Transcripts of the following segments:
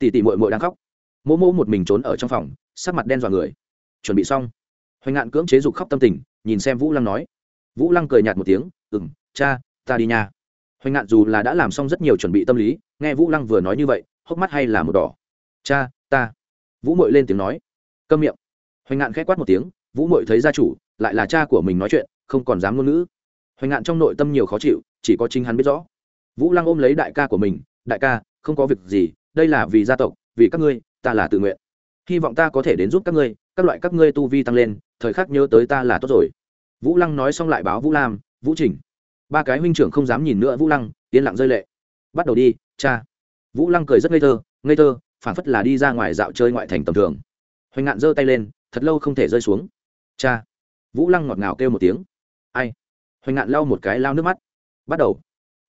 tỷ tỷ mội mội đang khóc. Mỗ mỗ một mình trốn ở trong phòng, sắc mặt đen dọa người. Chuẩn bị xong. Hoành ngạn cưỡng chế dục khóc tâm tình, nhìn xem vũ lăng nói. Vũ lăng cười nhạt một tiếng ừng cha, ta đi nha. Hoành ngạn dù là đã làm xong rất nhiều chuẩn bị tâm lý, nghe vũ lăng vừa nói như vậy, hốc mắt hay là một đỏ. Cha, ta. Vũ mội lên tiếng nói. Câm miệng. Hoành ngạn k h é quát một tiếng, vũ mội thấy gia chủ, lại là cha của mình nói chuyện, không còn dám ngôn ngữ. Hoành ngạn trong nội tâm nhiều khó chịu, chỉ có chính hắn biết rõ. Vũ lăng ôm lấy đại ca của mình, đại ca, không có việc gì đây là vì gia tộc, vì các ngươi, ta là tự nguyện. Hy vọng ta có thể đến giúp các ngươi, các loại các ngươi tu vi tăng lên, thời khắc nhớ tới ta là tốt rồi. Vũ lăng nói xong lại báo vũ lam, vũ trình. Ba cái huynh trưởng không dám nhìn nữa vũ lăng, yên lặng rơi lệ. Bắt đầu đi, cha. Vũ lăng cười rất ngây thơ ngây thơ, phản phất là đi ra ngoài dạo chơi ngoại thành tầm thường. Hoành ngạn giơ tay lên, thật lâu không thể rơi xuống. Cha. Vũ lăng ngọt ngào kêu một tiếng. Ai? Hoành ngạn lau một cái lao nước mắt. Bắt đầu.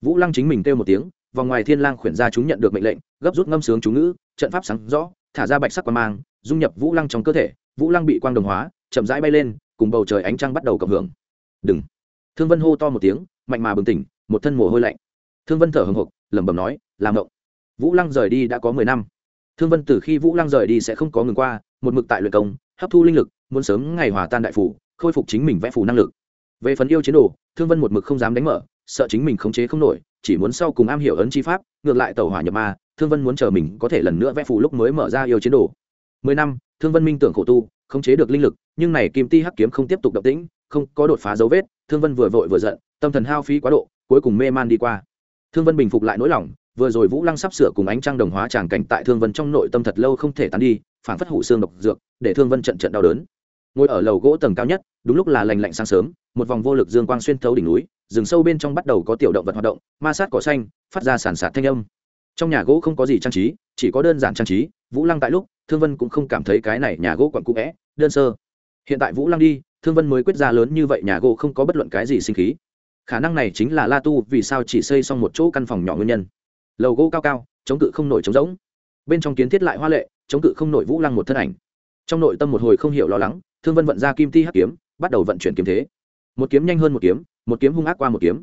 Vũ lăng chính mình kêu một tiếng vòng ngoài thiên lang khuyển ra chúng nhận được mệnh lệnh, gấp rút ngâm sướng chú ngữ, trận pháp sáng rõ, thả ra bạch sắc quang mang, dung nhập vũ lăng trong cơ thể, vũ lăng bị quang đồng hóa, chậm rãi bay lên, cùng bầu trời ánh trăng bắt đầu cộng hưởng. Đừng. Thương vân hô to một tiếng, mạnh mà bừng tỉnh, một thân mồ hôi lạnh. Thương vân thở hồng hộc lẩm bẩm nói, làm ngộng vũ lăng rời đi đã có mười năm. Thương vân từ khi vũ lăng rời đi sẽ không có ngừng qua, một mực tại luyện công, hấp thu linh lực, muốn sớm ngày hòa tan đại phủ, khôi phục chính mình vẽ phủ năng lực. Về phần yêu chiến đồ, thương vân một mực không dám đánh mở sợ chính mình khống chế không nổi, chỉ muốn sau cùng am hiểu ấn chi pháp, ngược lại tàu hỏa nhập ma, thương vân muốn chờ mình có thể lần nữa vẽ phù lúc mới mở ra yêu chiến đồ. Mười năm, thương vân minh tưởng khổ tu, khống chế được linh lực, nhưng này kim ti hắc kiếm không tiếp tục động tĩnh, không có đột phá dấu vết, thương vân vừa vội vừa giận, tâm thần hao phí quá độ, cuối cùng mê man đi qua. Thương vân bình phục lại nỗi lòng, vừa rồi vũ lăng sắp sửa cùng ánh trăng đồng hóa tràng cảnh tại thương vân trong nội tâm thật lâu không thể tán đi phản phất hủ xương độc dược, để thương vân trận trận đau đớn ngồi ở lầu gỗ tầng cao nhất, đúng lúc là lành lạnh sáng sớm, một vòng vô lực dương quang xuyên thấu đỉnh núi, rừng sâu bên trong bắt đầu có tiểu động vật hoạt động, ma sát cỏ xanh, phát ra sản sạt thanh âm. Trong nhà gỗ không có gì trang trí, chỉ có đơn giản trang trí, vũ lăng tại lúc, thương vân cũng không cảm thấy cái này nhà gỗ quặn cũ vẽ đơn sơ. Hiện tại vũ lăng đi, thương vân mới quyết ra lớn như vậy nhà gỗ không có bất luận cái gì sinh khí. Khả năng này chính là la tu vì sao chỉ xây xong một chỗ căn phòng nhỏ nguyên nhân. Lầu gỗ cao cao, chống cự không nổi chống rỗng. Bên trong kiến thiết lại hoa lệ, chống cự không nổi vũ lăng một thân ảnh. Trong nội tâm một hồi không hiểu lo lắng thương vân vận ra kim ti hắc kiếm, bắt đầu vận chuyển kiếm thế. Một kiếm nhanh hơn một kiếm một kiếm hung ác qua một kiếm.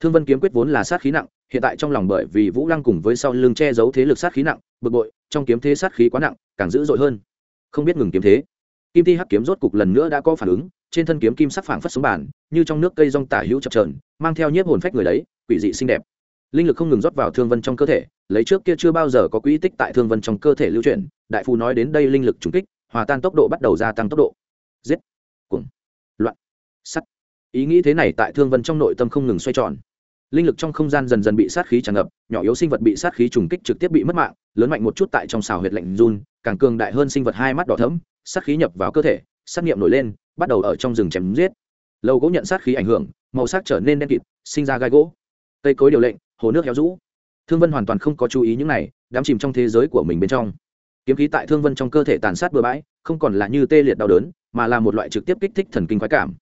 Thương vân kiếm quyết vốn là sát khí nặng, hiện tại trong lòng bởi vì vũ lăng cùng với sau lưng che giấu thế lực sát khí nặng, bực bội, trong kiếm thế sát khí quá nặng, càng dữ dội hơn. Không biết ngừng kiếm thế. Kim ti hắc kiếm rốt cục lần nữa đã có phản ứng, trên thân kiếm kim sắc phảng phất xuống bản như trong nước cây rong tả hữu chập trờn mang theo nhiếp hồn phách người đấy, quỷ dị xinh đẹp. Linh lực không ngừng rót vào thương vân trong cơ thể, lấy trước kia chưa bao giờ có quỹ tích tại thương vân trong cơ thể lưu chuyển, đại Phu nói đến đây linh lực trùng kích, hòa tan tốc độ bắt đầu gia tăng tốc độ giết. Cuồng. Loạn. Sắt. Ý nghĩ thế này tại thương vân trong nội tâm không ngừng xoay tròn. Linh lực trong không gian dần dần bị sát khí tràn ngập, nhỏ yếu sinh vật bị sát khí trùng kích trực tiếp bị mất mạng, lớn mạnh một chút tại trong xào huyệt lạnh run, càng cường đại hơn sinh vật hai mắt đỏ thấm sát khí nhập vào cơ thể, sát nghiệm nổi lên, bắt đầu ở trong rừng chém giết. Lâu gỗ nhận sát khí ảnh hưởng, màu sắc trở nên đen kịt, sinh ra gai gỗ. Cây cối điều lệnh, hồ nước héo rũ. Thương vân hoàn toàn không có chú ý những này, đắm chìm trong thế giới của mình bên trong. Kiếm khí tại thương vân trong cơ thể tàn sát bừa bãi, không còn là như tê liệt đau đớn mà là một loại trực tiếp kích thích thần kinh khoái cảm.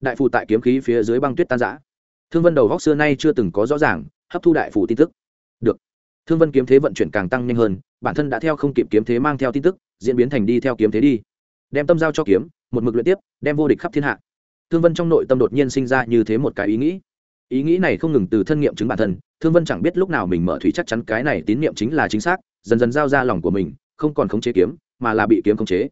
Đại phù tại kiếm khí phía dưới băng tuyết tan giã thương vân đầu góc xưa nay chưa từng có rõ ràng, hấp thu đại phù tin tức. Được. Thương vân kiếm thế vận chuyển càng tăng nhanh hơn, bản thân đã theo không kịp kiếm thế mang theo tin tức, diễn biến thành đi theo kiếm thế đi. Đem tâm giao cho kiếm, một mực luyện tiếp, đem vô địch khắp thiên hạ. Thương vân trong nội tâm đột nhiên sinh ra như thế một cái ý nghĩ. Ý nghĩ này không ngừng từ thân nghiệm chứng bản thân, thương vân chẳng biết lúc nào mình mở thủy chắc chắn cái này tín niệm chính là chính xác, dần dần giao ra lòng của mình, không còn khống chế kiếm, mà là bị kiếm khống chế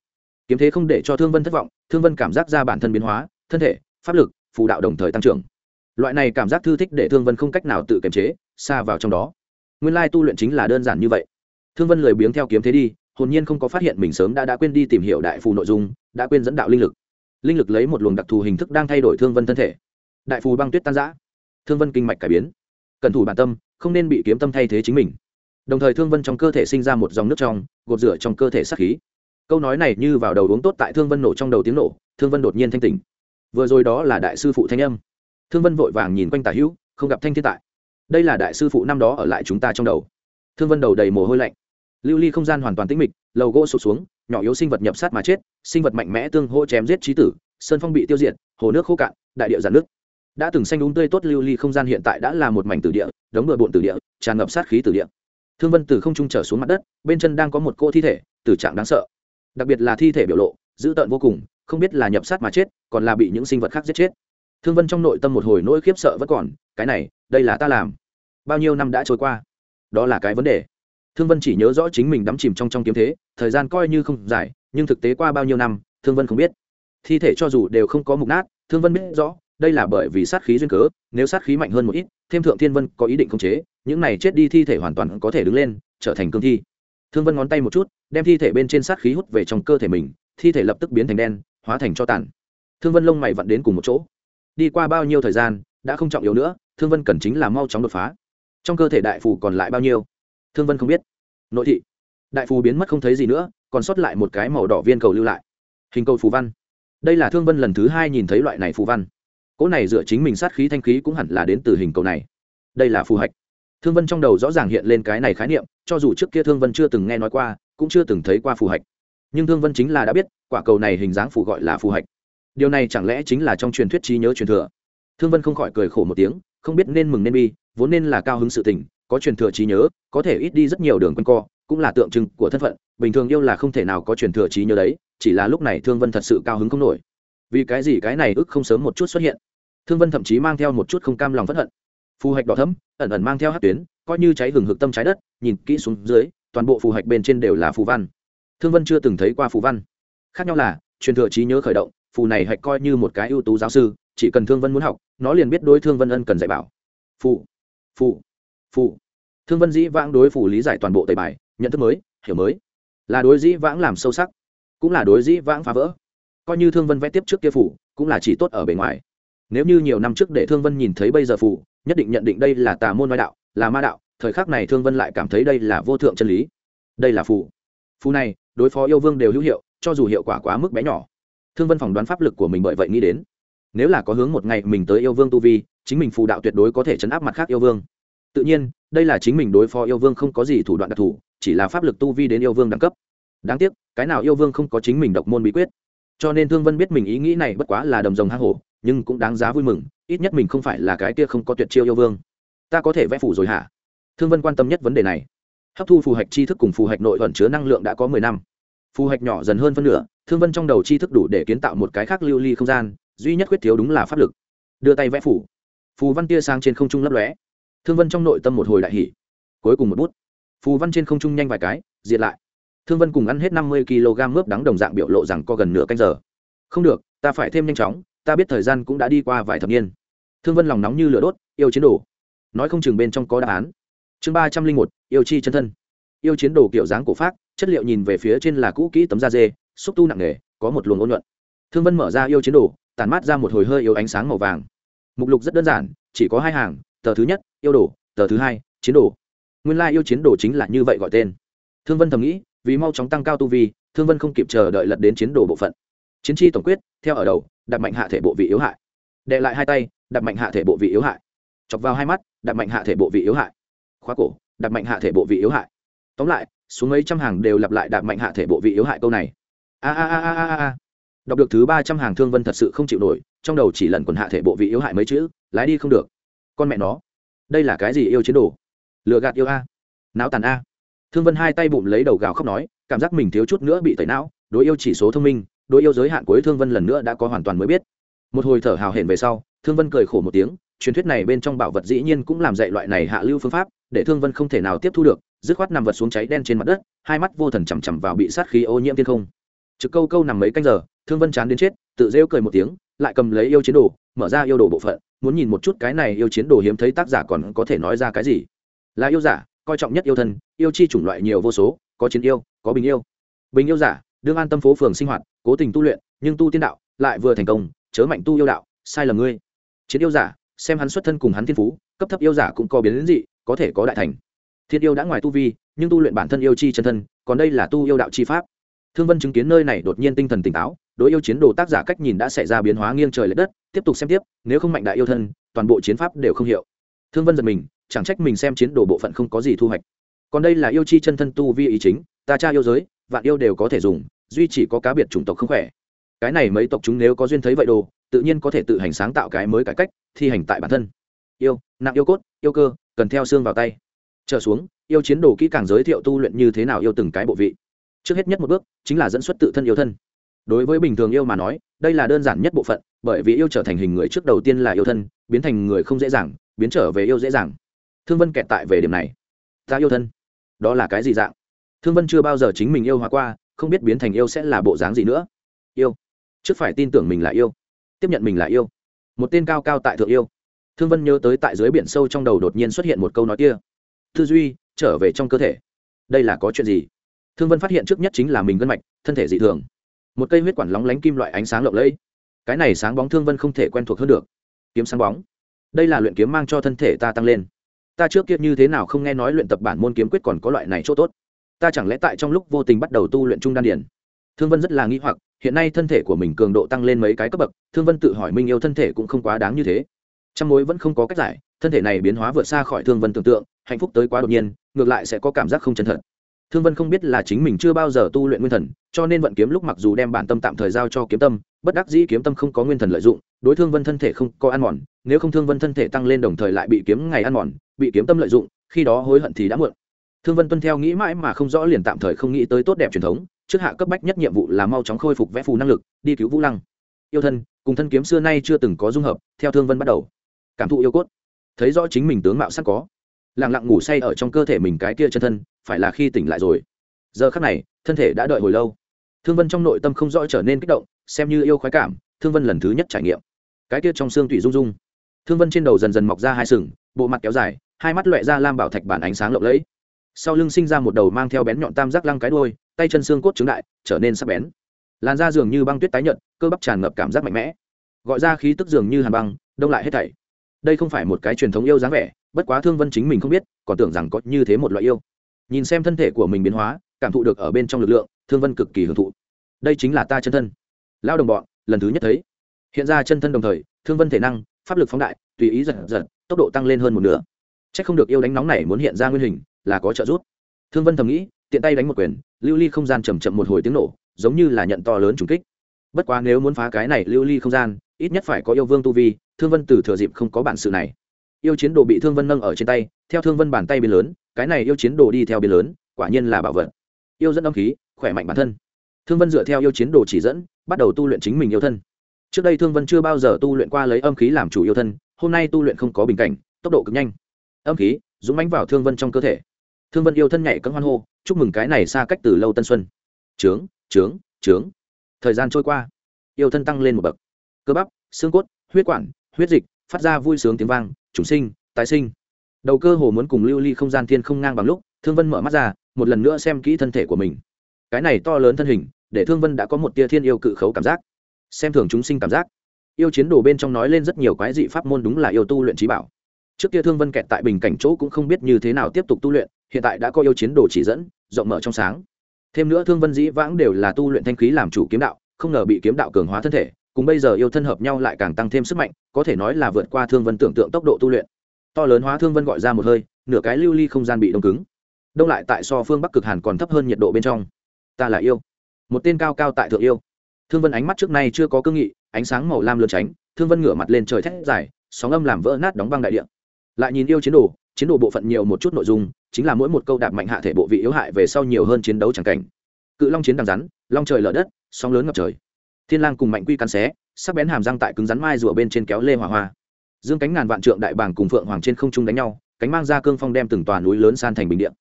kiếm thế không để cho thương vân thất vọng, thương vân cảm giác ra bản thân biến hóa, thân thể, pháp lực, phù đạo đồng thời tăng trưởng. Loại này cảm giác thư thích để thương vân không cách nào tự kiềm chế, xa vào trong đó. Nguyên lai tu luyện chính là đơn giản như vậy. Thương vân lười biếng theo kiếm thế đi, hồn nhiên không có phát hiện mình sớm đã đã quên đi tìm hiểu đại phù nội dung, đã quên dẫn đạo linh lực. Linh lực lấy một luồng đặc thù hình thức đang thay đổi thương vân thân thể. Đại phù băng tuyết tan giã thương vân kinh mạch cải biến. Cần thủ bản tâm, không nên bị kiếm tâm thay thế chính mình. Đồng thời thương vân trong cơ thể sinh ra một dòng nước trong, gột rửa trong cơ thể sắc khí câu nói này như vào đầu uống tốt tại thương vân nổ trong đầu tiếng nổ, thương vân đột nhiên thanh tỉnh. Vừa rồi đó là đại sư phụ thanh âm. Thương vân vội vàng nhìn quanh tả hữu, không gặp thanh thiên tại. Đây là đại sư phụ năm đó ở lại chúng ta trong đầu. Thương vân đầu đầy mồ hôi lạnh. Lưu ly không gian hoàn toàn tĩnh mịch, lầu gỗ sụp xuống, nhỏ yếu sinh vật nhập sát mà chết, sinh vật mạnh mẽ tương hô chém giết trí tử, sơn phong bị tiêu diệt, hồ nước khô cạn, đại địa giàn nước. Đã từng xanh đúng tươi tốt lưu ly không gian hiện tại đã là một mảnh tử địa, đống bừa bộn tử địa, tràn ngập sát khí tử địa. Thương vân từ không trung trở xuống mặt đất, bên chân đang có một cô thi thể tử trạng đáng sợ đặc biệt là thi thể biểu lộ, dữ tợn vô cùng, không biết là nhập sát mà chết, còn là bị những sinh vật khác giết chết. Thương vân trong nội tâm một hồi nỗi khiếp sợ vẫn còn, cái này, đây là ta làm. Bao nhiêu năm đã trôi qua? Đó là cái vấn đề. Thương vân chỉ nhớ rõ chính mình đắm chìm trong trong kiếm thế, thời gian coi như không dài, nhưng thực tế qua bao nhiêu năm, thương vân không biết. Thi thể cho dù đều không có mục nát, thương vân biết rõ, đây là bởi vì sát khí duyên cớ, nếu sát khí mạnh hơn một ít, thêm thượng thiên vân có ý định khống chế, những này chết đi thi thể hoàn toàn có thể đứng lên, trở thành cương thi thương vân ngón tay một chút, đem thi thể bên trên sát khí hút về trong cơ thể mình, thi thể lập tức biến thành đen, hóa thành cho tàn. Thương vân lông mày vặn đến cùng một chỗ. Đi qua bao nhiêu thời gian, đã không trọng yếu nữa, thương vân cần chính là mau chóng đột phá. Trong cơ thể đại phù còn lại bao nhiêu? Thương vân không biết. Nội thị. Đại phù biến mất không thấy gì nữa, còn sót lại một cái màu đỏ viên cầu lưu lại. Hình cầu phù văn. Đây là thương vân lần thứ hai nhìn thấy loại này phù văn. Cỗ này dựa chính mình sát khí thanh khí cũng hẳn là đến từ hình cầu này. Đây là phù hạch. Thương vân trong đầu rõ ràng hiện lên cái này khái niệm cho dù trước kia thương vân chưa từng nghe nói qua, cũng chưa từng thấy qua phù hạch. Nhưng thương vân chính là đã biết, quả cầu này hình dáng phù gọi là phù hạch. Điều này chẳng lẽ chính là trong truyền thuyết trí nhớ truyền thừa? Thương vân không khỏi cười khổ một tiếng, không biết nên mừng nên bi, vốn nên là cao hứng sự tình, có truyền thừa trí nhớ, có thể ít đi rất nhiều đường quanh co, cũng là tượng trưng của thân phận, bình thường yêu là không thể nào có truyền thừa trí nhớ đấy, chỉ là lúc này thương vân thật sự cao hứng không nổi. Vì cái gì cái này ức không sớm một chút xuất hiện? Thương vân thậm chí mang theo một chút không cam lòng p hận. Phù hạch đỏ thấm ẩn ẩn mang theo hát tuyến coi như cháy hừng hực tâm trái đất, nhìn kỹ xuống dưới, toàn bộ phù hạch bên trên đều là phù văn. Thương vân chưa từng thấy qua phù văn. Khác nhau là, truyền thừa trí nhớ khởi động, phù này hạch coi như một cái ưu tú giáo sư, chỉ cần thương vân muốn học, nó liền biết đối thương vân ân cần dạy bảo. Phù phù phù. Thương vân dĩ vãng đối phù lý giải toàn bộ tẩy bài, nhận thức mới, hiểu mới. Là đối dĩ vãng làm sâu sắc, cũng là đối dĩ vãng phá vỡ. Coi như thương vân vẽ tiếp trước kia phủ cũng là chỉ tốt ở bề ngoài. Nếu như nhiều năm trước để thương vân nhìn thấy bây giờ phủ nhất định nhận định đây là tà môn nói đạo là ma đạo, thời khắc này thương vân lại cảm thấy đây là vô thượng chân lý. Đây là phù. Phù này, đối phó yêu vương đều hữu hiệu, cho dù hiệu quả quá mức bé nhỏ. Thương vân phỏng đoán pháp lực của mình bởi vậy nghĩ đến. Nếu là có hướng một ngày mình tới yêu vương tu vi, chính mình phù đạo tuyệt đối có thể chấn áp mặt khác yêu vương. Tự nhiên, đây là chính mình đối phó yêu vương không có gì thủ đoạn đặc thù, chỉ là pháp lực tu vi đến yêu vương đẳng cấp. Đáng tiếc, cái nào yêu vương không có chính mình độc môn bí quyết. Cho nên thương vân biết mình ý nghĩ này bất quá là đầm rồng hang hổ, nhưng cũng đáng giá vui mừng, ít nhất mình không phải là cái kia không có tuyệt chiêu yêu vương ta có thể vẽ phủ rồi hả? Thương vân quan tâm nhất vấn đề này. Hấp thu phù hạch tri thức cùng phù hạch nội thuận chứa năng lượng đã có mười năm. Phù hạch nhỏ dần hơn phân nửa, thương vân trong đầu tri thức đủ để kiến tạo một cái khác lưu ly không gian, duy nhất khuyết thiếu đúng là pháp lực. Đưa tay vẽ phủ phù văn tia sang trên không trung lấp lóe. Thương vân trong nội tâm một hồi đại hỷ cuối cùng một bút. Phù văn trên không trung nhanh vài cái, diệt lại. Thương vân cùng ăn hết năm mươi kg mướp đắng đồng dạng biểu lộ rằng có gần nửa canh giờ. Không được, ta phải thêm nhanh chóng, ta biết thời gian cũng đã đi qua vài thập niên. Thương vân lòng nóng như lửa đốt, yêu chiến đồ nói không chừng bên trong có đáp án. Chương ba trăm linh một, yêu chi chân thân. Yêu chiến đồ kiểu dáng cổ pháp chất liệu nhìn về phía trên là cũ kỹ tấm da dê, xúc tu nặng nề, có một luồng ôn nhuận. Thương vân mở ra yêu chiến đồ tàn mát ra một hồi hơi yêu ánh sáng màu vàng. Mục lục rất đơn giản, chỉ có hai hàng, tờ thứ nhất, yêu đồ, tờ thứ hai, chiến đồ. Nguyên lai、like、yêu chiến đồ chính là như vậy gọi tên. Thương vân thầm nghĩ, vì mau chóng tăng cao tu vi, thương vân không kịp chờ đợi lật đến chiến đồ bộ phận. Chiến tri tổng quyết, theo ở đầu đặt mạnh hạ thể bộ vị yếu hại. Đệ lại hai tay đặt mạnh hạ thể bộ vị yếu hại. Chọc vào hai mắt đặt mạnh hạ thể bộ vị yếu hại. Khóa cổ, đặt mạnh hạ thể bộ vị yếu hại. Tóm lại, xuống mấy trăm hàng đều lặp lại đặt mạnh hạ thể bộ vị yếu hại câu này. A a a a a a. Đọc được thứ ba trăm hàng thương vân thật sự không chịu nổi, trong đầu chỉ lần quần hạ thể bộ vị yếu hại mấy chữ, lái đi không được. Con mẹ nó, đây là cái gì yêu chiến đồ? Lựa gạt yêu a. Não tàn a. Thương vân hai tay bụng lấy đầu gào khóc nói, cảm giác mình thiếu chút nữa bị tẩy não, đối yêu chỉ số thông minh, đối yêu giới hạn cuối thương vân lần nữa đã có hoàn toàn mới biết. Một hồi thở hào hển về sau, thương vân cười khổ một tiếng truyền thuyết này bên trong bảo vật dĩ nhiên cũng làm dạy loại này hạ lưu phương pháp, để thương vân không thể nào tiếp thu được, dứt khoát nằm vật xuống cháy đen trên mặt đất, hai mắt vô thần chằm chằm vào bị sát khí ô nhiễm thiên không. Trực câu câu nằm mấy canh giờ, thương vân chán đến chết, tự rêu cười một tiếng, lại cầm lấy yêu chiến đồ, mở ra yêu đồ bộ phận, muốn nhìn một chút cái này yêu chiến đồ hiếm thấy tác giả còn có thể nói ra cái gì. Là yêu giả, coi trọng nhất yêu thân, yêu chi chủng loại nhiều vô số, có chiến yêu, có bình yêu. Bình yêu giả, đương an tâm phố phường sinh hoạt, cố tình tu luyện, nhưng tu tiên đạo lại vừa thành công, chớ mạnh tu yêu đạo, sai lầm ngươi. Chiến yêu giả xem hắn xuất thân cùng hắn thiên phú, cấp thấp yêu giả cũng có biến dị, có thể có đại thành. Thiên yêu đã ngoài tu vi, nhưng tu luyện bản thân yêu chi chân thân, còn đây là tu yêu đạo chi pháp. Thương vân chứng kiến nơi này đột nhiên tinh thần tỉnh táo, đối yêu chiến đồ tác giả cách nhìn đã xảy ra biến hóa nghiêng trời l ệ đất, tiếp tục xem tiếp, nếu không mạnh đại yêu thân, toàn bộ chiến pháp đều không hiệu thương vân giật mình, chẳng trách mình xem chiến đồ bộ phận không có gì thu hoạch. Còn đây là yêu chi chân thân tu vi ý chính, ta cha yêu giới, vạn yêu đều có thể dùng, duy chỉ có cá biệt chủng tộc không khỏe. Cái này mấy tộc chúng nếu có duyên thấy vậy đồ, tự nhiên có thể tự hành sáng tạo cái mới cải cách thi hành tại bản thân. Yêu, nặng yêu cốt, yêu cơ, cần theo xương vào tay. Trở xuống, yêu chiến đồ kỹ càng giới thiệu tu luyện như thế nào yêu từng cái bộ vị. Trước hết nhất một bước, chính là dẫn xuất tự thân yêu thân. Đối với bình thường yêu mà nói, đây là đơn giản nhất bộ phận, bởi vì yêu trở thành hình người trước đầu tiên là yêu thân, biến thành người không dễ dàng, biến trở về yêu dễ dàng. Thương vân kẹt tại về điểm này. Ta yêu thân. Đó là cái gì dạng? Thương vân chưa bao giờ chính mình yêu hóa qua, không biết biến thành yêu sẽ là bộ dáng gì nữa. Yêu. Trước phải tin tưởng mình là yêu. Tiếp nhận mình là yêu một tên cao cao tại thượng yêu. Thương vân nhớ tới tại dưới biển sâu trong đầu đột nhiên xuất hiện một câu nói kia. Tư duy, trở về trong cơ thể. Đây là có chuyện gì? Thương vân phát hiện trước nhất chính là mình gân mạch, thân thể dị thường. Một cây huyết quản lóng lánh kim loại ánh sáng lộng lẫy. Cái này sáng bóng thương vân không thể quen thuộc hơn được. Kiếm sáng bóng. Đây là luyện kiếm mang cho thân thể ta tăng lên. Ta trước kia như thế nào không nghe nói luyện tập bản môn kiếm quyết còn có loại này chỗ tốt? Ta chẳng lẽ tại trong lúc vô tình bắt đầu tu luyện trung đan điển thương vân rất là nghi hoặc hiện nay thân thể của mình cường độ tăng lên mấy cái cấp bậc, thương vân tự hỏi minh yêu thân thể cũng không quá đáng như thế. Trong mối vẫn không có cách giải, thân thể này biến hóa vượt xa khỏi thương vân tưởng tượng, hạnh phúc tới quá đột nhiên, ngược lại sẽ có cảm giác không chân thật. Thương vân không biết là chính mình chưa bao giờ tu luyện nguyên thần, cho nên vận kiếm lúc mặc dù đem bản tâm tạm thời giao cho kiếm tâm, bất đắc dĩ kiếm tâm không có nguyên thần lợi dụng, đối thương vân thân thể không có ăn mòn, nếu không thương vân thân thể tăng lên đồng thời lại bị kiếm ngày ăn mòn, bị kiếm tâm lợi dụng, khi đó hối hận thì đã muộn. Thương vân tuân theo nghĩ mãi mà không rõ liền tạm thời không nghĩ tới tốt đẹp truyền thống trước hạ cấp bách nhất nhiệm vụ là mau chóng khôi phục vẽ phù năng lực, đi cứu vũ lăng. Yêu thân, cùng thân kiếm xưa nay chưa từng có dung hợp, theo thương vân bắt đầu. Cảm thụ yêu cốt. Thấy rõ chính mình tướng mạo sắc có. Lặng lặng ngủ say ở trong cơ thể mình cái kia chân thân, phải là khi tỉnh lại rồi. Giờ khắc này, thân thể đã đợi hồi lâu. Thương vân trong nội tâm không rõ trở nên kích động, xem như yêu khoái cảm, thương vân lần thứ nhất trải nghiệm. Cái kia trong xương tủy rung rung. Thương vân trên đầu dần dần mọc ra hai sừng, bộ mặt kéo dài, hai mắt loẹ ra lam bảo thạch bản ánh sáng lộng lẫy sau lưng sinh ra một đầu mang theo bén nhọn tam giác lăng cái đôi tay chân xương cốt trứng đại, trở nên sắc bén. Làn da dường như băng tuyết tái nhợt, cơ bắp tràn ngập cảm giác mạnh mẽ. Gọi ra khí tức dường như hàn băng, đông lại hết thảy. Đây không phải một cái truyền thống yêu dáng vẻ, bất quá thương vân chính mình không biết, còn tưởng rằng có như thế một loại yêu. Nhìn xem thân thể của mình biến hóa, cảm thụ được ở bên trong lực lượng, thương vân cực kỳ hưởng thụ. Đây chính là ta chân thân. Lao đồng bọn, lần thứ nhất thấy. Hiện ra chân thân đồng thời, thương vân thể năng, pháp lực phóng đại, tùy ý giật giật, tốc độ tăng lên hơn một nửa. C h ắ c không được yêu đánh nóng này muốn hiện ra nguyên hình là có trợ giúp. Thương vân thầm nghĩ, tiện tay đánh một quyền, lưu ly không gian chầm chậm một hồi tiếng nổ, giống như là nhận to lớn trùng kích. Bất quá nếu muốn phá cái này lưu ly không gian, ít nhất phải có yêu vương tu vi, thương vân từ thừa dịp không có bản sự này. Yêu chiến đồ bị thương vân nâng ở trên tay, theo thương vân bàn tay biến lớn, cái này yêu chiến đồ đi theo biến lớn, quả nhiên là bảo vật. Yêu dẫn âm khí, khỏe mạnh bản thân. Thương vân dựa theo yêu chiến đồ chỉ dẫn, bắt đầu tu luyện chính mình yêu thân. Trước đây thương vân chưa bao giờ tu luyện qua lấy âm khí làm chủ yêu thân, hôm nay tu luyện không có bình cảnh, tốc độ cực nhanh. Âm khí, dũng mánh vào thương vân trong cơ thể thương vân yêu thân nhảy cấm hoan hô, chúc mừng cái này xa cách từ lâu tân xuân. Trướng trướng trướng. Thời gian trôi qua, yêu thân tăng lên một bậc. Cơ bắp, xương cốt, huyết quản, huyết dịch, phát ra vui sướng tiếng vang chủng sinh, tái sinh. Đầu cơ hồ muốn cùng lưu ly không gian thiên không ngang bằng lúc, thương vân mở mắt ra, một lần nữa xem kỹ thân thể của mình. Cái này to lớn thân hình, để thương vân đã có một tia thiên yêu cự khấu cảm giác. Xem thường chúng sinh cảm giác. Yêu chiến đồ bên trong nói lên rất nhiều quái dị pháp môn đúng là yêu tu luyện trí bảo. Trước kia thương vân kẹt tại bình cảnh chỗ cũng không biết như thế nào tiếp tục tu luyện hiện tại đã có yêu chiến đồ chỉ dẫn, rộng mở trong sáng. Thêm nữa thương vân dĩ vãng đều là tu luyện thanh khí làm chủ kiếm đạo, không ngờ bị kiếm đạo cường hóa thân thể, cùng bây giờ yêu thân hợp nhau lại càng tăng thêm sức mạnh, có thể nói là vượt qua thương vân tưởng tượng tốc độ tu luyện. To lớn hóa thương vân gọi ra một hơi, nửa cái lưu ly không gian bị đông cứng. Đông lại tại so phương bắc cực hàn còn thấp hơn nhiệt độ bên trong. Ta là yêu. Một tên cao cao tại thượng yêu. Thương vân ánh mắt trước nay chưa có cương nghị, ánh sáng màu lam lượn tránh, thương vân ngửa mặt lên trời thét dài, sóng âm làm vỡ nát đóng băng đại địa. Lại nhìn yêu chiến đồ chiến đồ bộ phận nhiều một chút nội dung chính là mỗi một câu đạp mạnh hạ thể bộ vị yếu hại về sau nhiều hơn chiến đấu chẳng cảnh. Cự long chiến đằng rắn, long trời lở đất, sóng lớn ngập trời. Thiên lang cùng mạnh quy cắn xé, sắc bén hàm răng tại cứng rắn mai rùa bên trên kéo lê hỏa hoa. Dương cánh ngàn vạn trượng đại bàng cùng phượng hoàng trên không trung đánh nhau, cánh mang ra cương phong đem từng tòa núi lớn san thành bình điện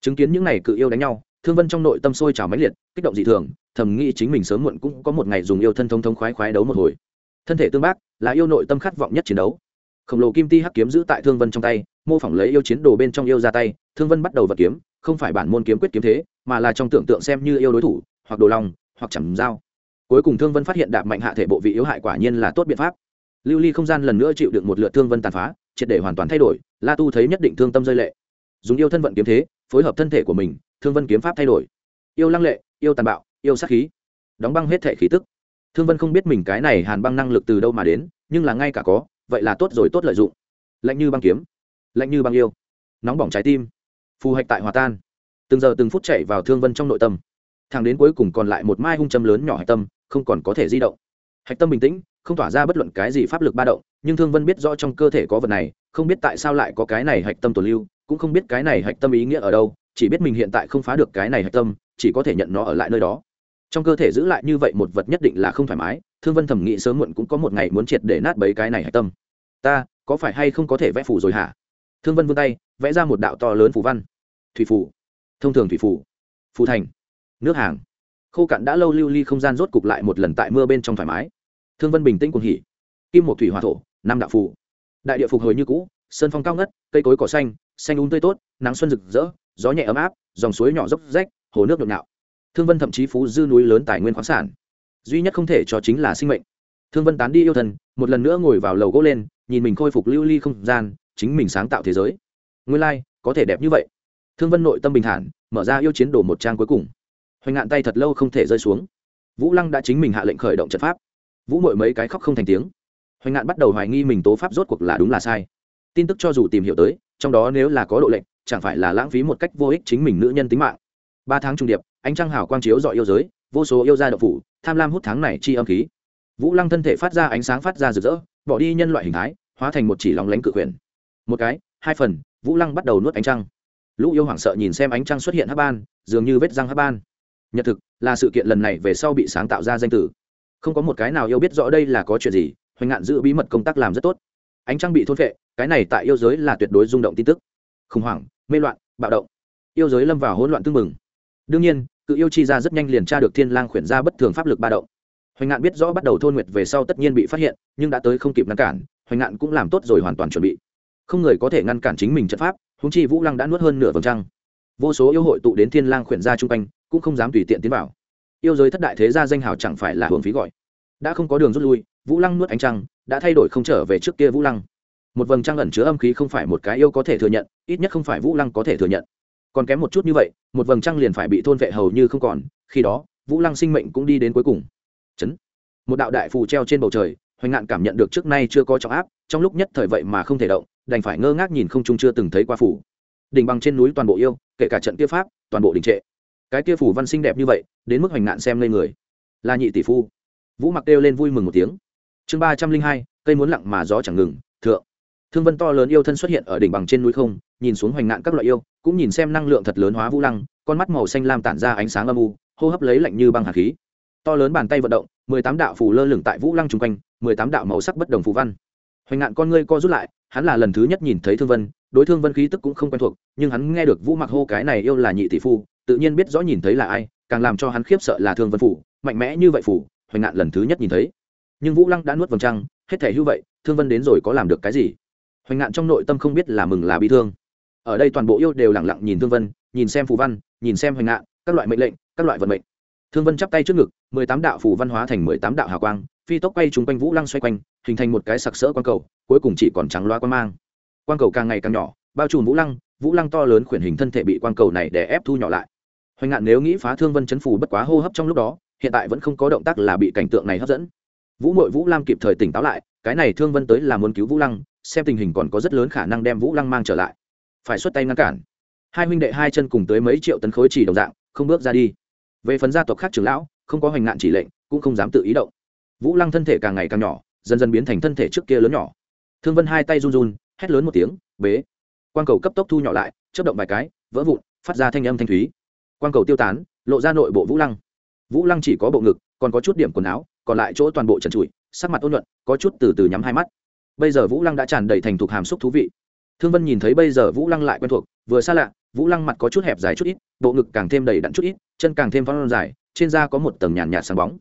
chứng kiến những này cự yêu đánh nhau, thương vân trong nội tâm sôi trào mãnh liệt, kích động dị thường, thầm nghĩ chính mình sớm muộn cũng có một ngày dùng yêu thân thông thông khoái khoái đấu một hồi. Thân thể tương bác, là yêu nội tâm khát vọng nhất chiến đấu khổng lồ kim ti hắc kiếm giữ tại thương vân trong tay, mô phỏng lấy yêu chiến đồ bên trong yêu ra tay, thương vân bắt đầu vật kiếm, không phải bản môn kiếm quyết kiếm thế, mà là trong tưởng tượng xem như yêu đối thủ, hoặc đồ lòng hoặc chẳng dao. Cuối cùng thương vân phát hiện đạp mạnh hạ thể bộ vị yếu hại quả nhiên là tốt biện pháp. Lưu ly không gian lần nữa chịu được một lượt thương vân tàn phá, triệt để hoàn toàn thay đổi, la tu thấy nhất định thương tâm rơi lệ. Dùng yêu thân vận kiếm thế, phối hợp thân thể của mình, thương vân kiếm pháp thay đổi. Yêu lăng lệ, yêu tàn bạo, yêu sát khí. Đóng băng hết thể khí tức. Thương vân không biết mình cái này hàn băng năng lực từ đâu mà đến, nhưng là ngay cả có vậy là tốt rồi, tốt lợi dụng. Lạnh như băng kiếm, lạnh như băng yêu, nóng bỏng trái tim, phù hạch tại hòa tan. Từng giờ từng phút chạy vào thương vân trong nội tâm. Thẳng đến cuối cùng còn lại một mai hung châm lớn nhỏ hạch tâm, không còn có thể di động. Hạch tâm bình tĩnh, không tỏa ra bất luận cái gì pháp lực ba động, nhưng thương vân biết rõ trong cơ thể có vật này, không biết tại sao lại có cái này hạch tâm tồn lưu, cũng không biết cái này hạch tâm ý nghĩa ở đâu, chỉ biết mình hiện tại không phá được cái này hạch tâm, chỉ có thể nhận nó ở lại nơi đó. Trong cơ thể giữ lại như vậy một vật nhất định là không thoải mái thương vân thẩm nghĩ sớm muộn cũng có một ngày muốn triệt để nát bấy cái này hạch tâm. Ta, có phải hay không có thể vẽ phủ rồi hả? Thương vân vươn tay, vẽ ra một đạo to lớn phủ văn. Thủy phủ thông thường thủy phủ phù thành. Nước hàng. Khô cạn đã lâu lưu ly không gian rốt cục lại một lần tại mưa bên trong thoải mái. Thương vân bình tĩnh cuồng hỉ. Kim một thủy hòa thổ, năm đạo phủ. đại địa phục hồi như cũ, sơn phong cao ngất, cây cối cỏ xanh xanh úng tươi tốt, nắng xuân rực rỡ, gió nhẹ ấm áp, dòng suối nhỏ dốc rách, hồ nước nhộn nhạo. Thương vân thậm chí phú dư núi lớn tài nguyên khoáng sản duy nhất không thể cho chính là sinh mệnh. Thương vân tán đi yêu thần một lần nữa ngồi vào lầu gỗ lên nhìn mình khôi phục lưu ly không gian chính mình sáng tạo thế giới. Nguyên lai、like, có thể đẹp như vậy. Thương vân nội tâm bình thản mở ra yêu chiến đồ một trang cuối cùng. Hoành ngạn tay thật lâu không thể rơi xuống. Vũ lăng đã chính mình hạ lệnh khởi động trận pháp. Vũ mội mấy cái khóc không thành tiếng. Hoành ngạn bắt đầu hoài nghi mình tố pháp rốt cuộc là đúng là sai. Tin tức cho dù tìm hiểu tới trong đó nếu là có độ lệnh chẳng phải là lãng phí một cách vô ích chính mình nữ nhân tính mạng. Ba tháng trung điệp ánh trăng hào quang chiếu dọi yêu giới vô số yêu gia độc phủ, tham lam hút tháng này chi âm khí. Vũ lăng thân thể phát ra ánh sáng phát ra rực rỡ, bỏ đi nhân loại hình thái, hóa thành một chỉ lóng lánh cự quyền. Một cái, hai phần, vũ lăng bắt đầu nuốt ánh trăng. Lũ yêu hoảng sợ nhìn xem ánh trăng xuất hiện hấp ban, dường như vết răng hấp ban. Nhật thực, là sự kiện lần này về sau bị sáng tạo ra danh tử không có một cái nào yêu biết rõ đây là có chuyện gì, hoành ngạn giữ bí mật công tác làm rất tốt. Ánh trăng bị thôn vệ cái này tại yêu giới là tuyệt đối rung động tin tức. Khủng hoảng, mê loạn, bạo động. Yêu giới lâm vào hỗn loạn tương mừng đương nhiên cự yêu chi ra rất nhanh liền tra được thiên lang khuyển ra bất thường pháp lực ba động. Hoành ngạn biết rõ bắt đầu thôn nguyệt về sau tất nhiên bị phát hiện, nhưng đã tới không kịp ngăn cản, hoành ngạn cũng làm tốt rồi hoàn toàn chuẩn bị. Không người có thể ngăn cản chính mình trận pháp húng chi vũ lăng đã nuốt hơn nửa vầng trăng. Vô số yêu hội tụ đến thiên lang khuyển ra chung quanh, cũng không dám tùy tiện tiến vào. Yêu giới thất đại thế gia danh hào chẳng phải là hưởng phí gọi. Đã không có đường rút lui, vũ lăng nuốt ánh trăng, đã thay đổi không trở về trước kia vũ lăng. Một vầng trăng ẩn chứa âm khí không phải một cái yêu có thể thừa nhận, ít nhất không phải vũ lăng có thể thừa nhận còn kém một chút như vậy, một vầng trăng liền phải bị thôn vệ hầu như không còn, khi đó, vũ lăng sinh mệnh cũng đi đến cuối cùng. Chấn. Một đạo đại phù treo trên bầu trời, hoành ngạn cảm nhận được trước nay chưa có trọng áp, trong lúc nhất thời vậy mà không thể động, đành phải ngơ ngác nhìn không trung chưa từng thấy qua phủ đỉnh bằng trên núi toàn bộ yêu, kể cả trận kia pháp, toàn bộ đình trệ. Cái kia phủ văn xinh đẹp như vậy, đến mức hoành ngạn xem lên người. Là nhị tỷ phu. Vũ mặc kêu lên vui mừng một tiếng. Chương ba trăm linh hai, cây muốn lặng mà gió chẳng ngừng, thượng. Thương vân to lớn yêu thân xuất hiện ở đỉnh bằng trên núi không nhìn xuống hoành nạn các loại yêu, cũng nhìn xem năng lượng thật lớn hóa vũ lăng, con mắt màu xanh lam tản ra ánh sáng âm u, hô hấp lấy lạnh như băng hạt khí. To lớn bàn tay vận động, mười tám đạo phù lơ lửng tại vũ lăng chung quanh, mười tám đạo màu sắc bất đồng phù văn. Hoành nạn con ngươi co rút lại, hắn là lần thứ nhất nhìn thấy thương vân, đối thương vân khí tức cũng không quen thuộc, nhưng hắn nghe được vũ mặc hô cái này yêu là nhị tỷ phu, tự nhiên biết rõ nhìn thấy là ai, càng làm cho hắn khiếp sợ là thương vân phủ, mạnh mẽ như vậy phủ, hoành ngạn lần thứ nhất nhìn thấy. Nhưng vũ lăng đã nuốt vầng trăng, hết thể hữu vậy, thương vân đến rồi có làm được cái gì? Hoành ngạn trong nội tâm không biết là mừng là bị thương ở đây toàn bộ yêu đều lẳng lặng nhìn thương vân, nhìn xem phù văn, nhìn xem hoành ngạn các loại mệnh lệnh, các loại vận mệnh. Thương vân chắp tay trước ngực, mười tám đạo phù văn hóa thành mười tám đạo hào quang, phi tốc quay chung quanh vũ lăng xoay quanh, hình thành một cái sặc sỡ quang cầu, cuối cùng chỉ còn trắng loa quang mang. Quang cầu càng ngày càng nhỏ, bao trùm vũ lăng vũ lăng to lớn khuyển hình thân thể bị quang cầu này để ép thu nhỏ lại. Hoành ngạn nếu nghĩ phá thương vân chấn phù bất quá hô hấp trong lúc đó, hiện tại vẫn không có động tác là bị cảnh tượng này hấp dẫn. Vũ mội vũ lam kịp thời tỉnh táo lại, cái này thương vân tới là muốn cứu vũ lăng, xem tình hình còn có rất lớn khả năng đem vũ lăng mang trở lại phải xuất tay ngăn cản. Hai huynh đệ hai chân cùng tới mấy triệu tấn khối chỉ đồng dạng, không bước ra đi. Về phần gia tộc khác trưởng lão, không có hoành nạn chỉ lệnh, cũng không dám tự ý động. Vũ lăng thân thể càng ngày càng nhỏ, dần dần biến thành thân thể trước kia lớn nhỏ. Thương vân hai tay run run, hét lớn một tiếng, bế! Quang cầu cấp tốc thu nhỏ lại chất động vài cái, vỡ vụn, phát ra thanh âm thanh thúy. Quang cầu tiêu tán, lộ ra nội bộ vũ lăng. Vũ lăng chỉ có bộ ngực, còn có chút điểm quần áo, còn lại chỗ toàn bộ trần trụi, sắc mặt ôn nhuận, có chút từ từ nhắm hai mắt. Bây giờ vũ lăng đã tràn đầy thành thục hàm xúc thú vị thương vân nhìn thấy bây giờ vũ lăng lại quen thuộc, vừa xa lạ, vũ lăng mặt có chút hẹp dài chút ít, bộ ngực càng thêm đầy đặn chút ít, chân càng thêm phong dài, trên da có một tầng nhàn nhạt sáng bóng.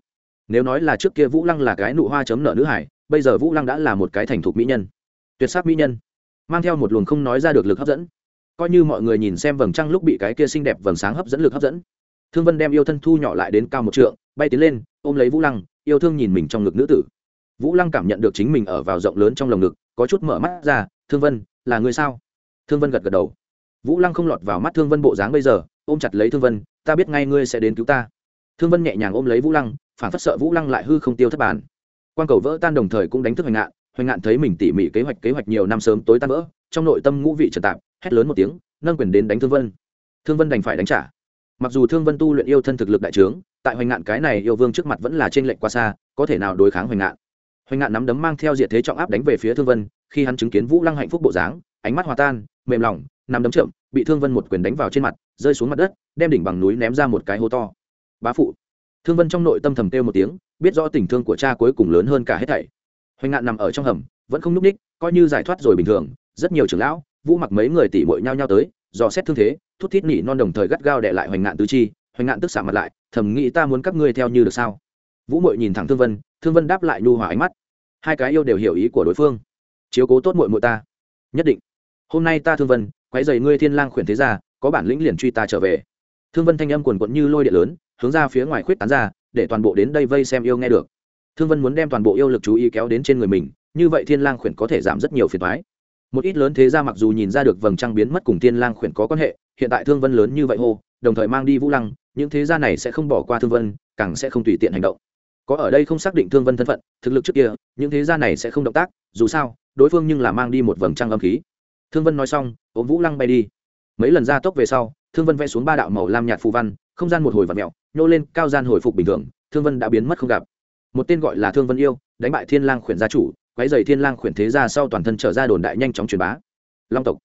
Nếu nói là trước kia vũ lăng là cái nụ hoa chấm nở nữ hải, bây giờ vũ lăng đã là một cái thành thục mỹ nhân. Tuyệt sắc mỹ nhân. Mang theo một luồng không nói ra được lực hấp dẫn. Coi như mọi người nhìn xem vầng trăng lúc bị cái kia xinh đẹp vầng sáng hấp dẫn lực hấp dẫn. Thương vân đem yêu thân thu nhỏ lại đến cao một trượng, bay tiến lên, ôm lấy vũ lăng, yêu thương nhìn mình trong ngực nữ tử. Vũ lăng cảm nhận được chính mình ở vào rộng lớn trong lồng ngực, có chút mở mắt ra, thương vân là người sao? Thương vân gật gật đầu. Vũ lăng không lọt vào mắt thương vân bộ dáng bây giờ, ôm chặt lấy thương vân, ta biết ngay ngươi sẽ đến cứu ta. Thương vân nhẹ nhàng ôm lấy vũ lăng, phản phất sợ vũ lăng lại hư không tiêu thất bàn quan cầu vỡ tan đồng thời cũng đánh thức hoành ngạn. Hoành ngạn thấy mình tỉ mỉ kế hoạch kế hoạch nhiều năm sớm tối tan vỡ, trong nội tâm ngũ vị trật tạp, hét lớn một tiếng, nâng quyền đến đánh thương vân. Thương vân đành phải đánh trả. Mặc dù thương vân tu luyện yêu thân thực lực đại trướng, tại hoành ngạn cái này yêu vương trước mặt vẫn là trên lệnh quá xa, có thể nào đối kháng hoành ngạn? Hoành ngạn nắm đấm mang theo diệt thế trọng áp đánh về phía thương vân khi hắn chứng kiến vũ lăng hạnh phúc bộ dáng, ánh mắt hòa tan, mềm lỏng nằm đấm chậm, bị thương vân một quyền đánh vào trên mặt, rơi xuống mặt đất, đem đỉnh bằng núi ném ra một cái hố to. Bá phụ. Thương vân trong nội tâm thầm kêu một tiếng, biết rõ tình thương của cha cuối cùng lớn hơn cả hết thảy. Hoành ngạn nằm ở trong hầm, vẫn không n ú c ních coi như giải thoát rồi bình thường, rất nhiều trưởng lão, vũ mặc mấy người tỉ mội nhau nhau tới, dò xét thương thế, thút thít nỉ non đồng thời gắt gao đệ lại hoành ngạn tứ chi. Hoành ngạn tức xạ mặt lại, thầm nghĩ ta muốn các ngươi theo như được sao? Vũ mội nhìn thẳng thương vân thương vân đáp lại nhu hòa ánh mắt. Hai cái yêu đều hiểu ý của đối phương chiếu cố tốt muội muội ta. Nhất định. Hôm nay ta thương vân quái dày ngươi thiên lang khuyển thế ra có bản lĩnh liền truy ta trở về. Thương vân thanh âm quần quận như lôi điện lớn, hướng ra phía ngoài khuyết tán ra, để toàn bộ đến đây vây xem yêu nghe được. Thương vân muốn đem toàn bộ yêu lực chú ý kéo đến trên người mình, như vậy thiên lang khuyển có thể giảm rất nhiều phiền toái. Một ít lớn thế ra mặc dù nhìn ra được vầng trăng biến mất cùng thiên lang khuyển có quan hệ, hiện tại thương vân lớn như vậy hô, đồng thời mang đi vũ lăng, những thế gia này sẽ không bỏ qua thương vân, càng sẽ không tùy tiện hành động. Có ở đây không xác định thương vân thân phận, thực lực trước kia, những thế gia này sẽ không động tác, dù sao đối phương nhưng là mang đi một vầng trăng âm khí. Thương vân nói xong, ôm vũ lăng bay đi. Mấy lần ra tốc về sau, thương vân vẽ xuống ba đạo màu lam nhạt phù văn, không gian một hồi vặn mẹo nhô lên cao gian hồi phục bình thường, thương vân đã biến mất không gặp. Một tên gọi là thương vân yêu, đánh bại thiên lang khuyển gia chủ quái dày thiên lang khuyển thế gia sau toàn thân trở ra đồn đại nhanh chóng truyền bá. Long tộc.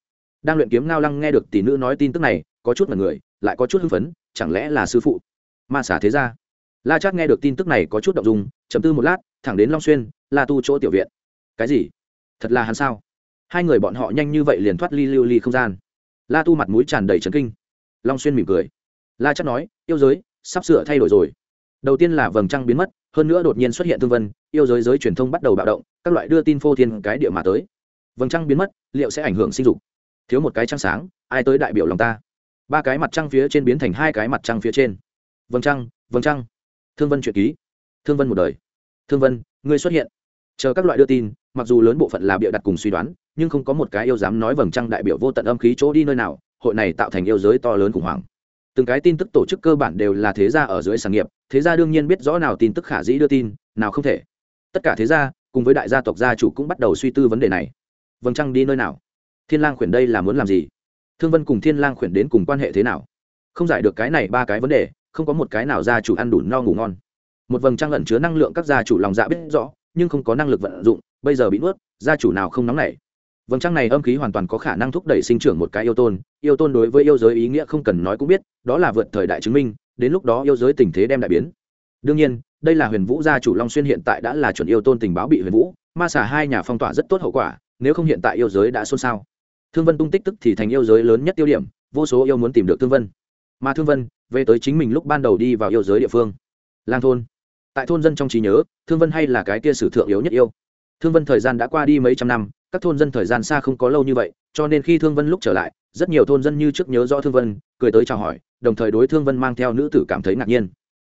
Đang luyện kiếm ngao lăng nghe được tỷ nữ nói tin tức này, có chút là người, lại có chút hưng phấn, chẳng lẽ là sư phụ? Ma xả thế gia. La chát nghe được tin tức này có chút động dung chấm tư một lát, thẳng đến long xuyên, la tu chỗ tiểu viện. Cái gì? Thật là hắn sao? Hai người bọn họ nhanh như vậy liền thoát ly lưu ly không gian. La tu mặt mũi tràn đầy trấn kinh. Long xuyên mỉm cười. La chắc nói, yêu giới, sắp sửa thay đổi rồi. Đầu tiên là vầng trăng biến mất, hơn nữa đột nhiên xuất hiện thương vân, yêu giới giới truyền thông bắt đầu bạo động, các loại đưa tin phô thiên cái địa mà tới. Vầng trăng biến mất, liệu sẽ ảnh hưởng sinh dục? Thiếu một cái trăng sáng, ai tới đại biểu lòng ta? Ba cái mặt trăng phía trên biến thành hai cái mặt trăng phía trên. Vầng trăng vầng trăng. Thương vân chuyện ký. Thương vân một đời. Thương vân, ngươi xuất hiện. Chờ các loại đưa tin mặc dù lớn bộ phận là bịa đặt cùng suy đoán, nhưng không có một cái yêu dám nói vầng trăng đại biểu vô tận âm khí chỗ đi nơi nào, hội này tạo thành yêu giới to lớn khủng hoảng. Từng cái tin tức tổ chức cơ bản đều là thế gia ở dưới sản nghiệp, thế gia đương nhiên biết rõ nào tin tức khả dĩ đưa tin, nào không thể. Tất cả thế gia, cùng với đại gia tộc gia chủ cũng bắt đầu suy tư vấn đề này. Vầng trăng đi nơi nào? Thiên lang khuyển đây là muốn làm gì? Thương vân cùng thiên lang khuyển đến cùng quan hệ thế nào? Không giải được cái này ba cái vấn đề, không có một cái nào gia chủ ăn đủ no ngủ ngon. Một vầng trăng ẩn chứa năng lượng các gia chủ lòng dạ biết rõ nhưng không có năng lực vận dụng, bây giờ bị nuốt, gia chủ nào không nóng nảy. Vầng trăng này âm khí hoàn toàn có khả năng thúc đẩy sinh trưởng một cái yêu tôn yêu tôn đối với yêu giới ý nghĩa không cần nói cũng biết, đó là vượt thời đại chứng minh, đến lúc đó yêu giới tình thế đem đại biến. Đương nhiên, đây là huyền vũ gia chủ long xuyên hiện tại đã là chuẩn yêu tôn tình báo bị huyền vũ, ma xả hai nhà phong tỏa rất tốt hậu quả, nếu không hiện tại yêu giới đã xôn xao. Thương vân tung tích tức thì thành yêu giới lớn nhất tiêu điểm, vô số yêu muốn tìm được thương vân. Mà thương vân về tới chính mình lúc ban đầu đi vào yêu giới địa phương. Lang thôn tại thôn dân trong trí nhớ, thương vân hay là cái kia sử thượng yếu nhất yêu. Thương vân thời gian đã qua đi mấy trăm năm, các thôn dân thời gian xa không có lâu như vậy, cho nên khi thương vân lúc trở lại, rất nhiều thôn dân như trước nhớ rõ thương vân, cười tới chào hỏi, đồng thời đối thương vân mang theo nữ tử cảm thấy ngạc nhiên.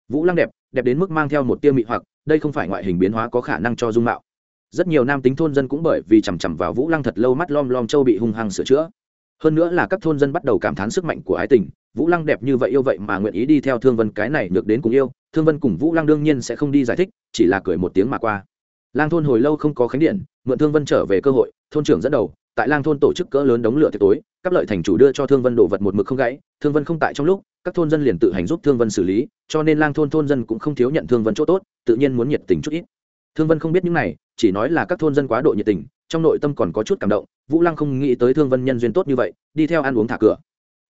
Vũ lăng đẹp đẹp đến mức mang theo một tiêu mị hoặc, đây không phải ngoại hình biến hóa có khả năng cho dung mạo. Rất nhiều nam tính thôn dân cũng bởi vì chằm chằm vào vũ lăng thật lâu mắt lom lom châu bị hung hăng sửa chữa. Hơn nữa là các thôn dân bắt đầu cảm thán sức mạnh của ái tình, vũ lăng đẹp như vậy yêu vậy mà nguyện ý đi theo thương vân cái này được đến cùng yêu thương vân cùng vũ lăng đương nhiên sẽ không đi giải thích, chỉ là cười một tiếng mà qua. Lang thôn hồi lâu không có khánh điện, mượn thương vân trở về cơ hội, thôn trưởng dẫn đầu, tại lang thôn tổ chức cỡ lớn đống lửa tiệc tối, các lợi thành chủ đưa cho thương vân đồ vật một mực không gãy, thương vân không tại trong lúc, các thôn dân liền tự hành giúp thương vân xử lý, cho nên lang thôn thôn dân cũng không thiếu nhận thương vân chỗ tốt, tự nhiên muốn nhiệt tình chút ít. Thương vân không biết những này, chỉ nói là các thôn dân quá độ nhiệt tình, trong nội tâm còn có chút cảm động, vũ lăng không nghĩ tới thương vân nhân duyên tốt như vậy, đi theo ăn uống thả cửa.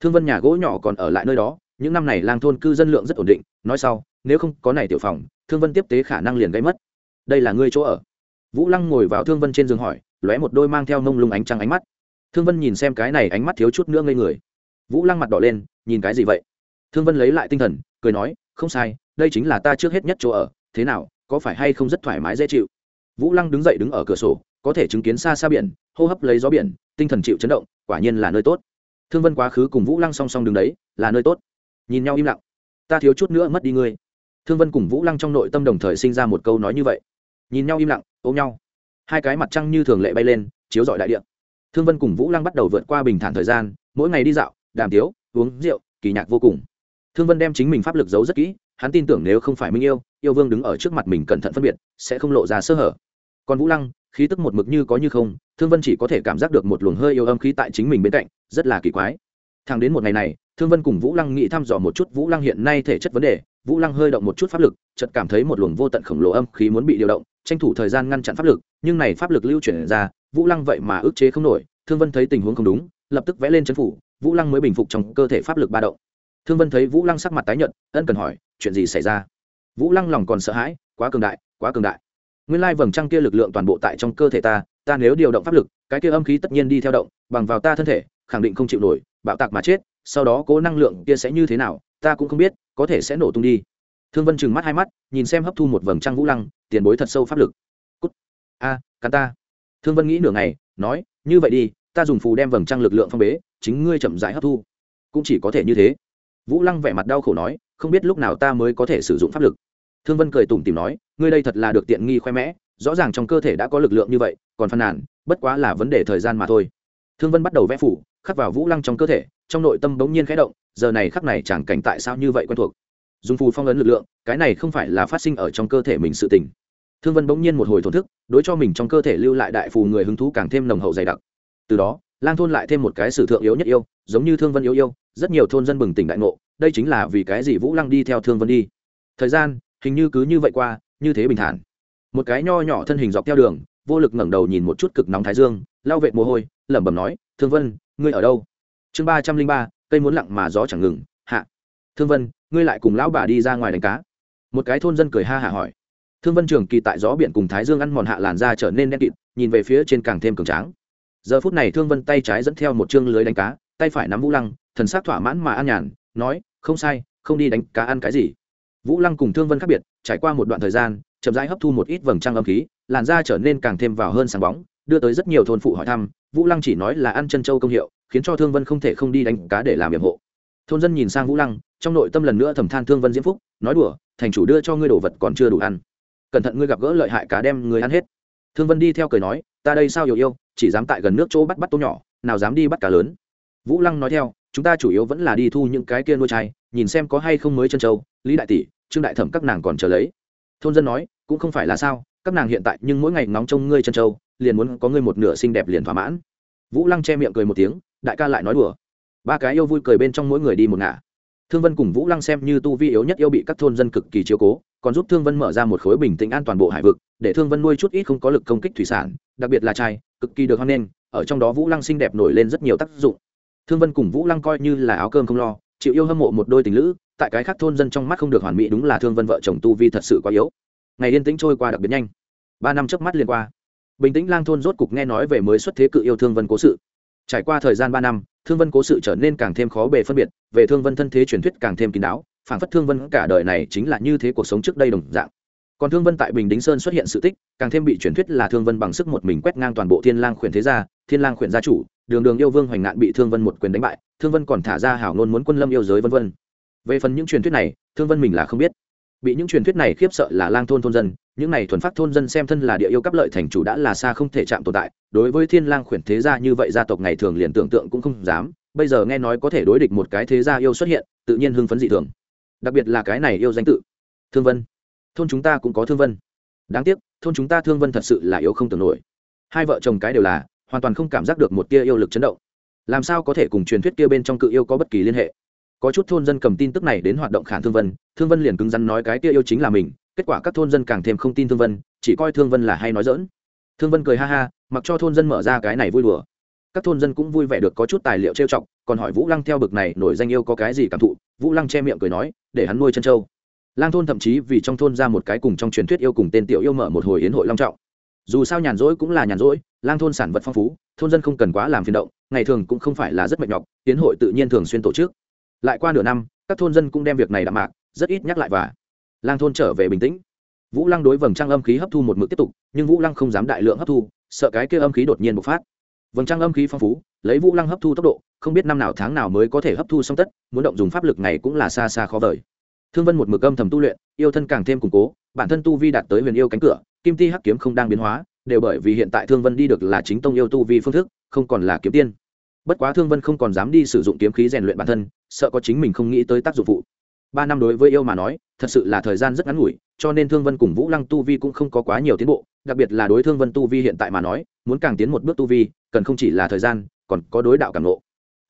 Thương vân nhà gỗ nhỏ còn ở lại nơi đó, những năm này lang thôn cư dân lượng rất ổn định, nói sau nếu không có này tiểu phòng, thương vân tiếp tế khả năng liền gây mất. Đây là ngươi chỗ ở. Vũ lăng ngồi vào thương vân trên giường hỏi, lóe một đôi mang theo nông lung ánh trăng ánh mắt. Thương vân nhìn xem cái này ánh mắt thiếu chút nữa ngây người. Vũ lăng mặt đỏ lên, nhìn cái gì vậy? Thương vân lấy lại tinh thần, cười nói, không sai, đây chính là ta trước hết nhất chỗ ở, thế nào, có phải hay không rất thoải mái dễ chịu? Vũ lăng đứng dậy đứng ở cửa sổ, có thể chứng kiến xa xa biển, hô hấp lấy gió biển, tinh thần chịu chấn động, quả nhiên là nơi tốt. Thương vân quá khứ cùng vũ lăng song song đứng đấy, là nơi tốt. Nhìn nhau im lặng. Ta thiếu chút nữa mất đi ngươi thương vân cùng vũ lăng trong nội tâm đồng thời sinh ra một câu nói như vậy. Nhìn nhau im lặng, ôm nhau. Hai cái mặt trăng như thường lệ bay lên, chiếu rọi đại điện thương vân cùng vũ lăng bắt đầu vượt qua bình thản thời gian, mỗi ngày đi dạo, đàm tiếu, uống rượu, kỳ nhạc vô cùng. Thương vân đem chính mình pháp lực giấu rất kỹ, hắn tin tưởng nếu không phải minh yêu yêu vương đứng ở trước mặt mình cẩn thận phân biệt, sẽ không lộ ra sơ hở. Còn vũ lăng, khí tức một mực như có như không, thương vân chỉ có thể cảm giác được một luồng hơi yêu âm khí tại chính mình bên cạnh, rất là kỳ quái. Thang đến một ngày này, thương vân cùng vũ lăng nghĩ thăm dò một chút vũ lăng hiện nay thể chất vấn đề vũ lăng hơi động một chút pháp lực, chợt cảm thấy một luồng vô tận khổng lồ âm khí muốn bị điều động, tranh thủ thời gian ngăn chặn pháp lực, nhưng này pháp lực lưu chuyển ra, vũ lăng vậy mà ức chế không nổi, thương vân thấy tình huống không đúng, lập tức vẽ lên chấn phủ, vũ lăng mới bình phục trong cơ thể pháp lực ba động. Thương vân thấy vũ lăng sắc mặt tái nhợt, ân cần hỏi, chuyện gì xảy ra? Vũ lăng lòng còn sợ hãi, quá cường đại, quá cường đại. Nguyên lai vầng trăng kia lực lượng toàn bộ tại trong cơ thể ta ta nếu điều động pháp lực, cái kia âm khí tất nhiên đi theo động, bằng vào ta thân thể, khẳng định không chịu nổi, bạo tạc mà chết sau đó cố năng lượng kia sẽ như thế nào ta cũng không biết có thể sẽ nổ tung đi. Thương vân trừng mắt hai mắt nhìn xem hấp thu một vầng trăng vũ lăng tiền bối thật sâu pháp lực. Cút. A à, cắn ta. Thương vân nghĩ nửa ngày nói như vậy đi ta dùng phù đem vầng trăng lực lượng phong bế chính ngươi chậm rãi hấp thu. Cũng chỉ có thể như thế. Vũ lăng vẻ mặt đau khổ nói không biết lúc nào ta mới có thể sử dụng pháp lực. Thương vân cười tủm tìm nói ngươi đây thật là được tiện nghi khoe mẽ rõ ràng trong cơ thể đã có lực lượng như vậy còn phàn nàn bất quá là vấn đề thời gian mà thôi. Thương vân bắt đầu vẽ phủ khắc vào vũ lăng trong cơ thể, trong nội tâm bỗng nhiên khẽ động, giờ này khắc này chẳng cảnh tại sao như vậy quen thuộc? Dùng phù phong ấn lực lượng, cái này không phải là phát sinh ở trong cơ thể mình sự tình. Thương vân bỗng nhiên một hồi thổn thức, đối cho mình trong cơ thể lưu lại đại phù người hứng thú càng thêm nồng hậu dày đặc. Từ đó, lang thôn lại thêm một cái sử thượng yếu nhất yêu, giống như thương vân yếu yêu, rất nhiều thôn dân bừng tỉnh đại ngộ, đây chính là vì cái gì vũ lăng đi theo thương vân đi. Thời gian, hình như cứ như vậy qua, như thế bình thản. Một cái nho nhỏ thân hình dọc theo đường, vô lực ngẩng đầu nhìn một chút cực nóng thái dương lao vệ mồ hôi, lẩm bẩm nói, thương vân ngươi ở đâu? Chương ba trăm linh ba, cây muốn lặng mà gió chẳng ngừng, hạ. Thương vân, ngươi lại cùng lão bà đi ra ngoài đánh cá. Một cái thôn dân cười ha hả hỏi. Thương vân trường kỳ tại gió biển cùng thái dương ăn mòn hạ làn da trở nên đen kịt, nhìn về phía trên càng thêm cường tráng. Giờ phút này thương vân tay trái dẫn theo một chương lưới đánh cá, tay phải nắm vũ lăng, thần s á c thỏa mãn mà an nhàn, nói, không sai, không đi đánh cá ăn cái gì? Vũ lăng cùng thương vân khác biệt, trải qua một đoạn thời gian, chậm rãi hấp thu một ít vầng trăng âm khí, làn da trở nên càng thêm vào hơn sáng bóng đưa tới rất nhiều thôn phụ hỏi thăm vũ lăng chỉ nói là ăn chân châu công hiệu khiến cho thương vân không thể không đi đánh cá để làm nhiệm hộ. Thôn dân nhìn sang vũ lăng trong nội tâm lần nữa thầm than thương vân diễm phúc nói đùa thành chủ đưa cho ngươi đồ vật còn chưa đủ ăn. Cẩn thận ngươi gặp gỡ lợi hại cá đem người ăn hết. Thương vân đi theo cười nói ta đây sao yêu yêu chỉ dám tại gần nước chỗ bắt bắt tôm nhỏ nào dám đi bắt cá lớn. Vũ lăng nói theo chúng ta chủ yếu vẫn là đi thu những cái kia nuôi trai, nhìn xem có hay không mới chân châu lý đại tỷ trương đại thẩm các nàng còn chờ lấy. Thôn dân nói cũng không phải là sao các nàng hiện tại nhưng mỗi ngày ngóng trông ngươi chân châu liền muốn có ngươi một nửa xinh đẹp liền thỏa mãn. Vũ lăng che miệng cười một tiếng, đại ca lại nói đùa. Ba cái yêu vui cười bên trong mỗi người đi một ngả. Thương vân cùng vũ lăng xem như tu vi yếu nhất yêu bị các thôn dân cực kỳ chiếu cố, còn giúp thương vân mở ra một khối bình tĩnh an toàn bộ hải vực, để thương vân nuôi chút ít không có lực công kích thủy sản, đặc biệt là trai cực kỳ được hoan nghênh, ở trong đó vũ lăng xinh đẹp nổi lên rất nhiều tác dụng. Thương vân cùng vũ lăng coi như là áo cơm không lo, chịu yêu hâm mộ một đôi tình lữ, tại cái khác thôn dân trong mắt không được hoàn mỹ đúng là thương vân vợ chồng tu vi thật sự quá yếu. Ngày yên tĩnh trôi qua đặc biệt nhanh. Ba năm trước mắt liên qua bình tĩnh lang thôn rốt cục nghe nói về mới xuất thế cự yêu thương vân cố sự. Trải qua thời gian ba năm, thương vân cố sự trở nên càng thêm khó bề phân biệt, về thương vân thân thế truyền thuyết càng thêm kín đáo, phản phất thương vân cả đời này chính là như thế cuộc sống trước đây đồng dạng. Còn thương vân tại bình đính sơn xuất hiện sự tích, càng thêm bị truyền thuyết là thương vân bằng sức một mình quét ngang toàn bộ thiên lang khuyển thế gia, thiên lang khuyển gia chủ, đường đường yêu vương hoành ngạn bị thương vân một quyền đánh bại, thương vân còn thả ra hảo ngôn muốn quân lâm yêu giới vân vân. Về phần những truyền thuyết này, thương vân mình là không biết. Bị những truyền thuyết này khiếp sợ là lang thôn thôn dân những này thuần phát thôn dân xem thân là địa yêu cấp lợi thành chủ đã là xa không thể chạm tồn tại, đối với thiên lang khuyển thế gia như vậy gia tộc ngày thường liền tưởng tượng cũng không dám, bây giờ nghe nói có thể đối địch một cái thế gia yêu xuất hiện, tự nhiên hưng phấn dị thường. Đặc biệt là cái này yêu danh tự, thương vân. Thôn chúng ta cũng có thương vân. Đáng tiếc, thôn chúng ta thương vân thật sự là yếu không tưởng nổi. Hai vợ chồng cái đều là, hoàn toàn không cảm giác được một tia yêu lực chấn động. Làm sao có thể cùng truyền thuyết kia bên trong cự yêu có bất kỳ liên hệ? Có chút thôn dân cầm tin tức này đến hoạt động khản thương vân thương vân liền cứng rắn nói cái tia yêu chính là mình kết quả các thôn dân càng thêm không tin thương vân, chỉ coi thương vân là hay nói dỡn thương vân cười ha ha, mặc cho thôn dân mở ra cái này vui đùa. Các thôn dân cũng vui vẻ được có chút tài liệu trêu chọc, còn hỏi vũ lăng theo bực này nổi danh yêu có cái gì cảm thụ, vũ lăng che miệng cười nói, để hắn nuôi chân trâu. Lang thôn thậm chí vì trong thôn ra một cái cùng trong truyền thuyết yêu cùng tên tiểu yêu mở một hồi yến hội long trọng. Dù sao nhàn rỗi cũng là nhàn rỗi, lang thôn sản vật phong phú, thôn dân không cần quá làm phiền động, ngày thường cũng không phải là rất mệt nhọc, yến hội tự nhiên thường xuyên tổ chức. Lại qua nửa năm, các thôn dân cũng đem việc này đạm mạc, rất ít nhắc lại và lang thôn trở về bình tĩnh. Vũ lăng đối vầng trăng âm khí hấp thu một mực tiếp tục, nhưng vũ lăng không dám đại lượng hấp thu, sợ cái kia âm khí đột nhiên bộc phát. Vầng trăng âm khí phong phú, lấy vũ lăng hấp thu tốc độ, không biết năm nào tháng nào mới có thể hấp thu xong tất, muốn động dùng pháp lực này cũng là xa xa khó vời. Thương vân một mực âm thầm tu luyện, yêu thân càng thêm củng cố, bản thân tu vi đạt tới huyền yêu cánh cửa, kim ti hắc kiếm không đang biến hóa, đều bởi vì hiện tại thương vân đi được là chính tông yêu tu vi phương thức, không còn là kiếm tiên. Bất quá thương vân không còn dám đi sử dụng kiếm khí rèn luyện bản thân, sợ có chính mình không nghĩ tới tác dụng phụ ba năm đối với yêu mà nói, thật sự là thời gian rất ngắn ngủi, cho nên thương vân cùng vũ lăng tu vi cũng không có quá nhiều tiến bộ, đặc biệt là đối thương vân tu vi hiện tại mà nói, muốn càng tiến một bước tu vi, cần không chỉ là thời gian, còn có đối đạo cảm lộ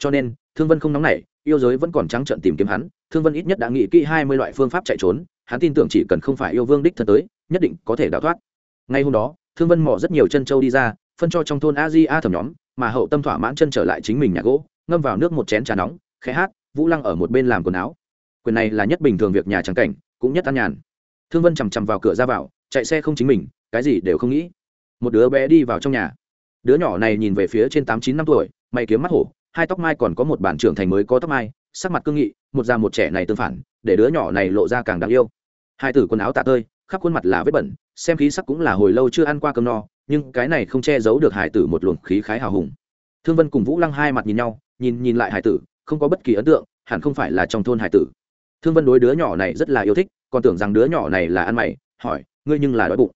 cho nên, thương vân không nóng nảy, yêu giới vẫn còn trắng trợn tìm kiếm hắn, thương vân ít nhất đã nghĩ kỹ hai mươi loại phương pháp chạy trốn, hắn tin tưởng chỉ cần không phải yêu vương đích thân tới, nhất định có thể đào thoát. Ngay hôm đó, thương vân mỏ rất nhiều chân trâu đi ra, phân cho trong thôn a di a thầm nhóm, mà hậu tâm thỏa mãn chân trở lại chính mình nhà gỗ, ngâm vào nước một chén trà nóng, khẽ hát, vũ lăng ở một bên làm quần áo quyền này là nhất bình thường việc nhà trắng cảnh, cũng nhất an nhàn. Thương vân chằm chằm vào cửa ra vào, chạy xe không chính mình, cái gì đều không nghĩ. Một đứa bé đi vào trong nhà. Đứa nhỏ này nhìn về phía trên tám chín năm tuổi, mày kiếm mắt hổ, hai tóc mai còn có một bản trưởng thành mới có tóc mai, sắc mặt cương nghị, một già một trẻ này tương phản, để đứa nhỏ này lộ ra càng đáng yêu. Hai tử quần áo tạ tơi, khắp khuôn mặt là vết bẩn, xem khí sắc cũng là hồi lâu chưa ăn qua cơm no, nhưng cái này không che giấu được hải tử một luồng khí khái hào hùng. Thương vân cùng vũ lăng hai mặt nhìn nhau, nhìn nhìn lại hải tử, không có bất kỳ ấn tượng, hẳn không phải là trong thôn hải tử thương vân đối đứa nhỏ này rất là yêu thích, còn tưởng rằng đứa nhỏ này là ăn mày, hỏi, ngươi nhưng là đói bụng?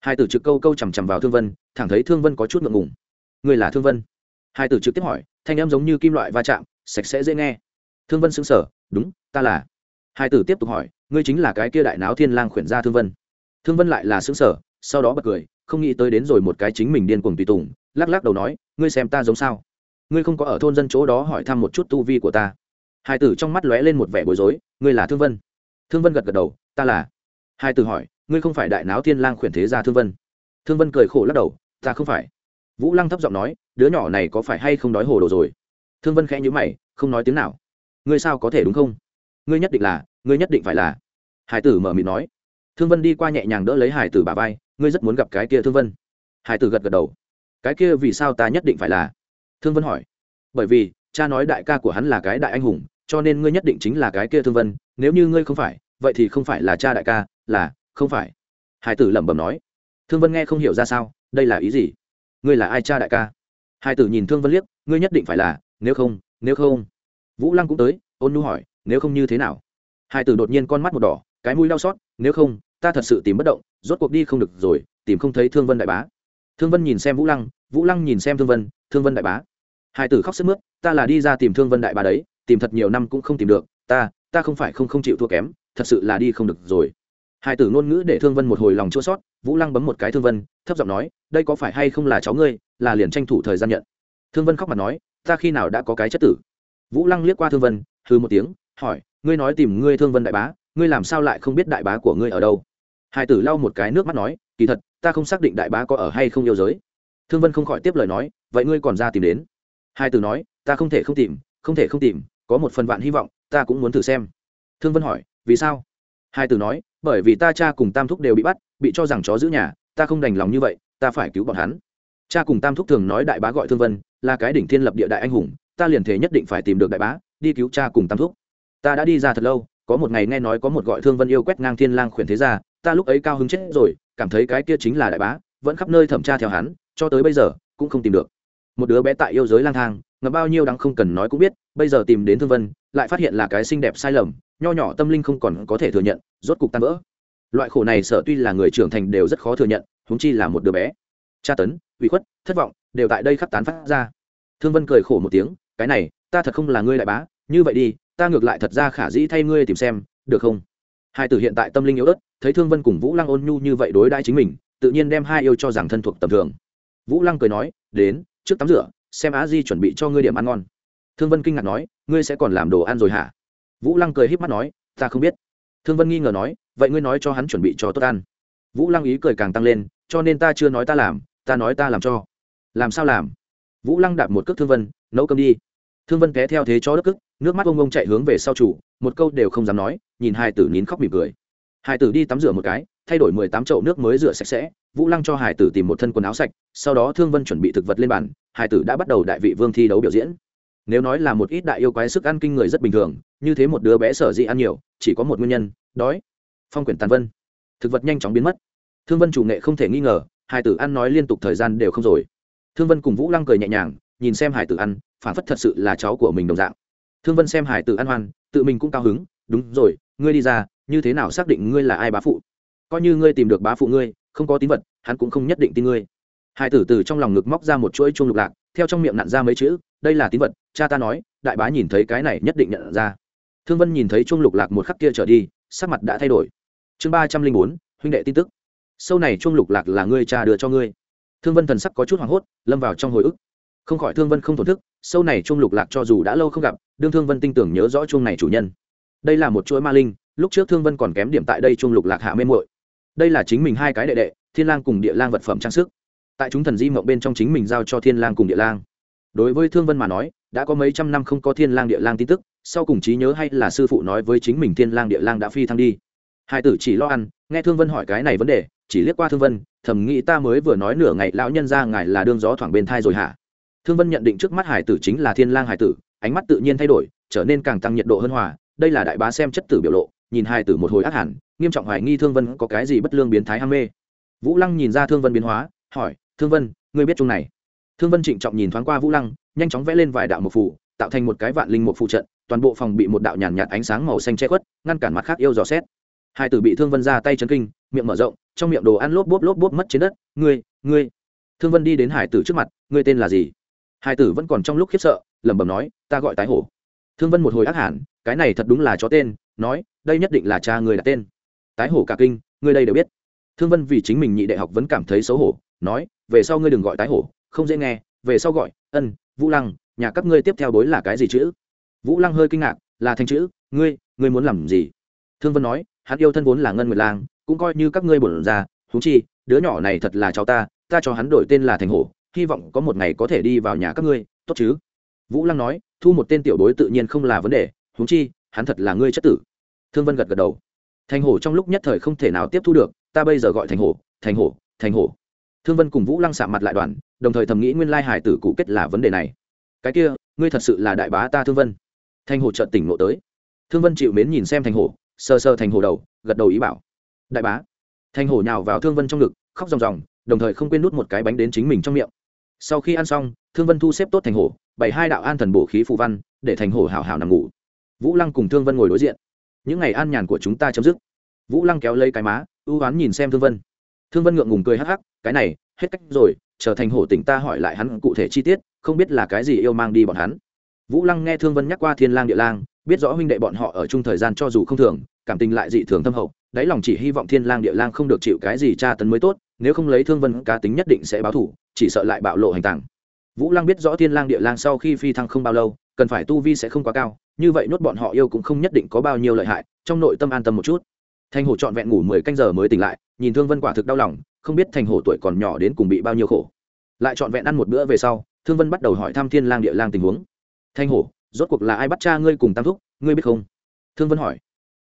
Hai tử trực câu câu chằm chằm vào thương vân, thẳng thấy thương vân có chút ngượng ngùng. Ngươi là thương vân? Hai tử trực tiếp hỏi, thanh em giống như kim loại va chạm, sạch sẽ dễ nghe. Thương vân xứng sở đúng, ta là. Hai tử tiếp tục hỏi, ngươi chính là cái kia đại náo thiên lang khuyển ra thương vân? Thương vân lại là xứng sở sau đó bật cười, không nghĩ tới đến rồi một cái chính mình điên cuồng tùy tùng, lắc lắc đầu nói, ngươi xem ta giống sao? Ngươi không có ở thôn dân chỗ đó hỏi thăm một chút tu vi của ta hai tử trong mắt lóe lên một vẻ bối rối, ngươi là thương vân? Thương vân gật gật đầu, ta là. Hai tử hỏi, ngươi không phải đại náo thiên lang khuyển thế gia thương vân? Thương vân cười khổ lắc đầu, ta không phải. Vũ lăng thấp giọng nói, đứa nhỏ này có phải hay không đói hồ đồ rồi? Thương vân khẽ nhữ mày, không nói tiếng nào. Ngươi sao có thể đúng không? Ngươi nhất định là, ngươi nhất định phải là. Hải tử mở mịt nói. Thương vân đi qua nhẹ nhàng đỡ lấy hải tử bà vai, ngươi rất muốn gặp cái kia thương vân. Hải tử gật gật đầu. Cái kia vì sao ta nhất định phải là? Thương vân hỏi. Bởi vì cha nói đại ca của hắn là cái đại anh hùng, cho nên ngươi nhất định chính là cái kia thương vân, nếu như ngươi không phải, vậy thì không phải là cha đại ca, là, không phải. Hải tử lẩm bẩm nói. Thương vân nghe không hiểu ra sao, đây là ý gì? Ngươi là ai cha đại ca? Hải tử nhìn thương vân liếc, ngươi nhất định phải là, nếu không nếu không. Vũ lăng cũng tới, ôn nu hỏi, nếu không như thế nào? Hải tử đột nhiên con mắt một đỏ, cái mũi đau xót, nếu không, ta thật sự tìm bất động, rốt cuộc đi không được rồi, tìm không thấy thương vân đại bá. Thương vân nhìn xem vũ lăng vũ lăng nhìn xem thương vân thương vân đại bá. Hải tử khóc sức mướt ta là đi ra tìm thương vân đại bà đấy, tìm thật nhiều năm cũng không tìm được, ta ta không phải không không chịu thua kém, thật sự là đi không được rồi. Hai tử ngôn ngữ để thương vân một hồi lòng chua sót, vũ lăng bấm một cái thương vân, thấp giọng nói, đây có phải hay không là cháu ngươi, là liền tranh thủ thời gian nhận? Thương vân khóc mặt nói, ta khi nào đã có cái chất tử? Vũ lăng liếc qua thương vân hư một tiếng, hỏi, ngươi nói tìm ngươi thương vân đại bá, ngươi làm sao lại không biết đại bá của ngươi ở đâu? Hai tử lau một cái nước mắt nói, kỳ thật, ta không xác định đại bá có ở hay không yêu giới. Thương vân không khỏi tiếp lời nói, vậy ngươi còn ra tìm đến? Hai tử nói ta không thể không tìm, không thể không tìm, có một phần vạn hy vọng, ta cũng muốn thử xem. Thương vân hỏi, vì sao? Hai tử nói, bởi vì ta cha cùng tam thúc đều bị bắt, bị cho rằng chó giữ nhà, ta không đành lòng như vậy, ta phải cứu bọn hắn. Cha cùng tam thúc thường nói đại bá gọi thương vân, là cái đỉnh thiên lập địa đại anh hùng, ta liền thế nhất định phải tìm được đại bá, đi cứu cha cùng tam thúc. Ta đã đi ra thật lâu, có một ngày nghe nói có một gọi thương vân yêu quét ngang thiên lang khuyển thế ra ta lúc ấy cao hứng chết rồi, cảm thấy cái kia chính là đại bá, vẫn khắp nơi thẩm tra theo hắn, cho tới bây giờ, cũng không tìm được. Một đứa bé tại yêu giới lang thang ngập bao nhiêu đáng không cần nói cũng biết, bây giờ tìm đến thương vân, lại phát hiện là cái xinh đẹp sai lầm, nho nhỏ tâm linh không còn có thể thừa nhận, rốt cục tan vỡ. Loại khổ này sợ tuy là người trưởng thành đều rất khó thừa nhận, huống chi là một đứa bé. Tra tấn, ủy khuất, thất vọng, đều tại đây khắp tán phát ra. Thương vân cười khổ một tiếng, cái này, ta thật không là ngươi đại bá, như vậy đi, ta ngược lại thật ra khả dĩ thay ngươi tìm xem, được không? Hai tử hiện tại tâm linh yếu ớt, thấy thương vân cùng vũ lăng ôn nhu như vậy đối đãi chính mình, tự nhiên đem hai yêu cho rằng thân thuộc tầm thường. Vũ lăng cười nói, đến, trước tắm rửa xem á di chuẩn bị cho ngươi điểm ăn ngon. Thương vân kinh ngạc nói, ngươi sẽ còn làm đồ ăn rồi hả? Vũ lăng cười híp mắt nói, ta không biết. Thương vân nghi ngờ nói, vậy ngươi nói cho hắn chuẩn bị cho tốt ăn. Vũ lăng ý cười càng tăng lên, cho nên ta chưa nói ta làm, ta nói ta làm cho. Làm sao làm? Vũ lăng đạp một cước thương vân, nấu cơm đi. Thương vân té theo thế cho đất cức nước mắt ông ông chạy hướng về sau chủ, một câu đều không dám nói, nhìn hai tử nín khóc mỉm cười. Hai tử đi tắm rửa một cái, thay đổi mười tám chậu nước mới rửa sạch sẽ vũ lăng cho hải tử tìm một thân quần áo sạch, sau đó thương vân chuẩn bị thực vật lên bàn, hải tử đã bắt đầu đại vị vương thi đấu biểu diễn. Nếu nói là một ít đại yêu quái sức ăn kinh người rất bình thường, như thế một đứa bé sở dĩ ăn nhiều, chỉ có một nguyên nhân, đói. Phong quyển tàn vân. Thực vật nhanh chóng biến mất. Thương vân chủ nghệ không thể nghi ngờ, hải tử ăn nói liên tục thời gian đều không rồi. Thương vân cùng vũ lăng cười nhẹ nhàng, nhìn xem hải tử ăn, phản phất thật sự là cháu của mình đồng dạng. Thương vân xem hải tử ăn hoan, tự mình cũng cao hứng, đúng rồi, ngươi đi ra, như thế nào xác định ngươi là ai bá phụ? Coi như ngươi tìm được bá phụ ngươi không có tín vật, hắn cũng không nhất định tin ngươi. Hai tử từ trong lòng ngực móc ra một chuỗi chuông lục lạc, theo trong miệng nặn ra mấy chữ, đây là tín vật, cha ta nói, đại bá nhìn thấy cái này nhất định nhận ra. Thương vân nhìn thấy chuông lục lạc một khắc kia trở đi, sắc mặt đã thay đổi. Chương ba trăm linh bốn, huynh đệ tin tức. Sâu này chuông lục lạc là ngươi cha đưa cho ngươi. Thương vân thần sắc có chút hoảng hốt, lâm vào trong hồi ức. Không khỏi thương vân không thổn thức sâu này chuông lục lạc cho dù đã lâu không gặp, đương thương vân tin tưởng nhớ rõ chuông này chủ nhân. Đây là một chuỗi ma linh, lúc trước thương vân còn kém điểm tại đây trung lục lạc hạ mê muội đây là chính mình hai cái đệ đệ, thiên lang cùng địa lang vật phẩm trang sức. Tại chúng thần di mộng bên trong chính mình giao cho thiên lang cùng địa lang. Đối với thương vân mà nói, đã có mấy trăm năm không có thiên lang địa lang tin tức, sau cùng trí nhớ hay là sư phụ nói với chính mình thiên lang địa lang đã phi thăng đi. Hai tử chỉ lo ăn, nghe thương vân hỏi cái này vấn đề, chỉ liếc qua thương vân, thầm nghĩ ta mới vừa nói nửa ngày lão nhân ra ngài là đương gió thoảng bên thai rồi hả? Thương vân nhận định trước mắt hải tử chính là thiên lang hải tử, ánh mắt tự nhiên thay đổi, trở nên càng tăng nhiệt độ hơn hòa, đây là đại bá xem chất tử biểu lộ nhìn hai tử một hồi ác hẳn nghiêm trọng hoài nghi thương vân có cái gì bất lương biến thái ham mê. Vũ lăng nhìn ra thương vân biến hóa hỏi thương vân ngươi biết chung này? Thương vân trịnh trọng nhìn thoáng qua vũ lăng nhanh chóng vẽ lên vài đạo một phủ, tạo thành một cái vạn linh một phụ trận toàn bộ phòng bị một đạo nhàn nhạt, ánh sáng màu xanh che khuất ngăn cản mặt khác yêu dò xét. Hai tử bị thương vân ra tay chấn kinh miệng mở rộng trong miệng đồ ăn lốp bốp lốp bốp mất trên đất ngươi ngươi. Thương vân đi đến hải tử trước mặt ngươi tên là gì? Hải tử vẫn còn trong lúc khiếp sợ lẩm bẩm nói ta gọi tái hổ. Thương vân một hồi ác hẳn cái này thật đúng là chó tên nói, đây nhất định là cha người đặt tên. Tái hổ cả kinh, ngươi đây đều biết. Thương vân vì chính mình nhị đại học vẫn cảm thấy xấu hổ, nói, về sau ngươi đừng gọi tái hổ, không dễ nghe, về sau gọi, ân, vũ lăng, nhà các ngươi tiếp theo bối là cái gì chữ? Vũ lăng hơi kinh ngạc, là thành chữ, ngươi ngươi muốn làm gì? Thương vân nói, hắn yêu thân vốn là ngân nguyệt lang, cũng coi như các ngươi bổn ra thú chi, đứa nhỏ này thật là cháu ta ta cho hắn đổi tên là thành hổ, hy vọng có một ngày có thể đi vào nhà các ngươi, tốt chứ? Vũ lăng nói, thu một tên tiểu bối tự nhiên không là vấn đề thú chi, hắn thật là ngươi chất tử thương vân gật gật đầu. Thành hổ trong lúc nhất thời không thể nào tiếp thu được, ta bây giờ gọi thành hổ thành hổ thành hổ. Thương vân cùng vũ lăng sạ mặt lại đoàn, đồng thời thầm nghĩ nguyên lai hải tử cụ kết là vấn đề này. Cái kia, ngươi thật sự là đại bá ta thương vân. Thành hổ trợn tỉnh ngộ tới. Thương vân chịu mến nhìn xem thành hổ sơ sơ thành hổ đầu, gật đầu ý bảo. Đại bá. Thành hổ nhào vào thương vân trong ngực, khóc ròng ròng, đồng thời không quên nút một cái bánh đến chính mình trong miệng. Sau khi ăn xong, thương vân thu xếp tốt thành hổ, bày hai đạo an thần bổ khí phù văn, để thành hổ hào hào nằm ngủ. Vũ lăng cùng thương vân ngồi đối diện những ngày an nhàn của chúng ta chấm dứt. Vũ lăng kéo lấy cái má, ưu oán nhìn xem thương vân. Thương vân ngượng ngùng cười hắc hắc, cái này, hết cách rồi, trở thành hổ tỉnh ta hỏi lại hắn cụ thể chi tiết, không biết là cái gì yêu mang đi bọn hắn. Vũ lăng nghe thương vân nhắc qua thiên lang địa lang, biết rõ huynh đệ bọn họ ở chung thời gian cho dù không thường, cảm tình lại dị thường thâm hậu, đáy lòng chỉ hy vọng thiên lang địa lang không được chịu cái gì tra tấn mới tốt, nếu không lấy thương vân cá tính nhất định sẽ báo thủ chỉ sợ lại bạo lộ hành tàng vũ lăng biết rõ thiên lang địa lang sau khi phi thăng không bao lâu, cần phải tu vi sẽ không quá cao, như vậy nuốt bọn họ yêu cũng không nhất định có bao nhiêu lợi hại, trong nội tâm an tâm một chút. Thành hổ trọn vẹn ngủ mười canh giờ mới tỉnh lại, nhìn thương vân quả thực đau lòng, không biết thành hổ tuổi còn nhỏ đến cùng bị bao nhiêu khổ. Lại trọn vẹn ăn một bữa về sau, thương vân bắt đầu hỏi thăm thiên lang địa lang tình huống. Thanh hổ, rốt cuộc là ai bắt cha ngươi cùng tam thúc, ngươi biết không? Thương vân hỏi.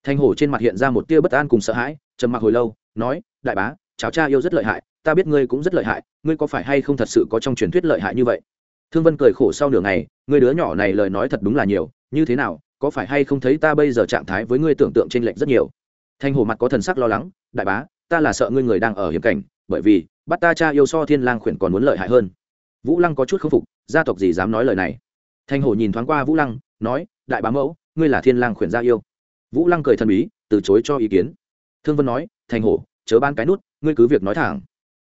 Thanh hổ trên mặt hiện ra một tia bất an cùng sợ hãi, trầm mặc hồi lâu, nói, đại bá cháu cha yêu rất lợi hại ta biết ngươi cũng rất lợi hại, ngươi có phải hay không thật sự có trong truyền thuyết lợi hại như vậy? Thương vân cười khổ sau nửa ngày, ngươi đứa nhỏ này lời nói thật đúng là nhiều, như thế nào, có phải hay không thấy ta bây giờ trạng thái với ngươi tưởng tượng trên lệnh rất nhiều? Thanh hổ mặt có thần sắc lo lắng, đại bá, ta là sợ ngươi người đang ở hiểm cảnh, bởi vì, bắt ta cha yêu so thiên lang khuyển còn muốn lợi hại hơn. Vũ lăng có chút k phục, gia tộc gì dám nói lời này? Thanh hổ nhìn thoáng qua vũ lăng, nói, đại bá mẫu, ngươi là thiên lang khuyển gia yêu. Vũ lăng cười thần bí, từ chối cho ý kiến. Thương vân nói, thanh hổ chớ ban cái nút, ngươi cứ việc nói thẳng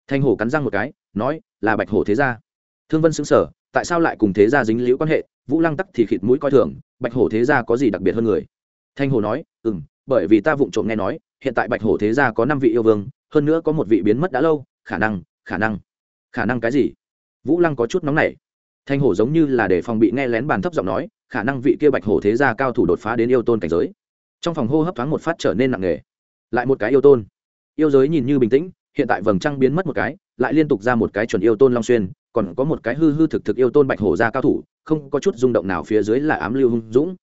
thanh hổ cắn răng một cái, nói, là bạch hổ thế gia. Thương vân xứng sở tại sao lại cùng thế gia dính liễu quan hệ? Vũ lăng tắc thì khịt mũi coi thường, bạch hổ thế gia có gì đặc biệt hơn người? Thanh hổ nói ừ m bởi vì ta vụng trộm nghe nói, hiện tại bạch hổ thế gia có năm vị yêu vương, hơn nữa có một vị biến mất đã lâu, khả năng khả năng khả năng cái gì? Vũ lăng có chút nóng nảy. Thanh hổ giống như là để phòng bị nghe lén bàn thấp giọng nói, khả năng vị kia bạch hổ thế gia cao thủ đột phá đến yêu tôn cảnh giới. Trong phòng hô hấp thoáng một phát trở nên nặng nề. Lại một cái yêu tôn. Yêu giới nhìn như bình tĩnh hiện tại vầng trăng biến mất một cái, lại liên tục ra một cái chuẩn yêu tôn long xuyên, còn có một cái hư hư thực thực yêu tôn bạch hổ gia cao thủ, không có chút rung động nào phía dưới là ám lưu hung dũng.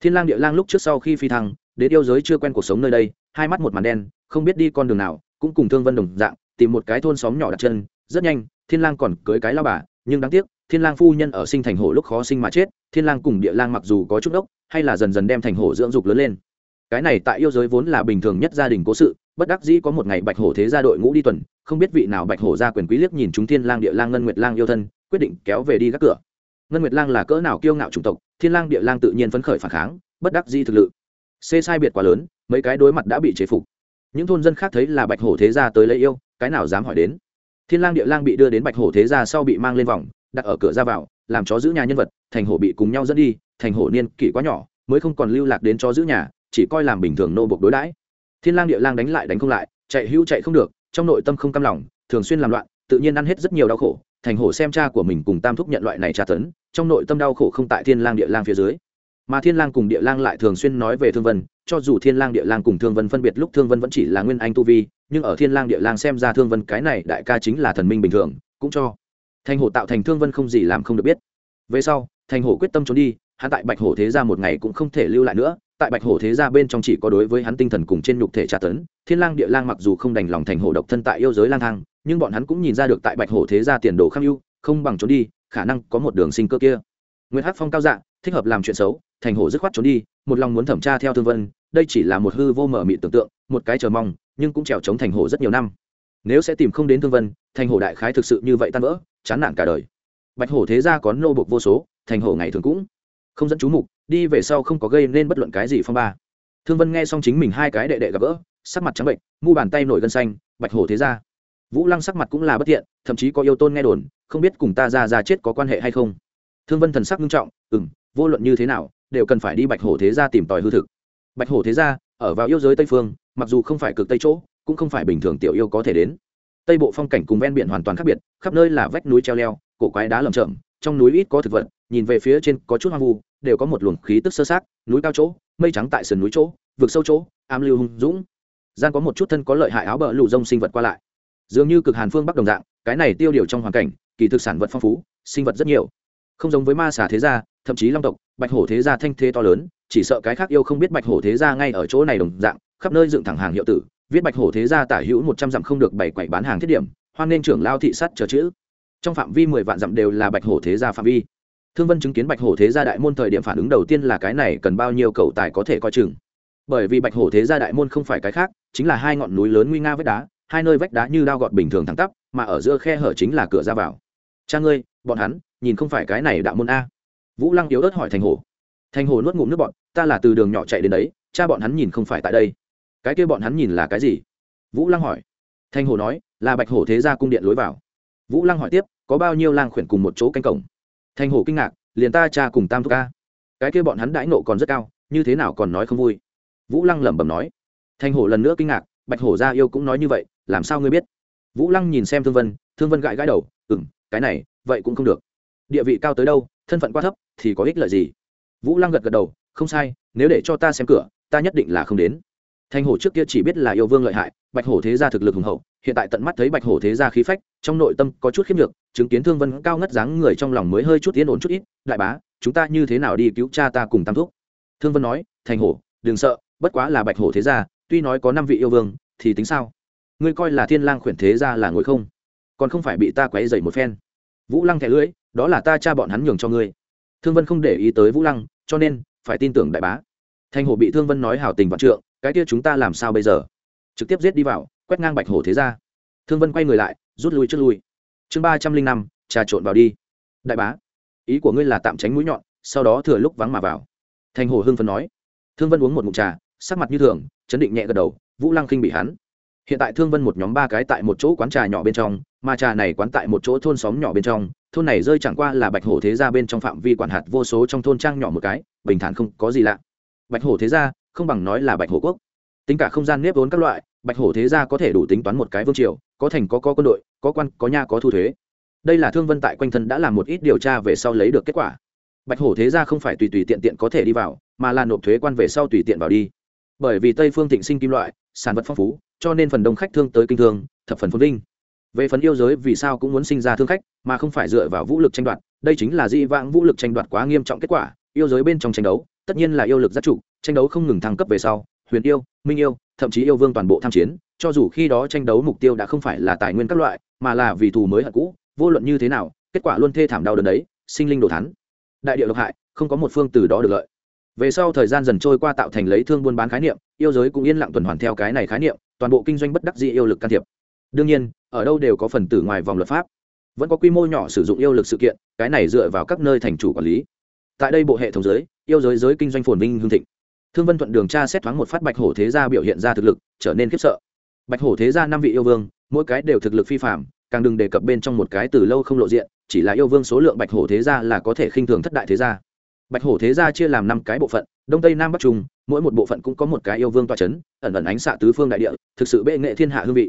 Thiên lang địa lang lúc trước sau khi phi thăng, đến yêu giới chưa quen cuộc sống nơi đây, hai mắt một màn đen, không biết đi con đường nào, cũng cùng thương vân đồng dạng, tìm một cái thôn xóm nhỏ đặt chân, rất nhanh, thiên lang còn cưới cái lao bà, nhưng đáng tiếc, thiên lang phu nhân ở sinh thành hổ lúc khó sinh mà chết, thiên lang cùng địa lang mặc dù có chút đốc, hay là dần dần đem thành hổ dưỡng dục lớn lên. Cái này tại yêu giới vốn là bình thường nhất gia đình cố sự bất đắc dĩ có một ngày bạch hổ thế gia đội ngũ đi tuần, không biết vị nào bạch hổ gia quyền quý liếc nhìn chúng thiên lang địa lang ngân nguyệt lang yêu thân, quyết định kéo về đi gác cửa. Ngân nguyệt lang là cỡ nào kiêu ngạo chủng tộc, thiên lang địa lang tự nhiên phấn khởi phản kháng, bất đắc dĩ thực lực xê sai biệt quá lớn, mấy cái đối mặt đã bị chế phục. Những thôn dân khác thấy là bạch hổ thế gia tới lấy yêu, cái nào dám hỏi đến. Thiên lang địa lang bị đưa đến bạch hổ thế gia sau bị mang lên vòng, đặt ở cửa ra vào, làm chó giữ nhà nhân vật, thành hổ bị cùng nhau dẫn đi, thành hổ niên kỷ quá nhỏ, mới không còn lưu lạc đến chó giữ nhà, chỉ coi làm bình thường nô bộc đối đãi thiên lang địa lang đánh lại đánh không lại, chạy hưu chạy không được, trong nội tâm không cam lòng, thường xuyên làm loạn, tự nhiên ăn hết rất nhiều đau khổ, thành hổ xem cha của mình cùng tam thúc nhận loại này tra tấn, trong nội tâm đau khổ không tại thiên lang địa lang phía dưới. Mà thiên lang cùng địa lang lại thường xuyên nói về thương vân, cho dù thiên lang địa lang cùng thương vân phân biệt lúc thương vân vẫn chỉ là nguyên anh tu vi, nhưng ở thiên lang địa lang xem ra thương vân cái này đại ca chính là thần minh bình thường, cũng cho thành hổ tạo thành thương vân không gì làm không được biết. Về sau, thành hổ quyết tâm trốn đi, hắn tại bạch hổ thế gia một ngày cũng không thể lưu lại nữa tại bạch hổ thế gia bên trong chỉ có đối với hắn tinh thần cùng trên nhục thể tra tấn. Thiên lang địa lang mặc dù không đành lòng thành hổ độc thân tại yêu giới lang thang, nhưng bọn hắn cũng nhìn ra được tại bạch hổ thế gia tiền đồ kham ưu, không bằng trốn đi, khả năng có một đường sinh cơ kia. Nguyễn hắc phong cao dạng thích hợp làm chuyện xấu, thành hổ dứt khoát trốn đi, một lòng muốn thẩm tra theo thương vân, đây chỉ là một hư vô mở mị tưởng tượng, một cái chờ mong, nhưng cũng trèo chống thành hổ rất nhiều năm. Nếu sẽ tìm không đến thương vân, thành hổ đại khái thực sự như vậy tan vỡ, chán nản cả đời. Bạch hổ thế gia có nô bộc vô số, thành hổ ngày thường cũng không dẫn chú mục đi về sau không có gây nên bất luận cái gì phong ba. Thương vân nghe xong chính mình hai cái đệ đệ gặp gỡ, sắc mặt trắng bệnh, mu bàn tay nổi gân xanh, bạch hổ thế ra vũ lăng sắc mặt cũng là bất thiện, thậm chí có yêu tôn nghe đồn, không biết cùng ta ra ra chết có quan hệ hay không. Thương vân thần sắc nghiêm trọng ừ m vô luận như thế nào, đều cần phải đi bạch hổ thế gia tìm tòi hư thực. Bạch hổ thế gia, ở vào yêu giới tây phương, mặc dù không phải cực tây chỗ, cũng không phải bình thường tiểu yêu có thể đến. Tây bộ phong cảnh cùng ven biển hoàn toàn khác biệt, khắp nơi là vách núi treo leo, cổ quái đá lầm chậm trong núi ít có thực vật nhìn về phía trên có chút hoang vu, đều có một luồng khí tức sơ sát núi cao chỗ, mây trắng tại sườn núi chỗ, vực sâu chỗ am lưu hung dũng. Gian có một chút thân có lợi hại áo bờ lụ rông sinh vật qua lại. Dường như cực hàn phương bắc đồng dạng, cái này tiêu điều trong hoàn cảnh, kỳ thực sản vật phong phú, sinh vật rất nhiều. Không giống với ma xà thế gia, thậm chí long tộc, bạch hổ thế gia thanh thế to lớn, chỉ sợ cái khác yêu không biết bạch hổ thế gia ngay ở chỗ này đồng dạng, khắp nơi dựng thẳng hàng hiệu tử, viết bạch hổ thế gia tả hữu một trăm dặm không được bảy quẩy bán hàng thiết điểm, hoan nên trưởng lao thị sắt chờ chữ. Trong phạm vi mười vạn dặm đều là bạch hổ thế gia phạm vi thương vân chứng kiến bạch hổ thế gia đại môn thời điểm phản ứng đầu tiên là cái này cần bao nhiêu cầu tài có thể coi chừng. Bởi vì bạch hổ thế gia đại môn không phải cái khác, chính là hai ngọn núi lớn nguy nga vách đá, hai nơi vách đá như đao gọt bình thường thẳng tắp, mà ở giữa khe hở chính là cửa ra vào. Cha ngươi, bọn hắn, nhìn không phải cái này đạo môn a? Vũ lăng yếu ớt hỏi thành hổ. Thành hổ nuốt ngụm nước bọn ta là từ đường nhỏ chạy đến đấy, cha bọn hắn nhìn không phải tại đây. Cái kia bọn hắn nhìn là cái gì? Vũ lăng hỏi. Thành hổ nói, là bạch hổ thế gia cung điện lối vào. Vũ lăng hỏi tiếp, có bao nhiêu lang khuyển cùng một chỗ canh cổng? Thanh hổ kinh ngạc, liền ta cha cùng tam thúc ca cái kia bọn hắn đãi nộ còn rất cao, như thế nào còn nói không vui? Vũ lăng lẩm bẩm nói. Thanh hổ lần nữa kinh ngạc, bạch hổ gia yêu cũng nói như vậy, làm sao ngươi biết? Vũ lăng nhìn xem thương vân thương vân gãi gãi đầu ừ m cái này, vậy cũng không được. Địa vị cao tới đâu, thân phận quá thấp, thì có ích lợi gì? Vũ lăng gật gật đầu, không sai, nếu để cho ta xem cửa, ta nhất định là không đến. Thanh hổ trước kia chỉ biết là yêu vương lợi hại, bạch hổ thế gia thực lực hùng hậu hiện tại tận mắt thấy bạch hổ thế gia khí phách, trong nội tâm có chút khiếp nhược, chứng kiến thương vân cao ngất dáng người trong lòng mới hơi chút yên ổn chút ít, đại bá, chúng ta như thế nào đi cứu cha ta cùng tam thúc? Thương vân nói, thành hổ, đừng sợ, bất quá là bạch hổ thế gia, tuy nói có năm vị yêu vương, thì tính sao? Ngươi coi là thiên lang khuyển thế gia là ngồi không? Còn không phải bị ta quấy dậy một phen. Vũ lăng thẻ lưỡi, đó là ta cha bọn hắn nhường cho ngươi. Thương vân không để ý tới vũ lăng, cho nên, phải tin tưởng đại bá. Thành hổ bị thương vân nói hào tình vạn trượng, cái kia chúng ta làm sao bây giờ? Trực tiếp giết đi vào quét ngang bạch hổ thế ra. Thương vân quay người lại, rút lui trước lui. Chương ba trăm linh năm, trà trộn vào đi. Đại bá, ý của ngươi là tạm tránh mũi nhọn, sau đó thừa lúc vắng mà vào. Thành hồ hưng phấn nói. Thương vân uống một mụn trà, sắc mặt như thường, chấn định nhẹ gật đầu, vũ lăng khinh bị hắn. Hiện tại thương vân một nhóm ba cái tại một chỗ quán trà nhỏ bên trong, mà trà này quán tại một chỗ thôn xóm nhỏ bên trong, thôn này rơi chẳng qua là bạch hổ thế gia bên trong phạm vi quản hạt vô số trong thôn trang nhỏ một cái, bình thản không có gì lạ. Bạch hổ thế gia, không bằng nói là bạch hổ quốc. Tính cả không gian nếp vốn các loại bạch hổ thế gia có thể đủ tính toán một cái vương triều, có thành có có quân đội, có quan, có nha, có thu thuế. Đây là thương vân tại quanh thân đã làm một ít điều tra về sau lấy được kết quả. Bạch hổ thế gia không phải tùy tùy tiện tiện có thể đi vào, mà là nộp thuế quan về sau tùy tiện vào đi. Bởi vì tây phương thịnh sinh kim loại, sản vật phong phú, cho nên phần đông khách thương tới kinh thương, thập phần phồn vinh. Về phần yêu giới, vì sao cũng muốn sinh ra thương khách, mà không phải dựa vào vũ lực tranh đoạt, đây chính là di vãng vũ lực tranh đoạt quá nghiêm trọng kết quả. Yêu giới bên trong tranh đấu, tất nhiên là yêu lực giác trụ tranh đấu không ngừng thăng cấp về sau huyền yêu, minh yêu, thậm chí yêu vương toàn bộ tham chiến, cho dù khi đó tranh đấu mục tiêu đã không phải là tài nguyên các loại, mà là vì thù mới hận cũ, vô luận như thế nào, kết quả luôn thê thảm đau đớn đấy, sinh linh đồ thắn đại địa độc hại, không có một phương từ đó được lợi. Về sau thời gian dần trôi qua tạo thành lấy thương buôn bán khái niệm, yêu giới cũng yên lặng tuần hoàn theo cái này khái niệm, toàn bộ kinh doanh bất đắc dĩ yêu lực can thiệp. Đương nhiên, ở đâu đều có phần tử ngoài vòng luật pháp. Vẫn có quy mô nhỏ sử dụng yêu lực sự kiện, cái này dựa vào các nơi thành chủ quản lý. Tại đây bộ hệ thống giới, yêu giới giới kinh doanh phồn vinh hương thịnh thương vân thuận đường tra xét thoáng một phát bạch hổ thế gia biểu hiện ra thực lực, trở nên khiếp sợ. Bạch hổ thế gia năm vị yêu vương, mỗi cái đều thực lực phi phạm càng đừng đề cập bên trong một cái từ lâu không lộ diện, chỉ là yêu vương số lượng bạch hổ thế gia là có thể khinh thường thất đại thế gia. Bạch hổ thế gia chia làm năm cái bộ phận, đông tây nam bắc trung, mỗi một bộ phận cũng có một cái yêu vương toa c h ấ n ẩn ẩn ánh xạ tứ phương đại địa, thực sự bệ nghệ thiên hạ hương vị.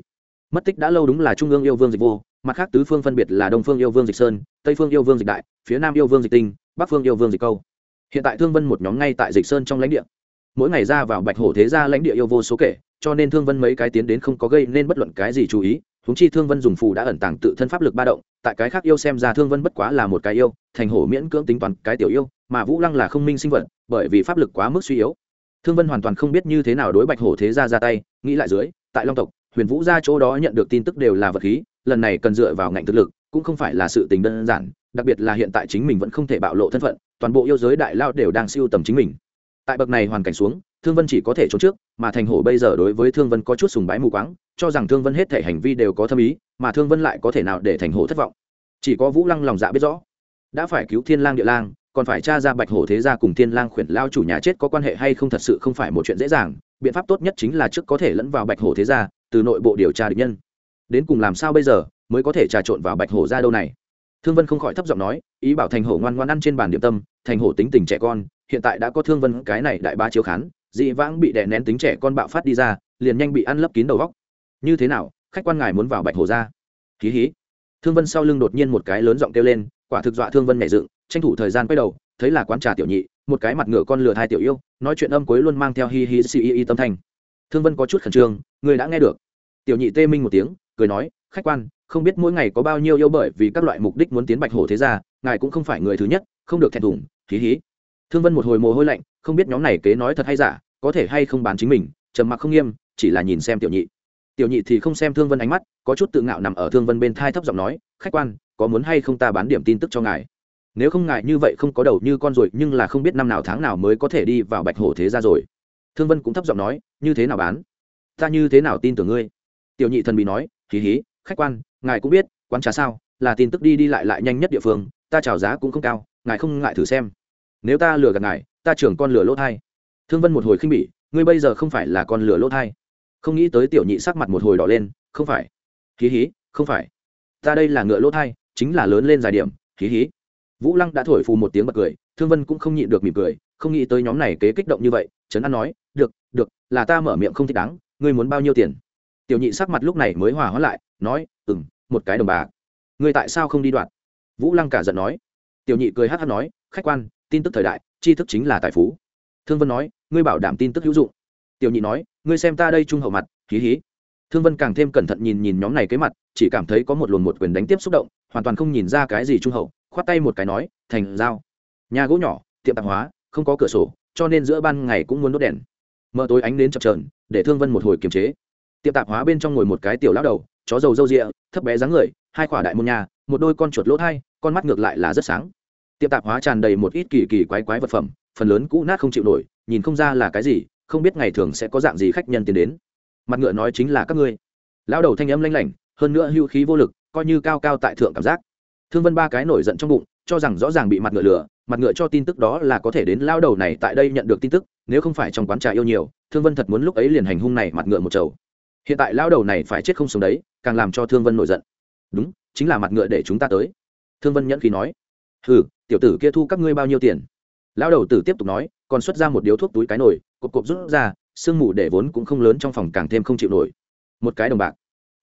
Mất tích đã lâu đúng là trung ương yêu vương dịch vô, mặt khác tứ phương phân biệt là đông phương yêu vương dịch sơn, tây phương yêu vương dịch đại, phía nam yêu vương dịch tinh, bắc phương yêu vương dịch câu. Hiện tại thương vân một nhóm ngay tại dịch sơn trong lãnh địa mỗi ngày ra vào bạch hổ thế gia lãnh địa yêu vô số kể, cho nên thương vân mấy cái tiến đến không có gây nên bất luận cái gì chú ý húng chi thương vân dùng phù đã ẩn tàng tự thân pháp lực ba động, tại cái khác yêu xem ra thương vân bất quá là một cái yêu, thành hổ miễn cưỡng tính toán cái tiểu yêu, mà vũ lăng là không minh sinh vật, bởi vì pháp lực quá mức suy yếu. Thương vân hoàn toàn không biết như thế nào đối bạch hổ thế gia ra tay, nghĩ lại dưới, tại long tộc, huyền vũ ra chỗ đó nhận được tin tức đều là vật khí, lần này cần dựa vào ngạnh thực lực, cũng không phải là sự tình đơn giản, đặc biệt là hiện tại chính mình vẫn không thể bạo lộ thân phận, toàn bộ yêu giới đại lao đều đang siêu tầm chính mình tại bậc này hoàn cảnh xuống, thương vân chỉ có thể trốn trước, mà thành hổ bây giờ đối với thương vân có chút sùng bái mù quáng, cho rằng thương vân hết thể hành vi đều có thâm ý, mà thương vân lại có thể nào để thành hổ thất vọng. Chỉ có vũ lăng lòng dạ biết rõ. Đã phải cứu thiên lang địa lang, còn phải tra ra bạch hổ thế gia cùng thiên lang khuyển lao chủ nhà chết có quan hệ hay không thật sự không phải một chuyện dễ dàng. Biện pháp tốt nhất chính là trước có thể lẫn vào bạch hổ thế gia, từ nội bộ điều tra địch nhân. Đến cùng làm sao bây giờ mới có thể trà trộn vào bạch hổ ra đâu này? Thương vân không khỏi thấp giọng nói, ý bảo thành hổ ngoan ngoan ăn trên bàn điểm tâm, thành hổ tính tình trẻ con hiện tại đã có thương vân cái này đại ba chiếu khán, dị vãng bị đè nén tính trẻ con bạo phát đi ra, liền nhanh bị ăn lấp kín đầu góc. Như thế nào, khách quan ngài muốn vào bạch hồ ra? Hí hí. Thương vân sau lưng đột nhiên một cái lớn giọng kêu lên, quả thực dọa thương vân nhảy dựng, tranh thủ thời gian quay đầu, thấy là quán trà tiểu nhị, một cái mặt ngựa con lừa hai tiểu yêu, nói chuyện âm cuối luôn mang theo hi hi si y tâm thanh. Thương vân có chút khẩn trương, người đã nghe được. Tiểu nhị tê minh một tiếng, cười nói, khách quan, không biết mỗi ngày có bao nhiêu yêu bởi vì các loại mục đích muốn tiến bạch hổ thế ra ngài cũng không phải người thứ nhất, không được thẹn thùng, hí hí thương vân một hồi mồ hôi lạnh, không biết nhóm này kế nói thật hay giả, có thể hay không bán chính mình, trầm mặc không nghiêm, chỉ là nhìn xem tiểu nhị. Tiểu nhị thì không xem thương vân ánh mắt, có chút tự ngạo nằm ở thương vân bên thai thấp giọng nói, khách quan, có muốn hay không ta bán điểm tin tức cho ngài? Nếu không ngại như vậy không có đầu như con rồi, nhưng là không biết năm nào tháng nào mới có thể đi vào bạch hổ thế ra rồi. Thương vân cũng thấp giọng nói, như thế nào bán? Ta như thế nào tin tưởng ngươi? Tiểu nhị thần bị nói, hí hí, khách quan, ngài cũng biết, quán trà sao, là tin tức đi đi lại lại nhanh nhất địa phương, ta trào giá cũng không cao, ngài không ngại thử xem nếu ta lừa gạt ngài, ta trưởng con lửa lỗ thai. Thương vân một hồi khinh bỉ, ngươi bây giờ không phải là con lửa lỗ thai. Không nghĩ tới tiểu nhị sắc mặt một hồi đỏ lên, không phải. Hí hí, không phải. Ta đây là ngựa lỗ thai, chính là lớn lên dài điểm, hí hí. Vũ lăng đã thổi phù một tiếng bật cười, thương vân cũng không nhịn được mỉm cười, không nghĩ tới nhóm này kế kích động như vậy, trấn an nói, được được, là ta mở miệng không thích đáng, ngươi muốn bao nhiêu tiền? Tiểu nhị sắc mặt lúc này mới hòa hóa lại, nói ừ m một cái đồng bạc. Ngươi tại sao không đi đoạn vũ lăng cả giận nói. Tiểu nhị cười hát hát nói, khách quan tin tức thời đại, tri thức chính là tài phú. Thương vân nói, ngươi bảo đảm tin tức hữu dụng. Tiểu nhị nói, ngươi xem ta đây trung hậu mặt, hí hí. Thương vân càng thêm cẩn thận nhìn nhìn nhóm này kế mặt, chỉ cảm thấy có một luồn một quyền đánh tiếp xúc động, hoàn toàn không nhìn ra cái gì trung hậu, khoát tay một cái nói, thành dao nhà gỗ nhỏ, tiệm tạp hóa, không có cửa sổ, cho nên giữa ban ngày cũng muốn đốt đèn. Mở tối ánh đến chập trờn để thương vân một hồi kiềm chế. Tiệm tạp hóa bên trong ngồi một cái tiểu lão đầu, chó dầu râu rịa, thấp bé dáng người, hai quả đại môn nhà, một đôi con chuột lỗ thai, con mắt ngược lại là rất sáng tiệm tạp hóa tràn đầy một ít kỳ kỳ quái quái vật phẩm, phần lớn cũ nát không chịu nổi, nhìn không ra là cái gì, không biết ngày thường sẽ có dạng gì khách nhân tiến đến. Mặt ngựa nói chính là các ngươi. Lão đầu thanh âm lanh lảnh, hơn nữa hưu khí vô lực, coi như cao cao tại thượng cảm giác. Thương vân ba cái nổi giận trong bụng, cho rằng rõ ràng bị mặt ngựa lừa, mặt ngựa cho tin tức đó là có thể đến lao đầu này tại đây nhận được tin tức, nếu không phải trong quán trà yêu nhiều, thương vân thật muốn lúc ấy liền hành hung này mặt ngựa một chầu. Hiện tại lao đầu này phải chết không sống đấy, càng làm cho thương vân nổi giận. Đúng, chính là mặt ngựa để chúng ta tới. Thương vân nhẫn khí nói. Ừ tiểu tử kia thu các ngươi bao nhiêu tiền? Lão đầu tử tiếp tục nói, còn xuất ra một điếu thuốc túi cái nồi, cộp cộp rút ra, sương mù để vốn cũng không lớn trong phòng càng thêm không chịu nổi. Một cái đồng bạc.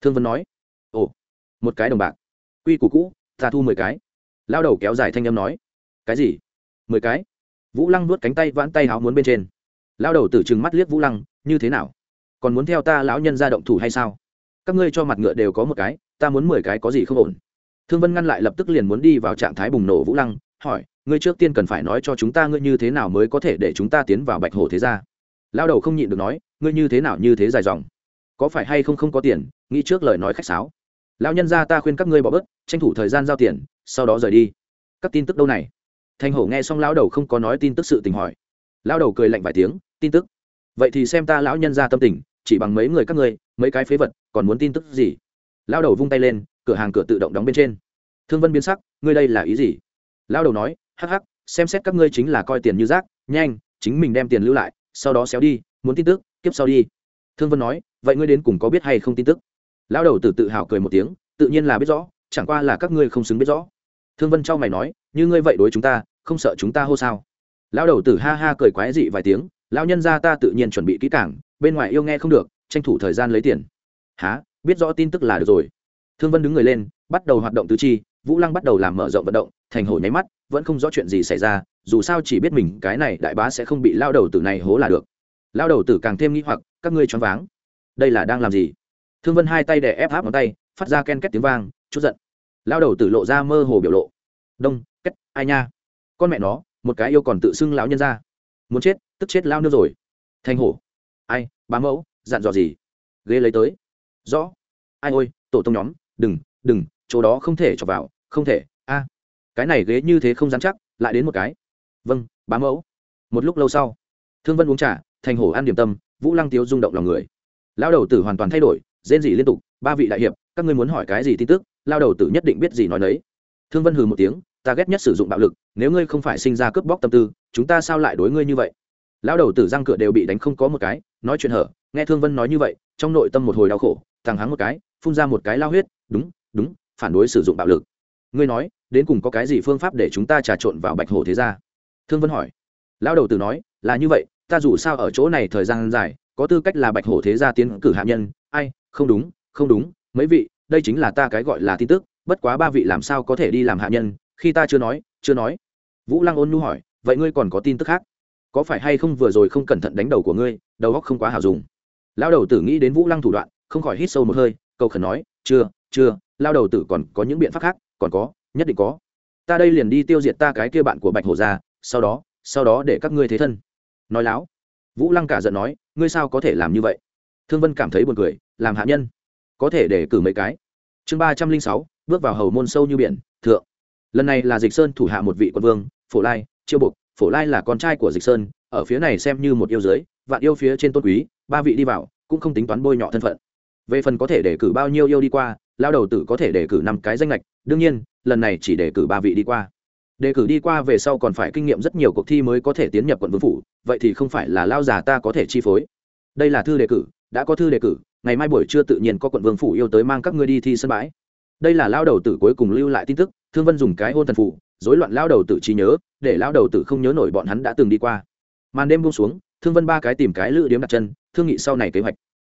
Thương vân nói. Ồ, một cái đồng bạc. Quy củ cũ, ta thu mười cái. Lao đầu kéo dài thanh âm nói. Cái gì? Mười cái? Vũ lăng nuốt cánh tay vãn tay háo muốn bên trên. Lao đầu tử trừng mắt liếc vũ lăng, như thế nào? Còn muốn theo ta lão nhân ra động thủ hay sao? Các ngươi cho mặt ngựa đều có một cái, ta muốn mười cái có gì không ổn? Thương vân ngăn lại lập tức liền muốn đi vào trạng thái bùng nổ vũ lăng hỏi, ngươi trước tiên cần phải nói cho chúng ta ngươi như thế nào mới có thể để chúng ta tiến vào bạch hồ thế gia? Lao đầu không nhịn được nói, ngươi như thế nào như thế dài dòng? Có phải hay không không có tiền? Nghĩ trước lời nói khách sáo. Lão nhân gia ta khuyên các ngươi bỏ bớt, tranh thủ thời gian giao tiền, sau đó rời đi. Các tin tức đâu này? Thanh hổ nghe xong lão đầu không có nói tin tức sự tình hỏi. Lão đầu cười lạnh vài tiếng, tin tức? Vậy thì xem ta lão nhân gia tâm tình, chỉ bằng mấy người các ngươi, mấy cái phế vật, còn muốn tin tức gì? Lão đầu vung tay lên, cửa hàng cửa tự động đóng bên trên. Thương vân biến sắc, ngươi đây là ý gì? Lão đầu nói, hắc hắc, xem xét các ngươi chính là coi tiền như rác, nhanh, chính mình đem tiền lưu lại, sau đó xéo đi, muốn tin tức tiếp sau đi. Thương vân nói, vậy ngươi đến cùng có biết hay không tin tức? Lão đầu tử tự hào cười một tiếng, tự nhiên là biết rõ, chẳng qua là các ngươi không xứng biết rõ. Thương vân trao mày nói, như ngươi vậy đối chúng ta, không sợ chúng ta hô sao? Lão đầu tử ha ha cười quái dị vài tiếng, lão nhân gia ta tự nhiên chuẩn bị kỹ cảng bên ngoài yêu nghe không được, tranh thủ thời gian lấy tiền. Há biết rõ tin tức là được rồi. Thương vân đứng người lên, bắt đầu hoạt động tứ chi, vũ lăng bắt đầu làm mở rộng vận động thành hổ nháy mắt, vẫn không rõ chuyện gì xảy ra, dù sao chỉ biết mình cái này đại bá sẽ không bị lao đầu tử này hố là được. Lao đầu tử càng thêm nghĩ hoặc, các ngươi choáng váng. Đây là đang làm gì? Thương vân hai tay đè ép áp ngón tay, phát ra ken két tiếng vang, chút giận. Lao đầu tử lộ ra mơ hồ biểu lộ. Đông, két, ai nha? Con mẹ nó, một cái yêu còn tự xưng lão nhân ra muốn chết, tức chết lao nước rồi. Thanh hổ. Ai, bá mẫu, dặn dò gì? Ghê lấy tới. Rõ. Ai ôi, tổ tông nhóm, đừng đừng, chỗ đó không thể cho vào, không thể. A cái này ghế như thế không dám chắc, lại đến một cái. Vâng bá mẫu. Một lúc lâu sau, thương vân uống trà, thành hổ ăn điểm tâm, vũ lăng tiếu rung động lòng người. Lao đầu tử hoàn toàn thay đổi, rên dị liên tục, ba vị đại hiệp, các ngươi muốn hỏi cái gì tin tức, lao đầu tử nhất định biết gì nói đấy thương vân hừ một tiếng, ta ghét nhất sử dụng bạo lực, nếu ngươi không phải sinh ra cướp bóc tâm tư, chúng ta sao lại đối ngươi như vậy? Lao đầu tử răng cửa đều bị đánh không có một cái, nói chuyện hở, nghe thương vân nói như vậy, trong nội tâm một hồi đau khổ, thằng hắng một cái, phun ra một cái lao huyết, đúng đúng, phản đối sử dụng bạo lực. Ngươi nói đến cùng có cái gì phương pháp để chúng ta trà trộn vào bạch hổ thế gia? Thương vân hỏi. Lão đầu tử nói, là như vậy, ta dù sao ở chỗ này thời gian dài, có tư cách là bạch hổ thế gia tiến cử hạ nhân. Ai, không đúng không đúng, mấy vị, đây chính là ta cái gọi là tin tức, bất quá ba vị làm sao có thể đi làm hạ nhân, khi ta chưa nói chưa nói. Vũ lăng ôn nhu hỏi, vậy ngươi còn có tin tức khác? Có phải hay không vừa rồi không cẩn thận đánh đầu của ngươi, đầu óc không quá hào dùng? Lão đầu tử nghĩ đến vũ lăng thủ đoạn, không khỏi hít sâu một hơi, cầu khẩn nói, chưa chưa lao đầu tử còn có những biện pháp khác, còn có nhất định có. Ta đây liền đi tiêu diệt ta cái kia bạn của bạch hổ ra sau đó sau đó để các ngươi thế thân. Nói láo. Vũ lăng cả giận nói, ngươi sao có thể làm như vậy? Thương vân cảm thấy buồn cười, làm hạ nhân, có thể để cử mấy cái. Chương ba trăm linh sáu, bước vào hầu môn sâu như biển, thượng. Lần này là dịch sơn thủ hạ một vị quân vương, phổ lai, chiêu bục. Phổ lai là con trai của dịch sơn, ở phía này xem như một yêu giới vạn yêu phía trên tôn quý, ba vị đi vào, cũng không tính toán bôi nhọ thân phận. Về phần có thể để cử bao nhiêu yêu đi qua lao đầu tử có thể đề cử năm cái danh lệch đương nhiên, lần này chỉ đề cử ba vị đi qua. Đề cử đi qua về sau còn phải kinh nghiệm rất nhiều cuộc thi mới có thể tiến nhập quận vương phủ, vậy thì không phải là lao già ta có thể chi phối. Đây là thư đề cử, đã có thư đề cử, ngày mai buổi trưa tự nhiên có quận vương phủ yêu tới mang các ngươi đi thi sân bãi. Đây là lao đầu tử cuối cùng lưu lại tin tức, thương vân dùng cái hôn thần phủ dối loạn lao đầu tử trí nhớ, để lao đầu tử không nhớ nổi bọn hắn đã từng đi qua. Màn đêm buông xuống, thương vân ba cái tìm cái lự điếm đặt chân, thương nghị sau này kế hoạch.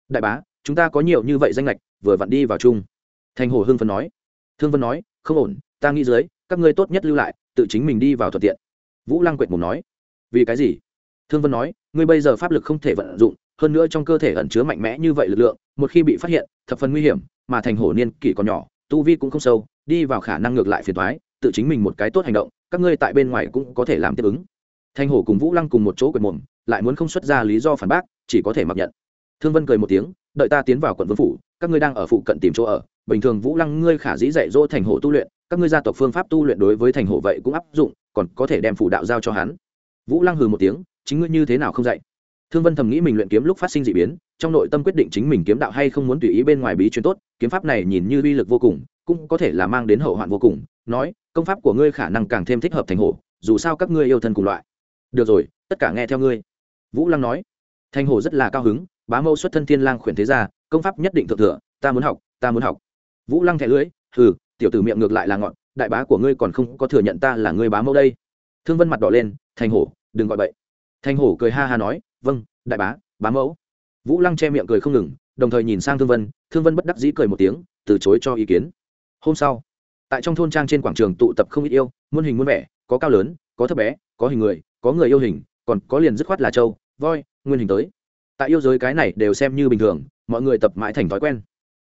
Đại bá, chúng ta có nhiều như vậy danh lệch vừa vặn đi vào chung thành hồ hưng phân nói. Thương vân nói, không ổn, ta nghĩ dưới, các ngươi tốt nhất lưu lại, tự chính mình đi vào thuận tiện. Vũ lăng quệt mồm nói. Vì cái gì? Thương vân nói, ngươi bây giờ pháp lực không thể vận dụng, hơn nữa trong cơ thể ẩn chứa mạnh mẽ như vậy lực lượng, một khi bị phát hiện, thập phần nguy hiểm, mà thành hổ niên kỷ còn nhỏ, tu vi cũng không sâu, đi vào khả năng ngược lại phiền thoái tự chính mình một cái tốt hành động, các ngươi tại bên ngoài cũng có thể làm tiếp ứng. Thành hổ cùng vũ lăng cùng một chỗ quệt mồm, lại muốn không xuất ra lý do phản bác, chỉ có thể mặc nhận. Thương vân cười một tiếng, đợi ta tiến vào quận vương phủ, các ngươi đang ở phụ cận tìm chỗ ở bình thường vũ lăng ngươi khả dĩ dạy dỗ thành hộ tu luyện các ngươi gia tộc phương pháp tu luyện đối với thành hộ vậy cũng áp dụng còn có thể đem phụ đạo giao cho hắn. Vũ lăng hừ một tiếng chính ngươi như thế nào không dạy? Thương vân thầm nghĩ mình luyện kiếm lúc phát sinh d ị biến trong nội tâm quyết định chính mình kiếm đạo hay không muốn tùy ý bên ngoài bí truyền tốt kiếm pháp này nhìn như uy lực vô cùng cũng có thể là mang đến hậu hoạn vô cùng nói công pháp của ngươi khả năng càng thêm thích hợp thành Hổ, dù sao các ngươi yêu thân cùng loại. Được rồi tất cả nghe theo ngươi. Vũ lăng nói thành Hổ rất là cao hứng bá mâu xuất thân thiên lang khuyển thế gia công pháp nhất định thượng thừa ta muốn học ta muốn học vũ lăng thẻ lưỡi hừ, tiểu tử miệng ngược lại là ngọn, đại bá của ngươi còn không có thừa nhận ta là ngươi bá mẫu đây. Thương vân mặt đỏ lên, thành hổ, đừng gọi bậy. Thành hổ cười ha ha nói vâng đại bá bá mẫu. Vũ lăng che miệng cười không ngừng, đồng thời nhìn sang thương vân thương vân bất đắc dĩ cười một tiếng, từ chối cho ý kiến. Hôm sau, tại trong thôn trang trên quảng trường tụ tập không ít yêu, muôn hình muôn vẻ, có cao lớn, có thấp bé, có hình người, có người yêu hình, còn có liền dứt khoát là trâu voi, nguyên hình tới. Tại yêu giới cái này đều xem như bình thường, mọi người tập mãi thành thói quen.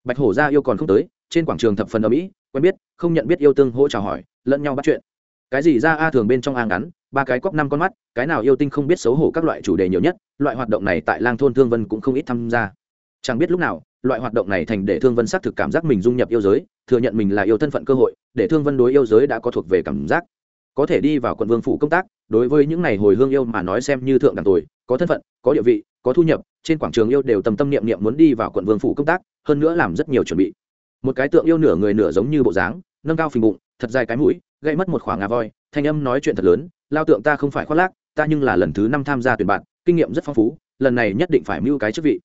Bạch hổ ra yêu còn không tới trên quảng trường thập phần ở mỹ quen biết, không nhận biết yêu tương hỗ chào hỏi, lẫn nhau bắt chuyện. Cái gì ra a thường bên trong a ngắn, ba cái cóc năm con mắt, cái nào yêu tinh không biết xấu hổ các loại chủ đề nhiều nhất, loại hoạt động này tại lang thôn thương vân cũng không ít tham gia. Chẳng biết lúc nào, loại hoạt động này thành để thương vân xác thực cảm giác mình dung nhập yêu giới, thừa nhận mình là yêu thân phận cơ hội, để thương vân đối yêu giới đã có thuộc về cảm giác. Có thể đi vào quận vương phủ công tác, đối với những ngày hồi hương yêu mà nói xem như thượng đẳng tuổi có thân phận, có địa vị, có thu nhập, trên quảng trường yêu đều tâm tâm niệm niệm muốn đi vào quận vương phủ công tác, hơn nữa làm rất nhiều chuẩn bị một cái tượng yêu nửa người nửa giống như bộ dáng, nâng cao phình bụng, thật dài cái mũi gây mất một khoảng ngà voi, thanh âm nói chuyện thật lớn, lao tượng ta không phải khoác lác, ta nhưng là lần thứ năm tham gia tuyển bạn, kinh nghiệm rất phong phú, lần này nhất định phải mưu cái chức vị.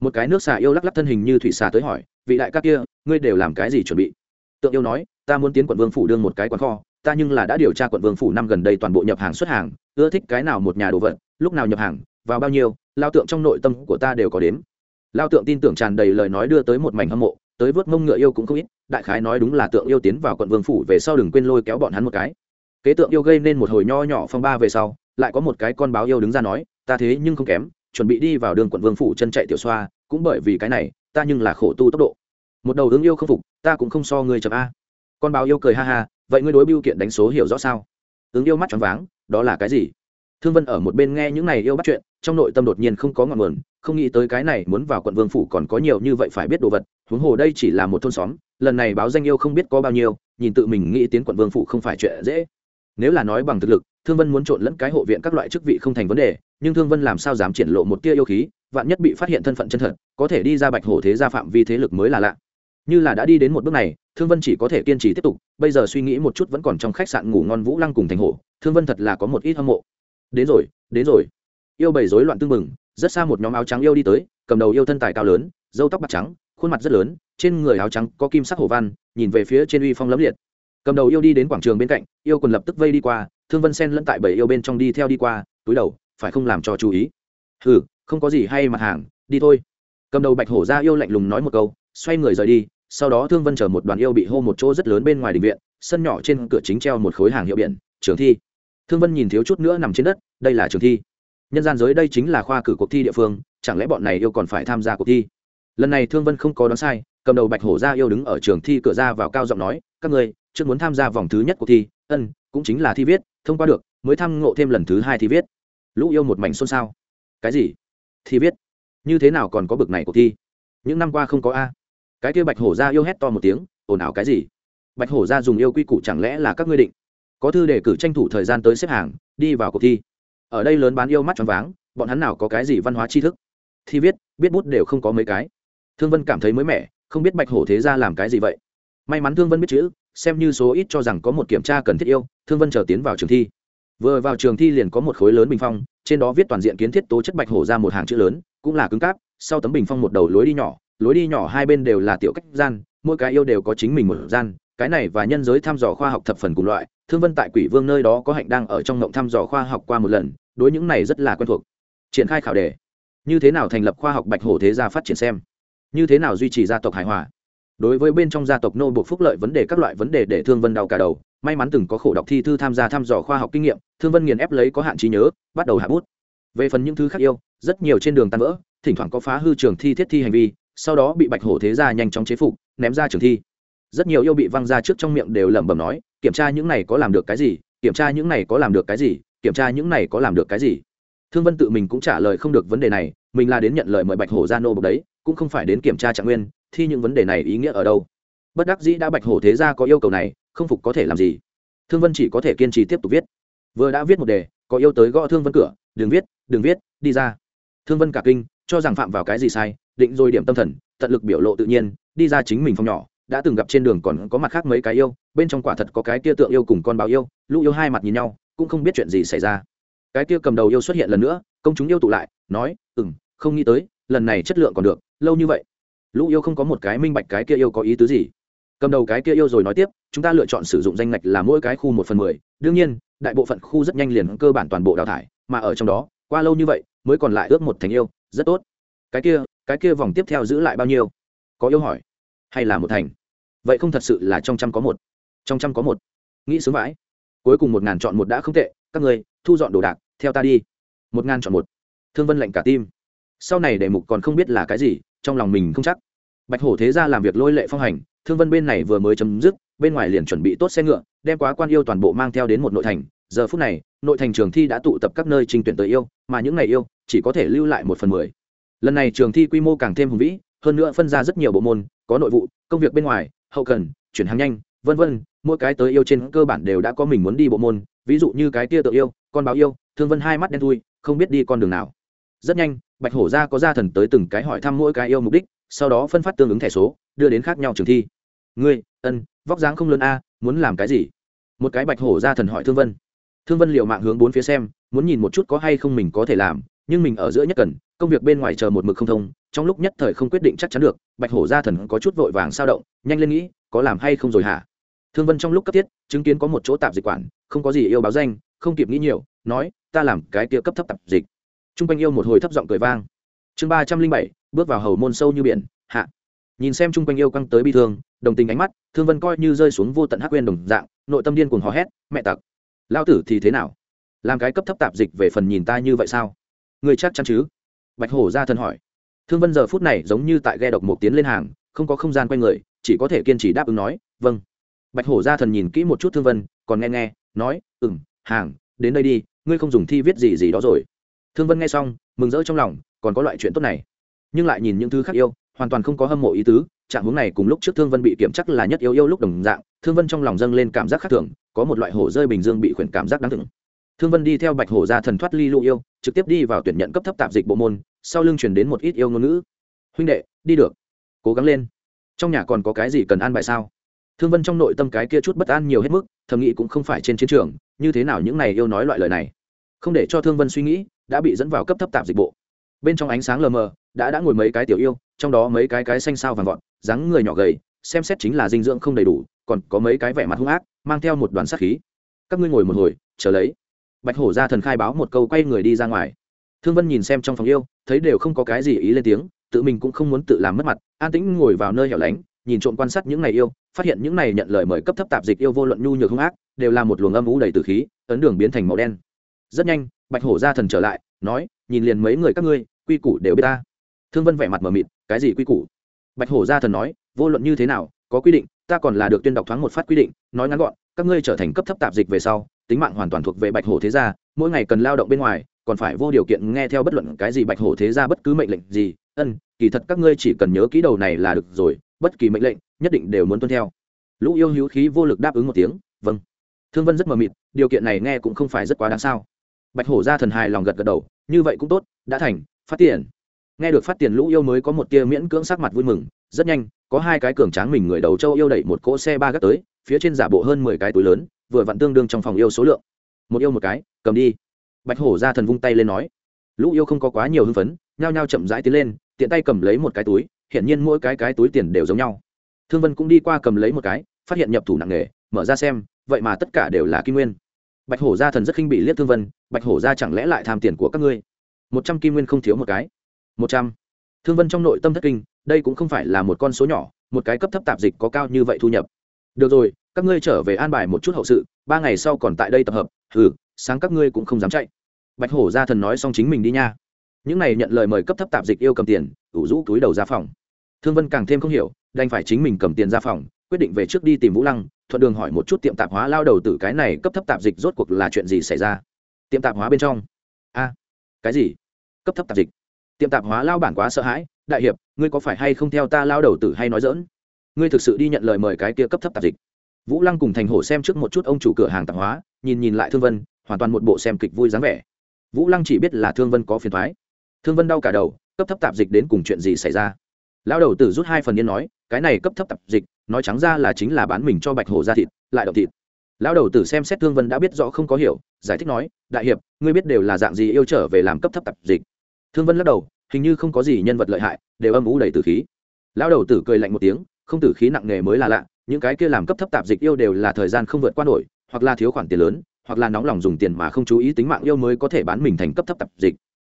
Một cái nước xà yêu lắc lắc thân hình như thủy xà tới hỏi, vị đại các kia, ngươi đều làm cái gì chuẩn bị? Tượng yêu nói, ta muốn tiến quận vương phủ đương một cái quán kho, ta nhưng là đã điều tra quận vương phủ năm gần đây toàn bộ nhập hàng xuất hàng, ưa thích cái nào một nhà đồ vật, lúc nào nhập hàng, vào bao nhiêu, lao tượng trong nội tâm của ta đều có đếm. Lao tượng tin tưởng tràn đầy lời nói đưa tới một mảnh hâm mộ tới vớt mông ngựa yêu cũng không ít, đại khái nói đúng là tượng yêu tiến vào quận vương phủ về sau đừng quên lôi kéo bọn hắn một cái. Kế tượng yêu gây nên một hồi nho nhỏ phong ba về sau, lại có một cái con báo yêu đứng ra nói, ta thế nhưng không kém, chuẩn bị đi vào đường quận vương phủ chân chạy tiểu xoa, cũng bởi vì cái này, ta nhưng là khổ tu tốc độ. Một đầu hướng yêu không phục, ta cũng không so người chậm a. Con báo yêu cười ha ha, vậy ngươi đối biêu kiện đánh số hiểu rõ sao? Ứng yêu mắt tròn váng, đó là cái gì? Thương vân ở một bên nghe những này yêu bắt chuyện trong nội tâm đột nhiên không có ngọn nguồn, không nghĩ tới cái này muốn vào quận vương phủ còn có nhiều như vậy phải biết đồ vật, huống hồ đây chỉ là một thôn xóm, lần này báo danh yêu không biết có bao nhiêu, nhìn tự mình nghĩ tiến quận vương phủ không phải chuyện dễ. Nếu là nói bằng thực lực, thương vân muốn trộn lẫn cái hộ viện các loại chức vị không thành vấn đề, nhưng thương vân làm sao dám triển lộ một tia yêu khí, vạn nhất bị phát hiện thân phận chân thật, có thể đi ra bạch hổ thế gia phạm vi thế lực mới là lạ. Như là đã đi đến một bước này, thương vân chỉ có thể kiên trì tiếp tục, bây giờ suy nghĩ một chút vẫn còn trong khách sạn ngủ ngon vũ lăng cùng thành hổ thương vân thật là có một ít hâm mộ. Đến rồi đến rồi yêu bầy rối loạn tương mừng rất xa một nhóm áo trắng yêu đi tới, cầm đầu yêu thân tài cao lớn dâu tóc bạc trắng, khuôn mặt rất lớn, trên người áo trắng có kim sắc hổ văn, nhìn về phía trên uy phong lấm liệt. Cầm đầu yêu đi đến quảng trường bên cạnh, yêu còn lập tức vây đi qua, thương vân sen lẫn tại bảy yêu bên trong đi theo đi qua, túi đầu, phải không làm cho chú ý. Ừ không có gì hay mặt hàng, đi thôi. Cầm đầu bạch hổ ra yêu lạnh lùng nói một câu, xoay người rời đi, sau đó thương vân chở một đoàn yêu bị hô một chỗ rất lớn bên ngoài đình viện, sân nhỏ trên cửa chính treo một khối hàng hiệu biển, trường thi. Thương vân nhìn thiếu chút nữa nằm trên đất, đây là trường thi nhân gian giới đây chính là khoa cử cuộc thi địa phương, chẳng lẽ bọn này yêu còn phải tham gia cuộc thi? Lần này thương vân không có đoán sai, cầm đầu bạch hổ ra yêu đứng ở trường thi cửa ra vào cao giọng nói, các ngươi chưa muốn tham gia vòng thứ nhất cuộc thi, ân, cũng chính là thi viết, thông qua được, mới tham ngộ thêm lần thứ hai thi viết. Lũ yêu một mảnh xôn xao. Cái gì? Thi viết? Như thế nào còn có bực này cuộc thi? Những năm qua không có a. Cái kia bạch hổ ra yêu hét to một tiếng, ồn ào cái gì? Bạch hổ ra dùng yêu quy củ chẳng lẽ là các ngươi định? Có thư để cử tranh thủ thời gian tới xếp hàng, đi vào cuộc thi ở đây lớn bán yêu mắt choáng váng, bọn hắn nào có cái gì văn hóa tri thức? Thi viết, biết bút đều không có mấy cái. Thương vân cảm thấy mới mẻ, không biết bạch hổ thế ra làm cái gì vậy. May mắn thương vân biết chữ, xem như số ít cho rằng có một kiểm tra cần thiết yêu, thương vân chờ tiến vào trường thi. Vừa vào trường thi liền có một khối lớn bình phong, trên đó viết toàn diện kiến thiết tố chất bạch hổ ra một hàng chữ lớn, cũng là cứng cáp, sau tấm bình phong một đầu lối đi nhỏ, lối đi nhỏ hai bên đều là tiểu cách gian, mỗi cái yêu đều có chính mình một gian, cái này và nhân giới thăm dò khoa học thập phần cùng loại, thương vân tại quỷ vương nơi đó có hạnh đang ở trong ngộng thăm dò khoa học qua một lần đối những này rất là quen thuộc. Triển khai khảo đề. Như thế nào thành lập khoa học bạch hổ thế gia phát triển xem? Như thế nào duy trì gia tộc hài hòa? Đối với bên trong gia tộc nô buộc phúc lợi vấn đề các loại vấn đề để thương vân đau cả đầu, may mắn từng có khổ đọc thi thư tham gia thăm dò khoa học kinh nghiệm, thương vân nghiền ép lấy có hạn trí nhớ, bắt đầu hạ bút. Về phần những thứ khác yêu, rất nhiều trên đường tan vỡ, thỉnh thoảng có phá hư trường thi thiết thi hành vi, sau đó bị bạch hổ thế gia nhanh chóng chế phục, ném ra trường thi. Rất nhiều yêu bị văng ra trước trong miệng đều lẩm bẩm nói, kiểm tra những này có làm được cái gì? Kiểm tra những này có làm được cái gì? Kiểm tra những này có làm được cái gì. Thương vân tự mình cũng trả lời không được vấn đề này, mình là đến nhận lời mời bạch hổ ra nô bộc đấy, cũng không phải đến kiểm tra trạng nguyên, thì những vấn đề này ý nghĩa ở đâu? Bất đắc dĩ đã bạch hổ thế gia có yêu cầu này, không phục có thể làm gì. Thương vân chỉ có thể kiên trì tiếp tục viết. Vừa đã viết một đề, có yêu tới gõ thương vân cửa, đừng viết đừng viết, đi ra. Thương vân cả kinh, cho rằng phạm vào cái gì sai, định rồi điểm tâm thần, tận lực biểu lộ tự nhiên, đi ra chính mình phòng nhỏ, đã từng gặp trên đường còn có mặt khác mấy cái yêu, bên trong quả thật có cái kia tượng yêu cùng con báo yêu, lũ yêu hai mặt nhìn nhau cũng không biết chuyện gì xảy ra. Cái kia cầm đầu yêu xuất hiện lần nữa, công chúng yêu tụ lại, nói ừ m không nghĩ tới, lần này chất lượng còn được, lâu như vậy. Lũ yêu không có một cái minh bạch cái kia yêu có ý tứ gì. Cầm đầu cái kia yêu rồi nói tiếp, chúng ta lựa chọn sử dụng danh ngạch là mỗi cái khu một phần mười, đương nhiên, đại bộ phận khu rất nhanh liền cơ bản toàn bộ đào thải, mà ở trong đó, qua lâu như vậy, mới còn lại ước một thành yêu, rất tốt. Cái kia cái kia vòng tiếp theo giữ lại bao nhiêu? Có yêu hỏi. Hay là một thành? Vậy không thật sự là trong trăm có một. Trong trăm có một. Nghĩ sướng vãi cuối cùng một ngàn chọn một đã không tệ, các người thu dọn đồ đạc, theo ta đi. Một ngàn chọn một. Thương vân lệnh cả tim. Sau này đề mục còn không biết là cái gì, trong lòng mình không chắc. Bạch hổ thế ra làm việc lôi lệ phong hành, thương vân bên này vừa mới chấm dứt, bên ngoài liền chuẩn bị tốt xe ngựa, đem quá quan yêu toàn bộ mang theo đến một nội thành. Giờ phút này, nội thành trường thi đã tụ tập các nơi trình tuyển tới yêu, mà những ngày yêu, chỉ có thể lưu lại một phần mười. Lần này trường thi quy mô càng thêm hùng vĩ, hơn nữa phân ra rất nhiều bộ môn, có nội vụ, công việc bên ngoài, hậu cần, chuyển hàng nhanh vân vân, mỗi cái tới yêu trên cơ bản đều đã có mình muốn đi bộ môn, ví dụ như cái kia tự yêu, con báo yêu, thương vân hai mắt đen thui, không biết đi con đường nào. Rất nhanh, bạch hổ ra có gia thần tới từng cái hỏi thăm mỗi cái yêu mục đích, sau đó phân phát tương ứng thẻ số, đưa đến khác nhau trường thi. Ngươi, ân, vóc dáng không lớn a, muốn làm cái gì? Một cái bạch hổ ra thần hỏi thương vân. Thương vân liệu mạng hướng bốn phía xem, muốn nhìn một chút có hay không mình có thể làm, nhưng mình ở giữa nhất cần, công việc bên ngoài chờ một mực không thông, trong lúc nhất thời không quyết định chắc chắn được, bạch hổ gia thần có chút vội vàng sao động, nhanh lên nghĩ, có làm hay không rồi hả? Thương vân trong lúc cấp thiết, chứng kiến có một chỗ tạp dịch quản, không có gì yêu báo danh, không kịp nghĩ nhiều, nói, ta làm cái kia cấp thấp tạp dịch. T r u n g quanh yêu một hồi thấp giọng cười vang. Chương ba trăm linh bảy, bước vào hầu môn sâu như biển, hạ. Nhìn xem t r u n g quanh yêu căng tới bi thương, đồng tình ánh mắt, thương vân coi như rơi xuống vô tận hắc quên đồng dạng, nội tâm điên cuồng hò hét, mẹ tặc lao tử thì thế nào? Làm cái cấp thấp tạp dịch về phần nhìn ta như vậy sao? Người chắc chắn chứ? Bạch hổ ra thân hỏi. Thương vân giờ phút này giống như tại ghe độc một tiến lên hàng, không có không gian quanh người, chỉ có thể kiên trì đáp ứng nói vâng bạch hổ Gia thần nhìn kỹ một chút thương vân, còn nghe nghe, nói ừ m hàng, đến đây đi, ngươi không dùng thi viết gì gì đó rồi. Thương vân nghe xong, mừng rỡ trong lòng, còn có loại chuyện tốt này. Nhưng lại nhìn những thứ khác yêu, hoàn toàn không có hâm mộ ý tứ, trạng hướng này cùng lúc trước thương vân bị kiểm chắc là nhất yêu yêu lúc đồng dạng, thương vân trong lòng dâng lên cảm giác khác thường, có một loại hổ rơi bình dương bị khuyển cảm giác đáng thừng thương vân đi theo bạch hổ ra thần thoát ly lũ yêu, trực tiếp đi vào tuyển nhận cấp thấp tạp dịch bộ môn, sau lưng chuyển đến một ít yêu ngôn ngữ. Huynh đệ, đi được, cố gắng lên. Trong nhà còn có cái gì cần an bài sao? Thương vân trong nội tâm cái kia chút bất an nhiều hết mức, thầm nghĩ cũng không phải trên chiến trường, như thế nào những này yêu nói loại lời này. Không để cho thương vân suy nghĩ, đã bị dẫn vào cấp thấp tạp dịch bộ. Bên trong ánh sáng lờ mờ, đã đã ngồi mấy cái tiểu yêu, trong đó mấy cái cái xanh sao vàng vọt, dáng người nhỏ gầy, xem xét chính là dinh dưỡng không đầy đủ, còn có mấy cái vẻ mặt hung ác, mang theo một đoàn sát khí. Các ngươi ngồi một hồi, chờ lấy. Bạch hổ ra thần khai báo một câu quay người đi ra ngoài. Thương vân nhìn xem trong phòng yêu, thấy đều không có cái gì ý lên tiếng, tự mình cũng không muốn tự làm mất mặt, an tĩnh ngồi vào nơi hẻo lánh nhìn trộm quan sát những này yêu, phát hiện những này nhận lời mời cấp thấp tạp dịch yêu vô luận nhu nhược hung ác, đều là một luồng âm u đầy từ khí, ấn đường biến thành màu đen. Rất nhanh, bạch hổ ra thần trở lại, nói, nhìn liền mấy người các ngươi, quy củ đều biết ta. Thương vân vẻ mặt mờ mịt, cái gì quy củ? Bạch hổ ra thần nói, vô luận như thế nào, có quy định, ta còn là được tuyên đọc thoáng một phát quy định, nói ngắn gọn, các ngươi trở thành cấp thấp tạp dịch về sau, tính mạng hoàn toàn thuộc về bạch hổ thế gia, mỗi ngày cần lao động bên ngoài, còn phải vô điều kiện nghe theo bất luận cái gì bạch hổ thế gia bất cứ mệnh lệnh gì. Ân, kỳ thật các ngươi chỉ cần nhớ kỹ đầu này là được rồi bất kỳ mệnh lệnh, nhất định đều muốn tuân theo. Lũ yêu hữu khí vô lực đáp ứng một tiếng vâng. Thương vân rất mờ mịt, điều kiện này nghe cũng không phải rất quá đáng sao. Bạch hổ ra thần hài lòng gật gật đầu, như vậy cũng tốt, đã thành, phát tiền. Nghe được phát tiền lũ yêu mới có một tia miễn cưỡng sắc mặt vui mừng, rất nhanh, có hai cái cường tráng mình người đầu châu yêu đẩy một cỗ xe ba gác tới, phía trên giả bộ hơn mười cái túi lớn, vừa vặn tương đương trong phòng yêu số lượng. Một yêu một cái, cầm đi. Bạch hổ ra thần vung tay lên nói. Lũ yêu không có quá nhiều hưng phấn, nhao nhao chậm rãi tiến lên, tiện tay cầm lấy một cái túi hiện nhiên mỗi cái cái túi tiền đều giống nhau. Thương vân cũng đi qua cầm lấy một cái, phát hiện nhập thủ nặng nghề mở ra xem, vậy mà tất cả đều là kim nguyên. Bạch hổ gia thần rất khinh bị liếc thương vân, bạch hổ gia chẳng lẽ lại tham tiền của các ngươi? Một trăm kim nguyên không thiếu một cái. Một trăm. Thương vân trong nội tâm thất kinh, đây cũng không phải là một con số nhỏ, một cái cấp thấp tạp dịch có cao như vậy thu nhập. Được rồi, các ngươi trở về an bài một chút hậu sự, ba ngày sau còn tại đây tập hợp ừ sáng các ngươi cũng không dám chạy. Bạch hổ gia thần nói xong chính mình đi nha. Những này nhận lời mời cấp thấp tạp dịch yêu cầm tiền, ủ rũ túi đầu ra phòng thương vân càng thêm không hiểu, đành phải chính mình cầm tiền ra phòng, quyết định về trước đi tìm vũ lăng, thuận đường hỏi một chút tiệm tạp hóa lao đầu từ cái này cấp thấp tạp dịch rốt cuộc là chuyện gì xảy ra. Tiệm tạp hóa bên trong. A, cái gì? Cấp thấp tạp dịch. Tiệm tạp hóa lao bản quá sợ hãi, đại hiệp, ngươi có phải hay không theo ta lao đầu tử hay nói dỡn ngươi thực sự đi nhận lời mời cái kia cấp thấp tạp dịch. Vũ lăng cùng thành hổ xem trước một chút ông chủ cửa hàng tạp hóa, nhìn nhìn lại thương vân, hoàn toàn một bộ xem kịch vui dáng vẻ. Vũ lăng chỉ biết là thương vân có phiền thoái thương vân đau cả đầu, cấp thấp tạp dịch đến cùng chuyện gì xảy ra? Lão đầu tử rút hai phần yên nói, cái này cấp thấp tạp dịch, nói trắng ra là chính là bán mình cho bạch hổ ra thịt, lại động thịt. Lão đầu tử xem xét thương vân đã biết rõ không có hiểu, giải thích nói, đại hiệp, ngươi biết đều là dạng gì yêu trở về làm cấp thấp tạp dịch? Thương vân lắc đầu, hình như không có gì nhân vật lợi hại, đều âm ủ đầy tử khí. Lão đầu tử cười lạnh một tiếng, không tử khí nặng nề mới là lạ, những cái kia làm cấp thấp tạp dịch yêu đều là thời gian không vượt qua nổi, hoặc là thiếu khoản tiền lớn, hoặc là nóng lòng dùng tiền mà không chú ý tính mạng yêu mới có thể bán mình thành cấp thấp tạp dịch.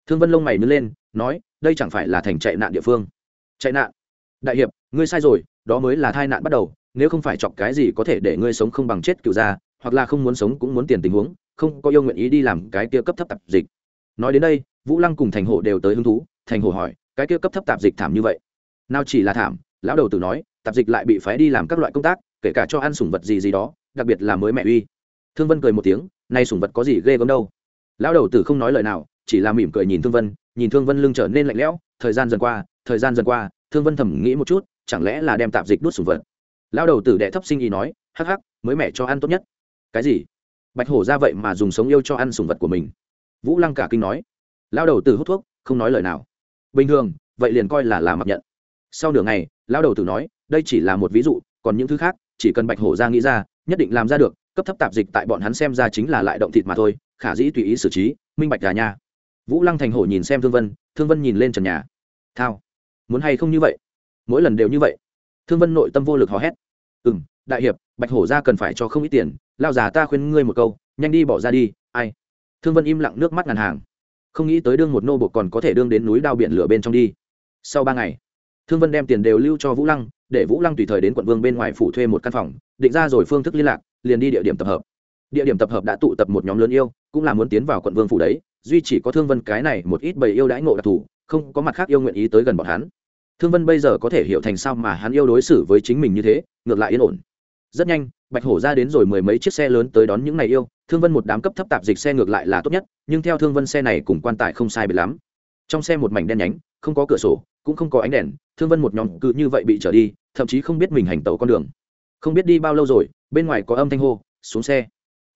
Thương vân lông mày nứt lên, nói, đây chẳng phải là thành chạy nạn địa phương chạy nạn. Đại hiệp, ngươi sai rồi, đó mới là tai nạn bắt đầu, nếu không phải chọc cái gì có thể để ngươi sống không bằng chết cựu gia hoặc là không muốn sống cũng muốn tiền tình huống, không có yêu nguyện ý đi làm cái kia cấp thấp tạp dịch. Nói đến đây, vũ lăng cùng thành hộ đều tới hứng thú, thành hộ hỏi, cái kia cấp thấp tạp dịch thảm như vậy? Nào chỉ là thảm, lão đầu tử nói, tạp dịch lại bị phái đi làm các loại công tác, kể cả cho ăn sủng vật gì gì đó, đặc biệt là mới mẹ uy. Thương vân cười một tiếng, nay sủng vật có gì ghê gớm đâu. Lão đầu tử không nói lời nào, chỉ là mỉm cười nhìn thương vân, nhìn thương vân lưng trở nên lạnh lẽo, thời gian dần qua thời gian dần qua, thương vân thầm nghĩ một chút, chẳng lẽ là đem tạp dịch đốt sủng vật? Lão đầu tử đệ thấp sinh ý nói, hắc hắc, mới mẹ cho ăn tốt nhất. Cái gì? Bạch hổ ra vậy mà dùng sống yêu cho ăn sủng vật của mình. Vũ lăng cả kinh nói, lão đầu tử hút thuốc, không nói lời nào. Bình thường, vậy liền coi là làm mặc nhận. Sau nửa ngày, lão đầu tử nói, đây chỉ là một ví dụ, còn những thứ khác, chỉ cần bạch hổ ra nghĩ ra, nhất định làm ra được, cấp thấp tạp dịch tại bọn hắn xem ra chính là lại động thịt mà thôi, khả dĩ tùy ý xử trí, minh bạch gà nha. Vũ lăng thành hổ nhìn xem thương vân thương vân nhìn lên trần nhà. Thao muốn hay không như vậy? Mỗi lần đều như vậy. Thương vân nội tâm vô lực hò hét. Ừ m đại hiệp, bạch hổ ra cần phải cho không ít tiền, lao già ta khuyên ngươi một câu, nhanh đi bỏ ra đi, ai? Thương vân im lặng nước mắt ngàn hàng. Không nghĩ tới đương một nô bột còn có thể đương đến núi đao biển lửa bên trong đi. Sau ba ngày, thương vân đem tiền đều lưu cho vũ lăng, để vũ lăng tùy thời đến quận vương bên ngoài phủ thuê một căn phòng, định ra rồi phương thức liên lạc, liền đi địa điểm tập hợp. Địa điểm tập hợp đã tụ tập một nhóm lớn yêu, cũng là muốn tiến vào quận vương phủ đấy, duy chỉ có thương vân cái này một ít bầy yêu đãi ngộ đặc thù không có mặt khác yêu nguyện ý tới gần bọn hắn. Thương vân bây giờ có thể hiểu thành sao mà hắn yêu đối xử với chính mình như thế, ngược lại yên ổn. Rất nhanh, bạch hổ ra đến rồi mười mấy chiếc xe lớn tới đón những này yêu, thương vân một đám cấp thấp tạp dịch xe ngược lại là tốt nhất, nhưng theo thương vân xe này cùng quan tài không sai biệt lắm. Trong xe một mảnh đen nhánh, không có cửa sổ, cũng không có ánh đèn, thương vân một nhóm cứ như vậy bị trở đi, thậm chí không biết mình hành tàu con đường. Không biết đi bao lâu rồi, bên ngoài có âm thanh hô, xuống xe.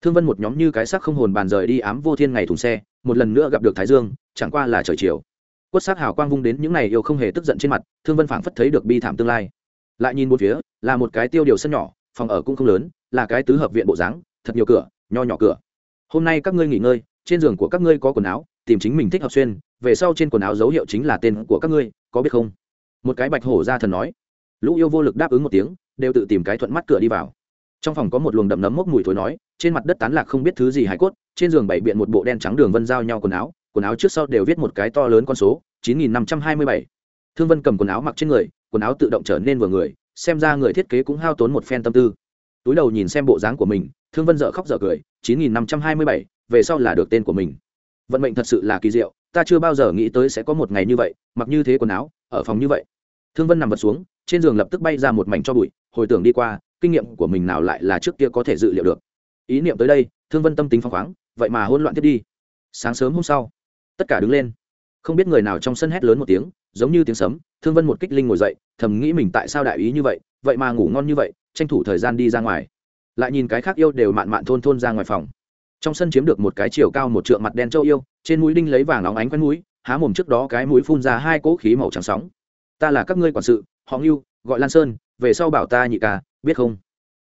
Thương vân một nhóm như cái xác không hồn bàn rời đi ám vô thiên ngày thùng xe, một lần nữa gặp được thái dương, chẳng qua là trời chiều quất sát hào quang vung đến những này yêu không hề tức giận trên mặt, thương vân phảng phất thấy được bi thảm tương lai. Lại nhìn một phía, là một cái tiêu điều sân nhỏ, phòng ở cũng không lớn, là cái tứ hợp viện bộ dáng, thật nhiều cửa, nho nhỏ cửa. Hôm nay các ngươi nghỉ ngơi, trên giường của các ngươi có quần áo, tìm chính mình thích hợp xuyên, về sau trên quần áo dấu hiệu chính là tên của các ngươi, có biết không? Một cái bạch hổ ra thần nói. Lũ yêu vô lực đáp ứng một tiếng, đều tự tìm cái thuận mắt cửa đi vào. Trong phòng có một luồng đậm nấm mốc mùi thối nói, trên mặt đất tán lạc không biết thứ gì hải cốt, trên giường bày biện một bộ đen trắng đường vân giao nhau quần áo quần áo trước sau đều viết một cái to lớn con số, chín nghìn năm trăm hai mươi bảy. Thương vân cầm quần áo mặc trên người, quần áo tự động trở nên vừa người, xem ra người thiết kế cũng hao tốn một phen tâm tư. Túi đầu nhìn xem bộ dáng của mình, thương vân dợ khóc dợ cười, chín nghìn năm trăm hai mươi bảy, về sau là được tên của mình. Vận mệnh thật sự là kỳ diệu, ta chưa bao giờ nghĩ tới sẽ có một ngày như vậy, mặc như thế quần áo, ở phòng như vậy. Thương vân nằm vật xuống, trên giường lập tức bay ra một mảnh cho bụi, hồi tưởng đi qua, kinh nghiệm của mình nào lại là trước kia có thể dự liệu được. Ý niệm tới đây, thương vân tâm tính phong khoáng, vậy mà hỗn loạn tiếp đi. Sáng sớm hôm sau tất cả đứng lên. Không biết người nào trong sân hét lớn một tiếng, giống như tiếng sấm, thương vân một kích linh ngồi dậy, thầm nghĩ mình tại sao đại ý như vậy vậy mà ngủ ngon như vậy, tranh thủ thời gian đi ra ngoài. Lại nhìn cái khác yêu đều mạn mạn thôn thôn ra ngoài phòng. Trong sân chiếm được một cái chiều cao một trượng mặt đen châu yêu, trên mũi đinh lấy vàng óng ánh quen mũi, há mồm trước đó cái mũi phun ra hai cỗ khí màu trắng sóng. Ta là các ngươi quản sự, họ ngưu, gọi lan sơn, về sau bảo ta nhị ca, biết không?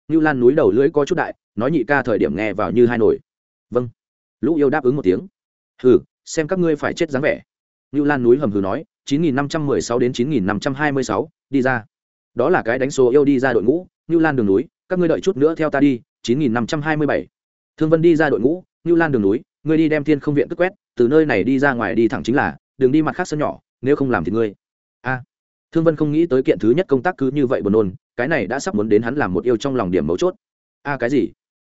Ngưu lan núi đầu lưỡi có chút đại, nói nhị ca thời điểm nghe vào như hai nổi vâng. Lũ yêu đáp ứng một tiếng. Hừ xem các ngươi phải chết dáng vẻ. Ngưu lan núi hầm hừ nói, chín nghìn năm trăm mười sáu đến chín nghìn năm trăm hai mươi sáu, đi ra. Đó là cái đánh số yêu đi ra đội ngũ. Ngưu lan đường núi, các ngươi đợi chút nữa theo ta đi, chín nghìn năm trăm hai mươi bảy. Thương vân đi ra đội ngũ, ngưu lan đường núi, ngươi đi đem thiên không viện cất quét, từ nơi này đi ra ngoài đi thẳng chính là đường đi mặt khác sân nhỏ, nếu không làm thì ngươi. A. Thương vân không nghĩ tới kiện thứ nhất công tác cứ như vậy buồn nôn, cái này đã sắp muốn đến hắn làm một yêu trong lòng điểm mấu chốt. A, cái gì?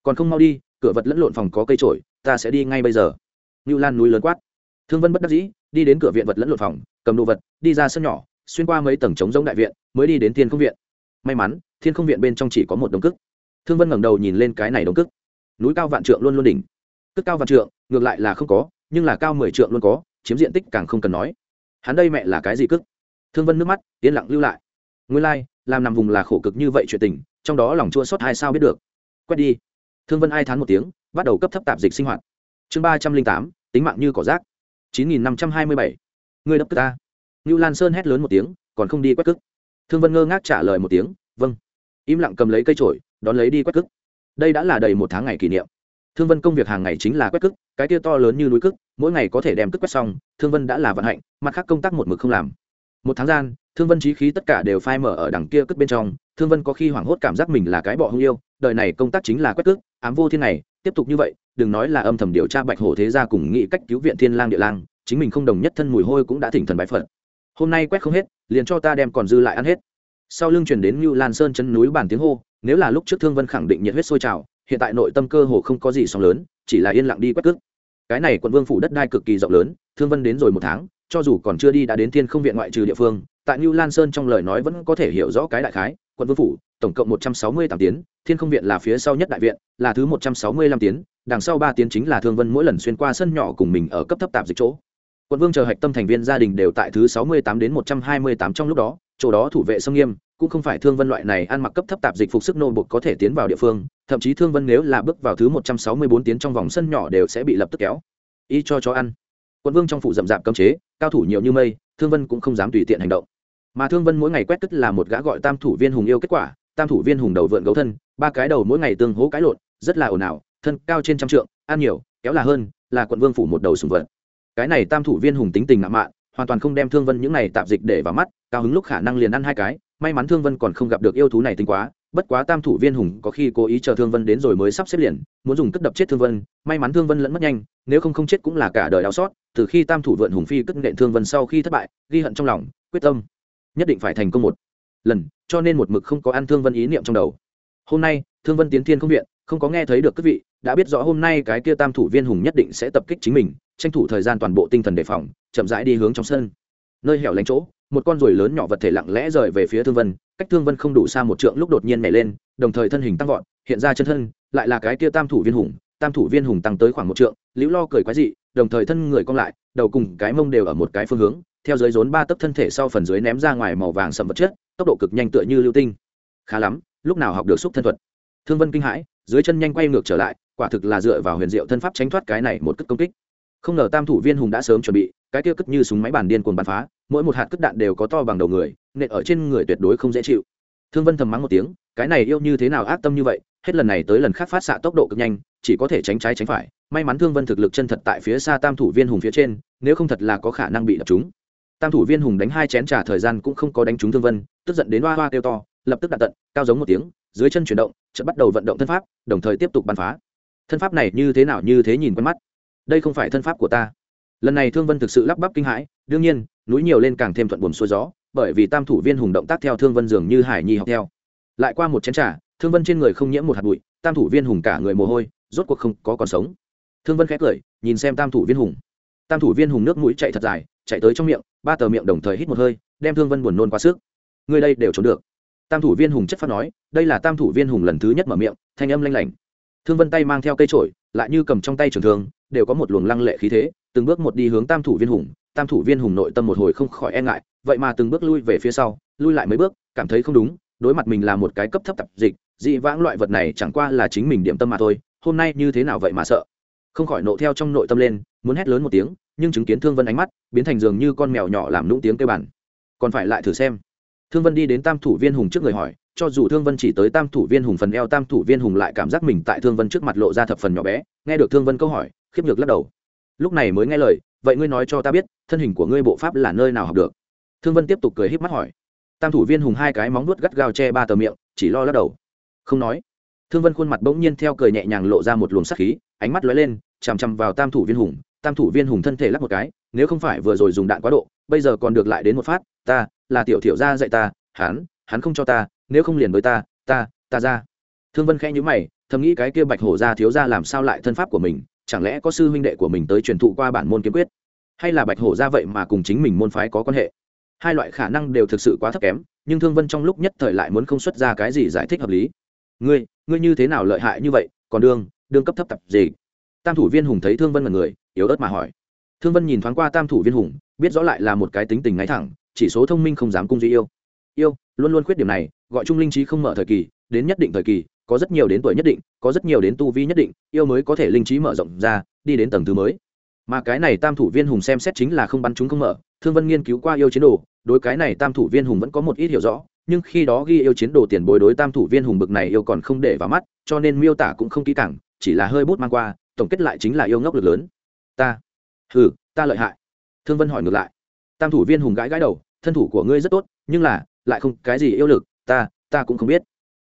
Còn không mau đi, cửa vật lẫn lộn phòng có cây trổi ta sẽ đi ngay bây giờ như lan núi lớn quát. Thương vân bất đắc dĩ đi đến cửa viện vật lẫn lộn phòng cầm đồ vật đi ra sân nhỏ xuyên qua mấy tầng trống giống đại viện mới đi đến thiên không viện. May mắn thiên không viện bên trong chỉ có một đồng cức thương vân ngẩng đầu nhìn lên cái này đồng cức núi cao vạn trượng luôn luôn đỉnh. Cức cao vạn trượng ngược lại là không có nhưng là cao mười trượng luôn có chiếm diện tích càng không cần nói. Hắn đây mẹ là cái gì cức thương vân nước mắt yên lặng lưu lại. Nguyên lai、like, làm nằm vùng là khổ cực như vậy chuyện tình trong đó lòng chua xót hai sao biết được. Quét đi. Thương vân ai thán một tiếng bắt đầu cấp thấp tạp dịch sinh hoạt. Chương ba trăm linh tám tính mạng như cỏ rác. Chín nghìn năm trăm hai mươi bảy. Người đập tức ta. Ngưu lan sơn hét lớn một tiếng, còn không đi quét cức thương vân ngơ ngác trả lời một tiếng vâng. Im lặng cầm lấy cây trổi đón lấy đi quét cức đây đã là đầy một tháng ngày kỷ niệm. Thương vân công việc hàng ngày chính là quét cức cái tia to lớn như núi cức mỗi ngày có thể đem cức quét xong, thương vân đã là vận hạnh, mặt khác công tác một mực không làm. Một tháng gian, thương vân trí khí tất cả đều phai mở ở đằng kia cất bên trong, thương vân có khi hoảng hốt cảm giác mình là cái bọ hung yêu, đời này công tác chính là quét cước, ám vô thiên này tiếp tục như vậy đừng nói là âm thầm điều tra bạch hổ thế gia cùng nghĩ cách cứu viện thiên lang địa lang chính mình không đồng nhất thân mùi hôi cũng đã thỉnh thần bái phật. Hôm nay quét không hết liền cho ta đem còn dư lại ăn hết. Sau lưng truyền đến như lan sơn chân núi bản tiếng hô nếu là lúc trước thương vân khẳng định nhiệt huyết sôi trào hiện tại nội tâm cơ hồ không có gì sóng lớn chỉ là yên lặng đi quét cước. Cái này quận vương phủ đất đai cực kỳ rộng lớn thương vân đến rồi một tháng cho dù còn chưa đi đã đến thiên không viện ngoại trừ địa phương tại như Lan Sơn trong lời nói vẫn có thể hiểu rõ cái đại khái, quận vương phủ, tổng cộng một trăm sáu mươi tám tiến, Thiên Không viện là phía sau nhất đại viện, là thứ một trăm sáu mươi 165 tiến, đằng sau ba tiến chính là Thương Vân mỗi lần xuyên qua sân nhỏ cùng mình ở cấp thấp tạp dịch chỗ. Quận vương chờ hạch tâm thành viên gia đình đều tại thứ sáu mươi tám đến một trăm hai mươi tám trong lúc đó, chỗ đó thủ vệ sông nghiêm, cũng không phải Thương Vân loại này ăn mặc cấp thấp tạp dịch phục sức nô bột có thể tiến vào địa phương, thậm chí Thương Vân nếu là bước vào thứ một trăm sáu mươi bốn tiến trong vòng sân nhỏ đều sẽ bị lập tức kéo. Y cho chó ăn. Quận vương trong phủ rậm rạp cấm chế, cao thủ nhiều như mây, Thương Vân cũng không dám tùy tiện hành động mà thương vân mỗi ngày quét tức là một gã gọi tam thủ viên hùng yêu kết quả, tam thủ viên hùng đầu vượn gấu thân, ba cái đầu mỗi ngày tương hố cái lộn, rất là ồn ào, thân cao trên trăm trượng, ăn nhiều, kéo là hơn, là quận vương phủ một đầu sùng vật. Cái này tam thủ viên hùng tính tình ngạo mạn, hoàn toàn không đem thương vân những này tạp dịch để vào mắt, cao hứng lúc khả năng liền ăn hai cái, may mắn thương vân còn không gặp được yêu thú này tính quá, bất quá tam thủ viên hùng có khi cố ý chờ thương vân đến rồi mới sắp xếp liền, muốn dùng cất đập chết thương vân, may mắn thương vân lẫn mất nhanh, nếu không không chết cũng là cả đời đau xót, từ khi tam thủ vượn hùng phi cất nện thương vân sau khi thất bại, ghi hận trong lòng, quyết tâm nhất định phải thành công một lần, cho nên một mực không có ăn thương vân ý niệm trong đầu. Hôm nay, thương vân tiến thiên không viện, không có nghe thấy được các vị, đã biết rõ hôm nay cái kia tam thủ viên hùng nhất định sẽ tập kích chính mình, tranh thủ thời gian toàn bộ tinh thần đề phòng, chậm rãi đi hướng trong sân. Nơi hẻo lánh chỗ, một con ruồi lớn nhỏ vật thể lặng lẽ rời về phía thương vân, cách thương vân không đủ xa một trượng lúc đột nhiên nhảy lên, đồng thời thân hình tăng vọt, hiện ra chân thân, lại là cái kia tam thủ viên hùng, tam thủ viên hùng tăng tới khoảng một trượng, liễu lo cười quái dị, đồng thời thân người cong lại, đầu cùng cái mông đều ở một cái phương hướng theo dưới rốn ba tấc thân thể sau phần dưới ném ra ngoài màu vàng sầm vật chất, tốc độ cực nhanh tựa như lưu tinh. Khá lắm, lúc nào học được xúc thân thuật? Thương vân kinh hãi, dưới chân nhanh quay ngược trở lại, quả thực là dựa vào huyền diệu thân pháp tránh thoát cái này một cất công kích. Không ngờ tam thủ viên hùng đã sớm chuẩn bị, cái kia cất như súng máy bản điên cuồng bắn phá, mỗi một hạt cất đạn đều có to bằng đầu người, nện ở trên người tuyệt đối không dễ chịu. Thương vân thầm mắng một tiếng, cái này yêu như thế nào ác tâm như vậy, hết lần này tới lần khác phát xạ tốc độ cực nhanh, chỉ có thể tránh trái tránh phải. May mắn thương vân thực lực chân thật tại phía xa tam thủ viên hùng phía trên, nếu không thật là có khả năng bị đập chúng tam thủ viên hùng đánh hai chén trả thời gian cũng không có đánh trúng thương vân, tức giận đến hoa hoa kêu to, lập tức đặt tận, cao giống một tiếng, dưới chân chuyển động, chợt bắt đầu vận động thân pháp, đồng thời tiếp tục bắn phá. Thân pháp này như thế nào như thế nhìn quen mắt. Đây không phải thân pháp của ta. Lần này thương vân thực sự lắp bắp kinh hãi, đương nhiên, núi nhiều lên càng thêm thuận buồn xuôi gió, bởi vì tam thủ viên hùng động tác theo thương vân dường như hải nhi học theo. Lại qua một chén t thương vân trên người không nhiễm một hạt bụi, tam thủ viên hùng cả người mồ hôi, rốt cuộc không có còn sống. Thương vân khẽ cười, nhìn xem tam thủ viên hùng. Tam thủ viên hùng nước mũi chạy thật dài, chạy tới trong miệng ba tờ miệng đồng thời hít một hơi, đem thương vân buồn nôn quá sức. Người đây đều trốn được. Tam thủ viên hùng chất phát nói, đây là tam thủ viên hùng lần thứ nhất mở miệng, thanh âm lanh lảnh. Thương vân tay mang theo cây trổi lại như cầm trong tay trường thương, đều có một luồng lăng lệ khí thế, từng bước một đi hướng tam thủ viên hùng, tam thủ viên hùng nội tâm một hồi không khỏi e ngại, vậy mà từng bước lui về phía sau, lui lại mấy bước, cảm thấy không đúng, đối mặt mình là một cái cấp thấp tập dịch, dị vãng loại vật này chẳng qua là chính mình điểm tâm mà thôi, hôm nay như thế nào vậy mà sợ. Không khỏi nộ theo trong nội tâm lên, muốn hét lớn một tiếng nhưng chứng kiến thương vân ánh mắt, biến thành dường như con mèo nhỏ làm nũng tiếng kêu bản còn phải lại thử xem. Thương vân đi đến tam thủ viên hùng trước người hỏi, cho dù thương vân chỉ tới tam thủ viên hùng phần eo, tam thủ viên hùng lại cảm giác mình tại thương vân trước mặt lộ ra thập phần nhỏ bé, nghe được thương vân câu hỏi, khiếp nhược lắc đầu. Lúc này mới nghe lời, vậy ngươi nói cho ta biết, thân hình của ngươi bộ pháp là nơi nào học được? Thương vân tiếp tục cười híp mắt hỏi. Tam thủ viên hùng hai cái móng nuốt gắt gao che ba tờ miệng, chỉ lo lắc đầu. Không nói. Thương vân khuôn mặt bỗng nhiên theo cười nhẹ nhàng lộ ra một luồng sắc khí, ánh mắt lóe lên, chằm chằm vào tam thủ viên hùng tam thủ viên hùng thân thể lắc một cái, nếu không phải vừa rồi dùng đạn quá độ, bây giờ còn được lại đến một phát, ta, là tiểu thiểu gia dạy ta, hắn hắn không cho ta, nếu không liền với ta ta ta ra. Thương vân khẽ nhữ mày, thầm nghĩ cái kia bạch hổ ra thiếu ra làm sao lại thân pháp của mình, chẳng lẽ có sư huynh đệ của mình tới truyền thụ qua bản môn kiếm quyết? Hay là bạch hổ ra vậy mà cùng chính mình môn phái có quan hệ? Hai loại khả năng đều thực sự quá thấp kém, nhưng thương vân trong lúc nhất thời lại muốn không xuất ra cái gì giải thích hợp lý. Ngươi ngươi như thế nào lợi hại như vậy, còn đương đương cấp thấp tập gì? Tam thủ viên hùng thấy thương vân là người yếu ớt mà hỏi. Thương vân nhìn thoáng qua tam thủ viên hùng, biết rõ lại là một cái tính tình ngay thẳng, chỉ số thông minh không dám cung duy yêu. Yêu, luôn luôn khuyết điểm này, gọi chung linh trí không mở thời kỳ, đến nhất định thời kỳ, có rất nhiều đến tuổi nhất định, có rất nhiều đến tu vi nhất định, yêu mới có thể linh trí mở rộng ra, đi đến tầng thứ mới. Mà cái này tam thủ viên hùng xem xét chính là không bắn chúng không mở, thương vân nghiên cứu qua yêu chiến đồ, đối cái này tam thủ viên hùng vẫn có một ít hiểu rõ, nhưng khi đó ghi yêu chiến đồ tiền bối đối tam thủ viên hùng bực này yêu còn không để vào mắt, cho nên miêu tả cũng không kỹ càng, chỉ là hơi bút mang qua, tổng kết lại chính là yêu ngốc lực lớn ta. Hừ, ta lợi hại. Thương vân hỏi ngược lại. Tam thủ viên hùng gãi gãi đầu, thân thủ của ngươi rất tốt, nhưng là, lại không cái gì yêu lực, ta ta cũng không biết.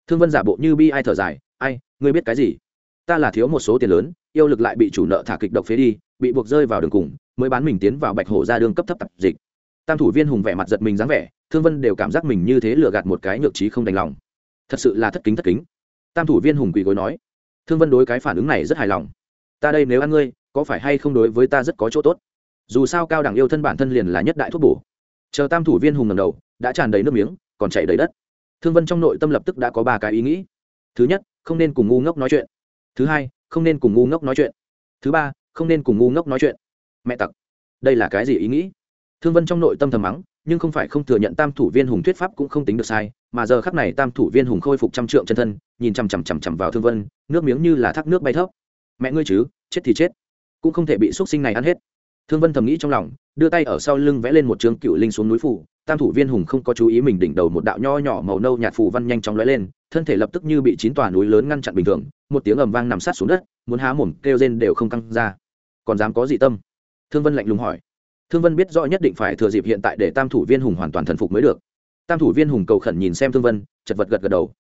Thương vân giả bộ như bi ai thở dài, ai, ngươi biết cái gì? Ta là thiếu một số tiền lớn, yêu lực lại bị chủ nợ thả kịch độc phế đi, bị buộc rơi vào đường cùng, mới bán mình tiến vào bạch hổ ra đường cấp thấp tập dịch. Tam thủ viên hùng vẻ mặt giật mình dáng vẻ, thương vân đều cảm giác mình như thế lừa gạt một cái nhược trí không đành lòng. Thật sự là thất kính thất kính. Tam thủ viên hùng quỳ gối nói. Thương vân đối cái phản ứng này rất hài lòng. Ta đây nếu ăn ngươi có phải hay không đối với ta rất có chỗ tốt? Dù sao cao đẳng yêu thân bản thân liền là nhất đại thuốc bổ. Chờ tam thủ viên hùng ngầm đầu, đã tràn đầy nước miếng, còn chảy đầy đất. Thương vân trong nội tâm lập tức đã có ba cái ý nghĩ. Thứ nhất, không nên cùng ngu ngốc nói chuyện. Thứ hai, không nên cùng ngu ngốc nói chuyện. Thứ ba, không nên cùng ngu ngốc nói chuyện. Mẹ tặc. Đây là cái gì ý nghĩ? Thương vân trong nội tâm thầm mắng, nhưng không phải không thừa nhận tam thủ viên hùng thuyết pháp cũng không tính được sai, mà giờ khắc này tam thủ viên hùng khôi phục trăm trượng chân thân, nhìn chằm chằm chằm chằm vào thương vân, nước miếng như là thác nước bay thấp. Mẹ ngươi chứ, chết thì chết cũng không thể bị xuất sinh này ăn hết. Thương vân thầm nghĩ trong lòng, đưa tay ở sau lưng vẽ lên một trường cựu linh xuống núi phủ, tam thủ viên hùng không có chú ý mình đỉnh đầu một đạo nho nhỏ màu nâu nhạt phù văn nhanh chóng lóe lên, thân thể lập tức như bị chín tòa núi lớn ngăn chặn bình thường, một tiếng ầm vang nằm sát xuống đất, muốn há mồm kêu rên đều không căng ra. Còn dám có gì tâm? Thương vân lạnh lùng hỏi. Thương vân biết rõ nhất định phải thừa dịp hiện tại để tam thủ viên hùng hoàn toàn thần phục mới được. Tam thủ viên hùng cầu khẩn nhìn xem thương vân, chật vật gật gật đầu.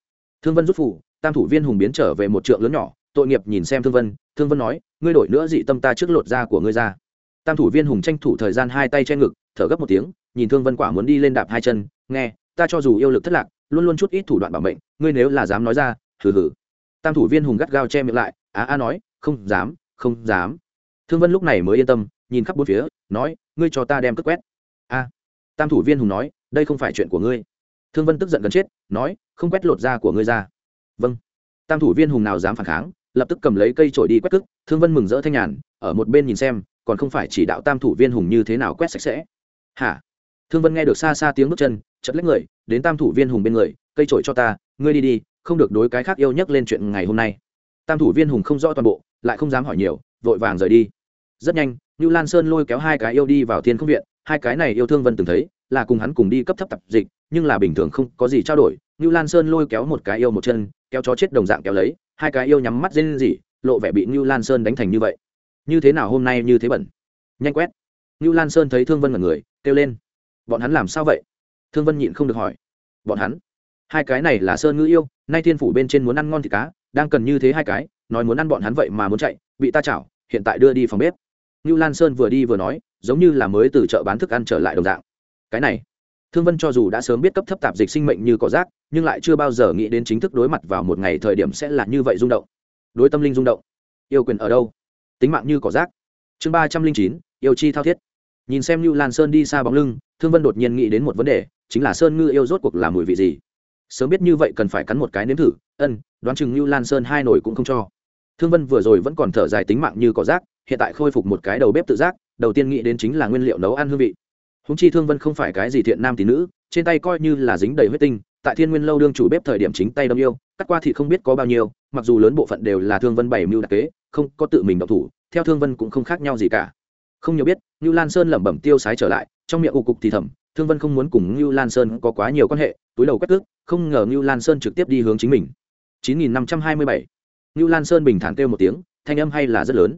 Thương vân rút phủ tam thủ viên hùng biến trở về một trượng lớn nhỏ tội nghiệp nhìn xem thương vân thương vân nói, ngươi đổi nữa dị tâm ta trước lột da của ngươi ra. Tam thủ viên hùng tranh thủ thời gian hai tay che ngực, thở gấp một tiếng, nhìn thương vân quả muốn đi lên đạp hai chân, nghe, ta cho dù yêu lực thất lạc, luôn luôn chút ít thủ đoạn bảo mệnh, ngươi nếu là dám nói ra, hừ hừ. Tam thủ viên hùng gắt gao che miệng lại, á a nói, không dám không dám. Thương vân lúc này mới yên tâm, nhìn khắp bốn phía, nói, ngươi cho ta đem cất quét. A. Tam thủ viên hùng nói, đây không phải chuyện của ngươi. Thương vân tức giận gần chết, nói, không quét lột da của ngươi ra. Vâng. Tam thủ viên hùng nào dám phản kháng lập tức cầm lấy cây trổi đi quét cức thương vân mừng rỡ thanh nhàn, ở một bên nhìn xem, còn không phải chỉ đạo tam thủ viên hùng như thế nào quét sạch sẽ. Hả? Thương vân nghe được xa xa tiếng bước chân chật lấy người, đến tam thủ viên hùng bên người, cây trổi cho ta, ngươi đi đi, không được đối cái khác yêu nhắc lên chuyện ngày hôm nay. Tam thủ viên hùng không rõ toàn bộ, lại không dám hỏi nhiều, vội vàng rời đi. Rất nhanh như lan sơn lôi kéo hai cái yêu đi vào thiên không viện, hai cái này yêu thương vân từng thấy, là cùng hắn cùng đi cấp thấp tập dịch, nhưng là bình thường không có gì trao đổi. Như lan sơn lôi kéo một cái yêu một chân, kéo chó chết đồng dạng kéo lấy hai cái yêu nhắm mắt rên rỉ, lộ vẻ bị như lan sơn đánh thành như vậy. Như thế nào hôm nay như thế bẩn? Nhanh quét. Như lan sơn thấy thương vân là người, kêu lên. Bọn hắn làm sao vậy? Thương vân nhịn không được hỏi. Bọn hắn? Hai cái này là sơn ngữ yêu, nay thiên phủ bên trên muốn ăn ngon thịt cá, đang cần như thế hai cái, nói muốn ăn bọn hắn vậy mà muốn chạy, bị ta chảo, hiện tại đưa đi phòng bếp. Như lan sơn vừa đi vừa nói, giống như là mới từ chợ bán thức ăn trở lại đồng dạng. Cái này thương vân cho dù đã sớm biết cấp thấp tạp dịch sinh mệnh như cỏ rác, nhưng lại chưa bao giờ nghĩ đến chính thức đối mặt vào một ngày thời điểm sẽ là như vậy rung động. Đối tâm linh rung động. Yêu quyền ở đâu? Tính mạng như cỏ rác. Chương ba trăm linh chín, yêu chi thao thiết. Nhìn xem như lan sơn đi xa bóng lưng, thương vân đột nhiên nghĩ đến một vấn đề, chính là sơn ngư yêu rốt cuộc là mùi vị gì? Sớm biết như vậy cần phải cắn một cái nếm thử, ân, đoán chừng như lan sơn hai nổi cũng không cho. Thương vân vừa rồi vẫn còn thở dài tính mạng như cỏ rác, hiện tại khôi phục một cái đầu bếp tự giác, đầu tiên nghĩ đến chính là nguyên liệu nấu ăn hương vị húng chi thương vân không phải cái gì thiện nam tín nữ, trên tay coi như là dính đầy huyết tinh, tại thiên nguyên lâu đương chủ bếp thời điểm chính tay đâm yêu, cắt qua thì không biết có bao nhiêu, mặc dù lớn bộ phận đều là thương vân bảy mưu đặc kế, không có tự mình độc thủ, theo thương vân cũng không khác nhau gì cả. Không nhiều biết như lan sơn lẩm bẩm tiêu sái trở lại, trong miệng u cục thì thầm, thương vân không muốn cùng như lan sơn có quá nhiều quan hệ, túi đầu quét tước, không ngờ như lan sơn trực tiếp đi hướng chính mình. 9527. như lan sơn bình thản kêu một tiếng, thanh âm hay là rất lớn.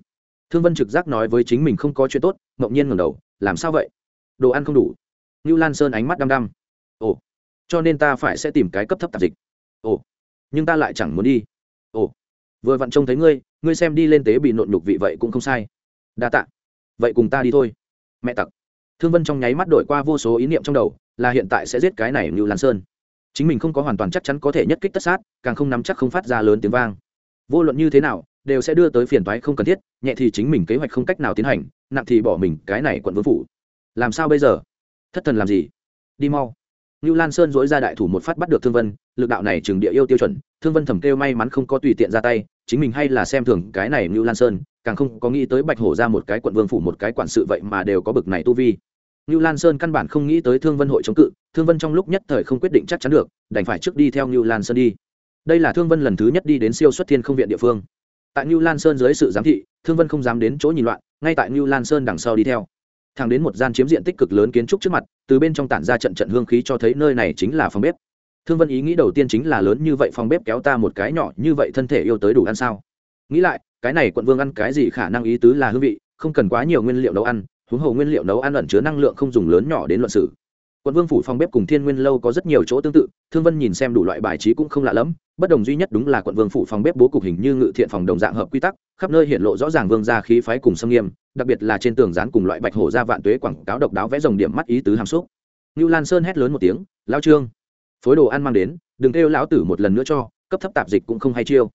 Thương vân trực giác nói với chính mình không có chuyện tốt ngẫu nhiên ngẩng đầu, làm sao vậy? Đồ ăn không đủ. Như lan sơn ánh mắt đăm đăm. Ồ, cho nên ta phải sẽ tìm cái cấp thấp tạp dịch. Ồ, nhưng ta lại chẳng muốn đi. Ồ, vừa vặn trông thấy ngươi ngươi xem đi lên tế bị nộn nhục vị vậy cũng không sai. Đa tạ. Vậy cùng ta đi thôi. Mẹ tặc. Thương vân trong nháy mắt đổi qua vô số ý niệm trong đầu, là hiện tại sẽ giết cái này như lan sơn. Chính mình không có hoàn toàn chắc chắn có thể nhất kích tất sát, càng không nắm chắc không phát ra lớn tiếng vang. Vô luận như thế nào, đều sẽ đưa tới phiền toái không cần thiết, nhẹ thì chính mình kế hoạch không cách nào tiến hành, nặng thì bỏ mình cái này quận vương phủ làm sao bây giờ? Thất thần làm gì? Đi mau. Như lan sơn dối ra đại thủ một phát bắt được thương vân, lực đạo này chừng địa yêu tiêu chuẩn, thương vân thầm kêu may mắn không có tùy tiện ra tay, chính mình hay là xem thường cái này như lan sơn, càng không có nghĩ tới bạch hổ ra một cái quận vương phủ một cái quản sự vậy mà đều có bực này tu vi. Như lan sơn căn bản không nghĩ tới thương vân hội chống cự, thương vân trong lúc nhất thời không quyết định chắc chắn được, đành phải trước đi theo như lan sơn đi. Đây là thương vân lần thứ nhất đi đến siêu xuất thiên không viện địa phương. Tại như lan sơn dưới sự giám thị, thương vân không dám đến chỗ nhìn loạn, ngay tại như lan sơn đằng sau đi theo thang đến một gian chiếm diện tích cực lớn kiến trúc trước mặt, từ bên trong tản ra trận trận hương khí cho thấy nơi này chính là phòng bếp. Thương vân ý nghĩ đầu tiên chính là lớn như vậy phòng bếp kéo ta một cái nhỏ như vậy thân thể yêu tới đủ ăn sao? Nghĩ lại, cái này quận vương ăn cái gì khả năng ý tứ là hương vị, không cần quá nhiều nguyên liệu nấu ăn, huống hồ nguyên liệu nấu ăn ẩn chứa năng lượng không dùng lớn nhỏ đến luận sử quận vương phủ phòng bếp cùng thiên nguyên lâu có rất nhiều chỗ tương tự, thương vân nhìn xem đủ loại bài trí cũng không lạ lẫm, bất đồng duy nhất đúng là quận vương phủ phòng bếp bố cục hình như ngự thiện phòng đồng dạng hợp quy tắc, khắp nơi hiện lộ rõ ràng vương gia khí phái cùng sâm nghiêm đặc biệt là trên tường dán cùng loại bạch hổ ra vạn tuế quảng cáo độc đáo vẽ dòng điểm mắt ý tứ hàm xúc. Như lan sơn hét lớn một tiếng lao trương, phối đồ ăn mang đến, đừng kêu lão tử một lần nữa cho, cấp thấp tạp dịch cũng không hay chiêu.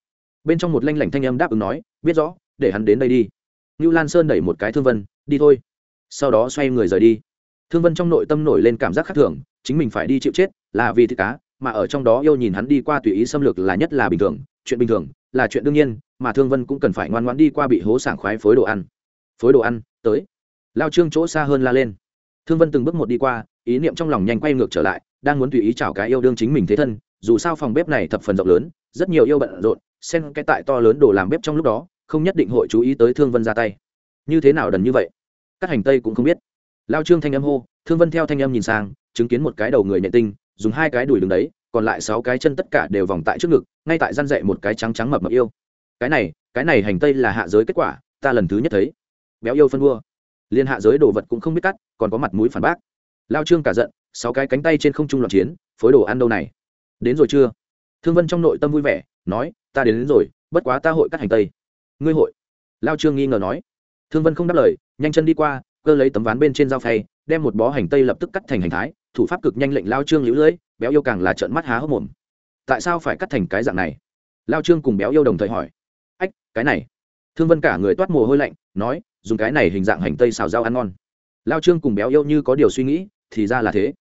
Bên trong một lanh lảnh thanh âm đáp ứng nói, biết rõ, để hắn đến đây đi. Như lan sơn đẩy một cái thương vân, đi thôi. Sau đó xoay người rời đi. Thương vân trong nội tâm nổi lên cảm giác khác thường, chính mình phải đi chịu chết là vì thịt cá, mà ở trong đó yêu nhìn hắn đi qua tùy ý xâm lược là nhất là bình thường, chuyện bình thường là chuyện đương nhiên, mà thương vân cũng cần phải ngoan ngoãn đi qua bị hố sảng khoái phối đồ ăn phối đồ ăn, tới. Lao trương chỗ xa hơn la lên. Thương vân từng bước một đi qua, ý niệm trong lòng nhanh quay ngược trở lại, đang muốn tùy ý chào cái yêu đương chính mình thế thân, dù sao phòng bếp này thập phần rộng lớn, rất nhiều yêu bận rộn, xen cái tại to lớn đồ làm bếp trong lúc đó, không nhất định hội chú ý tới thương vân ra tay. Như thế nào đần như vậy? Các hành tây cũng không biết. Lao trương thanh âm hô, thương vân theo thanh âm nhìn sang, chứng kiến một cái đầu người nhện tinh, dùng hai cái đùi đứng đấy, còn lại sáu cái chân tất cả đều vòng tại trước ngực, ngay tại răn dậy một cái trắng trắng mập mập yêu. Cái này cái này hành tây là hạ giới kết quả, ta lần thứ nhất thấy béo yêu phân vua. Liên hạ giới đồ vật cũng không biết cắt còn có mặt mũi phản bác. Lao trương cả giận sáu cái cánh tay trên không trung loạn chiến phối đồ ăn đâu này? Đến rồi chưa? Thương vân trong nội tâm vui vẻ nói ta đến, đến rồi bất quá ta hội cắt hành tây. Ngươi hội? Lao trương nghi ngờ nói. Thương vân không đáp lời nhanh chân đi qua cơ lấy tấm ván bên trên dao phay đem một bó hành tây lập tức cắt thành hành thái thủ pháp cực nhanh lệnh lao trương lũ lưỡi béo yêu càng là trợn mắt há hốc mồm. Tại sao phải cắt thành cái dạng này? Lao trương cùng béo yêu đồng thời hỏi. Ách cái này. Thương vân cả người toát mồ hôi lạnh nói dùng cái này hình dạng hành tây xào rau ăn ngon. Lao trương cùng béo yêu như có điều suy nghĩ, thì ra là thế.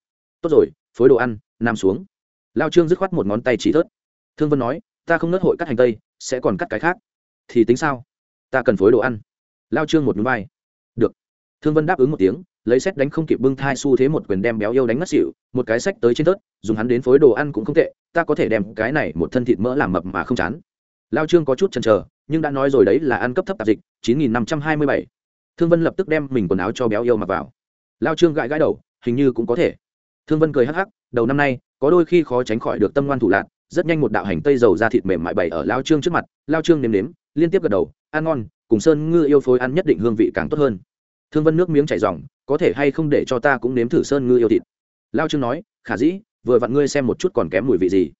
Tốt rồi, phối đồ ăn, nằm xuống. Lao trương dứt khoát một ngón tay chỉ thớt. Thương vân nói, ta không nớt hội cắt hành tây, sẽ còn cắt cái khác. Thì tính sao? Ta cần phối đồ ăn. Lao trương một núi vai được. Thương vân đáp ứng một tiếng, lấy xét đánh không kịp bưng thai xu thế một quyền đem béo yêu đánh ngất xỉu, một cái sách tới trên tớt dùng hắn đến phối đồ ăn cũng không tệ, ta có thể đem cái này một thân thịt mỡ làm mập mà không chán lao trương có chút chần chờ, nhưng đã nói rồi đấy là ăn cấp thấp tạp dịch, chín nghìn năm trăm hai mươi bảy. Thương vân lập tức đem mình quần áo cho béo yêu mặc vào. Lao trương gãi gãi đầu, hình như cũng có thể. Thương vân cười hắc hắc, đầu năm nay, có đôi khi khó tránh khỏi được tâm ngoan thủ lạc rất nhanh một đạo hành tây dầu ra thịt mềm mại bày ở lao trương trước mặt, lao trương nếm nếm, liên tiếp gật đầu, ăn ngon, cùng sơn ngư yêu phối ăn nhất định hương vị càng tốt hơn. Thương vân nước miếng chảy dòng có thể hay không để cho ta cũng nếm thử sơn ngư yêu thịt. Lao trương nói, khả dĩ, vừa vặn ngươi xem một chút còn kém mùi vị gì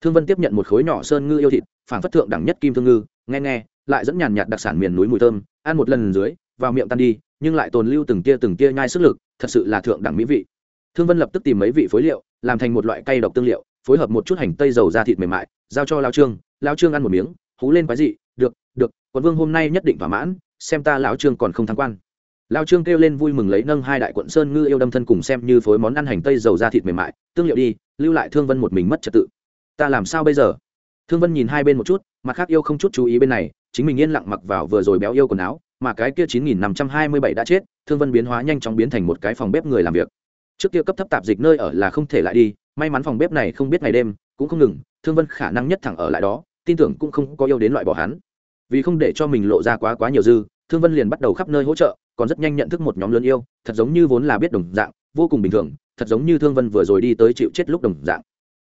thương vân tiếp nhận một khối nhỏ sơn ngư yêu thịt phản phất thượng đẳng nhất kim thương ngư, nghe nghe, lại dẫn nhàn nhạt đặc sản miền núi mùi thơm, ăn một lần dưới, vào miệng tan đi, nhưng lại tồn lưu từng tia từng tia nhai sức lực, thật sự là thượng đẳng mỹ vị. Thương vân lập tức tìm mấy vị phối liệu, làm thành một loại cây độc tương liệu, phối hợp một chút hành tây dầu ra thịt mềm mại, giao cho lao trương lao trương ăn một miếng, hú lên quái dị, được được, quận vương hôm nay nhất định thỏa mãn, xem ta lão trương còn không thắng quan. Lao trương kêu lên vui mừng lấy nâng hai đại quận sơn ngư yêu đâm thân cùng xem như phối món ăn hành tây dầu ra thịt mềm mại, tương liệu đi, lưu lại thương vân một mình mất trật tự ta làm sao bây giờ? Thương vân nhìn hai bên một chút, mặt khác yêu không chút chú ý bên này, chính mình yên lặng mặc vào vừa rồi béo yêu quần áo, mà cái kia chín nghìn năm trăm hai mươi bảy đã chết, thương vân biến hóa nhanh chóng biến thành một cái phòng bếp người làm việc. Trước kia cấp thấp tạp dịch nơi ở là không thể lại đi, may mắn phòng bếp này không biết ngày đêm, cũng không ngừng, thương vân khả năng nhất thẳng ở lại đó, tin tưởng cũng không có yêu đến loại bỏ hắn. Vì không để cho mình lộ ra quá quá nhiều dư, thương vân liền bắt đầu khắp nơi hỗ trợ, còn rất nhanh nhận thức một nhóm lớn yêu, thật giống như vốn là biết đồng dạng, vô cùng bình thường, thật giống như thương vân vừa rồi đi tới chịu chết lúc đồng dạng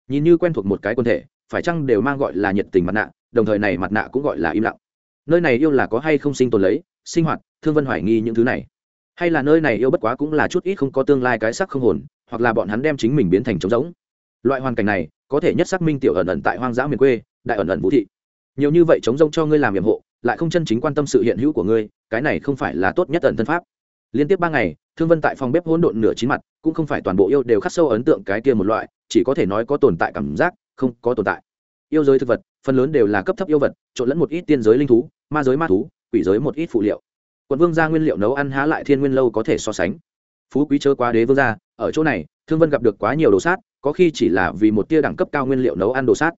nhìn như quen thuộc một cái quân thể, phải chăng đều mang gọi là nhiệt tình mặt nạ, đồng thời này mặt nạ cũng gọi là im lặng. Nơi này yêu là có hay không sinh tồn lấy, sinh hoạt, thương vân hoài nghi những thứ này. Hay là nơi này yêu bất quá cũng là chút ít không có tương lai cái sắc không hồn, hoặc là bọn hắn đem chính mình biến thành trống rỗng. Loại hoàn cảnh này, có thể nhất xác minh tiểu ẩn ẩn tại hoang dã miền quê, đại ẩn ẩn vũ thị. Nhiều như vậy trống rỗng cho ngươi làm nhiệm hộ, lại không chân chính quan tâm sự hiện hữu của ngươi, cái này không phải là tốt nhất ẩn thân pháp liên tiếp ba ngày, thương vân tại phòng bếp hỗn độn nửa chín mặt, cũng không phải toàn bộ yêu đều khắc sâu ấn tượng cái kia một loại, chỉ có thể nói có tồn tại cảm giác, không có tồn tại. Yêu giới thực vật, phần lớn đều là cấp thấp yêu vật, trộn lẫn một ít tiên giới linh thú, ma giới ma thú, quỷ giới một ít phụ liệu. Quận vương gia nguyên liệu nấu ăn há lại thiên nguyên lâu có thể so sánh. Phú quý chớ quá đế vương gia, ở chỗ này, thương vân gặp được quá nhiều đồ sát, có khi chỉ là vì một tia đẳng cấp cao nguyên liệu nấu ăn đồ sát.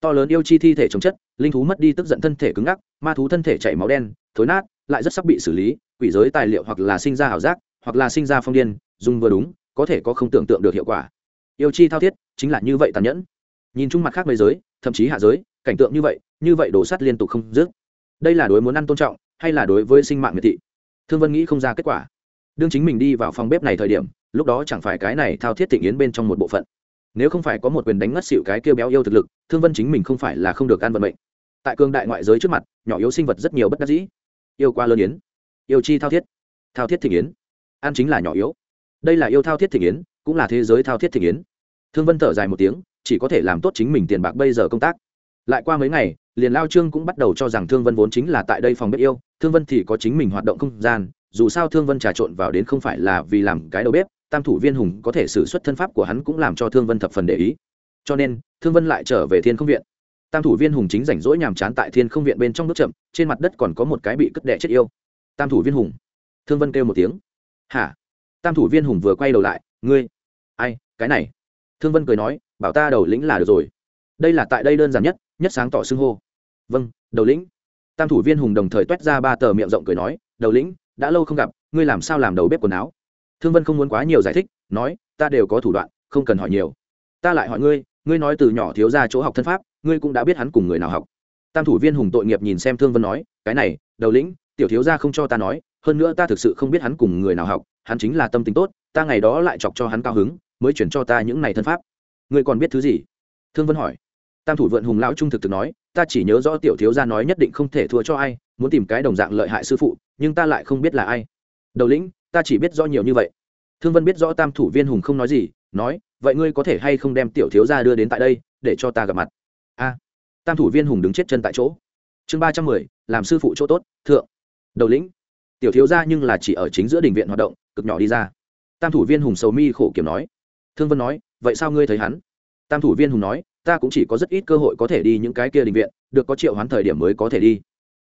To lớn yêu chi thi thể chống chất, linh thú mất đi tức giận thân thể cứng ngắc, ma thú thân thể chảy máu đen, thối nát, lại rất sắp bị xử lý quỷ giới tài liệu hoặc là sinh ra ảo giác, hoặc là sinh ra phong điên, dùng vừa đúng, có thể có không tưởng tượng được hiệu quả. Yêu chi thao thiết, chính là như vậy tàn nhẫn. Nhìn chung mặt khác mấy giới, thậm chí hạ giới, cảnh tượng như vậy như vậy đổ sắt liên tục không dứt. Đây là đối muốn ăn tôn trọng, hay là đối với sinh mạng miệt thị? Thương vân nghĩ không ra kết quả. Đương chính mình đi vào phòng bếp này thời điểm, lúc đó chẳng phải cái này thao thiết tịnh yến bên trong một bộ phận. Nếu không phải có một quyền đánh ngất xịu cái kêu béo yêu thực lực, thương vân chính mình không phải là không được ăn vận mệnh. Tại cương đại ngoại giới trước mặt, nhỏ yếu sinh vật rất nhiều bất đắc dĩ. Yêu qua lớn yến yêu chi thao thiết thao thiết thị yến. Ăn chính là nhỏ yếu. Đây là yêu thao thiết thị yến, cũng là thế giới thao thiết thị yến. Thương vân thở dài một tiếng, chỉ có thể làm tốt chính mình tiền bạc bây giờ công tác. Lại qua mấy ngày, liền lao trương cũng bắt đầu cho rằng thương vân vốn chính là tại đây phòng bếp yêu, thương vân thì có chính mình hoạt động không gian, dù sao thương vân trà trộn vào đến không phải là vì làm cái đầu bếp, tam thủ viên hùng có thể xử suất thân pháp của hắn cũng làm cho thương vân thập phần để ý. Cho nên, thương vân lại trở về thiên không viện. Tam thủ viên hùng chính rảnh rỗi nhàm chán tại thiên không viện bên trong nước chậm, trên mặt đất còn có một cái bị cất đẻ chết yêu tam thủ viên hùng. Thương vân kêu một tiếng. Hả? Tam thủ viên hùng vừa quay đầu lại, ngươi, ai, cái này? Thương vân cười nói, bảo ta đầu lĩnh là được rồi. Đây là tại đây đơn giản nhất nhất sáng tỏ xưng hô. Vâng đầu lĩnh. Tam thủ viên hùng đồng thời t u é t ra ba tờ miệng rộng cười nói, đầu lĩnh, đã lâu không gặp, ngươi làm sao làm đầu bếp quần áo? Thương vân không muốn quá nhiều giải thích, nói, ta đều có thủ đoạn, không cần hỏi nhiều. Ta lại hỏi ngươi ngươi nói từ nhỏ thiếu ra chỗ học thân pháp, ngươi cũng đã biết hắn cùng người nào học. Tam thủ viên hùng tội nghiệp nhìn xem thương vân nói, cái này, đầu lĩnh tiểu thiếu gia không cho ta nói, hơn nữa ta thực sự không biết hắn cùng người nào học, hắn chính là tâm tính tốt, ta ngày đó lại chọc cho hắn cao hứng, mới chuyển cho ta những này thân pháp. Ngươi còn biết thứ gì? Thương vân hỏi. Tam thủ vượn hùng lão trung thực thực nói, ta chỉ nhớ rõ tiểu thiếu gia nói nhất định không thể thua cho ai, muốn tìm cái đồng dạng lợi hại sư phụ, nhưng ta lại không biết là ai. Đầu lĩnh, ta chỉ biết rõ nhiều như vậy. Thương vân biết rõ tam thủ viên hùng không nói gì, nói, vậy ngươi có thể hay không đem tiểu thiếu gia đưa đến tại đây, để cho ta gặp mặt? A. Tam thủ viên hùng đứng chết chân tại chỗ. Chương ba trăm mười, làm sư phụ chỗ tốt, thượng đầu lĩnh. Tiểu thiếu gia nhưng là chỉ ở chính giữa đình viện hoạt động, cực nhỏ đi ra. Tam thủ viên hùng sầu mi khổ kiểm nói. Thương vân nói, vậy sao ngươi thấy hắn? Tam thủ viên hùng nói, ta cũng chỉ có rất ít cơ hội có thể đi những cái kia đình viện, được có triệu hoán thời điểm mới có thể đi.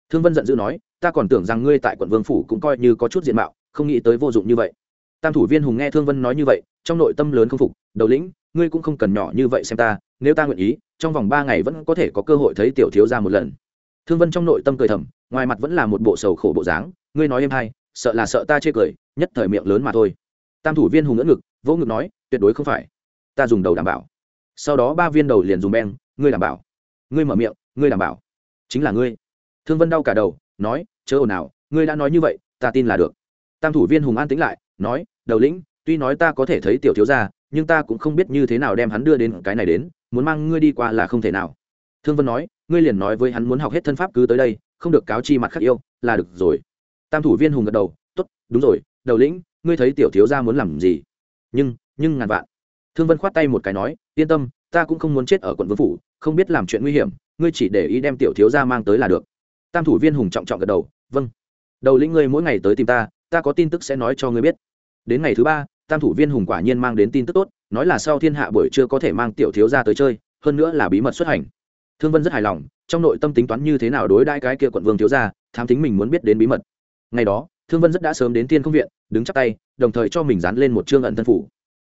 Thương vân giận dữ nói, ta còn tưởng rằng ngươi tại quận vương phủ cũng coi như có chút diện mạo, không nghĩ tới vô dụng như vậy. Tam thủ viên hùng nghe thương vân nói như vậy, trong nội tâm lớn không phục, đầu lĩnh, ngươi cũng không cần nhỏ như vậy xem ta, nếu ta nguyện ý, trong vòng ba ngày vẫn có thể có cơ hội thấy tiểu thiếu ra một lần. Thương vân trong nội tâm cười thầm ngoài mặt vẫn là một bộ sầu khổ bộ dáng, ngươi nói em hay, sợ là sợ ta chê cười, nhất thời miệng lớn mà thôi. Tam thủ viên hùng ngỡ ngực, vỗ ngực nói, tuyệt đối không phải. Ta dùng đầu đảm bảo. Sau đó ba viên đầu liền dùng beng, ngươi đảm bảo. Ngươi mở miệng, ngươi đảm bảo. Chính là ngươi. Thương vân đau cả đầu, nói, chớ ồn nào ngươi đã nói như vậy, ta tin là được. Tam thủ viên hùng an tĩnh lại, nói, đầu lĩnh, tuy nói ta có thể thấy tiểu thiếu gia, nhưng ta cũng không biết như thế nào đem hắn đưa đến cái này đến, muốn mang ngươi đi qua là không thể nào. Thương vân nói, ngươi liền nói với hắn muốn học hết thân pháp cứ tới đây không được cáo chi mặt khác yêu, là được rồi. Tam thủ viên hùng gật đầu t ố t đúng rồi, đầu lĩnh, ngươi thấy tiểu thiếu gia muốn làm gì? Nhưng nhưng ngàn vạn. Thương vân khoát tay một cái nói, yên tâm, ta cũng không muốn chết ở quận vương phủ, không biết làm chuyện nguy hiểm, ngươi chỉ để ý đem tiểu thiếu gia mang tới là được. Tam thủ viên hùng trọng trọng gật đầu vâng. Đầu lĩnh ngươi mỗi ngày tới tìm ta ta có tin tức sẽ nói cho ngươi biết. Đến ngày thứ ba, tam thủ viên hùng quả nhiên mang đến tin tức tốt, nói là sau thiên hạ buổi chưa có thể mang tiểu thiếu gia tới chơi, hơn nữa là bí mật xuất hành thương vân rất hài lòng, trong nội tâm tính toán như thế nào đối đãi cái kia quận vương thiếu gia tham tính mình muốn biết đến bí mật. Ngày đó, thương vân rất đã sớm đến tiên không viện, đứng chắp tay, đồng thời cho mình dán lên một chương ẩn thân phủ.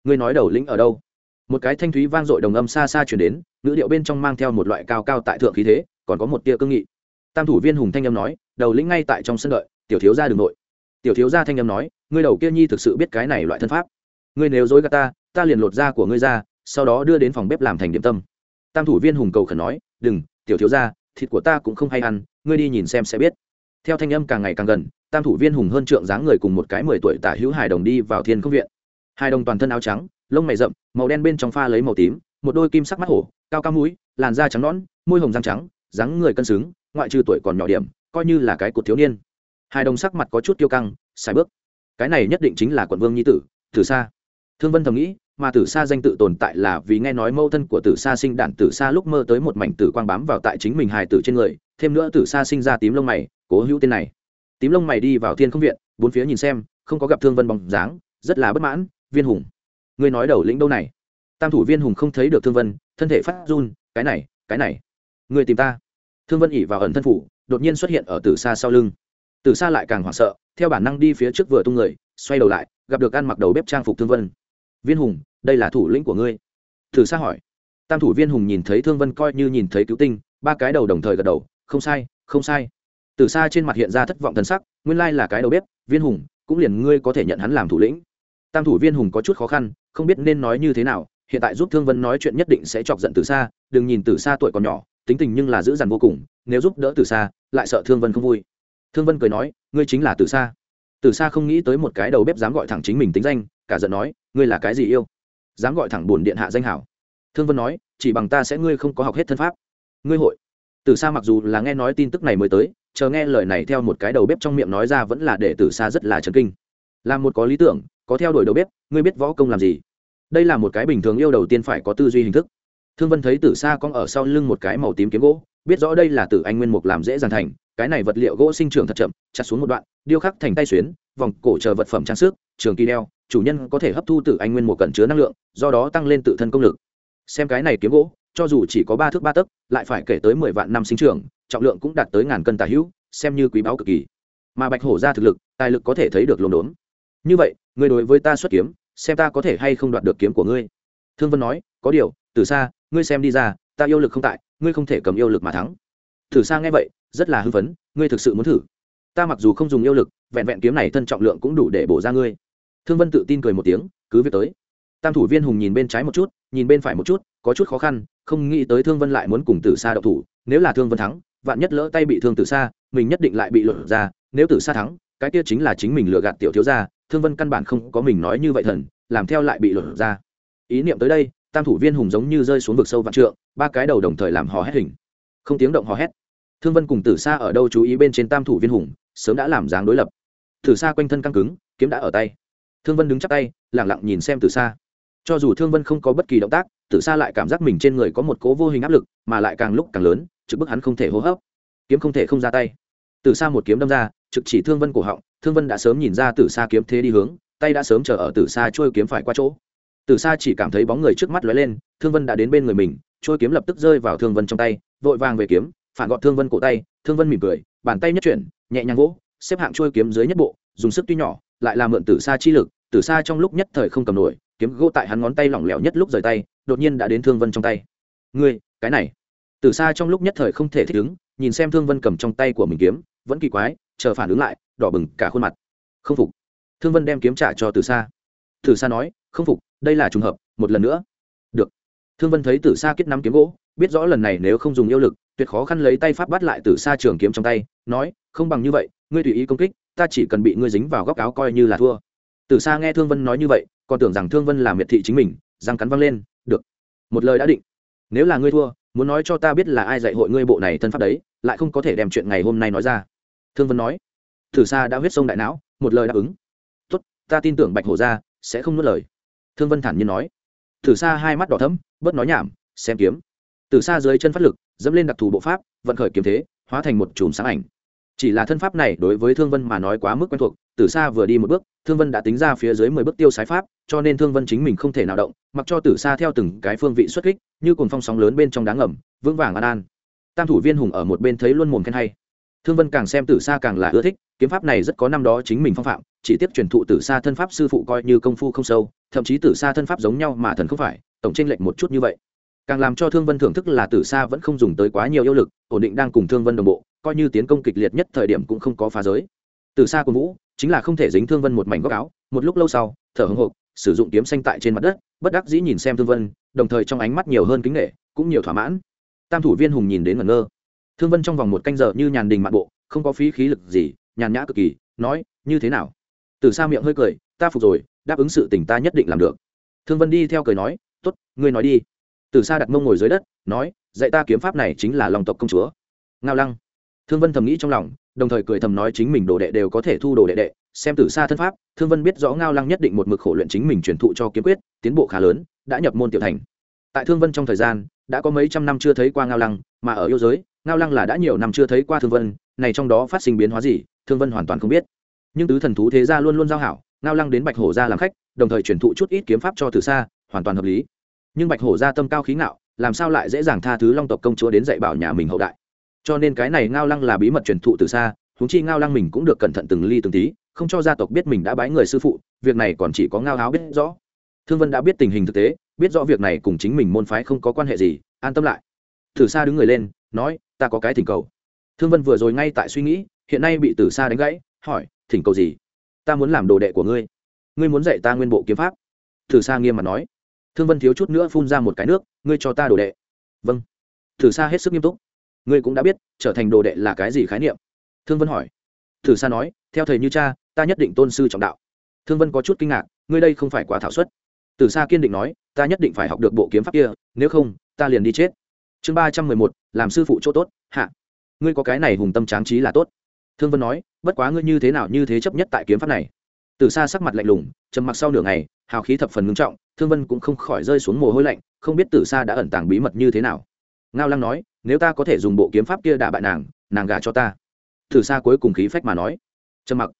Ngươi nói đầu lĩnh ở đâu? Một cái thanh thúy vang dội đồng âm xa xa chuyển đến, ngữ điệu bên trong mang theo một loại cao cao tại thượng khí thế, còn có một tia cương nghị. Tam thủ viên hùng thanh âm nói, đầu lĩnh ngay tại trong sân đợi, tiểu thiếu gia đường nội. Tiểu thiếu gia thanh âm nói, ngươi đầu kia nhi thực sự biết cái này loại thân pháp. Ngươi nếu dối gạt ta ta liền lột da của ngươi ra, sau đó đưa đến phòng bếp làm thành điểm tâm. Tam thủ viên hùng cầu khẩn nói đừng, tiểu thiếu gia, thịt của ta cũng không hay ăn, ngươi đi nhìn xem sẽ biết. Theo thanh âm càng ngày càng gần, tam thủ viên hùng hơn trượng dáng người cùng một cái mười tuổi tả hữu hài đồng đi vào thiên công viện. Hài đồng toàn thân áo trắng, lông mày rậm, màu đen bên trong pha lấy màu tím, một đôi kim sắc mắt hổ, cao cao mũi, làn da trắng nõn, môi hồng răng trắng, dáng người cân xứng, ngoại trừ tuổi còn nhỏ điểm, coi như là cái cột thiếu niên. Hài đồng sắc mặt có chút kiêu căng sai bước. Cái này nhất định chính là quận vương nhi tử từ xa. Thương vân thầm nghĩ mà tử sa danh tự tồn tại là vì nghe nói mâu thân của tử sa sinh đản tử sa lúc mơ tới một mảnh tử quang bám vào tại chính mình hài tử trên người, thêm nữa tử sa sinh ra tím lông mày, cố hữu tên này. Tím lông mày đi vào thiên không viện, bốn phía nhìn xem, không có gặp thương vân bóng dáng, rất là bất mãn, viên hùng. Ngươi nói đầu lĩnh đâu này? Tam thủ viên hùng không thấy được thương vân, thân thể phát run, cái này cái này. Người tìm ta. Thương vân ỉ vào ẩn thân phủ, đột nhiên xuất hiện ở tử sa sau lưng. Tử sa lại càng hoảng sợ, theo bản năng đi phía trước vừa tung người, xoay đầu lại, gặp được ăn mặc đầu bếp trang phục thương vân. Viên hùng đây là thủ lĩnh của ngươi. Thử xa hỏi. Tam thủ viên hùng nhìn thấy thương vân coi như nhìn thấy cứu tinh, ba cái đầu đồng thời gật đầu, không sai không sai. Từ xa trên mặt hiện ra thất vọng thần sắc, nguyên lai là cái đầu bếp, viên hùng, cũng liền ngươi có thể nhận hắn làm thủ lĩnh. Tam thủ viên hùng có chút khó khăn, không biết nên nói như thế nào, hiện tại giúp thương vân nói chuyện nhất định sẽ chọc giận từ xa đừng nhìn từ xa tuổi còn nhỏ, tính tình nhưng là giữ dằn vô cùng, nếu giúp đỡ từ xa lại sợ thương vân không vui. Thương vân cười nói, ngươi chính là từ xa từ xa không nghĩ tới một cái đầu bếp dám gọi thẳng chính mình tính danh, cả giận nói, ngươi là cái gì yêu? Dám gọi thẳng bổn điện hạ danh hảo. Thương vân nói, chỉ bằng ta sẽ ngươi không có học hết thân pháp. Ngươi hội. Từ xa mặc dù là nghe nói tin tức này mới tới, chờ nghe lời này theo một cái đầu bếp trong miệng nói ra vẫn là để từ xa rất là chấn kinh. Là một có lý tưởng, có theo đuổi đầu bếp, ngươi biết võ công làm gì? Đây là một cái bình thường yêu đầu tiên phải có tư duy hình thức. Thương vân thấy từ xa con ở sau lưng một cái màu tím kiếm gỗ, biết rõ đây là từ anh nguyên mục làm dễ dàng thành, cái này vật liệu gỗ sinh trưởng thật chậm, chặt xuống một đoạn, điêu khắc thành tay xuyến vòng cổ chờ vật phẩm trang sức, trường kỳ đeo, chủ nhân có thể hấp thu từ anh nguyên một cẩn chứa năng lượng, do đó tăng lên tự thân công lực. Xem cái này kiếm gỗ, cho dù chỉ có ba thước ba tấc, lại phải kể tới mười vạn năm sinh trưởng, trọng lượng cũng đạt tới ngàn cân tà hữu, xem như quý báu cực kỳ. Mà bạch hổ ra thực lực, tài lực có thể thấy được lồn đốn. Như vậy ngươi đối với ta xuất kiếm, xem ta có thể hay không đoạt được kiếm của ngươi. Thương vân nói, có điều, từ xa, ngươi xem đi ra, ta yêu lực không tại, ngươi không thể cầm yêu lực mà thắng. Thử xa nghe vậy, rất là hưng phấn, ngươi thực sự muốn thử. Ta mặc dù không dùng yêu lực vẹn vẹn kiếm này thân trọng lượng cũng đủ để bổ ra ngươi. Thương vân tự tin cười một tiếng, cứ việc tới. Tam thủ viên hùng nhìn bên trái một chút, nhìn bên phải một chút, có chút khó khăn, không nghĩ tới thương vân lại muốn cùng tử xa đậu thủ, nếu là thương vân thắng, vạn nhất lỡ tay bị thương tử xa mình nhất định lại bị lột ra, nếu tử xa thắng, cái kia chính là chính mình lừa gạt tiểu thiếu gia, thương vân căn bản không có mình nói như vậy thần, làm theo lại bị lột ra. Ý niệm tới đây, tam thủ viên hùng giống như rơi xuống vực sâu vạn trượng, ba cái đầu đồng thời làm hò hét hình. Không tiếng động hò hét. Thương vân cùng tử xa ở đâu chú ý bên trên tam thủ viên hùng, sớm đã làm dáng đối lập tử sa quanh thân căng cứng, kiếm đã ở tay. Thương vân đứng chắc tay, lẳng lặng nhìn xem từ xa. Cho dù thương vân không có bất kỳ động tác từ xa lại cảm giác mình trên người có một cố vô hình áp lực, mà lại càng lúc càng lớn, trực bức hắn không thể hô hấp. Kiếm không thể không ra tay. Từ xa một kiếm đâm ra, trực chỉ thương vân cổ họng, thương vân đã sớm nhìn ra từ xa kiếm thế đi hướng, tay đã sớm chờ ở từ xa trôi kiếm phải qua chỗ. Từ xa chỉ cảm thấy bóng người trước mắt lóe lên, thương vân đã đến bên người mình trôi kiếm lập tức rơi vào thương vân trong tay, vội vàng về kiếm, phản gọn thương vân cổ tay, thương vân mỉm cười, bàn tay nhất chuyển, nhẹ nhàng vỗ xếp hạng trôi kiếm dưới nhất bộ, dùng sức tuy nhỏ, lại là mượn từ xa chi lực từ xa trong lúc nhất thời không cầm nổi, kiếm gỗ tại hắn ngón tay lỏng lẻo nhất lúc rời tay, đột nhiên đã đến thương vân trong tay. Ngươi, cái này. Từ xa trong lúc nhất thời không thể thích ứng, nhìn xem thương vân cầm trong tay của mình kiếm, vẫn kỳ quái, chờ phản ứng lại, đỏ bừng cả khuôn mặt. Không phục. Thương vân đem kiếm trả cho từ xa từ xa nói, không phục, đây là trùng hợp, một lần nữa. Được. Thương vân thấy từ xa kết nắm kiếm gỗ, biết rõ lần này nếu không dùng yêu lực, tuyệt khó khăn lấy tay pháp bắt lại từ xa trường kiếm trong tay, nói không bằng như vậy, ngươi tùy ý công kích, ta chỉ cần bị ngươi dính vào góc áo coi như là thua. Từ xa nghe thương vân nói như vậy, còn tưởng rằng thương vân là miệt thị chính mình, răng cắn văng lên, được, một lời đã định. Nếu là ngươi thua, muốn nói cho ta biết là ai dạy hội ngươi bộ này thân pháp đấy, lại không có thể đem chuyện ngày hôm nay nói ra. Thương vân nói. Từ xa đã huyết sông đại não, một lời đáp ứng. Tốt, ta tin tưởng bạch hổ ra sẽ không nuốt lời. Thương vân thản nhiên nói. Từ xa hai mắt đỏ thấm bớt nói nhảm, xem kiếm. Từ xa dưới chân phát lực, dẫm lên đặc thù bộ pháp, vận khởi kiếm thế, hóa thành một chùm sáng ảnh chỉ là thân pháp này đối với thương vân mà nói quá mức quen thuộc, từ xa vừa đi một bước, thương vân đã tính ra phía dưới mười bước tiêu sái pháp, cho nên thương vân chính mình không thể nào động, mặc cho từ xa theo từng cái phương vị xuất kích, như cồn phong sóng lớn bên trong đá ngầm, vững vàng an an. Tam thủ viên hùng ở một bên thấy luôn mồm khen hay. Thương vân càng xem từ xa càng là ưa thích, kiếm pháp này rất có năm đó chính mình phong phạm, chỉ tiếp truyền thụ từ xa thân pháp sư phụ coi như công phu không sâu, thậm chí từ xa thân pháp giống nhau mà thần không phải, tổng tranh lệch một chút như vậy. Càng làm cho thương vân thưởng thức là từ xa vẫn không dùng tới quá nhiều yêu lực, ổn định đang cùng thương vân đồng bộ coi như tiến công kịch liệt nhất thời điểm cũng không có phá giới. Từ xa của vũ, chính là không thể dính thương vân một mảnh góc áo, một lúc lâu sau, thở hồng hộc, sử dụng kiếm xanh tại trên mặt đất, bất đắc dĩ nhìn xem thương vân, đồng thời trong ánh mắt nhiều hơn kính nghệ cũng nhiều thỏa mãn. Tam thủ viên hùng nhìn đến ngẩn ngơ. Thương vân trong vòng một canh giờ như nhàn đình mạn bộ, không có phí khí lực gì, nhàn nhã cực kỳ, nói, như thế nào? Từ xa miệng hơi cười, ta phục rồi, đáp ứng sự tình ta nhất định làm được. Thương vân đi theo cười nói t ố t ngươi nói đi. Từ xa đặt mông ngồi dưới đất, nói, dạy ta kiếm pháp này chính là lòng tộc công chúa. Ngao lăng thương vân thầm nghĩ trong lòng, đồng thời cười thầm nói chính mình đồ đệ đều có thể thu đồ đệ đệ, xem từ xa thân pháp, thương vân biết rõ ngao lăng nhất định một mực khổ luyện chính mình truyền thụ cho kiếm quyết, tiến bộ khá lớn, đã nhập môn tiểu thành. Tại thương vân trong thời gian, đã có mấy trăm năm chưa thấy qua ngao lăng, mà ở yêu giới, ngao lăng là đã nhiều năm chưa thấy qua thương vân, này trong đó phát sinh biến hóa gì, thương vân hoàn toàn không biết. Nhưng tứ thần thú thế gia luôn luôn giao hảo, ngao lăng đến bạch hổ gia làm khách, đồng thời truyền thụ chút ít kiếm pháp cho từ xa hoàn toàn hợp lý. Nhưng bạch hổ gia tâm cao khí ngạo, làm sao lại dễ dàng tha thứ long tộc công chúa đến dạy bảo nhà mình hậu đại? Cho nên cái này ngao lăng là bí mật truyền thụ từ xa húng chi ngao lăng mình cũng được cẩn thận từng ly từng tí, không cho gia tộc biết mình đã bái người sư phụ, việc này còn chỉ có ngao áo biết rõ. Thương vân đã biết tình hình thực tế, biết rõ việc này cùng chính mình môn phái không có quan hệ gì, an tâm lại. Thử xa đứng người lên, nói, ta có cái thỉnh cầu. Thương vân vừa rồi ngay tại suy nghĩ, hiện nay bị từ xa đánh gãy, hỏi, thỉnh cầu gì? Ta muốn làm đồ đệ của ngươi. Ngươi muốn dạy ta nguyên bộ kiếm pháp. Thử xa nghiêm mặt nói. Thương vân thiếu chút nữa phun ra một cái nước, ngươi cho ta đồ đệ. Vâng. Thử xa hết sức nghiêm túc ngươi cũng đã biết, trở thành đồ đệ là cái gì khái niệm? Thương vân hỏi. Thử sa nói, theo thầy như cha, ta nhất định tôn sư trọng đạo. Thương vân có chút kinh ngạc, ngươi đây không phải quá thảo suất. Từ xa kiên định nói, ta nhất định phải học được bộ kiếm pháp kia, nếu không, ta liền đi chết. Chương ba trăm mười một, làm sư phụ chỗ tốt, hạ. Ngươi có cái này hùng tâm tráng trí là tốt. Thương vân nói, bất quá ngươi như thế nào như thế chấp nhất tại kiếm pháp này? Từ xa sắc mặt lạnh lùng, trầm mặc sau nửa ngày, hào khí thập phần ngưng trọng, thương vân cũng không khỏi rơi xuống mồ hôi lạnh, không biết từ xa đã ẩn tàng bí mật như thế nào. Ngao lăng nói nếu ta có thể dùng bộ kiếm pháp kia đả bại nàng nàng gả cho ta. Thử xa cuối cùng khí phách mà nói. Trầm mặc.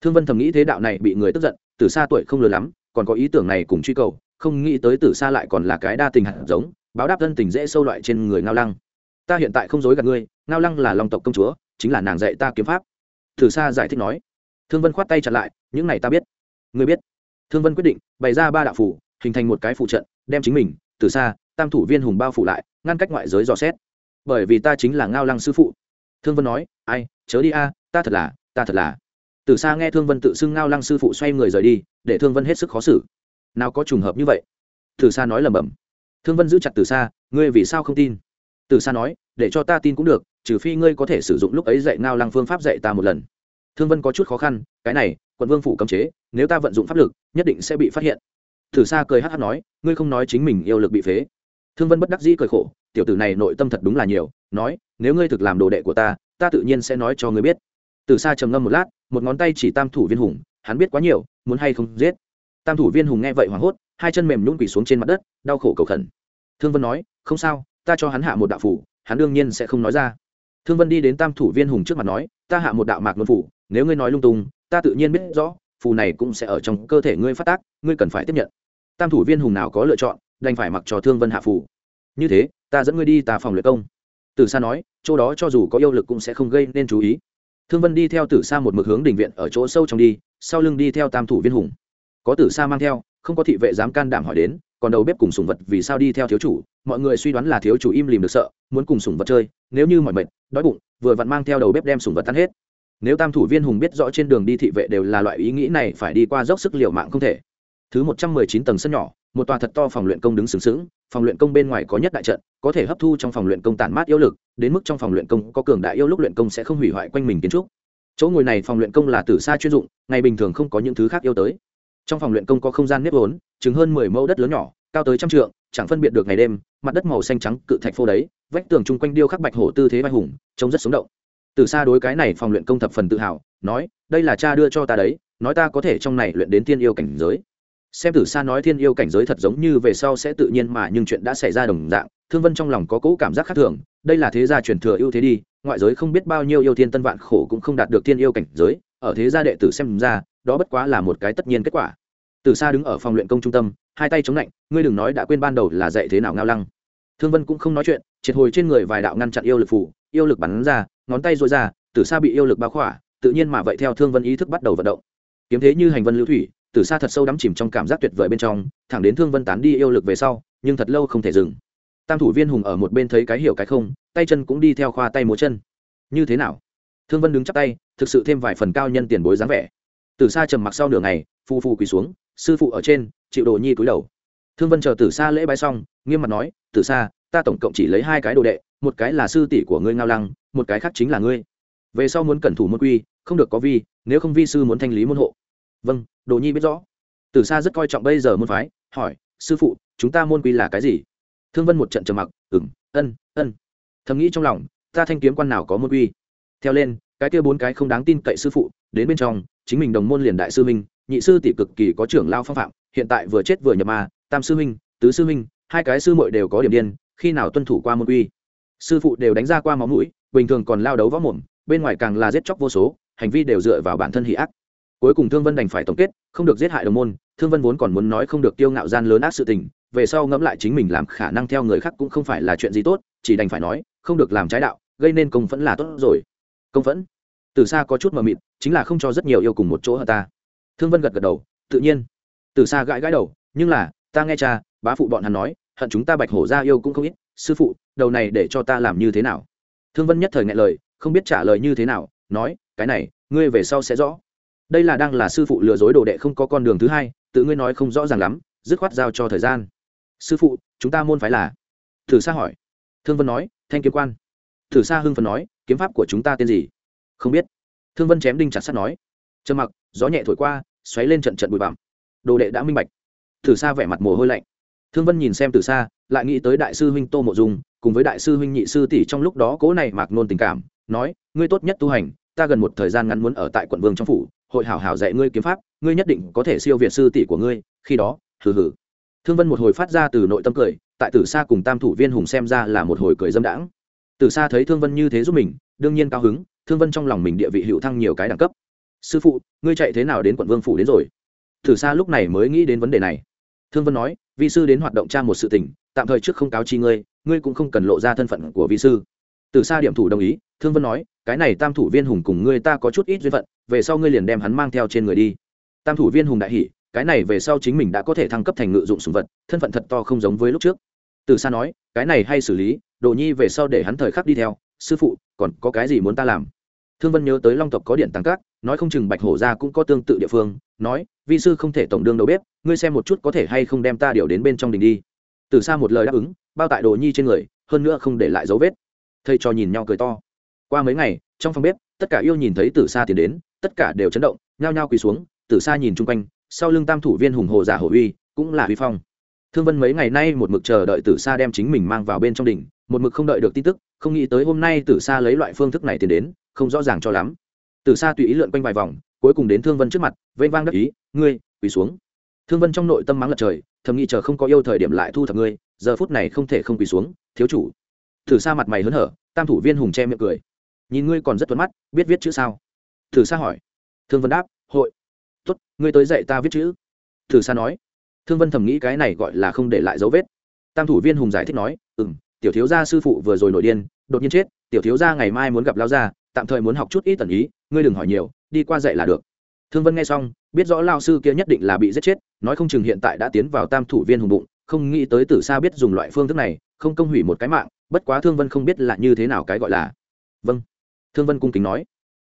Thương vân thầm nghĩ thế đạo này bị người tức giận từ xa tuổi không lừa lắm, còn có ý tưởng này cùng truy cầu, không nghĩ tới từ xa lại còn là cái đa tình hạt giống, báo đáp thân tình dễ sâu loại trên người ngao lăng. Ta hiện tại không dối gạt ngươi, ngao lăng là long tộc công chúa, chính là nàng dạy ta kiếm pháp. Từ xa giải thích nói. Thương vân khoát tay chặt lại, những này ta biết. Ngươi biết. Thương vân quyết định, bày ra ba đạo phủ, hình thành một cái phụ trận, đem chính mình từ xa tam thủ viên hùng bao phủ lại, ngăn cách ngoại giới dò xét bởi vì ta chính là ngao lăng sư phụ. Thương vân nói, ai, chớ đi a, ta thật là, ta thật là. Từ xa nghe thương vân tự xưng ngao lăng sư phụ xoay người rời đi, để thương vân hết sức khó xử. Nào có trùng hợp như vậy? Từ xa nói lẩm bẩm. thương vân giữ chặt từ xa ngươi vì sao không tin? Từ xa nói, để cho ta tin cũng được, trừ phi ngươi có thể sử dụng lúc ấy dạy ngao lăng phương pháp dạy ta một lần. Thương vân có chút khó khăn, cái này, quận vương phủ cấm chế, nếu ta vận dụng pháp lực, nhất định sẽ bị phát hiện. Từ xa cười hát hát nói, ngươi không nói chính mình yêu lực bị phế thương vân bất đắc dĩ cười khổ, tiểu tử này nội tâm thật đúng là nhiều, nói, nếu ngươi thực làm đồ đệ của ta ta tự nhiên sẽ nói cho ngươi biết. Từ xa trầm ngâm một lát, một ngón tay chỉ tam thủ viên hùng, hắn biết quá nhiều, muốn hay không giết. Tam thủ viên hùng nghe vậy hoảng hốt, hai chân mềm nhún quỳ xuống trên mặt đất, đau khổ cầu khẩn. Thương vân nói, không sao, ta cho hắn hạ một đạo phủ, hắn đương nhiên sẽ không nói ra. Thương vân đi đến tam thủ viên hùng trước mặt nói, ta hạ một đạo mạc luân phủ, nếu ngươi nói lung tung, ta tự nhiên biết rõ, phù này cũng sẽ ở trong cơ thể ngươi phát tác, ngươi cần phải tiếp nhận. Tam thủ viên hùng nào có lựa chọn đành phải mặc cho thương vân hạ phủ như thế, ta dẫn ngươi đi tà phòng luyện công. Từ xa nói, chỗ đó cho dù có yêu lực cũng sẽ không gây nên chú ý. Thương vân đi theo tử xa một mực hướng đình viện ở chỗ sâu trong đi, sau lưng đi theo tam thủ viên hùng. Có tử xa mang theo, không có thị vệ dám can đảm hỏi đến, còn đầu bếp cùng sùng vật vì sao đi theo thiếu chủ, mọi người suy đoán là thiếu chủ im lìm được sợ, muốn cùng sùng vật chơi, nếu như mọi mệt, đói bụng, vừa vặn mang theo đầu bếp đem sùng vật tan hết. Nếu tam thủ viên hùng biết rõ trên đường đi thị vệ đều là loại ý nghĩ này, phải đi qua dốc sức liều mạng không thể. Thứ một trăm mười chín tầng sân nhỏ một tòa thật to phòng luyện công đứng sướng sướng phòng luyện công bên ngoài có nhất đại trận, có thể hấp thu trong phòng luyện công tản mát yêu lực, đến mức trong phòng luyện công có cường đại yêu lúc luyện công sẽ không hủy hoại quanh mình kiến trúc. Chỗ ngồi này phòng luyện công là từ xa chuyên dụng, ngày bình thường không có những thứ khác yêu tới. Trong phòng luyện công có không gian nếp vốn chứng hơn mười mẫu đất lớn nhỏ, cao tới trăm trượng, chẳng phân biệt được ngày đêm, mặt đất màu xanh trắng cự thạch phô đấy, vách tường chung quanh điêu khắc bạch hổ tư thế vai hùng, trông rất sống động. Từ xa đối cái này phòng luyện công thập phần tự hào, nói, đây là cha đưa cho ta đấy, nói ta có thể trong này luyện đến tiên yêu cảnh giới xem từ xa nói thiên yêu cảnh giới thật giống như về sau sẽ tự nhiên mà nhưng chuyện đã xảy ra đồng dạng, thương vân trong lòng có cỗ cảm giác khác thường, đây là thế gia truyền thừa ưu thế đi, ngoại giới không biết bao nhiêu yêu thiên tân vạn khổ cũng không đạt được thiên yêu cảnh giới, ở thế gia đệ tử xem ra, đó bất quá là một cái tất nhiên kết quả. Từ xa đứng ở phòng luyện công trung tâm, hai tay chống lạnh, ngươi đừng nói đã quên ban đầu là dạy thế nào ngao lăng. Thương vân cũng không nói chuyện, triệt hồi trên người vài đạo ngăn chặn yêu lực phủ, yêu lực bắn ra, ngón tay rối ra từ xa bị yêu lực bao khỏa, tự nhiên mà vậy theo thương vân ý thức bắt đầu vận động. Kiếm thế như hành vân lưu thủy từ xa thật sâu đắm chìm trong cảm giác tuyệt vời bên trong, thẳng đến thương vân tán đi yêu lực về sau, nhưng thật lâu không thể dừng. Tam thủ viên hùng ở một bên thấy cái hiểu cái không, tay chân cũng đi theo khoa tay múa chân. Như thế nào? Thương vân đứng chắp tay, thực sự thêm vài phần cao nhân tiền bối dáng vẻ. Từ xa trầm mặc sau nửa ngày, phu phu quỳ xuống, sư phụ ở trên, chịu đồ nhi cúi đầu. Thương vân chờ từ xa lễ bái xong, nghiêm mặt nói, từ xa ta tổng cộng chỉ lấy hai cái đồ đệ, một cái là sư tỷ của ngươi ngao lăng, một cái khác chính là ngươi. Về sau muốn cẩn thủ môn quy, không được có vi, nếu không vi sư muốn thanh lý môn hộ vâng đồ nhi biết rõ. Từ xa rất coi trọng bây giờ môn phái, hỏi, sư phụ, chúng ta môn quy là cái gì? Thương vân một trận trầm mặc ừng ân ân. Thầm nghĩ trong lòng, ta thanh kiếm quan nào có môn quy? Theo lên, cái kia bốn cái không đáng tin cậy sư phụ, đến bên trong, chính mình đồng môn liền đại sư minh nhị sư tỷ cực kỳ có trưởng lao phong phạm, hiện tại vừa chết vừa nhập ma, tam sư minh tứ sư minh hai cái sư muội đều có điểm điên, khi nào tuân thủ qua môn quy? Sư phụ đều đánh ra qua máu mũi, bình thường còn lao đấu võ mồm, bên ngoài càng là giết chóc vô số, hành vi đều dựa vào bản thân hỷ ác cuối cùng thương vân đành phải tổng kết, không được giết hại đồng môn, thương vân vốn còn muốn nói không được tiêu ngạo gian lớn ác sự tình, về sau ngẫm lại chính mình làm khả năng theo người khác cũng không phải là chuyện gì tốt, chỉ đành phải nói, không được làm trái đạo, gây nên công phẫn là tốt rồi. Công phẫn? Từ xa có chút mờ mịt, chính là không cho rất nhiều yêu cùng một chỗ hơn ta? Thương vân gật gật đầu, tự nhiên. Từ xa gãi gãi đầu, nhưng là, ta nghe cha, bá phụ bọn hắn nói, hận chúng ta bạch hổ ra yêu cũng không ít, sư phụ, đầu này để cho ta làm như thế nào? Thương vân nhất thời ngại lời, không biết trả lời như thế nào, nói, cái này, ngươi về sau sẽ rõ đây là đang là sư phụ lừa dối đồ đệ không có con đường thứ hai, tự ngươi nói không rõ ràng lắm, dứt khoát giao cho thời gian. Sư phụ, chúng ta môn phái là? Thử xa hỏi. Thương vân nói, thanh kiếm quan. Thử xa hưng phần nói, kiếm pháp của chúng ta tên gì? Không biết. Thương vân chém đinh chặt sắt nói. Trầm mặc, gió nhẹ thổi qua, xoáy lên trận trận bụi bặm. Đồ đệ đã minh bạch. Thử xa vẻ mặt mồ hôi lạnh. Thương vân nhìn xem từ xa lại nghĩ tới đại sư huynh tô mộ dung, cùng với đại sư huynh nhị sư tỷ trong lúc đó cố này mạc nôn tình cảm, nói, ngươi tốt nhất tu hành, ta gần một thời gian ngắn muốn ở tại quận vương trong phủ hội hảo hảo dạy ngươi kiếm pháp, ngươi nhất định có thể siêu việt sư tỷ của ngươi, khi đó, hừ hừ. Thương vân một hồi phát ra từ nội tâm cười, tại tử sa cùng tam thủ viên hùng xem ra là một hồi cười dâm đãng. Tử sa thấy thương vân như thế giúp mình, đương nhiên cao hứng, thương vân trong lòng mình địa vị hữu thăng nhiều cái đẳng cấp. Sư phụ, ngươi chạy thế nào đến quận vương phủ đến rồi? Tử sa lúc này mới nghĩ đến vấn đề này. Thương vân nói, vi sư đến hoạt động tra một sự tình, tạm thời trước không cáo chi ngươi ngươi cũng không cần lộ ra thân phận của vi sư. Từ xa điểm thủ đồng ý, thương vân nói cái này tam thủ viên hùng cùng ngươi ta có chút ít duyên phận, về sau ngươi liền đem hắn mang theo trên người đi. Tam thủ viên hùng đại hỷ cái này về sau chính mình đã có thể thăng cấp thành ngự dụng sùng vật, thân phận thật to không giống với lúc trước. Từ xa nói, cái này hay xử lý, đồ nhi về sau để hắn thời khắc đi theo, sư phụ, còn có cái gì muốn ta làm? Thương vân nhớ tới long tộc có điện tăng các, nói không chừng bạch hổ ra cũng có tương tự địa phương, nói, vi sư không thể tổng đương đầu bếp, ngươi xem một chút có thể hay không đem ta điều đến bên trong đình đi. Từ xa một lời đáp ứng, bao tại đồ nhi trên người, hơn nữa không để lại dấu vết. Thầy cho nhìn nhau cười to qua mấy ngày, trong phòng bếp, tất cả yêu nhìn thấy từ xa tiến đến, tất cả đều chấn động, nhao nhao quỳ xuống từ xa nhìn chung quanh, sau lưng tam thủ viên hùng hồ giả hổ uy, cũng là uy phong. Thương vân mấy ngày nay một mực chờ đợi từ xa đem chính mình mang vào bên trong đỉnh, một mực không đợi được tin tức, không nghĩ tới hôm nay từ xa lấy loại phương thức này tiến đến, không rõ ràng cho lắm. Từ xa tùy ý lượn quanh vài vòng, cuối cùng đến thương vân trước mặt vây vang đắc ý, ngươi, quỳ xuống. Thương vân trong nội tâm mắng lật trời, thầm nghĩ chờ không có yêu thời điểm lại thu thập ngươi, giờ phút này không thể không quỳ xuống, thiếu chủ. Từ xa mặt mày hớn hở, tam thủ viên hùng che miệng cười nhìn ngươi còn rất tuấn mắt, biết viết chữ sao? Thử xa hỏi. Thương vân đáp, hội. Tốt, ngươi tới dạy ta viết chữ. Thử xa nói. Thương vân thầm nghĩ cái này gọi là không để lại dấu vết. Tam thủ viên hùng giải thích nói ừ m tiểu thiếu gia sư phụ vừa rồi nổi điên, đột nhiên chết, tiểu thiếu gia ngày mai muốn gặp lao gia, tạm thời muốn học chút ít tần ý, ngươi đừng hỏi nhiều, đi qua dạy là được. Thương vân nghe xong, biết rõ lao sư kia nhất định là bị giết chết, nói không chừng hiện tại đã tiến vào tam thủ viên hùng bụng, không nghĩ tới từ xa biết dùng loại phương thức này, không công hủy một cái mạng, bất quá thương vân không biết là như thế nào cái gọi là. Vâng thương vân cung kính nói.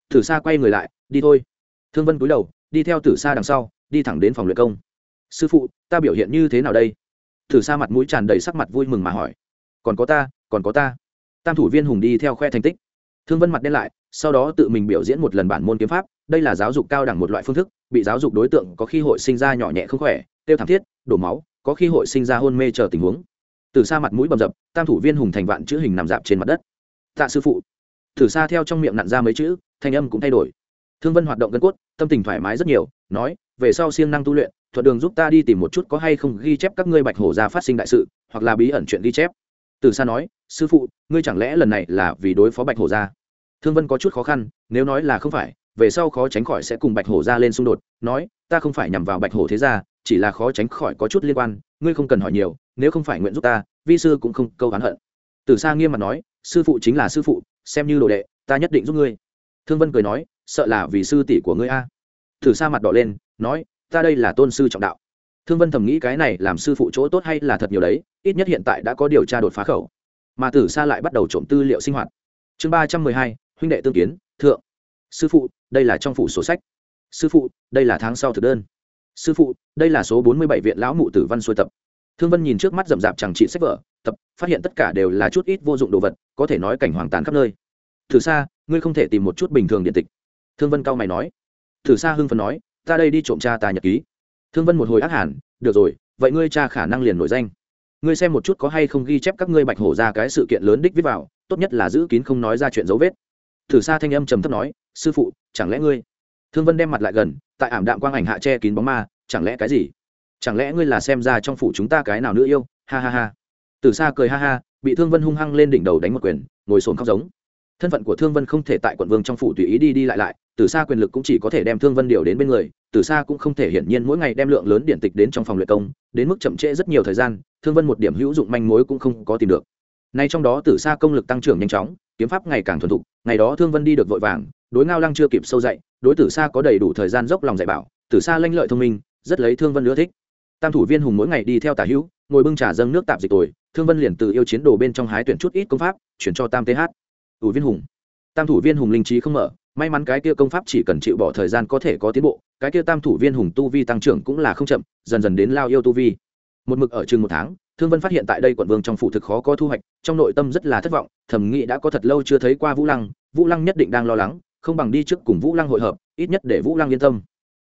Tử sa quay người lại, đi thôi. Thương vân cúi đầu, đi theo tử sa đằng sau, đi thẳng đến phòng luyện công. Sư phụ, ta biểu hiện như thế nào đây? Tử sa mặt mũi tràn đầy sắc mặt vui mừng mà hỏi. Còn có ta, còn có ta. Tam thủ viên hùng đi theo khoe thành tích. Thương vân mặt đen lại, sau đó tự mình biểu diễn một lần bản môn kiếm pháp. Đây là giáo dục cao đẳng một loại phương thức, bị giáo dục đối tượng có khi hội sinh ra nhỏ nhẹ không khỏe, tiêu thảm thiết, đổ máu, có khi hội sinh ra hôn mê chờ tình huống. Từ xa mặt mũi bầm dập, tam thủ viên hùng thành vạn chữ hình nằm dạp trên mặt đất. Tạ sư phụ thử xa theo trong miệng nặn ra mấy chữ, thanh âm cũng thay đổi. Thương vân hoạt động gân cốt, tâm tình thoải mái rất nhiều, nói, về sau siêng năng tu luyện thuật đường giúp ta đi tìm một chút có hay không ghi chép các ngươi bạch hổ ra phát sinh đại sự, hoặc là bí ẩn chuyện ghi chép. Từ xa nói, sư phụ, ngươi chẳng lẽ lần này là vì đối phó bạch hổ ra thương vân có chút khó khăn, nếu nói là không phải, về sau khó tránh khỏi sẽ cùng bạch hổ ra lên xung đột, nói, ta không phải nhằm vào bạch hổ thế ra chỉ là khó tránh khỏi có chút liên quan, ngươi không cần hỏi nhiều, nếu không phải nguyện giúp ta, vi sư cũng không câu hắn hận. Từ xa nghiêm mặt nói, sư phụ chính là sư phụ xem như đồ đệ, ta nhất định giúp ngươi. Thương vân cười nói, sợ là vì sư tỷ của ngươi a. Thử sa mặt đỏ lên, nói, ta đây là tôn sư trọng đạo. Thương vân thầm nghĩ cái này làm sư phụ chỗ tốt hay là thật nhiều đấy, ít nhất hiện tại đã có điều tra đột phá khẩu. Mà tử Sa lại bắt đầu trộm tư liệu sinh hoạt. Chương ba trăm mười hai, huynh đệ tương kiến, thượng. Sư phụ, đây là trong phủ sổ sách. Sư phụ, đây là tháng sau thực đơn. Sư phụ, đây là số bốn mươi bảy viện lão mụ tử văn xuôi tập. Thương vân nhìn trước mắt rậm rạp chẳng trị sách vở tập, phát hiện tất cả đều là chút ít vô dụng đồ vật, có thể nói cảnh hoàng tàn khắp nơi. Thử xa ngươi không thể tìm một chút bình thường điện tịch. Thương vân cao mày nói. Thử xa hưng phần nói, ta đây đi trộm cha ta nhật ký. Thương vân một hồi ác hẳn được rồi, vậy ngươi cha khả năng liền nổi danh. Ngươi xem một chút có hay không ghi chép các ngươi bạch hổ ra cái sự kiện lớn đích viết vào, tốt nhất là giữ kín không nói ra chuyện dấu vết. Thử xa thanh âm trầm thấp nói, sư phụ, chẳng lẽ ngươi? Thương vân đem mặt lại gần, tại ảm đạm quang ảnh hạ che kín bóng ma, chẳng lẽ cái gì? Chẳng lẽ ngươi là xem ra trong phủ chúng ta cái nào nữa yêu? Ha ha ha từ xa cười ha ha, bị thương vân hung hăng lên đỉnh đầu đánh một quyền, ngồi sồn khóc giống. Thân phận của thương vân không thể tại quận vương trong phủ tùy ý đi đi lại lại, từ xa quyền lực cũng chỉ có thể đem thương vân điều đến bên người, từ xa cũng không thể hiển nhiên mỗi ngày đem lượng lớn điện tịch đến trong phòng luyện công, đến mức chậm trễ rất nhiều thời gian, thương vân một điểm hữu dụng manh mối cũng không có tìm được. Nay trong đó từ xa công lực tăng trưởng nhanh chóng, kiếm pháp ngày càng thuần thục, ngày đó thương vân đi được vội vàng, đối ngao lăng chưa kịp sâu dậy, đối tử xa có đầy đủ thời gian dốc lòng dạy bảo tử xa lanh lợi thông minh, rất lấy thương vân ưa thích. Tam thủ viên hùng mỗi ngày đi theo tả hữu, ngồi bưng trà dâng nước tạp dịch tồi thương vân liền từ yêu chiến đồ bên trong hái tuyển chút ít công pháp, chuyển cho tam th thủ viên hùng. Tam thủ viên hùng linh trí không mở, may mắn cái kia công pháp chỉ cần chịu bỏ thời gian có thể có tiến bộ, cái kia tam thủ viên hùng tu vi tăng trưởng cũng là không chậm, dần dần đến lao yêu tu vi. Một mực ở chừng một tháng, thương vân phát hiện tại đây quận vương trong phủ thực khó có thu hoạch, trong nội tâm rất là thất vọng thẩm Nghị đã có thật lâu chưa thấy qua vũ lăng vũ lăng nhất định đang lo lắng, không bằng đi trước cùng vũ lăng hội hợp, ít nhất để vũ lăng yên tâm.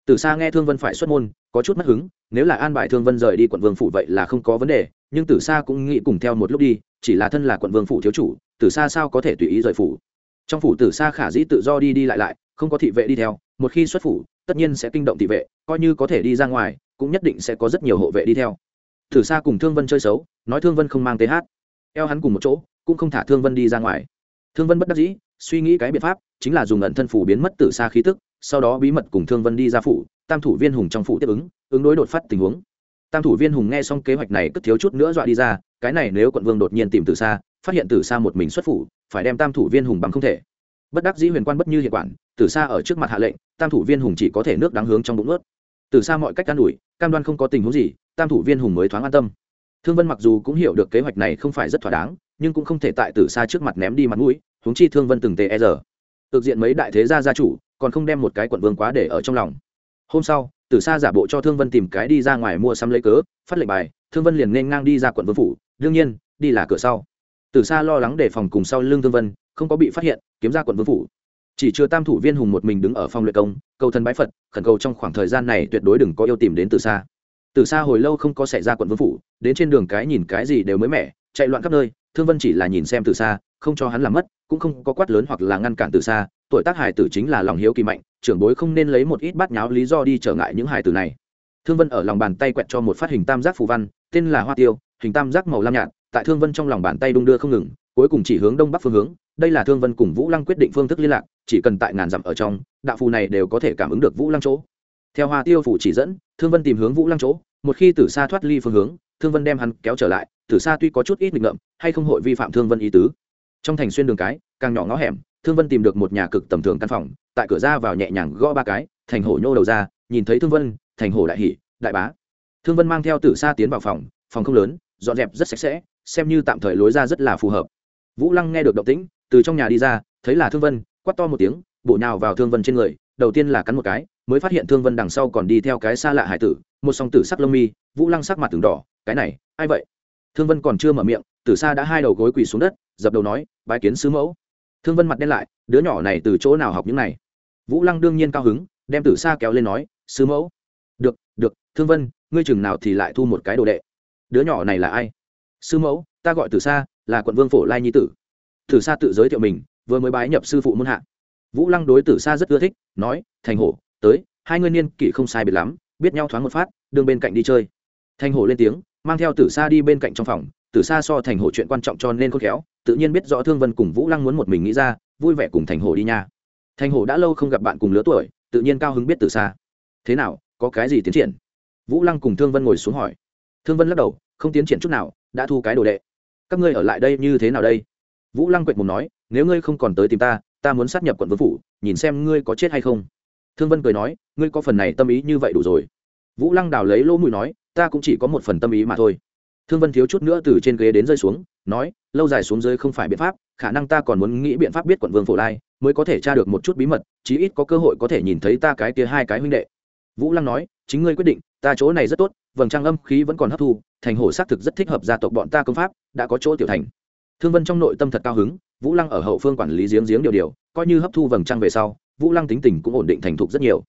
Từ xa nghe thương vân phải xuất môn, có chút mất hứng, nếu là an bài thương vân rời đi quận vương phủ vậy là không có vấn đề nhưng từ xa cũng nghĩ cùng theo một lúc đi, chỉ là thân là quận vương phủ thiếu chủ từ xa sao có thể tùy ý rời phủ? Trong phủ từ xa khả dĩ tự do đi đi lại lại, không có thị vệ đi theo, một khi xuất phủ, tất nhiên sẽ kinh động thị vệ, coi như có thể đi ra ngoài, cũng nhất định sẽ có rất nhiều hộ vệ đi theo. Từ xa cùng thương vân chơi xấu, nói thương vân không mang th eo hắn cùng một chỗ, cũng không thả thương vân đi ra ngoài. Thương vân bất đắc dĩ, suy nghĩ cái biện pháp, chính là dùng ẩn thân phủ biến mất từ xa khí tức, sau đó bí mật cùng thương vân đi ra phủ, tam thủ viên hùng trong phủ tiếp ứng ứng đối đột phát tình huống tam thủ viên hùng nghe xong kế hoạch này cất thiếu chút nữa dọa đi ra, cái này nếu quận vương đột nhiên tìm từ xa, phát hiện từ xa một mình xuất phủ, phải đem tam thủ viên hùng bằng không thể. Bất đắc dĩ huyền quan bất như hiệu quản, từ xa ở trước mặt hạ lệnh, tam thủ viên hùng chỉ có thể nước đáng hướng trong bụng ướt từ xa mọi cách can đuổi cam đoan không có tình huống gì, tam thủ viên hùng mới thoáng an tâm. Thương vân mặc dù cũng hiểu được kế hoạch này không phải rất thỏa đáng, nhưng cũng không thể tại từ xa trước mặt ném đi mặt mũi, huống chi thương vân từng tê e giờ. Tự diện mấy đại thế gia gia chủ, còn không đem một cái quận vương quá để ở trong lòng. Hôm sau từ xa giả bộ cho thương vân tìm cái đi ra ngoài mua sắm lấy cớ, phát lệnh bài, thương vân liền nên ngang đi ra quận vương phủ, đương nhiên, đi là cửa sau. Từ xa lo lắng để phòng cùng sau lưng thương vân, không có bị phát hiện, kiếm ra quận vương phủ. Chỉ chưa tam thủ viên hùng một mình đứng ở phòng luyện công, cầu thân bái phật, khẩn cầu trong khoảng thời gian này tuyệt đối đừng có yêu tìm đến từ xa. Từ xa hồi lâu không có xảy ra quận vương phủ, đến trên đường cái nhìn cái gì đều mới mẻ, chạy loạn khắp nơi, thương vân chỉ là nhìn xem từ xa, không cho hắn làm mất cũng không có quát lớn hoặc là ngăn cản từ xa, tuổi tác hải tử chính là lòng hiếu kỳ mạnh, trưởng bối không nên lấy một ít bát nháo lý do đi trở ngại những hải tử này. Thương vân ở lòng bàn tay quẹt cho một phát hình tam giác phù văn, tên là hoa tiêu, hình tam giác màu lam nhạt, tại thương vân trong lòng bàn tay đung đưa không ngừng, cuối cùng chỉ hướng đông bắc phương hướng, đây là thương vân cùng vũ lăng quyết định phương thức liên lạc, chỉ cần tại ngàn dặm ở trong, đạo phù này đều có thể cảm ứng được vũ lăng chỗ. Theo hoa tiêu phủ chỉ dẫn, thương vân tìm hướng vũ lăng chỗ, một khi tử xa thoát ly phương hướng, thương vân đem hắn kéo trở lại tử xa tuy có chút ít nghịch ngợm, hay không hội vi phạm thương vân ý tứ trong thành xuyên đường cái, càng nhỏ ngõ hẻm, thương vân tìm được một nhà cực tầm thường căn phòng, tại cửa ra vào nhẹ nhàng gõ ba cái, thành hổ nhô đầu ra, nhìn thấy thương vân, thành hổ đại hỷ đại bá. Thương vân mang theo tử xa tiến vào phòng phòng không lớn, dọn dẹp rất sạch sẽ, xem như tạm thời lối ra rất là phù hợp. Vũ lăng nghe được động tĩnh, từ trong nhà đi ra, thấy là thương vân quắt to một tiếng bộ nhào vào thương vân trên người, đầu tiên là cắn một cái, mới phát hiện thương vân đằng sau còn đi theo cái xa lạ hải tử, một song tử sắc lông mi, vũ lăng sắc mặt từng đỏ, cái này, ai vậy? Thương vân còn chưa mở miệng tử sa đã hai đầu gối quỳ xuống đất, dập đầu nói, bái kiến sứ mẫu. Thương vân mặt đen lại, đứa nhỏ này từ chỗ nào học những này? Vũ lăng đương nhiên cao hứng, đem tử sa kéo lên nói sứ mẫu. Được được, thương vân, ngươi chừng nào thì lại thu một cái đồ đệ. Đứa nhỏ này là ai? Sư mẫu, ta gọi tử sa, là quận vương phổ lai nhi tử. Tử sa tự giới thiệu mình, vừa mới bái nhập sư phụ muôn hạ. Vũ lăng đối tử sa rất ưa thích, nói, thành hổ, tới, hai ngươi niên kỷ không sai biệt lắm, biết nhau thoáng một phát, đương bên cạnh đi chơi. Thành hổ lên tiếng, mang theo tử sa đi bên cạnh trong phòng từ xa so thành hồ chuyện quan trọng cho nên khôn khéo, tự nhiên biết rõ thương vân cùng vũ lăng muốn một mình nghĩ ra, vui vẻ cùng thành hồ đi nha. Thành hồ đã lâu không gặp bạn cùng lứa tuổi, tự nhiên cao hứng biết từ xa. Thế nào, có cái gì tiến triển? Vũ lăng cùng thương vân ngồi xuống hỏi. Thương vân lắc đầu, không tiến triển chút nào, đã thu cái đồ đệ. Các ngươi ở lại đây như thế nào đây? Vũ lăng quệt mồm nói, nếu ngươi không còn tới tìm ta ta muốn sát nhập quận vương phủ, nhìn xem ngươi có chết hay không. Thương vân cười nói, ngươi có phần này tâm ý như vậy đủ rồi. Vũ lăng đào lấy lỗ mùi nói, ta cũng chỉ có một phần tâm ý mà thôi thương vân thiếu chút nữa từ trên ghế đến rơi xuống, nói, lâu dài xuống dưới không phải biện pháp, khả năng ta còn muốn nghĩ biện pháp biết quận vương phổ lai, mới có thể tra được một chút bí mật, chí ít có cơ hội có thể nhìn thấy ta cái kia hai cái huynh đệ. Vũ lăng nói, chính ngươi quyết định, ta chỗ này rất tốt, vầng trăng âm khí vẫn còn hấp thu, thành hồ xác thực rất thích hợp gia tộc bọn ta công pháp, đã có chỗ tiểu thành. Thương vân trong nội tâm thật cao hứng, vũ lăng ở hậu phương quản lý giếng giếng điều điều, coi như hấp thu vầng trăng về sau, vũ lăng tính tình cũng ổn định thành thục rất nhiều.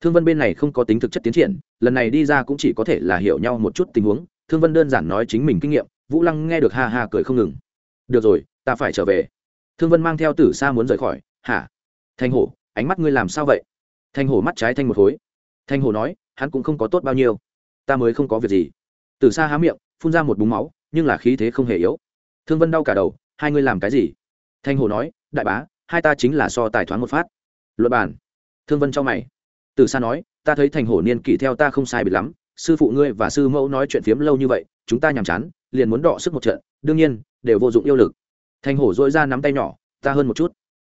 Thương vân bên này không có tính thực chất tiến triển, lần này đi ra cũng chỉ có thể là hiểu nhau một chút tình huống thương vân đơn giản nói chính mình kinh nghiệm, vũ lăng nghe được ha ha cười không ngừng. Được rồi, ta phải trở về. Thương vân mang theo tử sa muốn rời khỏi. Hả? Thanh hổ, ánh mắt ngươi làm sao vậy? Thanh hổ mắt trái thanh một khối. Thanh hổ nói, hắn cũng không có tốt bao nhiêu. Ta mới không có việc gì. Tử sa há miệng, phun ra một búng máu, nhưng là khí thế không hề yếu. Thương vân đau cả đầu, hai ngươi làm cái gì? Thanh hổ nói, đại bá, hai ta chính là so tài thoáng một phát. Luật bản thương vân cho mày. Tử xa nói, ta thấy thành hổ niên kỷ theo ta không sai bị lắm sư phụ ngươi và sư mẫu nói chuyện phiếm lâu như vậy, chúng ta nhàm chán, liền muốn đọ sức một trận, đương nhiên, đều vô dụng yêu lực. Thành hổ dỗi ra nắm tay nhỏ, ta hơn một chút.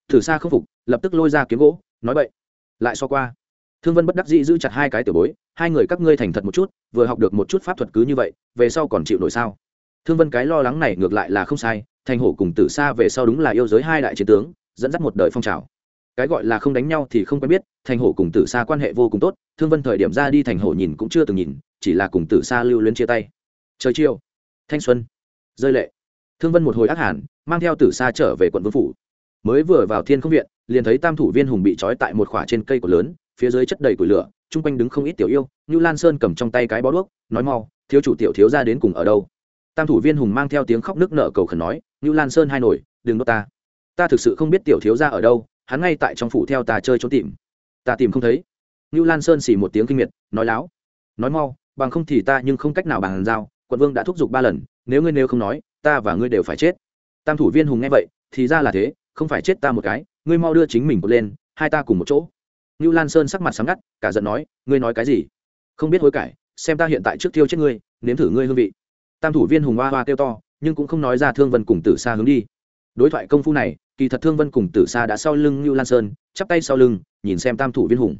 Thử xa không phục, lập tức lôi ra kiếm gỗ, nói vậy lại so qua. Thương vân bất đắc dĩ giữ chặt hai cái tiểu bối, hai người các ngươi thành thật một chút, vừa học được một chút pháp thuật cứ như vậy, về sau còn chịu nổi sao? Thương vân cái lo lắng này ngược lại là không sai, thành hổ cùng tử xa về sau đúng là yêu giới hai đại chiến tướng, dẫn dắt một đời phong trào cái gọi là không đánh nhau thì không quen biết, thành hổ cùng tử xa quan hệ vô cùng tốt, thương vân thời điểm ra đi thành hổ nhìn cũng chưa từng nhìn, chỉ là cùng tử xa lưu luyến chia tay. Trời chiều, thanh xuân, rơi lệ. Thương vân một hồi ác hẳn mang theo tử xa trở về quận vương phủ. Mới vừa vào thiên không viện, liền thấy tam thủ viên hùng bị trói tại một khỏa trên cây cột lớn, phía dưới chất đầy củi lửa, chung quanh đứng không ít tiểu yêu như lan sơn cầm trong tay cái bó đuốc, nói mau, thiếu chủ tiểu thiếu ra đến cùng ở đâu? Tam thủ viên hùng mang theo tiếng khóc nước nợ cầu khẩn nói như lan sơn hai nổi, đừng đốt ta. Ta thực sự không biết tiểu thiếu ra ở đâu hắn ngay tại trong phủ theo ta chơi trốn tìm. Ta tìm không thấy. Ngưu lan sơn xỉ một tiếng kinh miệt, nói láo. Nói mau, bằng không thì ta nhưng không cách nào bàn giao, quận vương đã thúc giục ba lần, nếu ngươi nếu không nói, ta và ngươi đều phải chết. Tam thủ viên hùng nghe vậy, thì ra là thế, không phải chết ta một cái, ngươi mau đưa chính mình cột lên, hai ta cùng một chỗ. Ngưu lan sơn sắc mặt sáng ngắt, cả giận nói, ngươi nói cái gì? Không biết hối cải, xem ta hiện tại trước thiêu chết ngươi, nếm thử ngươi hương vị. Tam thủ viên hùng hoa hoa kêu to, nhưng cũng không nói ra thương vân cùng tử xa hướng đi. Đối thoại công phu này kỳ thật thương vân cùng tử xa đã sau lưng như lan sơn, chắp tay sau lưng, nhìn xem tam thủ viên hùng.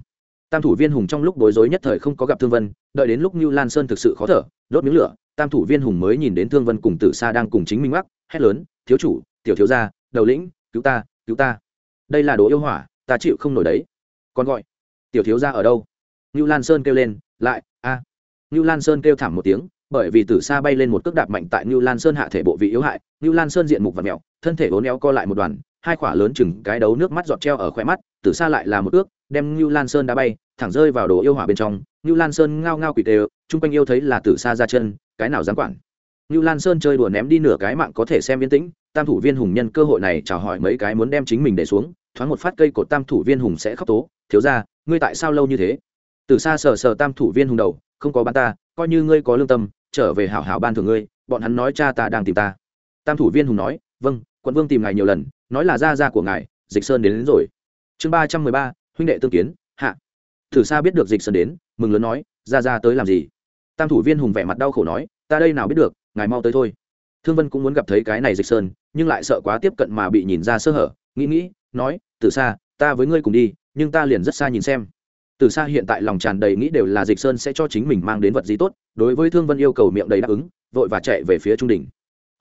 Tam thủ viên hùng trong lúc bối rối nhất thời không có gặp thương vân, đợi đến lúc như lan sơn thực sự khó thở, đốt miếng lửa, tam thủ viên hùng mới nhìn đến thương vân cùng tử sa đang cùng chính minh mắc hét lớn, thiếu chủ, tiểu thiếu gia, đầu lĩnh, cứu ta cứu ta. Đây là đồ yêu hỏa, ta chịu không nổi đấy. Còn gọi, tiểu thiếu gia ở đâu? Như lan sơn kêu lên, lại, a. À. như lan sơn kêu thảm một tiếng, bởi vì tử xa bay lên một cước đạp mạnh tại như lan sơn hạ thể bộ vị yếu hại như lan sơn diện mục và mèo, thân thể uốn éo co lại một đoàn hai quả lớn chừng cái đấu nước mắt giọt treo ở khoe mắt, từ xa lại là một ước, đem như lan sơn đá bay, thẳng rơi vào đồ yêu hỏa bên trong. Như lan sơn ngao ngao quỷ tê, chung quanh yêu thấy là từ xa ra chân, cái nào dám quản? Như lan sơn chơi đùa ném đi nửa cái mạng có thể xem yên tĩnh, tam thủ viên hùng nhân cơ hội này chào hỏi mấy cái muốn đem chính mình để xuống, thoáng một phát cây cột tam thủ viên hùng sẽ khóc tố. Thiếu ra ngươi tại sao lâu như thế? Từ xa sờ sờ tam thủ viên hùng đầu, không có bán ta, coi như ngươi có lương tâm, trở về hảo hảo ban thường ngươi, bọn hắn nói cha ta đang tìm ta. Tam thủ viên hùng nói vâng quận vương tìm ngài nhiều lần nói là gia gia của ngài dịch sơn đến, đến rồi. Chương ba trăm mười ba huynh đệ tương kiến hạ. Thử xa biết được dịch sơn đến mừng lớn nói gia gia tới làm gì? Tam thủ viên hùng vẻ mặt đau khổ nói ta đây nào biết được ngài mau tới thôi. Thương vân cũng muốn gặp thấy cái này dịch sơn nhưng lại sợ quá tiếp cận mà bị nhìn ra sơ hở nghĩ nghĩ nói từ xa ta với ngươi cùng đi nhưng ta liền rất xa nhìn xem. Từ xa hiện tại lòng tràn đầy nghĩ đều là dịch sơn sẽ cho chính mình mang đến vật gì tốt đối với thương vân yêu cầu miệng đầy đáp ứng vội và chạy về phía trung đình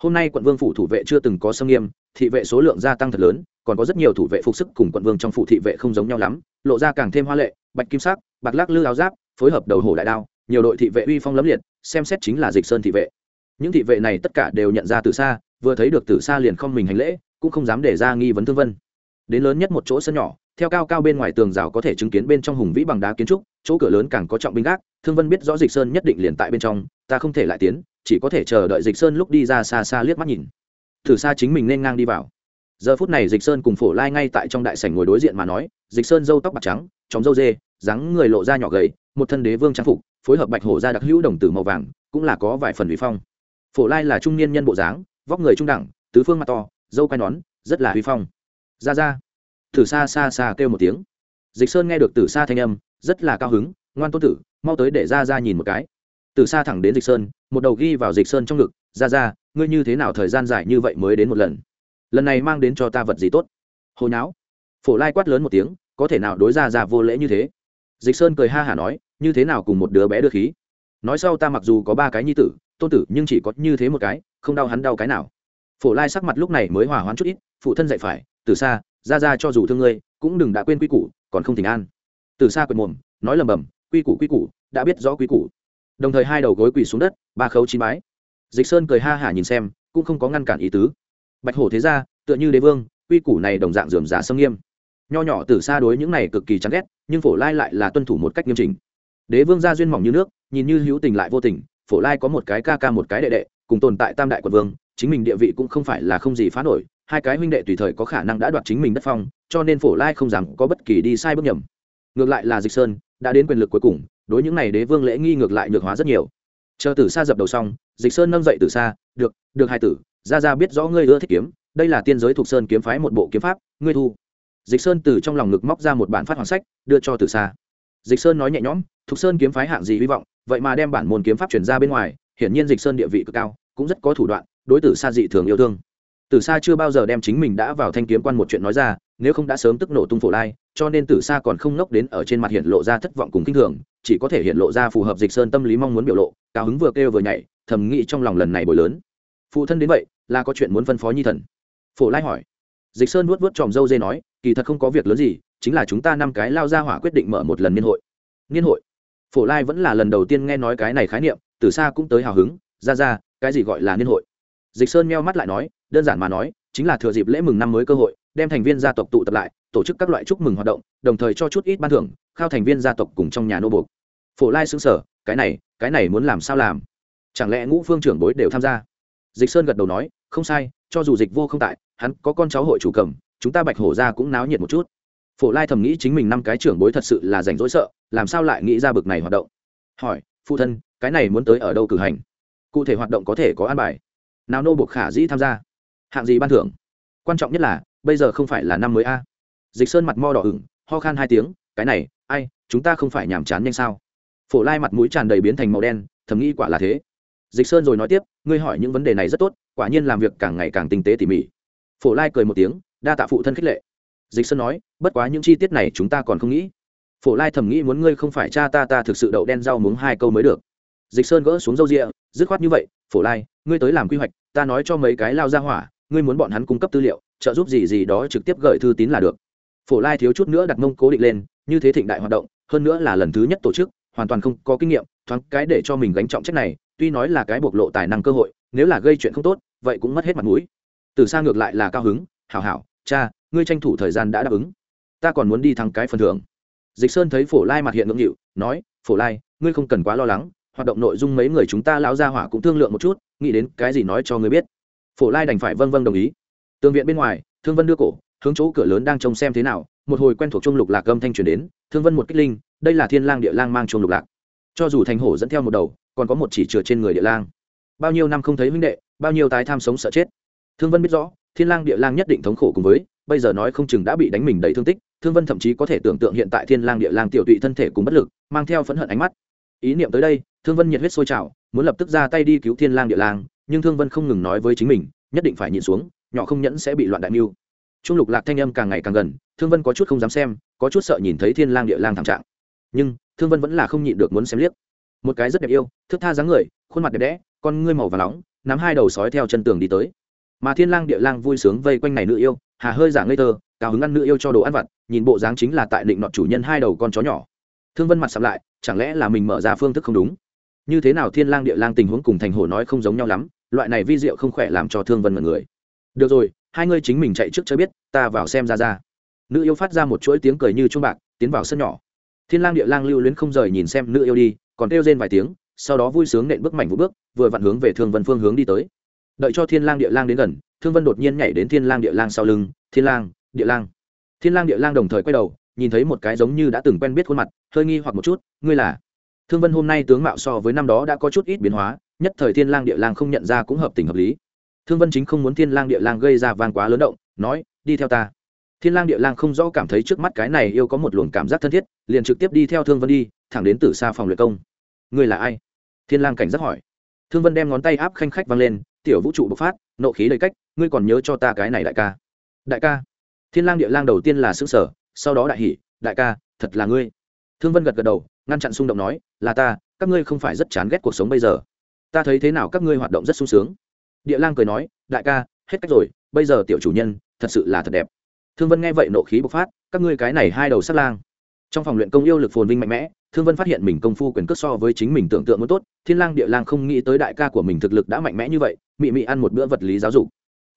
hôm nay quận vương phủ thủ vệ chưa từng có xâm nghiêm, thị vệ số lượng gia tăng thật lớn, còn có rất nhiều thủ vệ phục sức cùng quận vương trong phủ thị vệ không giống nhau lắm, lộ ra càng thêm hoa lệ, bạch kim sắc, bạc lắc lư áo giáp, phối hợp đầu hổ đại đao, nhiều đội thị vệ uy phong lấm liệt, xem xét chính là dịch sơn thị vệ. Những thị vệ này tất cả đều nhận ra từ xa, vừa thấy được từ xa liền không mình hành lễ, cũng không dám để ra nghi vấn thương vân. Đến lớn nhất một chỗ sân nhỏ theo cao cao bên ngoài tường rào có thể chứng kiến bên trong hùng vĩ bằng đá kiến trúc, chỗ cửa lớn càng có trọng binh gác, thương vân biết rõ dịch sơn nhất định liền tại bên trong, ta không thể lại tiến, chỉ có thể chờ đợi dịch sơn lúc đi ra xa xa liếc mắt nhìn. Thử xa chính mình nên ngang đi vào. Giờ phút này dịch sơn cùng phổ lai ngay tại trong đại sảnh ngồi đối diện mà nói, dịch sơn râu tóc bạc trắng chóng râu dê, dáng người lộ ra nhỏ gầy, một thân đế vương trang phục, phối hợp bạch hổ ra đặc hữu đồng tử màu vàng, cũng là có vài phần uy phong. Phổ lai là trung niên nhân bộ dáng, vóc người trung đẳng, tứ phương mặt to dâu quai nón, rất là huy phong. Ra ra thử xa xa xa kêu một tiếng. Dịch sơn nghe được từ xa thanh âm, rất là cao hứng, ngoan tôn tử, mau tới để ra ra nhìn một cái. Từ xa thẳng đến dịch sơn, một đầu ghi vào dịch sơn trong ngực, ra ra, ngươi như thế nào thời gian dài như vậy mới đến một lần? Lần này mang đến cho ta vật gì tốt? Hồi não phổ lai quát lớn một tiếng, có thể nào đối ra ra vô lễ như thế? Dịch sơn cười ha hả nói, như thế nào cùng một đứa bé đưa khí? Nói sau ta mặc dù có ba cái nhi tử, tôn tử nhưng chỉ có như thế một cái, không đau hắn đau cái nào. Phổ lai sắc mặt lúc này mới hỏa hoãn chút ít, phụ thân dạy phải từ xa ra ra cho dù thương ngươi, cũng đừng đã quên quy củ, còn không thỉnh an. Từ xa quệt mồm, nói lầm bầm, quy củ quy củ, đã biết rõ quy củ. Đồng thời hai đầu gối quỳ xuống đất, ba khấu chín bái. Dịch sơn cười ha hả nhìn xem, cũng không có ngăn cản ý tứ. Bạch hổ thế ra tựa như đế vương, quy củ này đồng dạng dườm giả sâm nghiêm. Nho nhỏ từ xa đối những này cực kỳ chán ghét, nhưng phổ lai lại là tuân thủ một cách nghiêm chỉnh. Đế vương gia duyên mỏng như nước, nhìn như hữu tình lại vô tình, phổ lai có một cái ca ca một cái đệ đệ, cùng tồn tại tam đại quận vương, chính mình địa vị cũng không phải là không gì phá nổi hai cái huynh đệ tùy thời có khả năng đã đoạt chính mình đất phong, cho nên phổ lai không dám có bất kỳ đi sai bước nhầm. Ngược lại là dịch sơn, đã đến quyền lực cuối cùng, đối những n à y đế vương lễ nghi ngược lại nhược hóa rất nhiều. Chờ tử xa dập đầu xong, dịch sơn nâng dậy từ xa được được hai tử, ra ra biết rõ ngươi ưa thích kiếm, đây là tiên giới thuộc sơn kiếm phái một bộ kiếm pháp, ngươi thu. Dịch sơn từ trong lòng ngực móc ra một bản phát hoàng sách, đưa cho từ xa dịch sơn nói nhẹ nhõm, thuộc sơn kiếm phái hạng gì hy vọng, vậy mà đem bản môn kiếm pháp chuyển ra bên ngoài, hiển nhiên dịch sơn địa vị cực cao, cũng rất có thủ đoạn, đối tử xa dị thường yêu thương tử xa chưa bao giờ đem chính mình đã vào thanh kiếm quan một chuyện nói ra, nếu không đã sớm tức nổ tung phổ lai, cho nên tử xa còn không ngốc đến ở trên mặt hiện lộ ra thất vọng cùng kinh thường, chỉ có thể hiện lộ ra phù hợp dịch sơn tâm lý mong muốn biểu lộ, cao hứng vừa kêu vừa nhảy, thầm nghĩ trong lòng lần này bồi lớn. Phụ thân đến vậy, là có chuyện muốn phân phó nhi thần. Phổ lai hỏi. Dịch sơn vuốt vuốt tròm dâu dê nói, kỳ thật không có việc lớn gì, chính là chúng ta năm cái lao ra hỏa quyết định mở một lần niên hội. Niên hội? Phổ lai vẫn là lần đầu tiên nghe nói cái này khái niệm từ xa cũng tới hào hứng, ra ra, cái gì gọi là niên hội? Dịch sơn meo mắt lại nói, đơn giản mà nói, chính là thừa dịp lễ mừng năm mới cơ hội, đem thành viên gia tộc tụ tập lại, tổ chức các loại chúc mừng hoạt động, đồng thời cho chút ít ban thưởng, khao thành viên gia tộc cùng trong nhà nô buộc. Phổ lai xứng sở cái này cái này muốn làm sao làm? Chẳng lẽ ngũ phương trưởng bối đều tham gia? Dịch sơn gật đầu nói, không sai, cho dù dịch vô không tại, hắn có con cháu hội chủ cầm, chúng ta bạch hổ ra cũng náo nhiệt một chút. Phổ lai thầm nghĩ chính mình năm cái trưởng bối thật sự là rảnh rỗi sợ, làm sao lại nghĩ ra bực này hoạt động? Hỏi, phụ thân, cái này muốn tới ở đâu cử hành? Cụ thể hoạt động có thể có an bài nào nô buộc khả dĩ tham gia. Hạng gì ban thưởng? Quan trọng nhất là, bây giờ không phải là năm mới a. Dịch sơn mặt mo đỏ ửng, ho khan hai tiếng, cái này, ai, chúng ta không phải nhàm chán nhanh sao? Phổ lai mặt mũi tràn đầy biến thành màu đen, thầm nghĩ quả là thế. Dịch sơn rồi nói tiếp, ngươi hỏi những vấn đề này rất tốt, quả nhiên làm việc càng ngày càng tinh tế tỉ mỉ. Phổ lai cười một tiếng, đa tạ phụ thân khích lệ. Dịch sơn nói, bất quá những chi tiết này chúng ta còn không nghĩ. Phổ lai thầm nghĩ muốn ngươi không phải cha ta ta thực sự đậu đen rau muống hai câu mới được. Dịch sơn gỡ xuống râu rịa, dứt khoát như vậy phổ lai, ngươi tới làm quy hoạch, ta nói cho mấy cái lao ra hỏa, ngươi muốn bọn hắn cung cấp tư liệu, trợ giúp gì gì đó trực tiếp gửi thư tín là được. Phổ lai thiếu chút nữa đặt mông cố định lên, như thế thịnh đại hoạt động, hơn nữa là lần thứ nhất tổ chức, hoàn toàn không có kinh nghiệm, thoáng cái để cho mình gánh trọng trách này, tuy nói là cái bộc lộ tài năng cơ hội, nếu là gây chuyện không tốt, vậy cũng mất hết mặt mũi. Từ xa ngược lại là cao hứng, hảo hảo, cha, ngươi tranh thủ thời gian đã đáp ứng. Ta còn muốn đi thắng cái phần thưởng. Dịch sơn thấy phổ lai mặt hiện ngưỡng nghịu, nói, phổ lai, ngươi không cần quá lo lắng hoạt động nội dung mấy người chúng ta lão gia hỏa cũng thương lượng một chút, nghĩ đến cái gì nói cho ngươi biết. Phổ lai đành phải vâng vâng đồng ý. Tương viện bên ngoài, thương vân đưa cổ, hướng chỗ cửa lớn đang trông xem thế nào, một hồi quen thuộc trung lục lạc âm thanh truyền đến, thương vân một kích linh, đây là thiên lang địa lang mang trung lục lạc. Cho dù thành hổ dẫn theo một đầu, còn có một chỉ chừa trên người địa lang. Bao nhiêu năm không thấy huynh đệ, bao nhiêu tái tham sống sợ chết. Thương vân biết rõ, thiên lang địa lang nhất định thống khổ cùng với, bây giờ nói không chừng đã bị đánh mình đầy thương tích, thương vân thậm chí có thể tưởng tượng hiện tại thiên lang địa lang tiểu tụy thân thể cùng bất lực, mang theo phẫn hận ánh mắt. Ý niệm tới đây thương vân nhiệt huyết sôi trào, muốn lập tức ra tay đi cứu thiên lang địa lang, nhưng thương vân không ngừng nói với chính mình, nhất định phải nhịn xuống, nhỏ không nhẫn sẽ bị loạn đại mưu. Trung lục lạc thanh âm càng ngày càng gần, thương vân có chút không dám xem, có chút sợ nhìn thấy thiên lang địa lang thảm trạng. Nhưng, thương vân vẫn là không nhịn được muốn xem liếc. Một cái rất đẹp yêu thước tha dáng người, khuôn mặt đẹp đẽ, con ngươi màu và nóng, nắm hai đầu sói theo chân tường đi tới. Mà thiên lang địa lang vui sướng vây quanh này nữ yêu, hà hơi giả ngây thơ, cao hứng ăn nữ yêu cho đồ ăn vặt, nhìn bộ dáng chính là tại định nọt chủ nhân hai đầu con chó nhỏ. Thương vân mặt sầm lại, chẳng lẽ là mình mở ra phương thức không đúng? Như thế nào thiên lang địa lang tình huống cùng thành hổ nói không giống nhau lắm, loại này vi diệu không khỏe làm cho thương vân mọi người. Được rồi, hai ngươi chính mình chạy trước cho biết, ta vào xem ra ra. Nữ yêu phát ra một chuỗi tiếng cười như chuông bạc, tiến vào sân nhỏ. Thiên lang địa lang lưu luyến không rời nhìn xem nữ yêu đi, còn kêu rên vài tiếng, sau đó vui sướng nện bước mảnh vũ bước, vừa vặn hướng về thương vân phương hướng đi tới. Đợi cho thiên lang địa lang đến gần, thương vân đột nhiên nhảy đến thiên lang địa lang sau lưng, thiên lang, địa lang. Thiên lang địa lang đồng thời quay đầu, nhìn thấy một cái giống như đã từng quen biết khuôn mặt, hơi nghi hoặc một chút, ngươi là? Thương vân hôm nay tướng mạo so với năm đó đã có chút ít biến hóa, nhất thời thiên lang địa lang không nhận ra cũng hợp tình hợp lý. Thương vân chính không muốn thiên lang địa lang gây ra vang quá lớn động, nói, đi theo ta. Thiên lang địa lang không rõ cảm thấy trước mắt cái này yêu có một luồng cảm giác thân thiết, liền trực tiếp đi theo thương vân đi, thẳng đến từ xa phòng luyện công. Ngươi là ai? Thiên lang cảnh giác hỏi. Thương vân đem ngón tay áp khanh khách văng lên, tiểu vũ trụ bộc phát, nộ khí đầy cách, ngươi còn nhớ cho ta cái này đại ca? Đại ca? Thiên lang địa lang đầu tiên là xứ sở sau đó đại hỉ, đại ca, thật là ngươi thương vân gật gật đầu, ngăn chặn xung động nói, là ta, các ngươi không phải rất chán ghét cuộc sống bây giờ. Ta thấy thế nào các ngươi hoạt động rất sung sướng. Địa lang cười nói, đại ca, hết cách rồi, bây giờ tiểu chủ nhân thật sự là thật đẹp. Thương vân nghe vậy nộ khí bộc phát, các ngươi cái này hai đầu sắt lang. Trong phòng luyện công yêu lực phồn vinh mạnh mẽ, thương vân phát hiện mình công phu quyền cước so với chính mình tưởng tượng muốn tốt, thiên lang địa lang không nghĩ tới đại ca của mình thực lực đã mạnh mẽ như vậy, mị mị ăn một bữa vật lý giáo dục.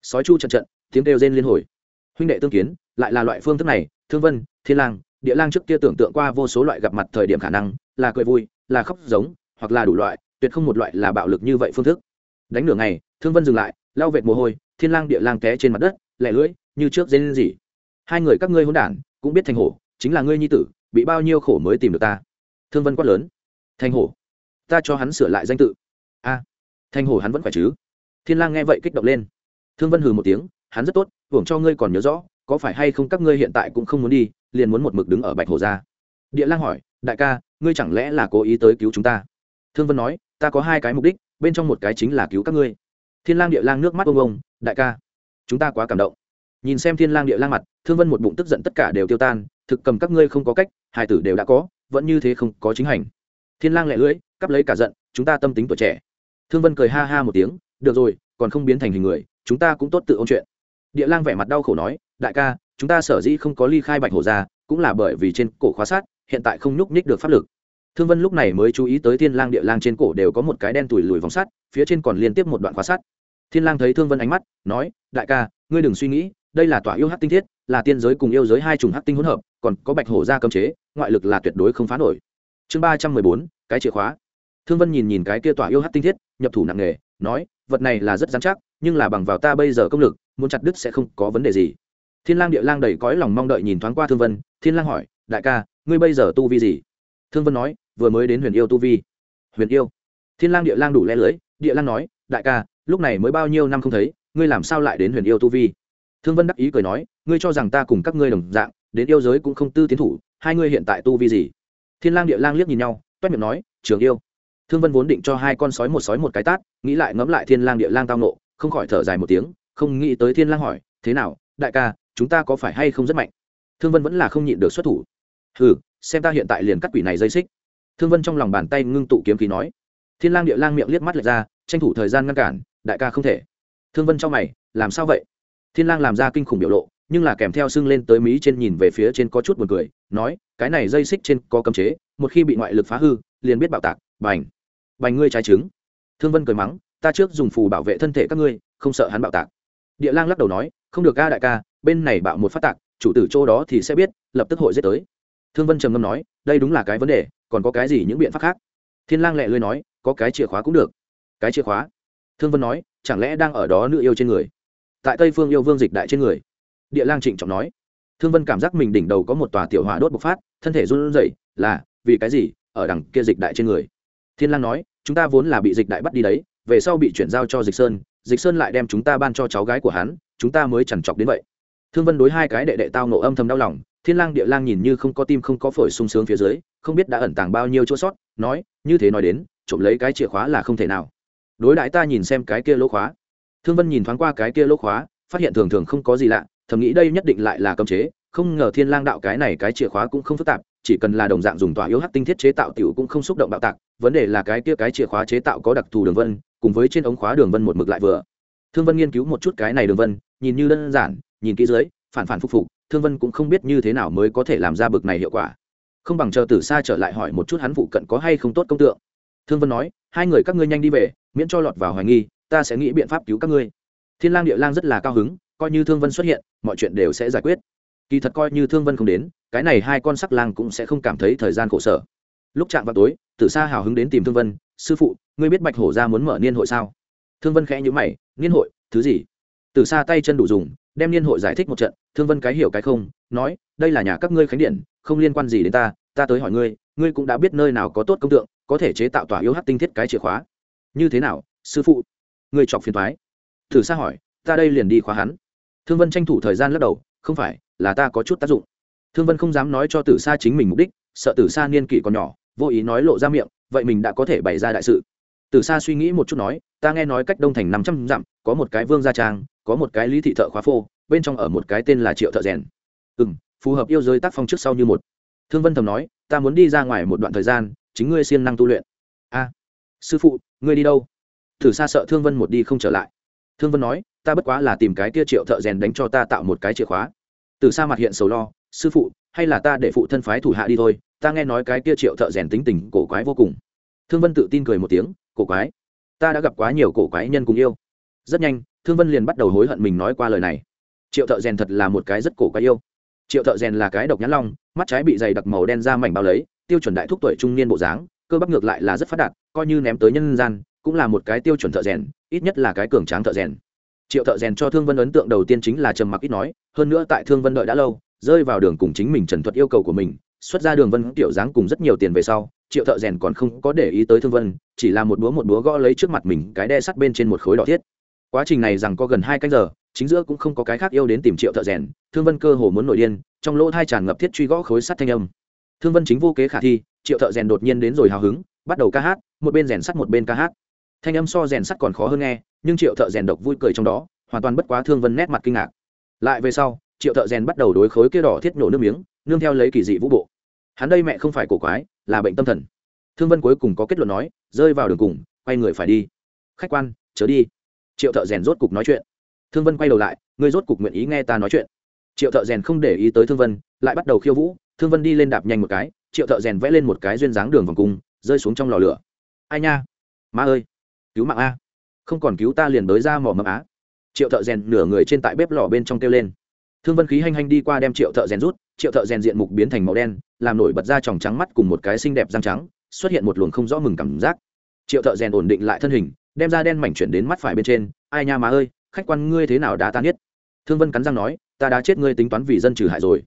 Sói chu trận trận, tiếng kêu rên liên hồi. Huynh đệ tương kiến, lại là loại phương thức này, thương vân, thiên lang địa lang trước kia tưởng tượng qua vô số loại gặp mặt thời điểm khả năng là cười vui là khóc giống hoặc là đủ loại tuyệt không một loại là bạo lực như vậy phương thức. Đánh nửa ngày thương vân dừng lại lau vệt mồ hôi thiên lang địa lang té trên mặt đất lẻ lưỡi như trước dây lên gì hai người các ngươi hỗn đản cũng biết thành hổ chính là ngươi nhi tử bị bao nhiêu khổ mới tìm được ta? Thương vân quát lớn. Thành hổ? Ta cho hắn sửa lại danh tự. A. À, thành hổ hắn vẫn khỏe chứ? Thiên lang nghe vậy kích động lên. Thương vân hừ một tiếng hắn rất tốt hưởng cho ngươi còn nhớ rõ có phải hay không các ngươi hiện tại cũng không muốn đi, liền muốn một mực đứng ở bạch hồ ra địa lang hỏi, đại ca, ngươi chẳng lẽ là cố ý tới cứu chúng ta? Thương vân nói, ta có hai cái mục đích, bên trong một cái chính là cứu các ngươi. Thiên lang địa lang nước mắt ông ông, đại ca, chúng ta quá cảm động. Nhìn xem thiên lang địa lang mặt, thương vân một bụng tức giận tất cả đều tiêu tan, thực cầm các ngươi không có cách, hai tử đều đã có, vẫn như thế không có chính hành. Thiên lang lẹ lưỡi, cắp lấy cả giận, chúng ta tâm tính tuổi trẻ. Thương vân cười ha ha một tiếng, được rồi, còn không biến thành hình người, chúng ta cũng tốt tự ôn chuyện. Địa lang vẻ mặt đau khổ nói đại ca, chúng ta sở dĩ không có ly khai bạch hổ ra cũng là bởi vì trên cổ khóa sát, hiện tại không nhúc nhích được pháp lực. Thương vân lúc này mới chú ý tới thiên lang địa lang trên cổ đều có một cái đen tủi lùi vòng sắt, phía trên còn liên tiếp một đoạn khóa sắt. Thiên lang thấy thương vân ánh mắt, nói, đại ca, ngươi đừng suy nghĩ, đây là tỏa yêu hắc tinh thiết, là tiên giới cùng yêu giới hai trùng hắc tinh hỗn hợp, còn có bạch hổ ra cấm chế, ngoại lực là tuyệt đối không phá nổi. Chương ba trăm mười bốn, cái chìa khóa. Thương vân nhìn nhìn cái kia tỏa yêu hắc tinh thiết, nhập thủ nặng nghề nói, vật này là rất dán chắc, nhưng là bằng vào ta bây giờ công lực, muốn chặt đứt sẽ không có vấn đề gì thiên lang địa lang đầy cõi lòng mong đợi nhìn thoáng qua thương vân. Thiên lang hỏi, đại ca, ngươi bây giờ tu vi gì? Thương vân nói, vừa mới đến huyền yêu tu vi. Huyền yêu? Thiên lang địa lang đủ lẽ lưới. Địa lang nói, đại ca, lúc này mới bao nhiêu năm không thấy, ngươi làm sao lại đến huyền yêu tu vi? Thương vân đắc ý cười nói, ngươi cho rằng ta cùng các ngươi đồng dạng, đến yêu giới cũng không tư tiến thủ, hai ngươi hiện tại tu vi gì? Thiên lang địa lang liếc nhìn nhau, toét miệng nói, trường yêu. Thương vân vốn định cho hai con sói một sói một cái tát, nghĩ lại ngẫm lại thiên lang địa lang tao nộ không khỏi thở dài một tiếng, không nghĩ tới thiên lang hỏi, thế nào, đại ca chúng ta có phải hay không rất mạnh? Thương vân vẫn là không nhịn được xuất thủ. Hừ, xem ta hiện tại liền cắt quỷ này dây xích. Thương vân trong lòng bàn tay ngưng tụ kiếm khí nói. Thiên lang địa lang miệng liếc mắt lệch ra, tranh thủ thời gian ngăn cản, đại ca không thể. Thương vân cho mày, làm sao vậy? Thiên lang làm ra kinh khủng biểu lộ, nhưng là kèm theo sưng lên tới mí trên nhìn về phía trên có chút buồn cười, nói, cái này dây xích trên có cấm chế, một khi bị ngoại lực phá hư, liền biết bạo tạc, bành. Bành ngươi trái trứng. Thương vân cười mắng, ta trước dùng phù bảo vệ thân thể các ngươi, không sợ hắn bạo tạc. Địa lang lắc đầu nói, không được ca đại ca bên này bạo một phát tạc, chủ tử chỗ đó thì sẽ biết, lập tức hội giết tới. Thương vân trầm ngâm nói, đây đúng là cái vấn đề, còn có cái gì những biện pháp khác? Thiên lang lẹ lưỡi nói, có cái chìa khóa cũng được. Cái chìa khóa? Thương vân nói, chẳng lẽ đang ở đó nữ yêu trên người? Tại tây phương yêu vương dịch đại trên người. Địa lang trịnh trọng nói. Thương vân cảm giác mình đỉnh đầu có một tòa tiểu hỏa đốt bộc phát, thân thể run rẩy, là, vì cái gì? Ở đằng kia dịch đại trên người. Thiên lang nói, chúng ta vốn là bị dịch đại bắt đi đấy, về sau bị chuyển giao cho dịch sơn dịch sơn lại đem chúng ta ban cho cháu gái của hắn, chúng ta mới chẳng chọc đến vậy thương vân đối hai cái đệ đệ tao nộ âm thầm đau lòng, thiên lang địa lang nhìn như không có tim không có phổi sung sướng phía dưới, không biết đã ẩn tàng bao nhiêu chỗ sót, nói, như thế nói đến, trộm lấy cái chìa khóa là không thể nào. Đối đãi ta nhìn xem cái kia lỗ khóa. Thương vân nhìn thoáng qua cái kia lỗ khóa, phát hiện thường thường không có gì lạ, thầm nghĩ đây nhất định lại là cấm chế, không ngờ thiên lang đạo cái này cái chìa khóa cũng không phức tạp, chỉ cần là đồng dạng dùng tỏa yếu hắc tinh thiết chế tạo tiểu cũng không xúc động bạo tạc, vấn đề là cái kia cái chìa khóa chế tạo có đặc thù đường vân, cùng với trên ống khóa đường vân một mực lại vừa. Thương vân nghiên cứu một chút cái này đường vân, nhìn như đơn giản nhìn kỹ dưới, phản phản phục phục, thương vân cũng không biết như thế nào mới có thể làm ra bực này hiệu quả. Không bằng chờ từ xa trở lại hỏi một chút hắn phụ cận có hay không tốt công tượng. Thương vân nói, hai người các ngươi nhanh đi về, miễn cho lọt vào hoài nghi, ta sẽ nghĩ biện pháp cứu các ngươi. Thiên lang địa lang rất là cao hứng, coi như thương vân xuất hiện, mọi chuyện đều sẽ giải quyết. Kỳ thật coi như thương vân không đến, cái này hai con sắc lang cũng sẽ không cảm thấy thời gian khổ sở. Lúc chạm vào tối, tử sa hào hứng đến tìm thương vân, sư phụ, ngươi biết bạch hổ ra muốn mở niên hội sao? Thương vân khẽ nhữ mày, niên hội? Thứ gì? Tử sa tay chân đủ dùng đem niên hội giải thích một trận, thương vân cái hiểu cái không, nói, đây là nhà các ngươi khánh điện không liên quan gì đến ta ta tới hỏi ngươi ngươi cũng đã biết nơi nào có tốt công tượng, có thể chế tạo tỏa yếu hát tinh thiết cái chìa khóa. Như thế nào, sư phụ? Ngươi chọc phiền thoái thử sa hỏi, ta đây liền đi khóa hắn. Thương vân tranh thủ thời gian lắc đầu, không phải, là ta có chút tác dụng. Thương vân không dám nói cho tử sa chính mình mục đích, sợ tử sa niên kỷ còn nhỏ, vô ý nói lộ ra miệng, vậy mình đã có thể bày ra đại sự. Từ xa suy nghĩ một chút nói, ta nghe nói cách đông thành năm trăm dặm, có một cái vương gia trang, có một cái lý thị thợ khóa phô, bên trong ở một cái tên là triệu thợ rèn. Ừ m phù hợp yêu giới tác phong trước sau như một. Thương vân thầm nói, ta muốn đi ra ngoài một đoạn thời gian, chính ngươi siêng năng tu luyện. A, sư phụ, ngươi đi đâu? Thử xa sợ thương vân một đi không trở lại. Thương vân nói, ta bất quá là tìm cái kia triệu thợ rèn đánh cho ta tạo một cái chìa khóa. Từ xa mặt hiện sầu lo, sư phụ, hay là ta để phụ thân phái thủ hạ đi thôi, ta nghe nói cái kia triệu thợ rèn tính tình cổ quái vô cùng. Thương vân tự tin cười một tiếng cổ quái. Ta đã gặp quá nhiều cổ quái nhân cùng yêu. Rất nhanh, thương vân liền bắt đầu hối hận mình nói qua lời này. Triệu thợ rèn thật là một cái rất cổ quái yêu. Triệu thợ rèn là cái độc nhãn long, mắt trái bị dày đặc màu đen ra mảnh bao lấy, tiêu chuẩn đại thúc tuổi trung niên bộ dáng, cơ bắp ngược lại là rất phát đạt, coi như ném tới nhân gian, cũng là một cái tiêu chuẩn thợ rèn, ít nhất là cái cường tráng thợ rèn. Triệu thợ rèn cho thương vân ấn tượng đầu tiên chính là trầm mặc ít nói, hơn nữa tại thương vân đợi đã lâu, rơi vào đường cùng chính mình trần thuật yêu cầu của mình, xuất ra đường vân tiểu dáng cùng rất nhiều tiền về sau triệu thợ rèn còn không có để ý tới thương vân, chỉ là một búa một búa gõ lấy trước mặt mình cái đe sắt bên trên một khối đỏ thiết. Quá trình này rằng có gần hai canh giờ, chính giữa cũng không có cái khác yêu đến tìm triệu thợ rèn, thương vân cơ hồ muốn nổi điên, trong lỗ thai tràn ngập thiết truy gõ khối sắt thanh âm. Thương vân chính vô kế khả thi, triệu thợ rèn đột nhiên đến rồi hào hứng, bắt đầu ca hát, một bên rèn sắt một bên ca hát. Thanh âm so rèn sắt còn khó hơn nghe, nhưng triệu thợ rèn độc vui cười trong đó, hoàn toàn bất quá thương vân nét mặt kinh ngạc. Lại về sau, triệu thợ rèn bắt đầu đối khối kia đỏ thiết nổ nước miếng, nương theo lấy kỳ dị vũ bộ hắn đây mẹ không phải cổ quái, là bệnh tâm thần. Thương vân cuối cùng có kết luận nói, rơi vào đường cùng, quay người phải đi. Khách quan, chớ đi. Triệu thợ rèn rốt cục nói chuyện. Thương vân quay đầu lại, ngươi rốt cục nguyện ý nghe ta nói chuyện. Triệu thợ rèn không để ý tới thương vân, lại bắt đầu khiêu vũ. Thương vân đi lên đạp nhanh một cái, triệu thợ rèn vẽ lên một cái duyên dáng đường vòng cung, rơi xuống trong lò lửa. Ai nha? Ma ơi! Cứu mạng a! Không còn cứu ta liền đới ra mỏ mâm á. Triệu thợ rèn nửa người trên tại bếp lò bên trong kêu lên thương vân khí hanh hanh đi qua đem triệu thợ rèn rút triệu thợ rèn diện mục biến thành màu đen làm nổi bật ra tròng trắng mắt cùng một cái xinh đẹp răng trắng xuất hiện một luồng không rõ mừng cảm giác. Triệu thợ rèn ổn định lại thân hình đem ra đen mảnh chuyển đến mắt phải bên trên ai nha má ơi khách quan ngươi thế nào đã ta nhất thương vân cắn răng nói ta đã chết ngươi tính toán vì dân trừ hại rồi.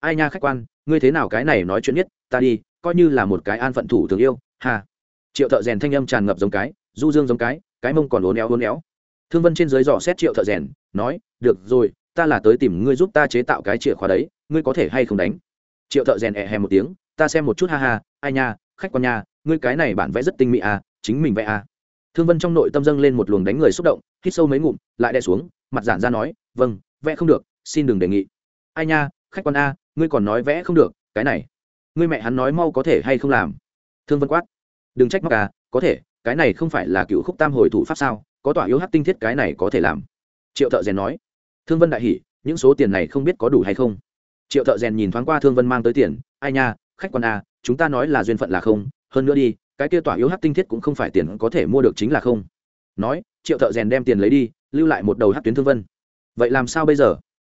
Ai nha khách quan ngươi thế nào cái này nói chuyện nhất ta đi coi như là một cái an phận thủ thường yêu Hà, triệu thợ rèn thanh âm tràn ngập giống cái du dương giống cái cái mông còn uốn éo uốn éo. Thương vân trên dưới dò xét triệu thợ rèn nói được rồi ta là tới tìm ngươi giúp ta chế tạo cái chìa khóa đấy, ngươi có thể hay không đánh? Triệu thợ rèn ẹ hè một tiếng, ta xem một chút, ha ha, ai nha, khách quan nha, ngươi cái này bản vẽ rất tinh mỹ à chính mình vẽ à. Thương vân trong nội tâm dâng lên một luồng đánh người xúc động, hít sâu mấy ngụm, lại đè xuống, mặt giản ra nói vâng vẽ không được, xin đừng đề nghị. Ai nha, khách quan a, ngươi còn nói vẽ không được, cái này, ngươi mẹ hắn nói mau có thể hay không làm? Thương vân quát. Đừng trách móc à có thể, cái này không phải là cựu khúc tam hồi thủ pháp sao, có tỏa yếu hát tinh thiết cái này có thể làm. Triệu thợ rèn nói thương vân đại hỉ, những số tiền này không biết có đủ hay không? Triệu thợ rèn nhìn thoáng qua thương vân mang tới tiền, ai nha, khách quan a chúng ta nói là duyên phận là không, hơn nữa đi, cái kia tỏa yếu hát tinh thiết cũng không phải tiền có thể mua được chính là không. Nói, triệu thợ rèn đem tiền lấy đi, lưu lại một đầu hát tuyến thương vân. Vậy làm sao bây giờ?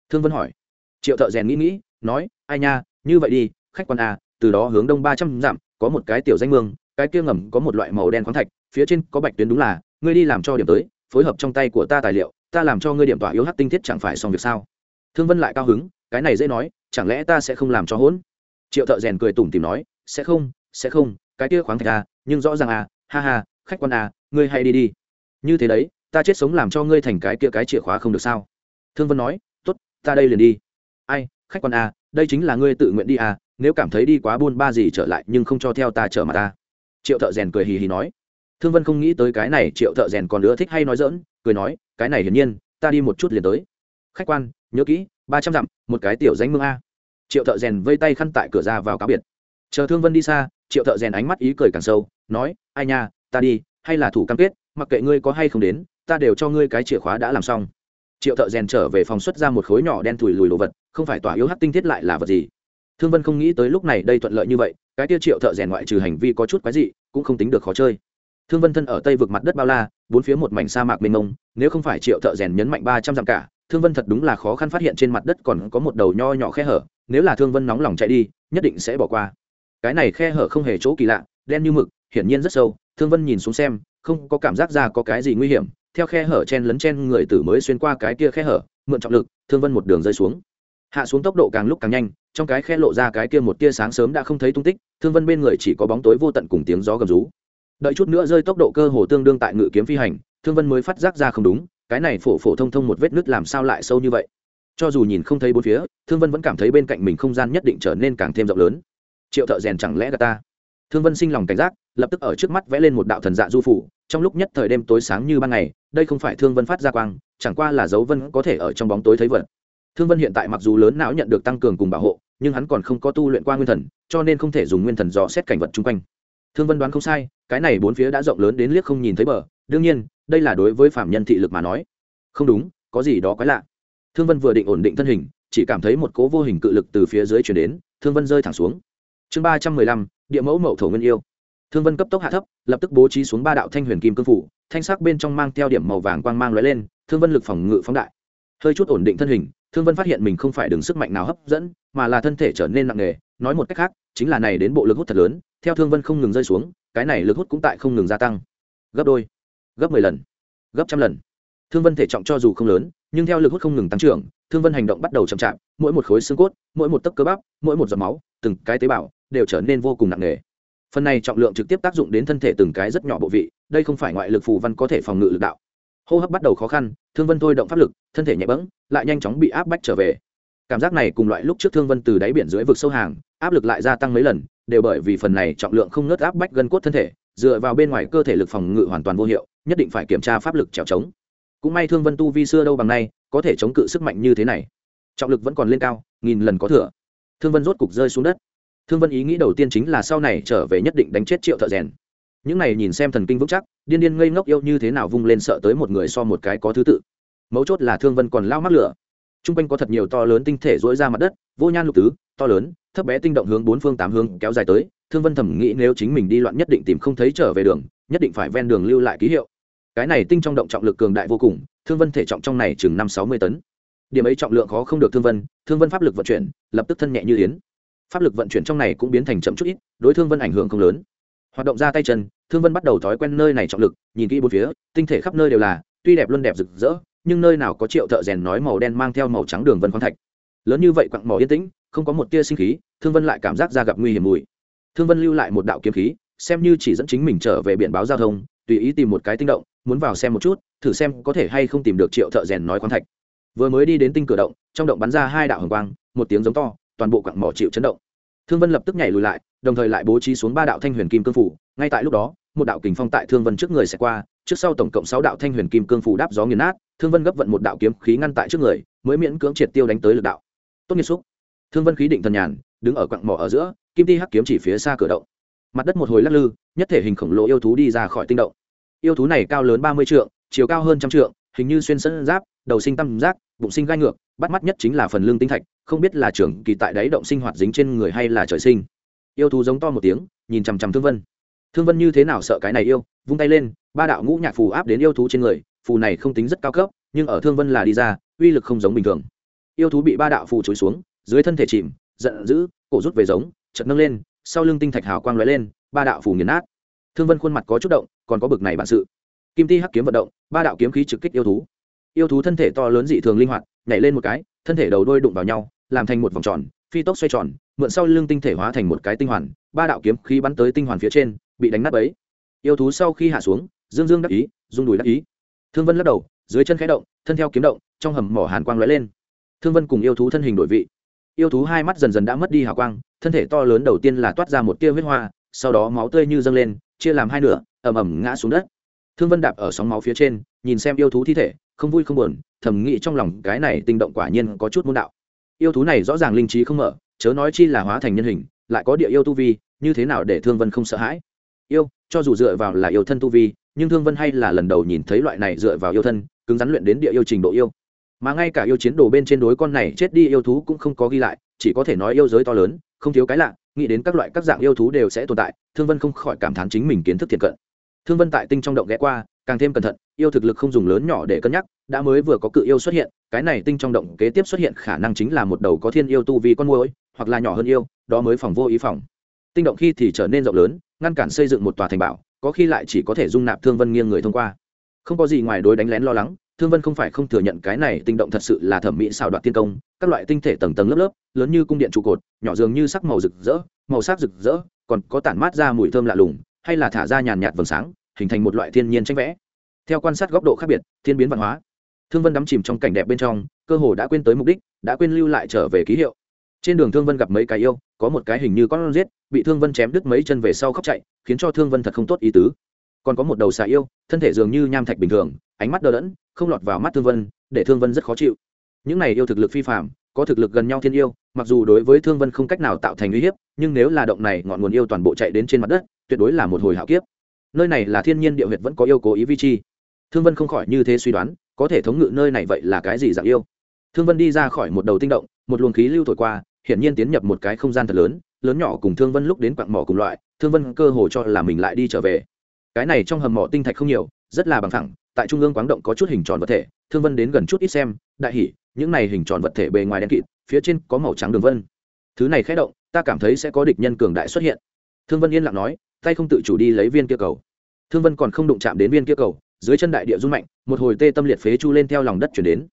Thương vân hỏi. Triệu thợ rèn nghĩ nghĩ, nói, ai nha, như vậy đi, khách quan a từ đó hướng đông ba trăm dặm, có một cái tiểu danh mương, cái kia ngầm có một loại màu đen khoáng thạch, phía trên có bạch tuyến đúng là, ngươi đi làm cho điểm tới, phối hợp trong tay của ta tài liệu ta làm cho ngươi điểm tỏa yếu hắc tinh thiết chẳng phải xong việc sao? Thương vân lại cao hứng, cái này dễ nói, chẳng lẽ ta sẽ không làm cho hỗn? Triệu thợ rèn cười tủm tìm nói, sẽ không sẽ không, cái kia khoáng thạch à nhưng rõ ràng à ha ha, khách quan à ngươi hay đi đi. Như thế đấy, ta chết sống làm cho ngươi thành cái kia cái chìa khóa không được sao? Thương vân nói t ố t ta đây liền đi. Ai, khách quan à đây chính là ngươi tự nguyện đi à nếu cảm thấy đi quá buôn ba gì trở lại nhưng không cho theo ta trở mà ta. Triệu thợ rèn cười hì hì nói thương vân không nghĩ tới cái này triệu thợ rèn còn nữa thích hay nói dỡn cười nói, cái này hiển nhiên, ta đi một chút liền tới. Khách quan, nhớ kỹ, ba trăm dặm, một cái tiểu danh mương a. Triệu thợ rèn vây tay khăn tại cửa ra vào cáo biệt. Chờ thương vân đi xa, triệu thợ rèn ánh mắt ý cười càng sâu, nói, ai nha, ta đi, hay là thủ cam kết, mặc kệ ngươi có hay không đến, ta đều cho ngươi cái chìa khóa đã làm xong. Triệu thợ rèn trở về phòng xuất ra một khối nhỏ đen thùi lùi đồ vật, không phải tỏa yếu hát tinh thiết lại là vật gì. Thương vân không nghĩ tới lúc này đây thuận lợi như vậy, cái tiêu triệu thợ rèn ngoại trừ hành vi có chút quái dị, cũng không tính được khó chơi thương vân thân ở tây vực mặt đất bao la, bốn phía một mảnh sa mạc mênh mông, nếu không phải triệu thợ rèn nhấn mạnh ba trăm dặm cả, thương vân thật đúng là khó khăn phát hiện trên mặt đất còn có một đầu nho nhỏ khe hở, nếu là thương vân nóng lòng chạy đi, nhất định sẽ bỏ qua. Cái này khe hở không hề chỗ kỳ lạ, đen như mực, hiển nhiên rất sâu, thương vân nhìn xuống xem, không có cảm giác ra có cái gì nguy hiểm, theo khe hở chen lấn chen người tử mới xuyên qua cái kia khe hở, mượn trọng lực, thương vân một đường rơi xuống. Hạ xuống tốc độ càng lúc càng nhanh, trong cái khe lộ ra cái kia một tia sáng sớm đã không thấy tung tích, thương vân bên người chỉ có bóng tối vô tận cùng tiếng gió gầm rú đợi chút nữa rơi tốc độ cơ hồ tương đương tại ngự kiếm phi hành, thương vân mới phát giác ra không đúng, cái này phổ phổ thông thông một vết nứt làm sao lại sâu như vậy. Cho dù nhìn không thấy bốn phía, thương vân vẫn cảm thấy bên cạnh mình không gian nhất định trở nên càng thêm rộng lớn. Triệu thợ rèn chẳng lẽ gà ta? Thương vân sinh lòng cảnh giác, lập tức ở trước mắt vẽ lên một đạo thần dạ du phủ, trong lúc nhất thời đêm tối sáng như ban ngày, đây không phải thương vân phát ra quang, chẳng qua là dấu vân có thể ở trong bóng tối thấy vật. Thương vân hiện tại mặc dù lớn não nhận được tăng cường cùng bảo hộ, nhưng hắn còn không có tu luyện qua nguyên thần, cho nên không thể dùng nguyên thần dò xét cảnh vật chung quanh thương vân đoán không sai, cái này bốn phía đã rộng lớn đến liếc không nhìn thấy bờ. Đương nhiên, đây là đối với phạm nhân thị lực mà nói. Không đúng, có gì đó quái lạ. Thương vân vừa định ổn định thân hình, chỉ cảm thấy một cố vô hình cự lực từ phía dưới chuyển đến, thương vân rơi thẳng xuống. Chương ba trăm mười lăm, địa mẫu mậu thổ nguyên yêu. Thương vân cấp tốc hạ thấp, lập tức bố trí xuống ba đạo thanh huyền kim cương phủ, thanh sắc bên trong mang theo điểm màu vàng quang mang lóe lên, thương vân lực phòng ngự phóng đại. Hơi chút ổn định thân hình, thương vân phát hiện mình không phải đứng sức mạnh nào hấp dẫn, mà là thân thể trở nên nặng nề nói một cách khác, chính là này đến bộ lực hút thật lớn, theo thương vân không ngừng rơi xuống, cái này lực hút cũng tại không ngừng gia tăng. Gấp đôi, gấp mười lần, gấp trăm lần. Thương vân thể trọng cho dù không lớn, nhưng theo lực hút không ngừng tăng trưởng, thương vân hành động bắt đầu chậm chạp, mỗi một khối xương cốt, mỗi một tấc cơ bắp, mỗi một giọt máu, từng cái tế bào đều trở nên vô cùng nặng nề. Phần này trọng lượng trực tiếp tác dụng đến thân thể từng cái rất nhỏ bộ vị, đây không phải ngoại lực phù văn có thể phòng ngự lực đạo. Hô hấp bắt đầu khó khăn, thương vân thôi động pháp lực, thân thể nhẹ bẫng, lại nhanh chóng bị áp bách trở về. Cảm giác này cùng loại lúc trước thương vân từ đáy biển dưới vực sâu hàng áp lực lại gia tăng mấy lần, đều bởi vì phần này trọng lượng không nớt áp bách gân cốt thân thể, dựa vào bên ngoài cơ thể lực phòng ngự hoàn toàn vô hiệu, nhất định phải kiểm tra pháp lực trèo trống. Cũng may thương vân tu vi xưa đâu bằng nay, có thể chống cự sức mạnh như thế này. Trọng lực vẫn còn lên cao, nghìn lần có thừa. Thương vân rốt cục rơi xuống đất. Thương vân ý nghĩ đầu tiên chính là sau này trở về nhất định đánh chết triệu thợ rèn. Những này nhìn xem thần kinh vững chắc, điên điên ngây ngốc yêu như thế nào vung lên sợ tới một người so một cái có thứ tự. Mấu chốt là thương vân còn lao mắc lửa. T r u n g quanh có thật nhiều to lớn tinh thể dỗi ra mặt đất, vô nhan lục tứ, to lớn thấp bé tinh động hướng bốn phương tám hướng kéo dài tới, thương vân thầm nghĩ nếu chính mình đi loạn nhất định tìm không thấy trở về đường, nhất định phải ven đường lưu lại ký hiệu. Cái này tinh trong động trọng lực cường đại vô cùng, thương vân thể trọng trong này chừng năm sáu mươi tấn. Điểm ấy trọng lượng khó không được thương vân thương vân pháp lực vận chuyển, lập tức thân nhẹ như yến. Pháp lực vận chuyển trong này cũng biến thành chậm chút ít, đối thương vân ảnh hưởng không lớn. Hoạt động ra tay chân, thương vân bắt đầu thói quen nơi này trọng lực, nhìn kỹ bốn phía, tinh thể khắp nơi đều là, tuy đẹp luôn đẹp rực rỡ, nhưng nơi nào có triệu thợ rèn nói màu đen mang theo màu trắng đường vân khoáng thạch lớn như vậy quặng mỏ yên tĩnh, không có một tia sinh khí, thương vân lại cảm giác ra gặp nguy hiểm mùi. Thương vân lưu lại một đạo kiếm khí, xem như chỉ dẫn chính mình trở về biển báo giao thông, tùy ý tìm một cái tinh động, muốn vào xem một chút, thử xem có thể hay không tìm được triệu thợ rèn nói khoáng thạch. Vừa mới đi đến tinh cửa động, trong động bắn ra hai đạo hồng quang, một tiếng giống to, toàn bộ quặng mỏ chịu chấn động. Thương vân lập tức nhảy lùi lại, đồng thời lại bố trí xuống ba đạo thanh huyền kim cương phủ, ngay tại lúc đó, một đạo kình phong tại thương vân trước người sẽ qua, trước sau tổng cộng sáu đạo thanh huyền kim cương phủ đáp gió nghiền nát, thương vân gấp vận một đạo kiếm khí ngăn tại trước người, mới miễn cưỡng triệt tiêu đánh tới lực đạo tốt nghiệp xúc. Thương vân khí định thần nhàn, đứng ở quặng mỏ ở giữa, kim ti hắc kiếm chỉ phía xa cửa động. Mặt đất một hồi lắc lư, nhất thể hình khổng lồ yêu thú đi ra khỏi tinh động. Yêu thú này cao lớn ba mươi trượng, chiều cao hơn trăm trượng, hình như xuyên sân giáp, đầu sinh tam giác, bụng sinh gai ngược, bắt mắt nhất chính là phần lương tinh thạch, không biết là trưởng kỳ tại đáy động sinh hoạt dính trên người hay là trời sinh. Yêu thú giống to một tiếng, nhìn chằm chằm thương vân. Thương vân như thế nào sợ cái này yêu, vung tay lên, ba đạo ngũ nhạc phù áp đến yêu thú trên người, phù này không tính rất cao cấp, nhưng ở thương vân là đi ra, uy lực không giống bình thường yêu thú bị ba đạo phù chối xuống, dưới thân thể chìm, giận dữ, cổ rút về giống chật nâng lên, sau lưng tinh thạch hào quang lóe lên, ba đạo phù nghiền nát. Thương vân khuôn mặt có chút động, còn có bực này bản sự. Kim ti hắc kiếm vận động, ba đạo kiếm khí trực kích yêu thú. Yêu thú thân thể to lớn dị thường linh hoạt, nhảy lên một cái, thân thể đầu đôi đụng vào nhau, làm thành một vòng tròn, phi tốc xoay tròn, mượn sau lưng tinh thể hóa thành một cái tinh hoàn, ba đạo kiếm khí bắn tới tinh hoàn phía trên, bị đánh nát ấy yêu thú sau khi hạ xuống, dương dương đắc ý, rung đùi đắc ý. Thương vân lắc đầu, dưới chân khẽ động, thân theo kiếm động, trong hầm mỏ hàn quang lóe lên thương vân cùng yêu thú thân hình đổi vị. Yêu thú hai mắt dần dần đã mất đi hào quang, thân thể to lớn đầu tiên là toát ra một tia huyết hoa, sau đó máu tươi như dâng lên, chia làm hai nửa ẩm ẩm ngã xuống đất. Thương vân đạp ở sóng máu phía trên, nhìn xem yêu thú thi thể, không vui không buồn, thầm nghĩ trong lòng cái này tinh động quả nhiên có chút môn đạo. Yêu thú này rõ ràng linh trí không mở, chớ nói chi là hóa thành nhân hình, lại có địa yêu tu vi, như thế nào để thương vân không sợ hãi? Yêu, cho dù dựa vào là yêu thân tu vi, nhưng thương vân hay là lần đầu nhìn thấy loại này dựa vào yêu thân, cứng rắn luyện đến địa yêu trình độ yêu mà ngay cả yêu chiến đồ bên trên đối con này chết đi yêu thú cũng không có ghi lại, chỉ có thể nói yêu giới to lớn, không thiếu cái lạ, nghĩ đến các loại các dạng yêu thú đều sẽ tồn tại, thương vân không khỏi cảm thán chính mình kiến thức thiện cận. Thương vân tại tinh trong động ghé qua, càng thêm cẩn thận, yêu thực lực không dùng lớn nhỏ để cân nhắc, đã mới vừa có cự yêu xuất hiện, cái này tinh trong động kế tiếp xuất hiện khả năng chính là một đầu có thiên yêu tu vì con môi hoặc là nhỏ hơn yêu, đó mới phòng vô ý phòng. Tinh động khi thì trở nên rộng lớn, ngăn cản xây dựng một tòa thành bảo, có khi lại chỉ có thể dung nạp thương vân nghiêng người thông qua. Không có gì ngoài đối đánh lén lo lắng thương vân không phải không thừa nhận cái này tinh động thật sự là thẩm mỹ xào đoạt tiên công, các loại tinh thể tầng tầng lớp lớp, lớn như cung điện trụ cột, nhỏ dường như sắc màu rực rỡ, màu sắc rực rỡ, còn có tản mát ra mùi thơm lạ lùng, hay là thả ra nhàn nhạt vầng sáng, hình thành một loại thiên nhiên tranh vẽ. Theo quan sát góc độ khác biệt, thiên biến văn hóa, thương vân đắm chìm trong cảnh đẹp bên trong, cơ hồ đã quên tới mục đích, đã quên lưu lại trở về ký hiệu. Trên đường thương vân gặp mấy cái yêu, có một cái hình như con giết, bị thương vân chém đứt mấy chân về sau khóc chạy, khiến cho thương vân thật không tốt ý tứ. Còn có một đầu xà yêu, thân thể dường như nham thạch bình thường, ánh mắt đờ đẫn không lọt vào mắt thương vân, để thương vân rất khó chịu. Những này yêu thực lực phi phạm có thực lực gần nhau thiên yêu, mặc dù đối với thương vân không cách nào tạo thành uy hiếp, nhưng nếu là động này, ngọn nguồn yêu toàn bộ chạy đến trên mặt đất, tuyệt đối là một hồi hạo kiếp. Nơi này là thiên nhiên địa huyệt vẫn có yêu cố ý vi chi. Thương vân không khỏi như thế suy đoán, có thể thống ngự nơi này vậy là cái gì dạng yêu? Thương vân đi ra khỏi một đầu tinh động, một luồng khí lưu thổi qua, hiển nhiên tiến nhập một cái không gian thật lớn lớn nhỏ cùng thương vân lúc đến quặng mỏ cùng loại, thương vân cơ hồ cho là mình lại đi trở về. Cái này trong hầm mỏ tinh thạch không nhiều, rất là bằng thẳng tại trung ương quáng động có chút hình tròn vật thể, thương vân đến gần chút ít xem, đại hỉ, những này hình tròn vật thể bề ngoài đen kịt, phía trên có màu trắng đường vân. Thứ này khẽ động, ta cảm thấy sẽ có địch nhân cường đại xuất hiện. Thương vân yên lặng nói, tay không tự chủ đi lấy viên kia cầu. Thương vân còn không đụng chạm đến viên kia cầu, dưới chân đại địa rung mạnh, một hồi tê tâm liệt phế chu lên theo lòng đất chuyển đến.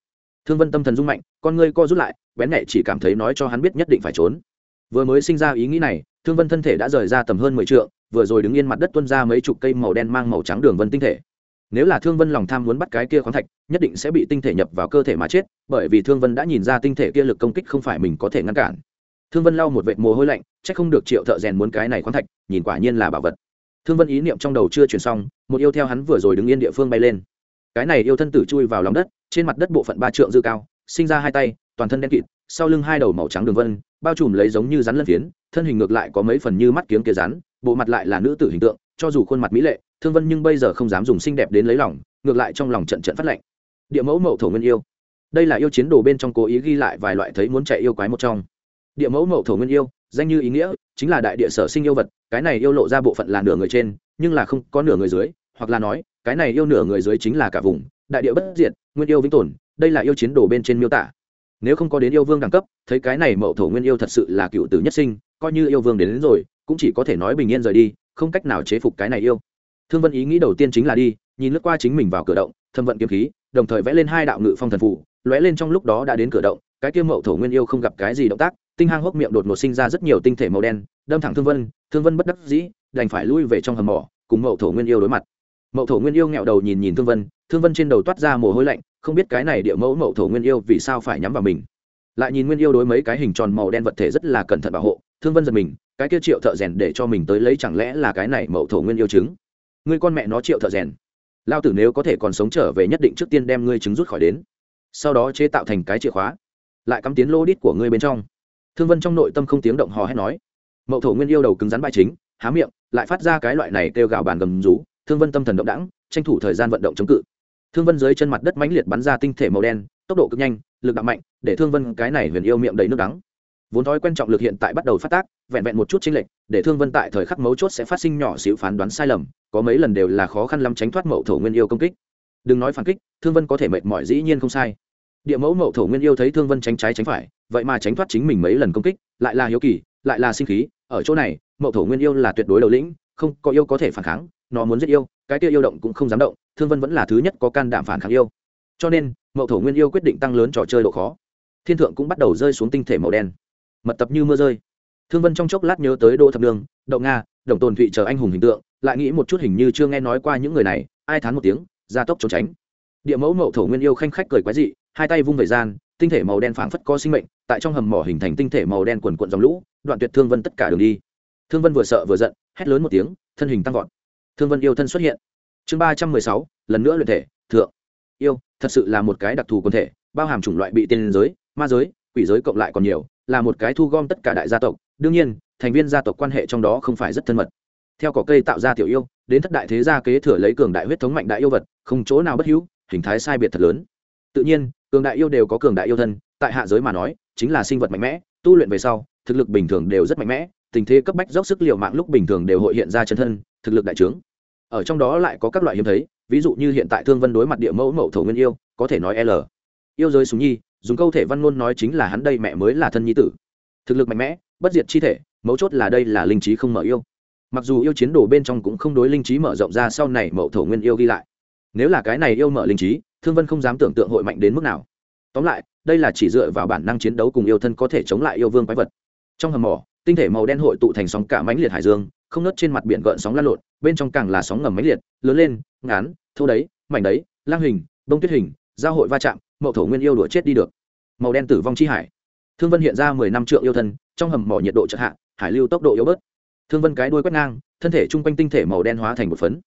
Thương vân tâm thần rung mạnh, con ngươi co rút lại, bén nhẹ chỉ cảm thấy nói cho hắn biết nhất định phải trốn. Vừa mới sinh ra ý nghĩ này, thương vân thân thể đã rời ra tầm hơn mười t vừa rồi đứng yên mặt đất tuân ra mấy chục cây màu đen mang màu trắng đường vân tinh thể nếu là thương vân lòng tham muốn bắt cái kia khoáng thạch, nhất định sẽ bị tinh thể nhập vào cơ thể mà chết, bởi vì thương vân đã nhìn ra tinh thể kia lực công kích không phải mình có thể ngăn cản. Thương vân lau một vệt mồ hôi lạnh c h ắ c không được triệu thợ rèn muốn cái này khoáng thạch, nhìn quả nhiên là bảo vật. Thương vân ý niệm trong đầu chưa chuyển xong, một yêu theo hắn vừa rồi đứng yên địa phương bay lên. Cái này yêu thân tử chui vào lòng đất, trên mặt đất bộ phận ba trượng dư cao, sinh ra hai tay, toàn thân đen kịt, sau lưng hai đầu màu trắng đường vân, bao trùm lấy giống như rắn lân phiến, thân hình ngược lại có mấy phần như mắt kiếng kia rắn, bộ mặt lại là nữ tử hình tượng cho dù khuôn mặt mỹ lệ thương vân nhưng bây giờ không dám dùng xinh đẹp đến lấy lòng ngược lại trong lòng trận trận phát lệnh. Địa mẫu mậu thổ nguyên yêu. Đây là yêu chiến đồ bên trong cố ý ghi lại vài loại thấy muốn chạy yêu quái một trong. Địa mẫu mậu thổ nguyên yêu danh như ý nghĩa chính là đại địa sở sinh yêu vật cái này yêu lộ ra bộ phận là nửa người trên nhưng là không có nửa người dưới hoặc là nói cái này yêu nửa người dưới chính là cả vùng đại địa bất diệt nguyên yêu vĩnh tồn đây là yêu chiến đồ bên trên miêu tả. Nếu không có đến yêu vương đẳng cấp thấy cái này mậu thổ nguyên yêu thật sự là cựu tử nhất sinh coi như yêu vương đến, đến rồi cũng chỉ có thể nói bình yên rời đi không cách nào chế phục cái này yêu. Thương vân ý nghĩ đầu tiên chính là đi, nhìn lướt qua chính mình vào cửa động, thâm vận kiếm khí, đồng thời vẽ lên hai đạo ngự phong thần phủ lóe lên trong lúc đó đã đến cửa động, cái kia mậu thổ nguyên yêu không gặp cái gì động tác, tinh hang hốc miệng đột ngột sinh ra rất nhiều tinh thể màu đen, đâm thẳng thương vân thương vân bất đắc dĩ, đành phải lui về trong hầm mỏ, cùng mậu thổ nguyên yêu đối mặt. Mậu thổ nguyên yêu nghẹo đầu nhìn nhìn thương vân thương vân trên đầu toát ra mồ hôi lạnh, không biết cái này địa mẫu mậu thổ nguyên yêu vì sao phải nhắm vào mình. Lại nhìn nguyên yêu đối mấy cái hình tròn màu đen vật thể rất là cẩn thận bảo hộ thương vân giật mình, cái kia triệu thợ rèn để cho mình tới lấy chẳng lẽ là cái này mậu thổ nguyên yêu chứng? ngươi con mẹ nó triệu thợ rèn. Lao tử nếu có thể còn sống trở về nhất định trước tiên đem ngươi trứng rút khỏi đến. Sau đó chế tạo thành cái chìa khóa, lại cắm tiến lô đít của ngươi bên trong. Thương vân trong nội tâm không tiếng động hò hét nói. Mậu thổ nguyên yêu đầu cứng rắn bài chính, há miệng, lại phát ra cái loại này kêu gào bàn gầm rú. Thương vân tâm thần động đẳng tranh thủ thời gian vận động chống cự. Thương vân dưới chân mặt đất mãnh liệt bắn ra tinh thể màu đen, tốc độ cực nhanh, lực đạo mạnh, để thương vân cái này huyền yêu miệng đầy nước đắng vốn thói quen trọng lực hiện tại bắt đầu phát tác, vẹn vẹn một chút chênh lệch, để thương vân tại thời khắc mấu chốt sẽ phát sinh nhỏ xíu phán đoán sai lầm, có mấy lần đều là khó khăn lắm tránh thoát mậu thổ nguyên yêu công kích. Đừng nói phản kích, thương vân có thể mệt mỏi dĩ nhiên không sai. Địa mẫu mậu thổ nguyên yêu thấy thương vân tránh trái tránh phải, vậy mà tránh thoát chính mình mấy lần công kích, lại là hiếu kỳ, lại là sinh khí, ở chỗ này, mậu thổ nguyên yêu là tuyệt đối đầu lĩnh, không có yêu có thể phản kháng, nó muốn giết yêu, cái kia yêu động cũng không dám động, thương vân vẫn là thứ nhất có can đảm phản kháng yêu. Cho nên, mậu thổ nguyên yêu quyết định tăng lớn trò chơi độ khó. Thiên thượng cũng bắt đầu rơi xuống tinh thể màu đen mật tập như mưa rơi. Thương vân trong chốc lát nhớ tới đỗ thập đường đậu nga, đồng tồn thụy chờ anh hùng hình tượng, lại nghĩ một chút hình như chưa nghe nói qua những người này, ai thán một tiếng, gia tốc trốn tránh. Địa mẫu mậu thổ nguyên yêu khanh khách cười quái dị, hai tay vung về gian, tinh thể màu đen phảng phất có sinh mệnh, tại trong hầm mỏ hình thành tinh thể màu đen quần quận dòng lũ, đoạn tuyệt thương vân tất cả đường đi. Thương vân vừa sợ vừa giận, hét lớn một tiếng, thân hình tăng vọt. Thương vân yêu thân xuất hiện. Chương ba trăm mười sáu, lần nữa luyện thể, thượng. Yêu, thật sự là một cái đặc thù quần thể, bao hàm chủng loại bị tiên giới, ma giới, quỷ giới cộng lại còn nhiều là một cái thu gom tất cả đại gia tộc, đương nhiên, thành viên gia tộc quan hệ trong đó không phải rất thân mật. Theo cỏ cây tạo ra tiểu yêu, đến thất đại thế gia kế thừa lấy cường đại huyết thống mạnh đại yêu vật, không chỗ nào bất hữu, hình thái sai biệt thật lớn. Tự nhiên, cường đại yêu đều có cường đại yêu thân, tại hạ giới mà nói, chính là sinh vật mạnh mẽ, tu luyện về sau, thực lực bình thường đều rất mạnh mẽ, tình thế cấp bách dốc sức liều mạng lúc bình thường đều hội hiện ra chân thân, thực lực đại trướng. Ở trong đó lại có các loại hiếm thấy, ví dụ như hiện tại thương vân đối mặt địa mẫu mẫu thổ nguyên yêu, có thể nói l. Yêu giới súng nhi dùng câu thể văn ngôn nói chính là hắn đây mẹ mới là thân nhi tử. Thực lực mạnh mẽ, bất diệt chi thể, mấu chốt là đây là linh trí không mở yêu. Mặc dù yêu chiến đồ bên trong cũng không đối linh trí mở rộng ra sau này mậu thổ nguyên yêu ghi lại. Nếu là cái này yêu mở linh trí, thương vân không dám tưởng tượng hội mạnh đến mức nào. Tóm lại, đây là chỉ dựa vào bản năng chiến đấu cùng yêu thân có thể chống lại yêu vương quái vật. Trong hầm mỏ, tinh thể màu đen hội tụ thành sóng cả mãnh liệt hải dương, không nớt trên mặt biển gợn sóng lan lộn, bên trong càng là sóng ngầm mãnh liệt, lớn lên, ngán, thô đấy, mảnh đấy, lang hình, bông tuyết hình, giao hội va chạm mậu thổ nguyên yêu đuổi chết đi được. Màu đen tử vong chi hải. Thương vân hiện ra mười năm triệu yêu thân, trong hầm mỏ nhiệt độ chợt hạ, hải lưu tốc độ yếu bớt. Thương vân cái đuôi quét ngang, thân thể chung quanh tinh thể màu đen hóa thành một phấn.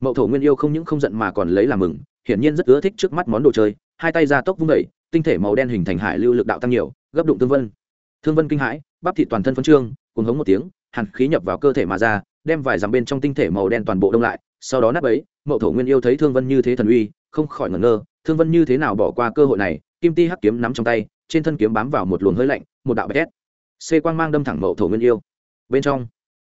Mậu thổ nguyên yêu không những không giận mà còn lấy làm mừng, hiển nhiên rất ưa thích trước mắt món đồ chơi, hai tay ra tốc vung đẩy tinh thể màu đen hình thành hải lưu lực đạo tăng nhiều, gấp đụng thương vân. Thương vân kinh hãi, bắp thịt toàn thân phấn trương, cuồng hống một tiếng, hàn khí nhập vào cơ thể mà ra, đem vài dằm bên trong tinh thể màu đen toàn bộ đông lại, sau đó nắp ấy, mậu thổ nguyên yêu thấy thương vân như thế thần uy, không khỏi ngẩn ngơ thương vân như thế nào bỏ qua cơ hội này, kim ti hắc kiếm nắm trong tay, trên thân kiếm bám vào một luồng hơi lạnh, một đạo bét xê quang mang đâm thẳng mậu thổ nguyên yêu. Bên trong,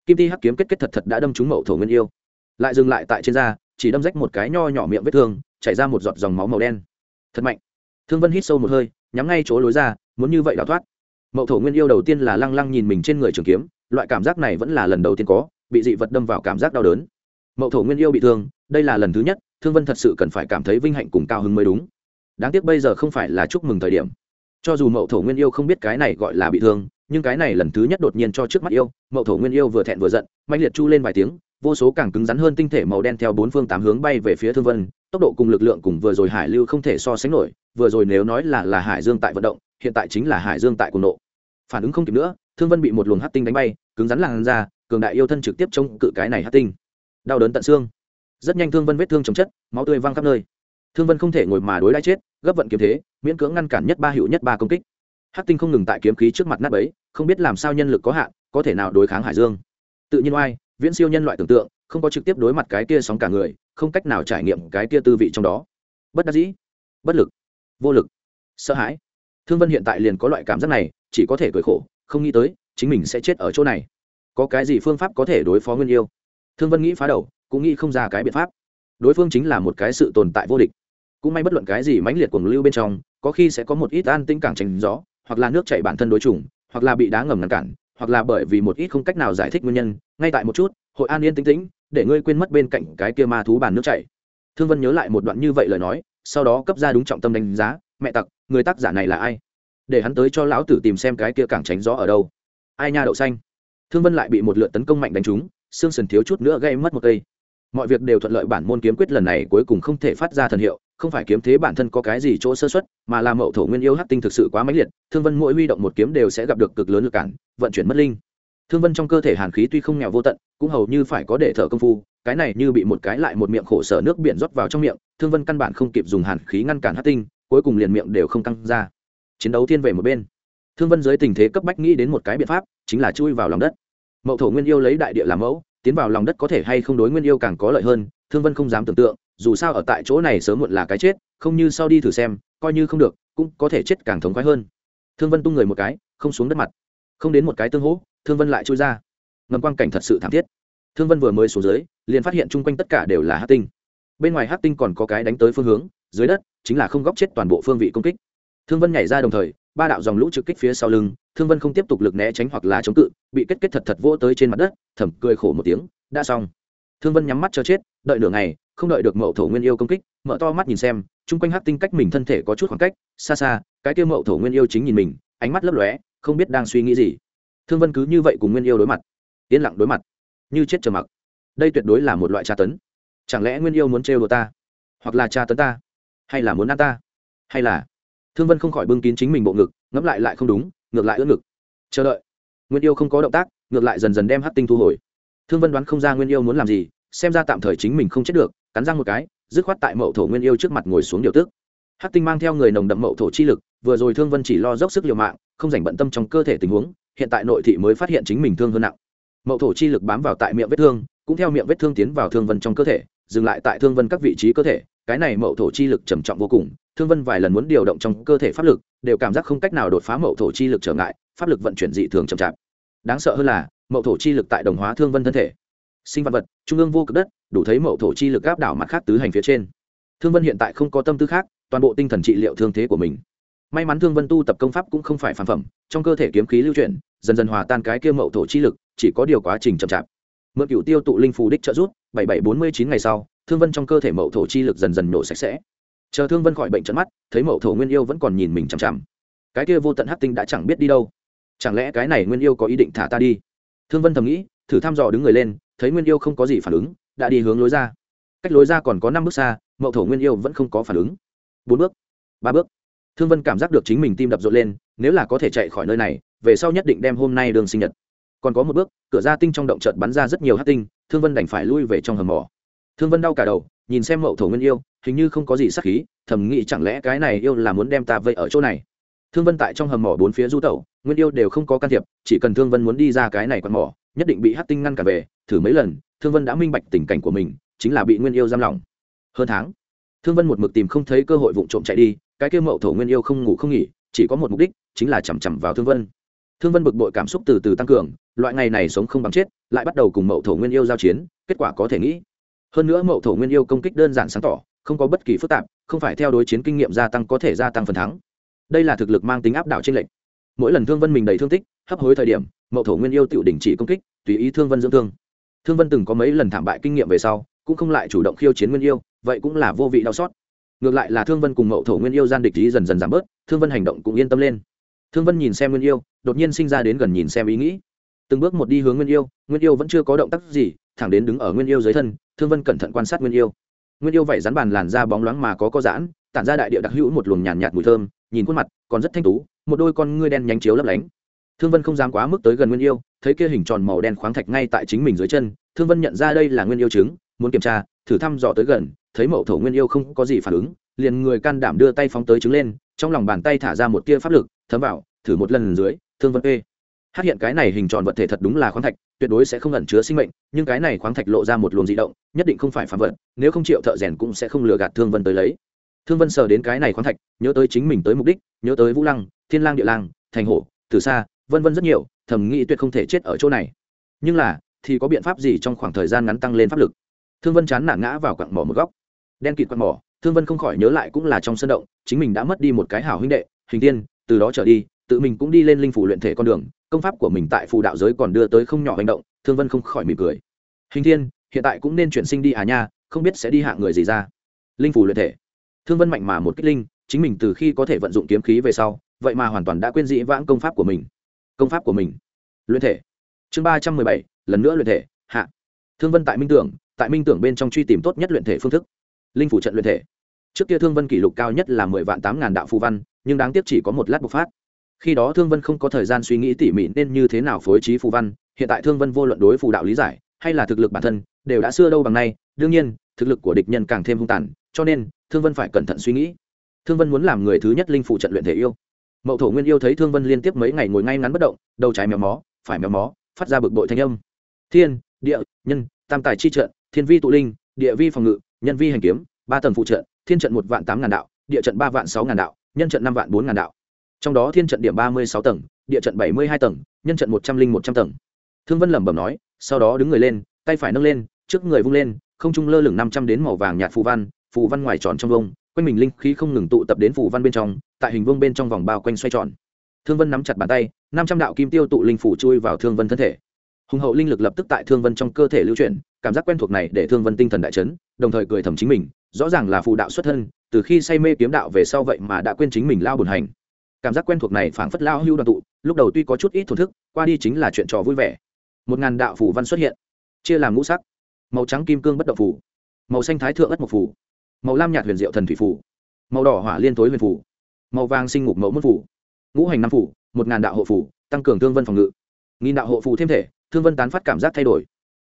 kim ti hắc kiếm kết kết thật thật đã đâm trúng mậu thổ nguyên yêu. Lại dừng lại tại trên da, chỉ đâm rách một cái nho nhỏ miệng vết thương, chảy ra một giọt dòng máu màu đen. Thật mạnh. Thương vân hít sâu một hơi, nhắm ngay chỗ lối ra, muốn như vậy đào thoát. Mậu thổ nguyên yêu đầu tiên là lăng lăng nhìn mình trên người trường kiếm, loại cảm giác này vẫn là lần đầu tiên có, bị dị vật đâm vào cảm giác đau đớn. Mậu thổ nguyên yêu bị thương, đây là lần thứ nhất thương vân thật sự cần phải cảm thấy vinh hạnh cùng cao hứng mới đúng. Đáng tiếc bây giờ không phải là chúc mừng thời điểm. Cho dù mậu thổ nguyên yêu không biết cái này gọi là bị thương, nhưng cái này lần thứ nhất đột nhiên cho trước mắt yêu, mậu thổ nguyên yêu vừa thẹn vừa giận mạnh liệt chu lên vài tiếng, vô số càng cứng rắn hơn tinh thể màu đen theo bốn phương tám hướng bay về phía thương vân, tốc độ cùng lực lượng cùng vừa rồi hải lưu không thể so sánh nổi, vừa rồi nếu nói là là hải dương tại vận động, hiện tại chính là hải dương tại cùng nộ. Phản ứng không kịp nữa, thương vân bị một luồng hát tinh đánh bay, cứng rắn làn ra, cường đại yêu thân trực tiếp chống cự cái này hát tinh. Đau đớn tận xương rất nhanh thương vân vết thương chồng chất, máu tươi văng khắp nơi. Thương vân không thể ngồi mà đối đãi chết, gấp vận kiếm thế, miễn cưỡng ngăn cản nhất ba hiệu nhất ba công kích. Hát tinh không ngừng tại kiếm khí trước mặt nát ấy không biết làm sao nhân lực có hạn, có thể nào đối kháng hải dương. Tự nhiên oai, viễn siêu nhân loại tưởng tượng, không có trực tiếp đối mặt cái kia sóng cả người, không cách nào trải nghiệm cái kia tư vị trong đó. Bất đắc dĩ, bất lực, vô lực, sợ hãi. Thương vân hiện tại liền có loại cảm giác này, chỉ có thể cười khổ, không nghĩ tới, chính mình sẽ chết ở chỗ này. Có cái gì phương pháp có thể đối phó nguyên yêu? Thương vân nghĩ phá đầu cũng nghĩ không ra cái biện pháp. Đối phương chính là một cái sự tồn tại vô địch. Cũng may bất luận cái gì mãnh liệt cuồng lưu bên trong, có khi sẽ có một ít an tinh cảng tránh gió, hoặc là nước chảy bản thân đối chủng, hoặc là bị đá ngầm ngăn cản, hoặc là bởi vì một ít không cách nào giải thích nguyên nhân, ngay tại một chút, hội an yên tĩnh tĩnh, để ngươi quên mất bên cạnh cái kia ma thú bàn nước chảy. Thương vân nhớ lại một đoạn như vậy lời nói, sau đó cấp ra đúng trọng tâm đánh giá, mẹ tặc, người tác giả này là ai? Để hắn tới cho lão tử tìm xem cái kia cảng tránh gió ở đâu. Ai nha đậu xanh. Thương vân lại bị một lượt tấn công mạnh đánh trúng, xương sần thiếu chút nữa gây mất một cây mọi việc đều thuận lợi bản môn kiếm quyết lần này cuối cùng không thể phát ra thần hiệu, không phải kiếm thế bản thân có cái gì chỗ sơ xuất mà là mậu thổ nguyên yêu hát tinh thực sự quá mãnh liệt, thương vân mỗi huy động một kiếm đều sẽ gặp được cực lớn lực cản, vận chuyển mất linh. Thương vân trong cơ thể hàn khí tuy không nghèo vô tận, cũng hầu như phải có để thở công phu, cái này như bị một cái lại một miệng khổ sở nước biển rót vào trong miệng, thương vân căn bản không kịp dùng hàn khí ngăn cản hát tinh, cuối cùng liền miệng đều không căng ra. Chiến đấu thiên về một bên. Thương vân dưới tình thế cấp bách nghĩ đến một cái biện pháp, chính là chui vào lòng đất. Mậu thổ nguyên yêu lấy đại địa làm mẫu tiến vào lòng đất có thể hay không đối nguyên yêu càng có lợi hơn, thương vân không dám tưởng tượng, dù sao ở tại chỗ này sớm muộn là cái chết, không như sau đi thử xem, coi như không được, cũng có thể chết càng thống khoái hơn. Thương vân tung người một cái, không xuống đất mặt. Không đến một cái tương hỗ, thương vân lại trôi ra. Ngầm quang cảnh thật sự thảm thiết. Thương vân vừa mới xuống dưới, liền phát hiện chung quanh tất cả đều là hát tinh. Bên ngoài hát tinh còn có cái đánh tới phương hướng, dưới đất, chính là không góc chết toàn bộ phương vị công kích. Thương vân nhảy ra đồng thời ba đạo dòng lũ trực kích phía sau lưng, thương vân không tiếp tục lực né tránh hoặc là chống cự, bị kết kết thật thật vỗ tới trên mặt đất thẩm cười khổ một tiếng, đã xong. Thương vân nhắm mắt cho chết, đợi nửa ngày, không đợi được mậu thổ nguyên yêu công kích, mở to mắt nhìn xem, chung quanh hát tinh cách mình thân thể có chút khoảng cách, xa xa, cái kia mậu thổ nguyên yêu chính nhìn mình, ánh mắt lấp lóe, không biết đang suy nghĩ gì. Thương vân cứ như vậy cùng nguyên yêu đối mặt, yên lặng đối mặt, như chết trầm mặc. Đây tuyệt đối là một loại tra tấn. Chẳng lẽ nguyên yêu muốn trêu đồ ta, hoặc là tra tấn ta, hay là muốn ăn ta, hay là thương vân không khỏi bưng kín chính mình bộ ngực, ngẫm lại lại không đúng, ngược lại ướt ngực. Chờ đợi. Nguyên yêu không có động tác, ngược lại dần dần đem hát tinh thu hồi. Thương vân đoán không ra nguyên yêu muốn làm gì, xem ra tạm thời chính mình không chết được, cắn răng một cái, dứt khoát tại mậu thổ nguyên yêu trước mặt ngồi xuống điều tức. Hát tinh mang theo người nồng đậm mậu thổ chi lực, vừa rồi thương vân chỉ lo dốc sức liều mạng, không dành bận tâm trong cơ thể tình huống, hiện tại nội thị mới phát hiện chính mình thương hơn nặng. Mậu thổ chi lực bám vào tại miệng vết thương, cũng theo miệng vết thương tiến vào thương vân trong cơ thể, dừng lại tại thương vân các vị trí cơ thể, cái này mậu thổ chi lực trầm trọng vô cùng thương vân vài lần muốn điều động trong cơ thể pháp lực, đều cảm giác không cách nào đột phá mậu thổ chi lực trở ngại, pháp lực vận chuyển dị thường chậm chạp. Đáng sợ hơn là, mậu thổ chi lực tại đồng hóa thương vân thân thể. Sinh vật vật, trung ương vô cực đất, đủ thấy mậu thổ chi lực áp đảo mặt khác tứ hành phía trên. Thương vân hiện tại không có tâm tư khác, toàn bộ tinh thần trị liệu thương thế của mình. May mắn thương vân tu tập công pháp cũng không phải phản phẩm, trong cơ thể kiếm khí lưu chuyển, dần dần hòa tan cái kia mậu thổ chi lực, chỉ có điều quá trình chậm chạp. Mượn cựu tiêu tụ linh phù đích trợ rút bảy bảy bốn mươi chín ngày sau, thương vân trong cơ thể mậu thổ chi lực dần dần nổ sạch sẽ chờ thương vân khỏi bệnh trận mắt, thấy mậu thổ nguyên yêu vẫn còn nhìn mình chằm chằm. Cái kia vô tận hắc tinh đã chẳng biết đi đâu. Chẳng lẽ cái này nguyên yêu có ý định thả ta đi? Thương vân thầm nghĩ, thử thăm dò đứng người lên, thấy nguyên yêu không có gì phản ứng, đã đi hướng lối ra. Cách lối ra còn có năm bước xa, mậu thổ nguyên yêu vẫn không có phản ứng. Bốn bước, ba bước. Thương vân cảm giác được chính mình tim đập rộn lên, nếu là có thể chạy khỏi nơi này, về sau nhất định đem hôm nay đường sinh nhật. Còn có một bước, cửa ra tinh trong động trợt bắn ra rất nhiều hát tinh, thương vân đành phải lui về trong hầm mỏ. Thương vân đau cả đầu, nhìn xem mậu thổ nguyên yêu hình như không có gì sắc khí, thầm nghĩ chẳng lẽ cái này yêu là muốn đem ta vây ở chỗ này. Thương vân tại trong hầm mỏ bốn phía du tẩu, nguyên yêu đều không có can thiệp, chỉ cần thương vân muốn đi ra cái này quạt mỏ, nhất định bị hát tinh ngăn cả về. Thử mấy lần, thương vân đã minh bạch tình cảnh của mình, chính là bị nguyên yêu giam lỏng. Hơn tháng, thương vân một mực tìm không thấy cơ hội vụ trộm chạy đi, cái kêu mậu thổ nguyên yêu không ngủ không nghỉ, chỉ có một mục đích, chính là chằm chằm vào thương vân. Thương vân bực bội cảm xúc từ từ tăng cường, loại ngày này sống không bằng chết, lại bắt đầu cùng mậu thổ nguyên yêu giao chiến, kết quả có thể nghĩ. Hơn nữa mậu thổ nguyên yêu công kích đơn giản sáng tỏ không có bất kỳ phức tạp, không phải theo đối chiến kinh nghiệm gia tăng có thể gia tăng phần thắng. Đây là thực lực mang tính áp đảo trên lệnh mỗi lần thương vân mình đầy thương tích, hấp hối thời điểm, mậu thổ nguyên yêu tự đình chỉ công kích, tùy ý thương vân dưỡng thương. Thương vân từng có mấy lần thảm bại kinh nghiệm về sau, cũng không lại chủ động khiêu chiến nguyên yêu, vậy cũng là vô vị đau xót. Ngược lại là thương vân cùng mậu thổ nguyên yêu gian địch ý dần dần giảm bớt, thương vân hành động cũng yên tâm lên. Thương vân nhìn xem nguyên yêu, đột nhiên sinh ra đến gần nhìn xem ý nghĩ. Từng bước một đi hướng nguyên yêu nguyên yêu vẫn chưa có động tác gì, thẳng đến đứng ở nguyên yêu dưới thân, thương vân cẩn thận quan sát nguyên yêu nguyên yêu vậy rắn bàn làn da bóng loáng mà có có giãn tản ra đại địa đặc hữu một luồng nhàn nhạt, mùi thơm nhìn khuôn mặt còn rất thanh tú một đôi con ngươi đen nhánh chiếu lấp lánh. Thương vân không dám quá mức tới gần nguyên yêu thấy kia hình tròn màu đen khoáng thạch ngay tại chính mình dưới chân thương vân nhận ra đây là nguyên yêu trứng muốn kiểm tra thử thăm dò tới gần thấy mậu thổ nguyên yêu không có gì phản ứng liền người can đảm đưa tay phóng tới trứng lên trong lòng bàn tay thả ra một tia pháp lực thấm vào thử một lần dưới thương vân ê. Hát hiện cái này hình tròn vật thể thật đúng là khoáng thạch tuyệt đối sẽ không ẩn chứa sinh mệnh, nhưng cái này khoáng thạch lộ ra một luồng di động, nhất định không phải phạm vật, nếu không triệu thợ rèn cũng sẽ không lừa gạt thương vân tới lấy. Thương vân sờ đến cái này khoáng thạch, nhớ tới chính mình tới mục đích, nhớ tới vũ lăng, thiên lang địa lang, thành hổ, từ xa vân vân rất nhiều, thầm nghĩ tuyệt không thể chết ở chỗ này. Nhưng là, thì có biện pháp gì trong khoảng thời gian ngắn tăng lên pháp lực? Thương vân chán nản ngã vào quặng mỏ một góc. Đen kịt quặng mỏ, thương vân không khỏi nhớ lại cũng là trong sân động, chính mình đã mất đi một cái hảo huynh đệ, hình tiên từ đó trở đi, tự mình cũng đi lên linh phủ luyện thể con đường công pháp của mình tại phù đạo giới còn đưa tới không nhỏ hành động, thương vân không khỏi mỉm cười. Hình thiên, hiện tại cũng nên chuyển sinh đi à nha, không biết sẽ đi hạ người gì ra. Linh phủ luyện thể. Thương vân mạnh mà một kích linh, chính mình từ khi có thể vận dụng kiếm khí về sau, vậy mà hoàn toàn đã quên dĩ vãng công pháp của mình. Công pháp của mình. Luyện thể. Chương ba trăm mười bảy, lần nữa luyện thể, hạ. Thương vân tại minh tưởng, tại minh tưởng bên trong truy tìm tốt nhất luyện thể phương thức. Linh phủ trận luyện thể. Trước kia thương vân kỷ lục cao nhất là mười vạn tám ngàn đạo phù văn, nhưng đáng tiếc chỉ có một lát bộc phát khi đó thương vân không có thời gian suy nghĩ tỉ mỉ nên như thế nào phối trí phù văn, hiện tại thương vân vô luận đối phù đạo lý giải, hay là thực lực bản thân, đều đã xưa đâu bằng nay. Đương nhiên, thực lực của địch nhân càng thêm hung tàn, cho nên thương vân phải cẩn thận suy nghĩ. Thương vân muốn làm người thứ nhất linh phụ trận luyện thể yêu. Mậu thổ nguyên yêu thấy thương vân liên tiếp mấy ngày ngồi ngay ngắn bất động, đầu trái mèo mó, phải mèo mó, phát ra bực bội thanh âm. Thiên, địa, nhân, tam tài chi trận, thiên vi tụ linh, địa vi phòng ngự, nhân vi hành kiếm, ba tầng phụ trận, thiên trận một vạn tám ngàn đạo, địa trận ba vạn sáu ngàn đạo, nhân trận năm vạn bốn ngàn đạo trong đó thiên trận điểm ba mươi sáu tầng, địa trận bảy mươi hai tầng, nhân trận một trăm linh một trăm tầng. Thương vân lẩm bẩm nói, sau đó đứng người lên, tay phải nâng lên, trước người vung lên, không trung lơ lửng năm trăm đến màu vàng nhạt phù văn phù văn ngoài tròn trong vông, quanh mình linh khí không ngừng tụ tập đến phù văn bên trong, tại hình vông bên trong vòng bao quanh xoay tròn. Thương vân nắm chặt bàn tay, năm trăm đạo kim tiêu tụ linh phủ chui vào thương vân thân thể. Hùng hậu linh lực lập tức tại thương vân trong cơ thể lưu chuyển, cảm giác quen thuộc này để thương vân tinh thần đại chấn, đồng thời cười thầm chính mình, rõ ràng là phù đạo xuất thân, từ khi say mê kiếm đạo về sau vậy mà đã quên chính mình lao bồn hành cảm giác quen thuộc này phảng phất lao hưu đoàn tụ, lúc đầu tuy có chút ít thổn thức, qua đi chính là chuyện trò vui vẻ. Một ngàn đạo phủ văn xuất hiện, chia làm ngũ sắc, màu trắng kim cương bất động phủ màu xanh thái thượng ất mộc phủ màu lam nhạt huyền diệu thần thủy phủ màu đỏ hỏa liên tối huyền phủ màu vàng sinh ngục mẫu mất phủ ngũ hành năm phủ một ngàn đạo hộ phủ tăng cường thương vân phòng ngự. Nghìn đạo hộ phủ thêm thể, thương vân tán phát cảm giác thay đổi.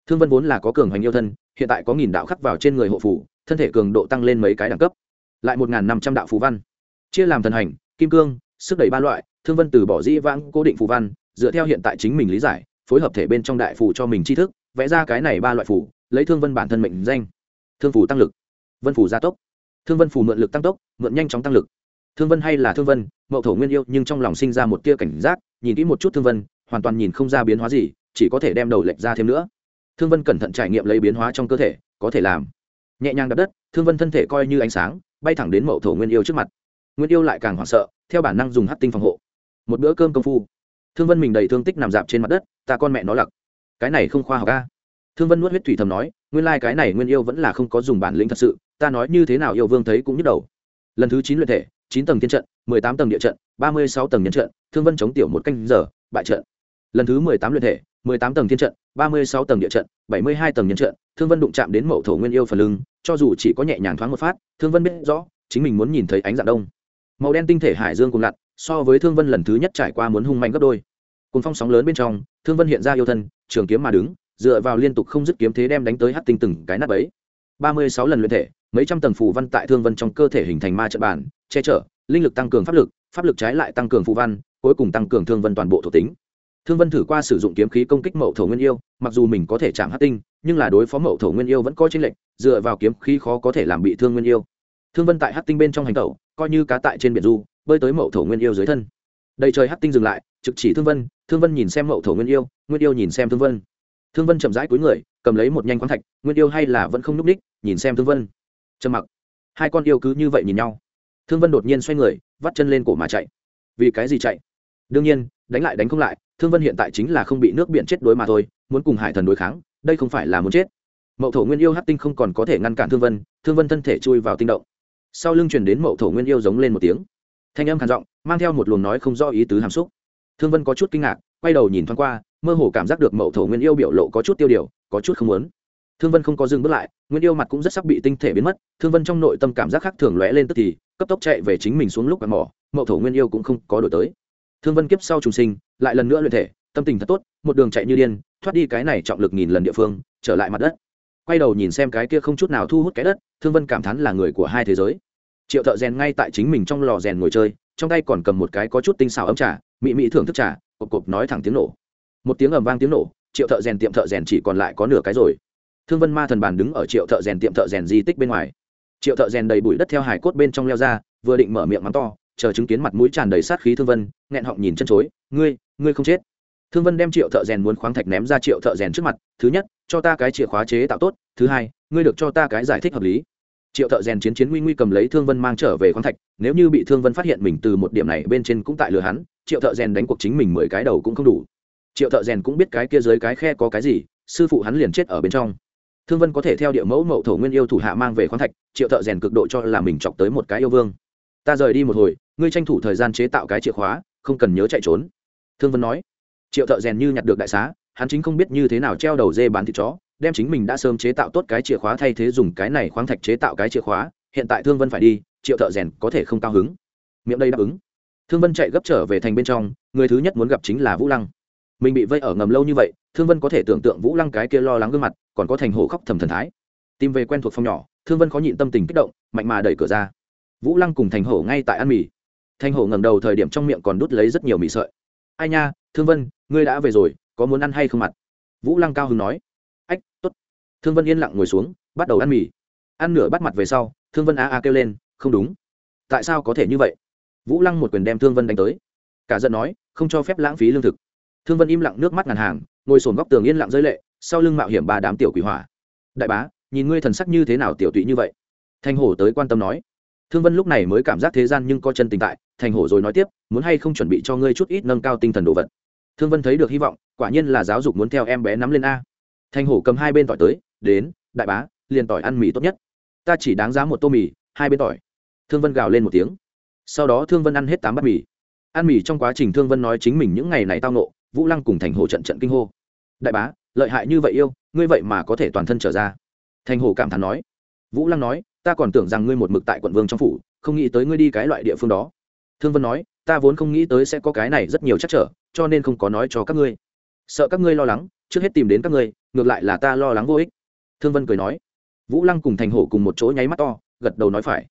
Thương vân vốn là có cường hoành yêu thân, hiện tại có nghìn đạo khắc vào trên người hộ phủ thân thể cường độ tăng lên mấy cái đẳng cấp. Lại một ngàn năm trăm đạo phù văn, chia làm thần hành, kim cương sức đẩy ba loại thương vân từ bỏ dĩ vãng cố định phù văn dựa theo hiện tại chính mình lý giải phối hợp thể bên trong đại phù cho mình tri thức vẽ ra cái này ba loại phù, lấy thương vân bản thân mệnh danh. Thương phù tăng lực. Vân phù gia tốc. Thương vân phù mượn lực tăng tốc mượn nhanh chóng tăng lực. Thương vân hay là thương vân mậu thổ nguyên yêu nhưng trong lòng sinh ra một tia cảnh giác nhìn kỹ một chút thương vân hoàn toàn nhìn không ra biến hóa gì chỉ có thể đem đầu lệch ra thêm nữa. Thương vân cẩn thận trải nghiệm lấy biến hóa trong cơ thể có thể làm. Nhẹ nhàng đập đất thương vân thân thể coi như ánh sáng bay thẳng đến mậu thổ nguyên yêu trước mặt. Nguyên yêu lại càng hoảng sợ theo bản năng dùng hắc tinh phòng hộ. Một bữa cơm công phu, thương vân mình đầy thương tích nằm dạp trên mặt đất, ta con mẹ nó lặc. Cái này không khoa học ca thương vân nuốt huyết thủy thầm nói, nguyên lai、like、cái này nguyên yêu vẫn là không có dùng bản lĩnh thật sự, ta nói như thế nào yêu vương thấy cũng nhức đầu. Lần thứ chín luyện thể, chín tầng thiên trận, mười tám tầng địa trận, ba mươi sáu tầng nhân trận, thương vân chống tiểu một canh giờ, bại trận. Lần thứ mười tám luyện thể, mười tám tầng thiên trận, ba mươi sáu tầng địa trận, bảy mươi hai tầng nhân trận, thương vân đụng chạm đến mẫu thổ nguyên yêu phần lưng, cho dù chỉ có nhẹ nhàng thoáng một phát, thương vân biết rõ, chính mình muốn nhìn thấy ánh dạng đông màu đen tinh thể hải dương cùng lặn, so với thương vân lần thứ nhất trải qua muốn hung mạnh gấp đôi. Cùng phong sóng lớn bên trong, thương vân hiện ra yêu thân, trường kiếm mà đứng, dựa vào liên tục không dứt kiếm thế đem đánh tới hát tinh từng cái nắp ấy ba mươi sáu lần luyện thể, mấy trăm tầng phù văn tại thương vân trong cơ thể hình thành ma trận bản, che chở, linh lực tăng cường pháp lực pháp lực trái lại tăng cường phù văn, cuối cùng tăng cường thương vân toàn bộ thuộc tính. Thương vân thử qua sử dụng kiếm khí công kích mậu thổ nguyên yêu, mặc dù mình có thể chạm hát tinh, nhưng là đối phó mậu thổ nguyên yêu vẫn có tranh lệch, dựa vào kiếm khí khó có thể làm bị thương nguyên yêu. Thương vân tại hát tinh bên trong hành tẩu coi như cá tại trên biển du, bơi tới mậu thổ nguyên yêu dưới thân. Đầy trời hát tinh dừng lại, trực chỉ thương vân thương vân nhìn xem mậu thổ nguyên yêu nguyên yêu nhìn xem thương vân. Thương vân chậm rãi cuối người, cầm lấy một nhanh khoáng thạch, nguyên yêu hay là vẫn không n ú c ních nhìn xem thương vân. Trầm mặc. Hai con yêu cứ như vậy nhìn nhau. Thương vân đột nhiên xoay người, vắt chân lên cổ mà chạy. Vì cái gì chạy? Đương nhiên, đánh lại đánh không lại, thương vân hiện tại chính là không bị nước biển chết đối mà thôi, muốn cùng hải thần đối kháng, đây không phải là muốn chết. Mậu thổ nguyên yêu hát tinh không còn có thể ngăn cản thương vân thương vân thân thể chui vào tinh động sau lưng chuyển đến mậu thổ nguyên yêu giống lên một tiếng. Thanh âm khàn giọng, mang theo một luồng nói không rõ ý tứ hàm xúc. Thương vân có chút kinh ngạc, quay đầu nhìn thoáng qua, mơ hồ cảm giác được mậu thổ nguyên yêu biểu lộ có chút tiêu điều, có chút không muốn. Thương vân không có dừng bước lại, nguyên yêu mặt cũng rất sắp bị tinh thể biến mất, thương vân trong nội tâm cảm giác khác thường lóe lên tức thì, cấp tốc chạy về chính mình xuống lúc bạt mỏ, mậu thổ nguyên yêu cũng không có đổi tới. Thương vân kiếp sau trùng sinh, lại lần nữa luyện thể, tâm tình thật tốt, một đường chạy như điên, thoát đi cái này trọng lực nghìn lần địa phương, trở lại mặt đất quay đầu nhìn xem cái kia không chút nào thu hút cái đất, thương vân cảm thán là người của hai thế giới. Triệu thợ rèn ngay tại chính mình trong lò rèn ngồi chơi, trong tay còn cầm một cái có chút tinh xào ấm trà, mị mị thưởng thức trà, cộp cộp nói thẳng tiếng nổ. Một tiếng ầm vang tiếng nổ, triệu thợ rèn tiệm thợ rèn chỉ còn lại có nửa cái rồi. Thương vân ma thần bàn đứng ở triệu thợ rèn tiệm thợ rèn di tích bên ngoài. Triệu thợ rèn đầy bụi đất theo hải cốt bên trong leo ra, vừa định mở miệng mắng to, chờ chứng kiến mặt mũi tràn đầy sát khí thương vân, nghẹn họng nhìn chân chối, ngươi ngươi không chết. Thương vân đem triệu thợ rèn muốn khoáng thạch ném ra triệu thợ rèn trước mặt, thứ nhất cho ta cái chìa khóa chế tạo tốt, thứ hai, ngươi được cho ta cái giải thích hợp lý. Triệu thợ rèn chiến chiến nguy nguy cầm lấy thương vân mang trở về khoáng thạch, nếu như bị thương vân phát hiện mình từ một điểm này bên trên cũng tại lừa hắn, triệu thợ rèn đánh cuộc chính mình mười cái đầu cũng không đủ. Triệu thợ rèn cũng biết cái kia dưới cái khe có cái gì, sư phụ hắn liền chết ở bên trong. Thương vân có thể theo địa mẫu mậu thổ nguyên yêu thủ hạ mang về khoáng thạch, triệu thợ rèn cực độ cho là mình chọc tới một cái yêu vương. Ta rời đi một hồi, ngươi tranh thủ thời gian chế tạo cái chìa khóa, không cần nhớ chạy trốn. Thương vân nói. Triệu thợ rèn như nhặt được đại xá hắn chính không biết như thế nào treo đầu dê bán thịt chó, đem chính mình đã sớm chế tạo tốt cái chìa khóa thay thế dùng cái này khoáng thạch chế tạo cái chìa khóa, hiện tại thương vân phải đi, triệu thợ rèn có thể không cao hứng. Miệng đây đáp ứng. Thương vân chạy gấp trở về thành bên trong, người thứ nhất muốn gặp chính là vũ lăng. Mình bị vây ở ngầm lâu như vậy, thương vân có thể tưởng tượng vũ lăng cái kia lo lắng gương mặt, còn có thành hồ khóc thầm thần thái. Tìm về quen thuộc phòng nhỏ, thương vân có nhịn tâm tình kích động, mạnh mà đẩy cửa ra. Vũ lăng cùng thành hổ ngay tại ăn mì. Thành hổ ngầm đầu thời điểm trong miệng còn đút lấy rất nhiều mì sợi. Ai nha, thương vân, ngươi đã về rồi có muốn ăn hay không mặt? Vũ lăng cao hứng nói. Ách t ố t thương vân yên lặng ngồi xuống, bắt đầu ăn mì. Ăn nửa bắt mặt về sau, thương vân a a kêu lên, không đúng. Tại sao có thể như vậy? Vũ lăng một quyền đem thương vân đánh tới. Cả giận nói, không cho phép lãng phí lương thực. Thương vân im lặng nước mắt ngàn hàng, ngồi sồn góc tường yên lặng rơi lệ, sau lưng mạo hiểm ba đám tiểu quỷ hỏa. Đại bá, nhìn ngươi thần sắc như thế nào tiểu tụy như vậy? Thanh hổ tới quan tâm nói. Thương vân lúc này mới cảm giác thế gian nhưng có chân tình tại. Thành hổ rồi nói tiếp, muốn hay không chuẩn bị cho ngươi chút ít nâng cao tinh thần đồ vật. Thương vân thấy được hy vọng quả nhiên là giáo dục muốn theo em bé nắm lên a. Thành hổ cầm hai bên tỏi tới, đến, đại bá, liền tỏi ăn mì tốt nhất. Ta chỉ đáng giá một tô mì, hai bên tỏi. Thương vân gào lên một tiếng. Sau đó thương vân ăn hết tám bát mì. Ăn mì trong quá trình thương vân nói chính mình những ngày này tao nộ vũ lăng cùng thành hổ trận trận kinh hô. Đại bá, lợi hại như vậy yêu, ngươi vậy mà có thể toàn thân trở ra. Thành hổ cảm thán nói. Vũ lăng nói, ta còn tưởng rằng ngươi một mực tại quận vương trong phủ, không nghĩ tới ngươi đi cái loại địa phương đó. Thương vân nói, ta vốn không nghĩ tới sẽ có cái này rất nhiều chắc trở, cho nên không có nói cho các ngươi sợ các ngươi lo lắng, trước hết tìm đến các ngươi, ngược lại là ta lo lắng vô ích. Thương vân cười nói. Vũ lăng cùng thành hổ cùng một chỗ nháy mắt to, gật đầu nói phải.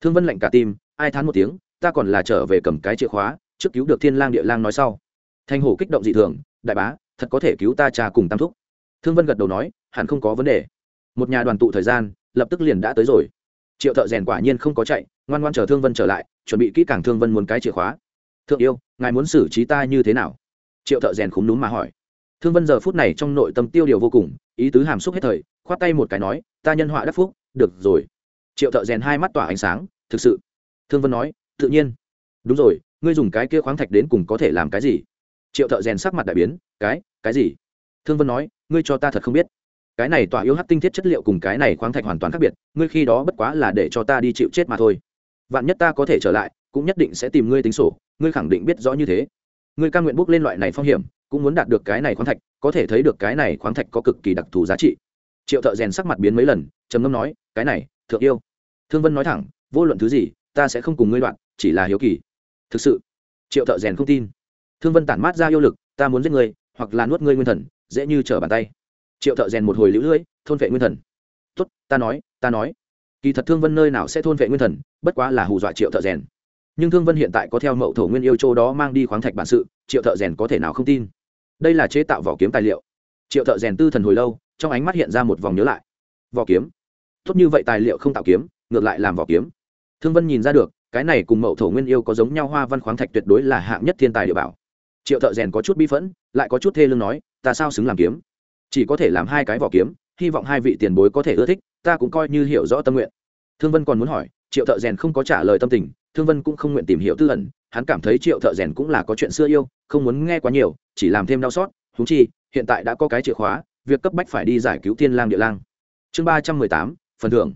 Thương vân lạnh cả tim, ai thán một tiếng, ta còn là trở về cầm cái chìa khóa, trước cứu được thiên lang địa lang nói sau. Thành hổ kích động dị thường, đại bá, thật có thể cứu ta cha cùng tam thúc. Thương vân gật đầu nói, hẳn không có vấn đề. Một nhà đoàn tụ thời gian, lập tức liền đã tới rồi. Triệu thợ rèn quả nhiên không có chạy, ngoan ngoan chờ thương vân trở lại, chuẩn bị kỹ càng thương vân muốn cái chìa khóa. Thượng yêu, ngài muốn xử trí ta như thế nào? Triệu thợ rèn khúm núm mà hỏi thương vân giờ phút này trong nội tâm tiêu điều vô cùng, ý tứ hàm xúc hết thời, khoát tay một cái nói, ta nhân họa đắc phúc, được rồi. Triệu thợ rèn hai mắt tỏa ánh sáng, thực sự? Thương vân nói, tự nhiên. Đúng rồi, ngươi dùng cái kia khoáng thạch đến cùng có thể làm cái gì? Triệu thợ rèn sắc mặt đại biến, cái cái gì? Thương vân nói, ngươi cho ta thật không biết. Cái này tỏa yêu hát tinh thiết chất liệu cùng cái này khoáng thạch hoàn toàn khác biệt, ngươi khi đó bất quá là để cho ta đi chịu chết mà thôi. Vạn nhất ta có thể trở lại, cũng nhất định sẽ tìm ngươi tính sổ, ngươi khẳng định biết rõ như thế. Ngươi ca nguyện bước lên loại này phong hiểm cũng muốn đạt được cái này khoáng thạch, có thể thấy được cái này khoáng thạch có cực kỳ đặc thù giá trị. Triệu thợ rèn sắc mặt biến mấy lần, trầm ngâm nói, cái này, thượng yêu. Thương vân nói thẳng, vô luận thứ gì, ta sẽ không cùng ngươi đoạn, chỉ là hiếu kỳ. Thực sự? Triệu thợ rèn không tin. Thương vân tản mát ra yêu lực, ta muốn giết ngươi, hoặc là nuốt ngươi nguyên thần, dễ như trở bàn tay. Triệu thợ rèn một hồi lũ lưỡi, thôn vệ nguyên thần. Tốt, ta nói ta nói. Kỳ thật thương vân nơi nào sẽ thôn vệ nguyên thần, bất quá là hù dọa triệu thợ rèn. Nhưng thương vân hiện tại có theo mậu thổ nguyên yêu châu đó mang đi khoáng thạch bản sự, triệu thợ rèn có thể nào không tin? Đây là chế tạo vỏ kiếm tài liệu. Triệu thợ rèn tư thần hồi lâu, trong ánh mắt hiện ra một vòng nhớ lại. Vỏ kiếm? Tốt như vậy tài liệu không tạo kiếm, ngược lại làm vỏ kiếm. Thương vân nhìn ra được, cái này cùng mậu thổ nguyên yêu có giống nhau, hoa văn khoáng thạch tuyệt đối là hạng nhất thiên tài địa bảo. Triệu thợ rèn có chút bi phẫn, lại có chút thê lương nói, ta sao xứng làm kiếm? Chỉ có thể làm hai cái vỏ kiếm, hy vọng hai vị tiền bối có thể ưa thích, ta cũng coi như hiểu rõ tâm nguyện. Thương vân còn muốn hỏi, triệu thợ rèn không có trả lời tâm tình thương vân cũng không nguyện tìm hiểu tư ẩn, hắn cảm thấy triệu thợ rèn cũng là có chuyện xưa yêu, không muốn nghe quá nhiều, chỉ làm thêm đau xót húng chi, hiện tại đã có cái chìa khóa, việc cấp bách phải đi giải cứu thiên lang địa lang. Chương ba trăm mười tám, phần thưởng.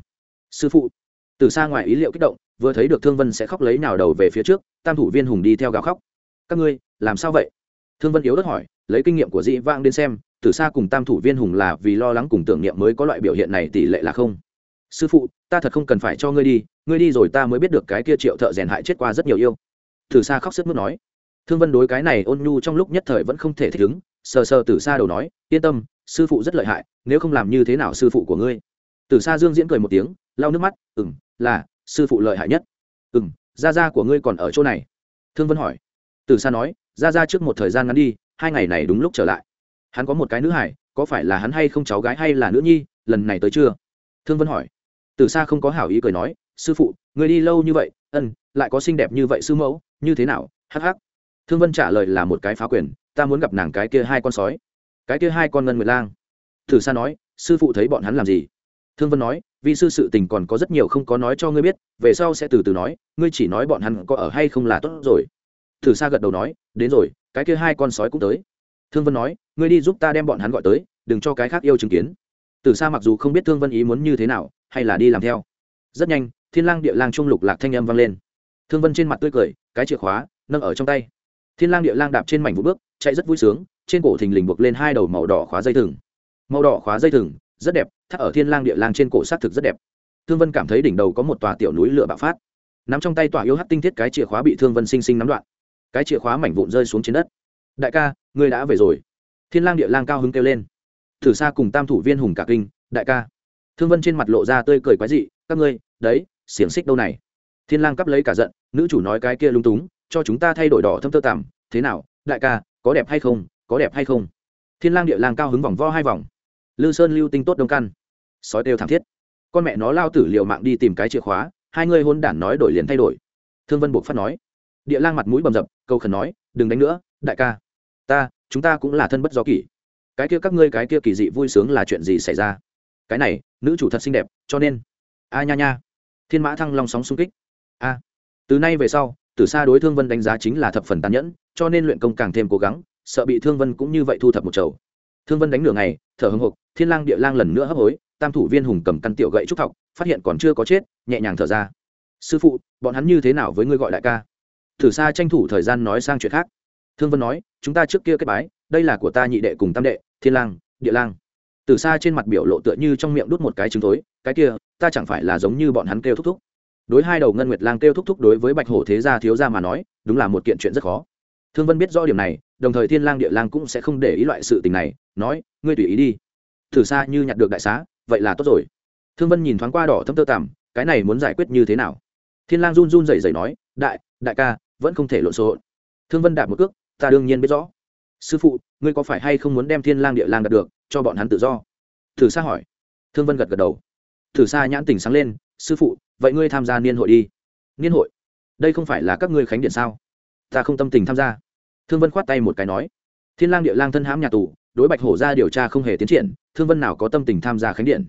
Sư phụ. Từ xa ngoài ý liệu kích động, vừa thấy được thương vân sẽ khóc lấy nào đầu về phía trước, tam thủ viên hùng đi theo gào khóc. Các ngươi, làm sao vậy? Thương vân yếu đất hỏi, lấy kinh nghiệm của dĩ vang đến xem, từ xa cùng tam thủ viên hùng là vì lo lắng cùng tưởng niệm mới có loại biểu hiện này tỷ lệ là không sư phụ, ta thật không cần phải cho ngươi đi ngươi đi rồi ta mới biết được cái kia triệu thợ rèn hại chết qua rất nhiều yêu. Thử xa khóc sức mướt nói. Thương vân đối cái này ôn nhu trong lúc nhất thời vẫn không thể thích ứng, sờ sờ từ xa đầu nói, yên tâm, sư phụ rất lợi hại, nếu không làm như thế nào sư phụ của ngươi? Từ xa dương diễn cười một tiếng, lau nước mắt ừ m là, sư phụ lợi hại nhất. Ừ m gia gia của ngươi còn ở chỗ này? Thương vân hỏi. Từ xa nói, gia gia trước một thời gian ngắn đi, hai ngày này đúng lúc trở lại. Hắn có một cái nữ hải có phải là hắn hay không cháu gái hay là nữ nhi, lần này tới chưa? Thương vân hỏi từ xa không có hảo ý cười nói, sư phụ người đi lâu như vậy, ân, lại có xinh đẹp như vậy sư mẫu, như thế nào? Hắc hắc. Thương vân trả lời là một cái phá quyền, ta muốn gặp nàng cái kia hai con sói. Cái kia hai con ngân nguyệt lang. Từ xa nói, sư phụ thấy bọn hắn làm gì? Thương vân nói vì sư sự tình còn có rất nhiều không có nói cho ngươi biết, về sau sẽ từ từ nói, ngươi chỉ nói bọn hắn có ở hay không là tốt rồi. Thử xa gật đầu nói, đến rồi, cái kia hai con sói cũng tới. Thương vân nói, ngươi đi giúp ta đem bọn hắn gọi tới, đừng cho cái khác yêu chứng kiến. Từ xa mặc dù không biết thương vân ý muốn như thế nào hay là đi làm theo? Rất nhanh, thiên lang địa lang trung lục lạc thanh âm vang lên. Thương vân trên mặt tươi cười, cái chìa khóa, nâng ở trong tay. Thiên lang địa lang đạp trên mảnh vũ bước, chạy rất vui sướng, trên cổ thình lình buộc lên hai đầu màu đỏ khóa dây thừng. Màu đỏ khóa dây thừng, rất đẹp, thắt ở thiên lang địa lang trên cổ sát thực rất đẹp. Thương vân cảm thấy đỉnh đầu có một tòa tiểu núi lửa bạo phát. Nắm trong tay tòa yếu hắt tinh thiết cái chìa khóa bị thương vân sinh sinh nắm đoạn. Cái chìa khóa mảnh vụn rơi xuống trên đất. Đại ca, ngươi đã về rồi. Thiên lang địa lang cao hứng kêu lên. Thử xa cùng tam thủ viên hùng cả kinh, đại ca thương vân trên mặt lộ ra tươi cười quái dị, các ngươi, đấy, xiềng xích đâu này? Thiên lang cắp lấy cả giận, nữ chủ nói cái kia lung túng, cho chúng ta thay đổi đỏ thâm tơ tằm, thế nào, đại ca, có đẹp hay không, có đẹp hay không? Thiên lang địa lang cao hứng vòng vo hai vòng. Lư sơn lưu tinh tốt đông căn. Sói đều thảm thiết. Con mẹ nó lao tử liều mạng đi tìm cái chìa khóa, hai người hôn đản nói đổi liền thay đổi. Thương vân buộc phát nói. Địa lang mặt mũi bầm dập câu khẩn nói, đừng đánh nữa, đại ca. Ta, chúng ta cũng là thân bất do kỷ. Cái kia các ngươi, cái kia kỳ dị vui sướng là chuyện gì xảy ra? Cái này, nữ chủ thật xinh đẹp, cho nên, a nha nha. Thiên mã thăng long sóng xung kích. A. Từ nay về sau từ xa đối thương vân đánh giá chính là thập phần tàn nhẫn, cho nên luyện công càng thêm cố gắng, sợ bị thương vân cũng như vậy thu thập một chầu. Thương vân đánh nửa ngày, thở hưng hục thiên lang địa lang lần nữa hấp hối, tam thủ viên hùng cầm căn tiểu gậy trúc thọc phát hiện còn chưa có chết, nhẹ nhàng thở ra. Sư phụ, bọn hắn như thế nào với ngươi gọi đại ca? Thử xa tranh thủ thời gian nói sang chuyện khác. Thương vân nói, chúng ta trước kia kết bái, đây là của ta nhị đệ cùng tam đệ, thiên lang, địa lang từ xa trên mặt biểu lộ tựa như trong miệng đút một cái trứng tối cái kia, ta chẳng phải là giống như bọn hắn kêu thúc thúc. Đối hai đầu ngân nguyệt lang kêu thúc thúc đối với bạch hổ thế gia thiếu gia mà nói, đúng là một kiện chuyện rất khó. Thương vân biết rõ điểm này, đồng thời thiên lang địa lang cũng sẽ không để ý loại sự tình này, nói, ngươi tùy ý đi. Thử xa như nhặt được đại xá, vậy là tốt rồi. Thương vân nhìn thoáng qua đỏ thâm tơ tằm, cái này muốn giải quyết như thế nào? Thiên lang run run rẩy rẩy nói, đại đại ca, vẫn không thể lộn xộn. Thương vân đạp một cước, ta đương nhiên biết rõ sư phụ ngươi có phải hay không muốn đem thiên lang địa lang đạt được cho bọn hắn tự do thử xa hỏi thương vân gật gật đầu thử xa nhãn tình sáng lên sư phụ vậy ngươi tham gia niên hội đi niên hội đây không phải là các ngươi khánh điện sao ta không tâm tình tham gia thương vân khoát tay một cái nói thiên lang địa lang thân hãm nhà tù đối bạch hổ ra điều tra không hề tiến triển thương vân nào có tâm tình tham gia khánh điện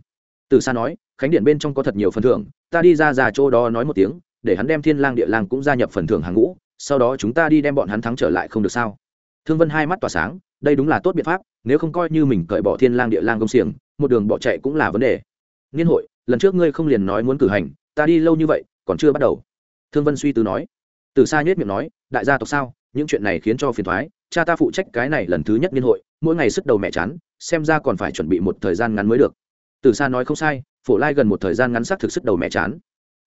từ xa nói khánh điện bên trong có thật nhiều phần thưởng ta đi ra ra chỗ đó nói một tiếng để hắn đem thiên lang địa lang cũng gia nhập phần thưởng hàng ngũ sau đó chúng ta đi đem bọn hắn thắng trở lại không được sao thương vân hai mắt tỏa sáng, đây đúng là tốt biện pháp, nếu không coi như mình cởi bỏ thiên lang địa lang công xiềng, một đường bỏ chạy cũng là vấn đề. Niên hội, lần trước ngươi không liền nói muốn cử hành, ta đi lâu như vậy, còn chưa bắt đầu. Thương vân suy tư nói. Từ xa nhất miệng nói, đại gia tộc sao, những chuyện này khiến cho phiền thoái cha ta phụ trách cái này lần thứ nhất niên hội, mỗi ngày sức đầu mẹ chán, xem ra còn phải chuẩn bị một thời gian ngắn mới được. Từ xa nói không sai, phổ lai gần một thời gian ngắn xác thực sức đầu mẹ chán.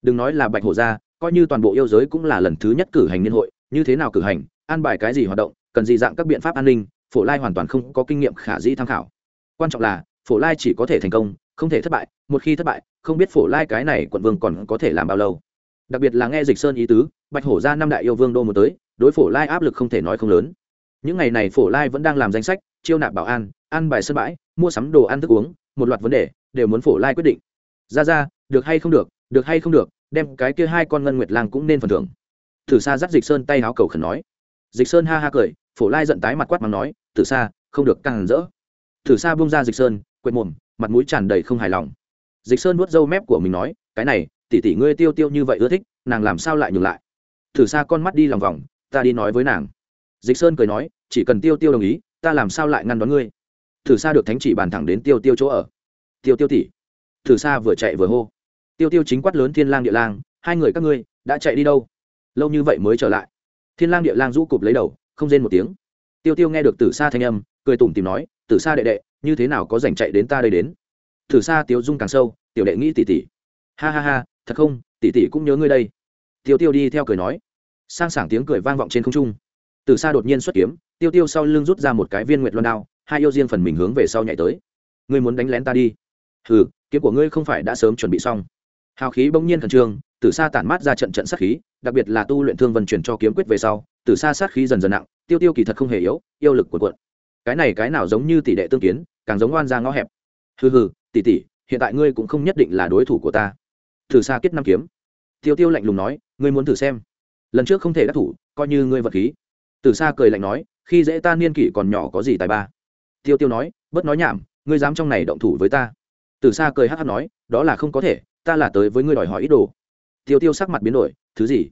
Đừng nói là bạch hổ ra coi như toàn bộ yêu giới cũng là lần thứ nhất cử hành niên hội, như thế nào cử hành, an bài cái gì hoạt động cần gì dạng các biện pháp an ninh, phổ lai hoàn toàn không có kinh nghiệm khả dĩ tham khảo. Quan trọng là, phổ lai chỉ có thể thành công, không thể thất bại, một khi thất bại, không biết phổ lai cái này quận vương còn có thể làm bao lâu. Đặc biệt là nghe dịch sơn ý tứ, bạch hổ ra năm đại yêu vương đô một tới, đối phổ lai áp lực không thể nói không lớn. Những ngày này phổ lai vẫn đang làm danh sách, chiêu nạp bảo an, ăn bài sân bãi, mua sắm đồ ăn thức uống, một loạt vấn đề, đều muốn phổ lai quyết định. Ra ra, được hay không được được hay không được, đem cái kia hai con ngân nguyệt lang cũng nên phần thưởng. Thử xa dắt dịch sơn tay áo cầu khẩn nói. Dịch sơn ha ha cười phổ lai giận tái mặt quát mắng nói từ xa không được càng rỡ. Thử xa bung ra dịch sơn, quệt mồm, mặt mũi tràn đầy không hài lòng. Dịch sơn nuốt râu mép của mình nói, cái này, tỷ tỷ ngươi tiêu tiêu như vậy ưa thích, nàng làm sao lại nhường lại? Thử xa con mắt đi lòng vòng, ta đi nói với nàng. Dịch sơn cười nói, chỉ cần tiêu tiêu đồng ý, ta làm sao lại ngăn đón ngươi? Thử xa được thánh chỉ bàn thẳng đến tiêu tiêu chỗ ở. Tiêu tiêu tỷ. Thử xa vừa chạy vừa hô. Tiêu tiêu chính quát lớn thiên lang địa lang, hai người các ngươi đã chạy đi đâu? Lâu như vậy mới trở lại. Thiên lang địa lang rũ cụp lấy đầu không rên một tiếng. Tiêu tiêu nghe được tử sa thanh âm, cười tủm tìm nói, tử sa đệ đệ, như thế nào có dành chạy đến ta đây đến? Tử sa tiêu dung càng sâu, tiểu đệ nghĩ tỉ tỉ. Ha ha ha, thật không, tỉ tỉ cũng nhớ ngươi đây. Tiêu tiêu đi theo cười nói. Sang sảng tiếng cười vang vọng trên không trung. Tử sa đột nhiên xuất kiếm, tiêu tiêu sau lưng rút ra một cái viên nguyệt loan đao, hai yêu riêng phần mình hướng về sau nhảy tới. Ngươi muốn đánh lén ta đi. Hừ, kiếm của ngươi không phải đã sớm chuẩn bị xong. Hào khí bỗng nhiên khẩn trương, tử sa tản mát ra trận trận sát khí, đặc biệt là tu luyện thương vân chuyển cho kiếm quyết về sau tử sa sát khí dần dần nặng, tiêu tiêu kỳ thật không hề yếu, yêu lực của quận cái này cái nào giống như tỷ đệ tương kiến, càng giống oan ra ngõ hẹp. Hừ hừ, tỷ tỷ, hiện tại ngươi cũng không nhất định là đối thủ của ta. Tử sa kết năm kiếm. Tiêu tiêu lạnh lùng nói, ngươi muốn thử xem. Lần trước không thể đắc thủ, coi như ngươi vật khí. Tử sa cười lạnh nói, khi dễ ta niên kỷ còn nhỏ có gì tài ba. Tiêu tiêu nói, bớt nói nhảm, ngươi dám trong này động thủ với ta. Tử sa cười hát hát nói, đó là không có thể, ta là tới với ngươi đòi hỏi ít đồ. Tiêu tiêu sắc mặt biến đổi, thứ gì?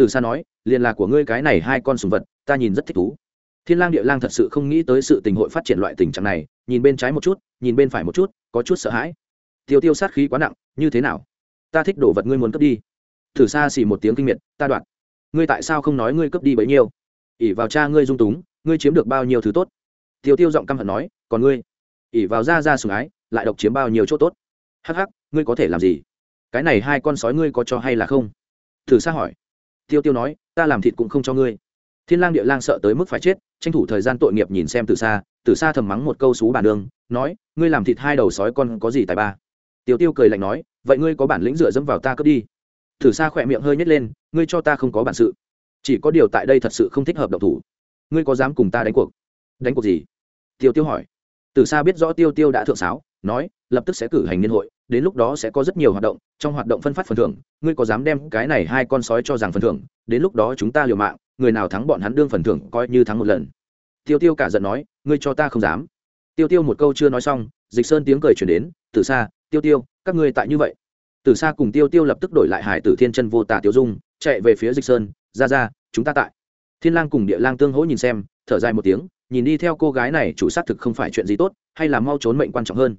Từ xa nói, liền là của ngươi cái này hai con sùng vật, ta nhìn rất thích thú. Thiên lang địa lang thật sự không nghĩ tới sự tình hội phát triển loại tình trạng này, nhìn bên trái một chút, nhìn bên phải một chút, có chút sợ hãi. Tiêu tiêu sát khí quá nặng, như thế nào? Ta thích đồ vật ngươi muốn cướp đi. Thử xa xì một tiếng kinh miệt, ta đoạn ngươi tại sao không nói ngươi cướp đi bấy nhiêu? Ỉ vào cha ngươi dung túng, ngươi chiếm được bao nhiêu thứ tốt? Tiêu tiêu giọng căm hận nói, còn ngươi? Ỉ vào ra ra sùng ái, lại độc chiếm bao nhiêu chỗ tốt? Hắc hắc, ngươi có thể làm gì? Cái này hai con sói ngươi có cho hay là không? Thử xa hỏi tiêu tiêu nói, ta làm thịt cũng không cho ngươi. Thiên lang địa lang sợ tới mức phải chết, tranh thủ thời gian tội nghiệp nhìn xem từ xa từ xa thầm mắng một câu xú bản đường, nói, ngươi làm thịt hai đầu sói con có gì tài ba? Tiêu tiêu cười lạnh nói, vậy ngươi có bản lĩnh dựa dẫm vào ta cướp đi. Từ xa khỏe miệng hơi nhếch lên, ngươi cho ta không có bản sự. Chỉ có điều tại đây thật sự không thích hợp động thủ. Ngươi có dám cùng ta đánh cuộc? Đánh cuộc gì? Tiêu tiêu hỏi. Từ xa biết rõ tiêu tiêu đã thượng sáo nói, lập tức sẽ cử hành niên hội, đến lúc đó sẽ có rất nhiều hoạt động, trong hoạt động phân phát phần thưởng, ngươi có dám đem cái này hai con sói cho rằng phần thưởng, đến lúc đó chúng ta liều mạng, người nào thắng bọn hắn đương phần thưởng coi như thắng một lần. Tiêu tiêu cả giận nói, ngươi cho ta không dám. Tiêu tiêu một câu chưa nói xong, dịch sơn tiếng cười chuyển đến, từ xa, tiêu tiêu, các ngươi tại như vậy. Từ xa cùng tiêu tiêu lập tức đổi lại hải tử thiên chân vô tả tiêu dung, chạy về phía dịch sơn, ra ra, chúng ta tại. Thiên lang cùng địa lang tương hỗ nhìn xem, thở dài một tiếng, nhìn đi theo cô gái này chủ xác thực không phải chuyện gì tốt, hay là mau trốn mệnh quan trọng hơn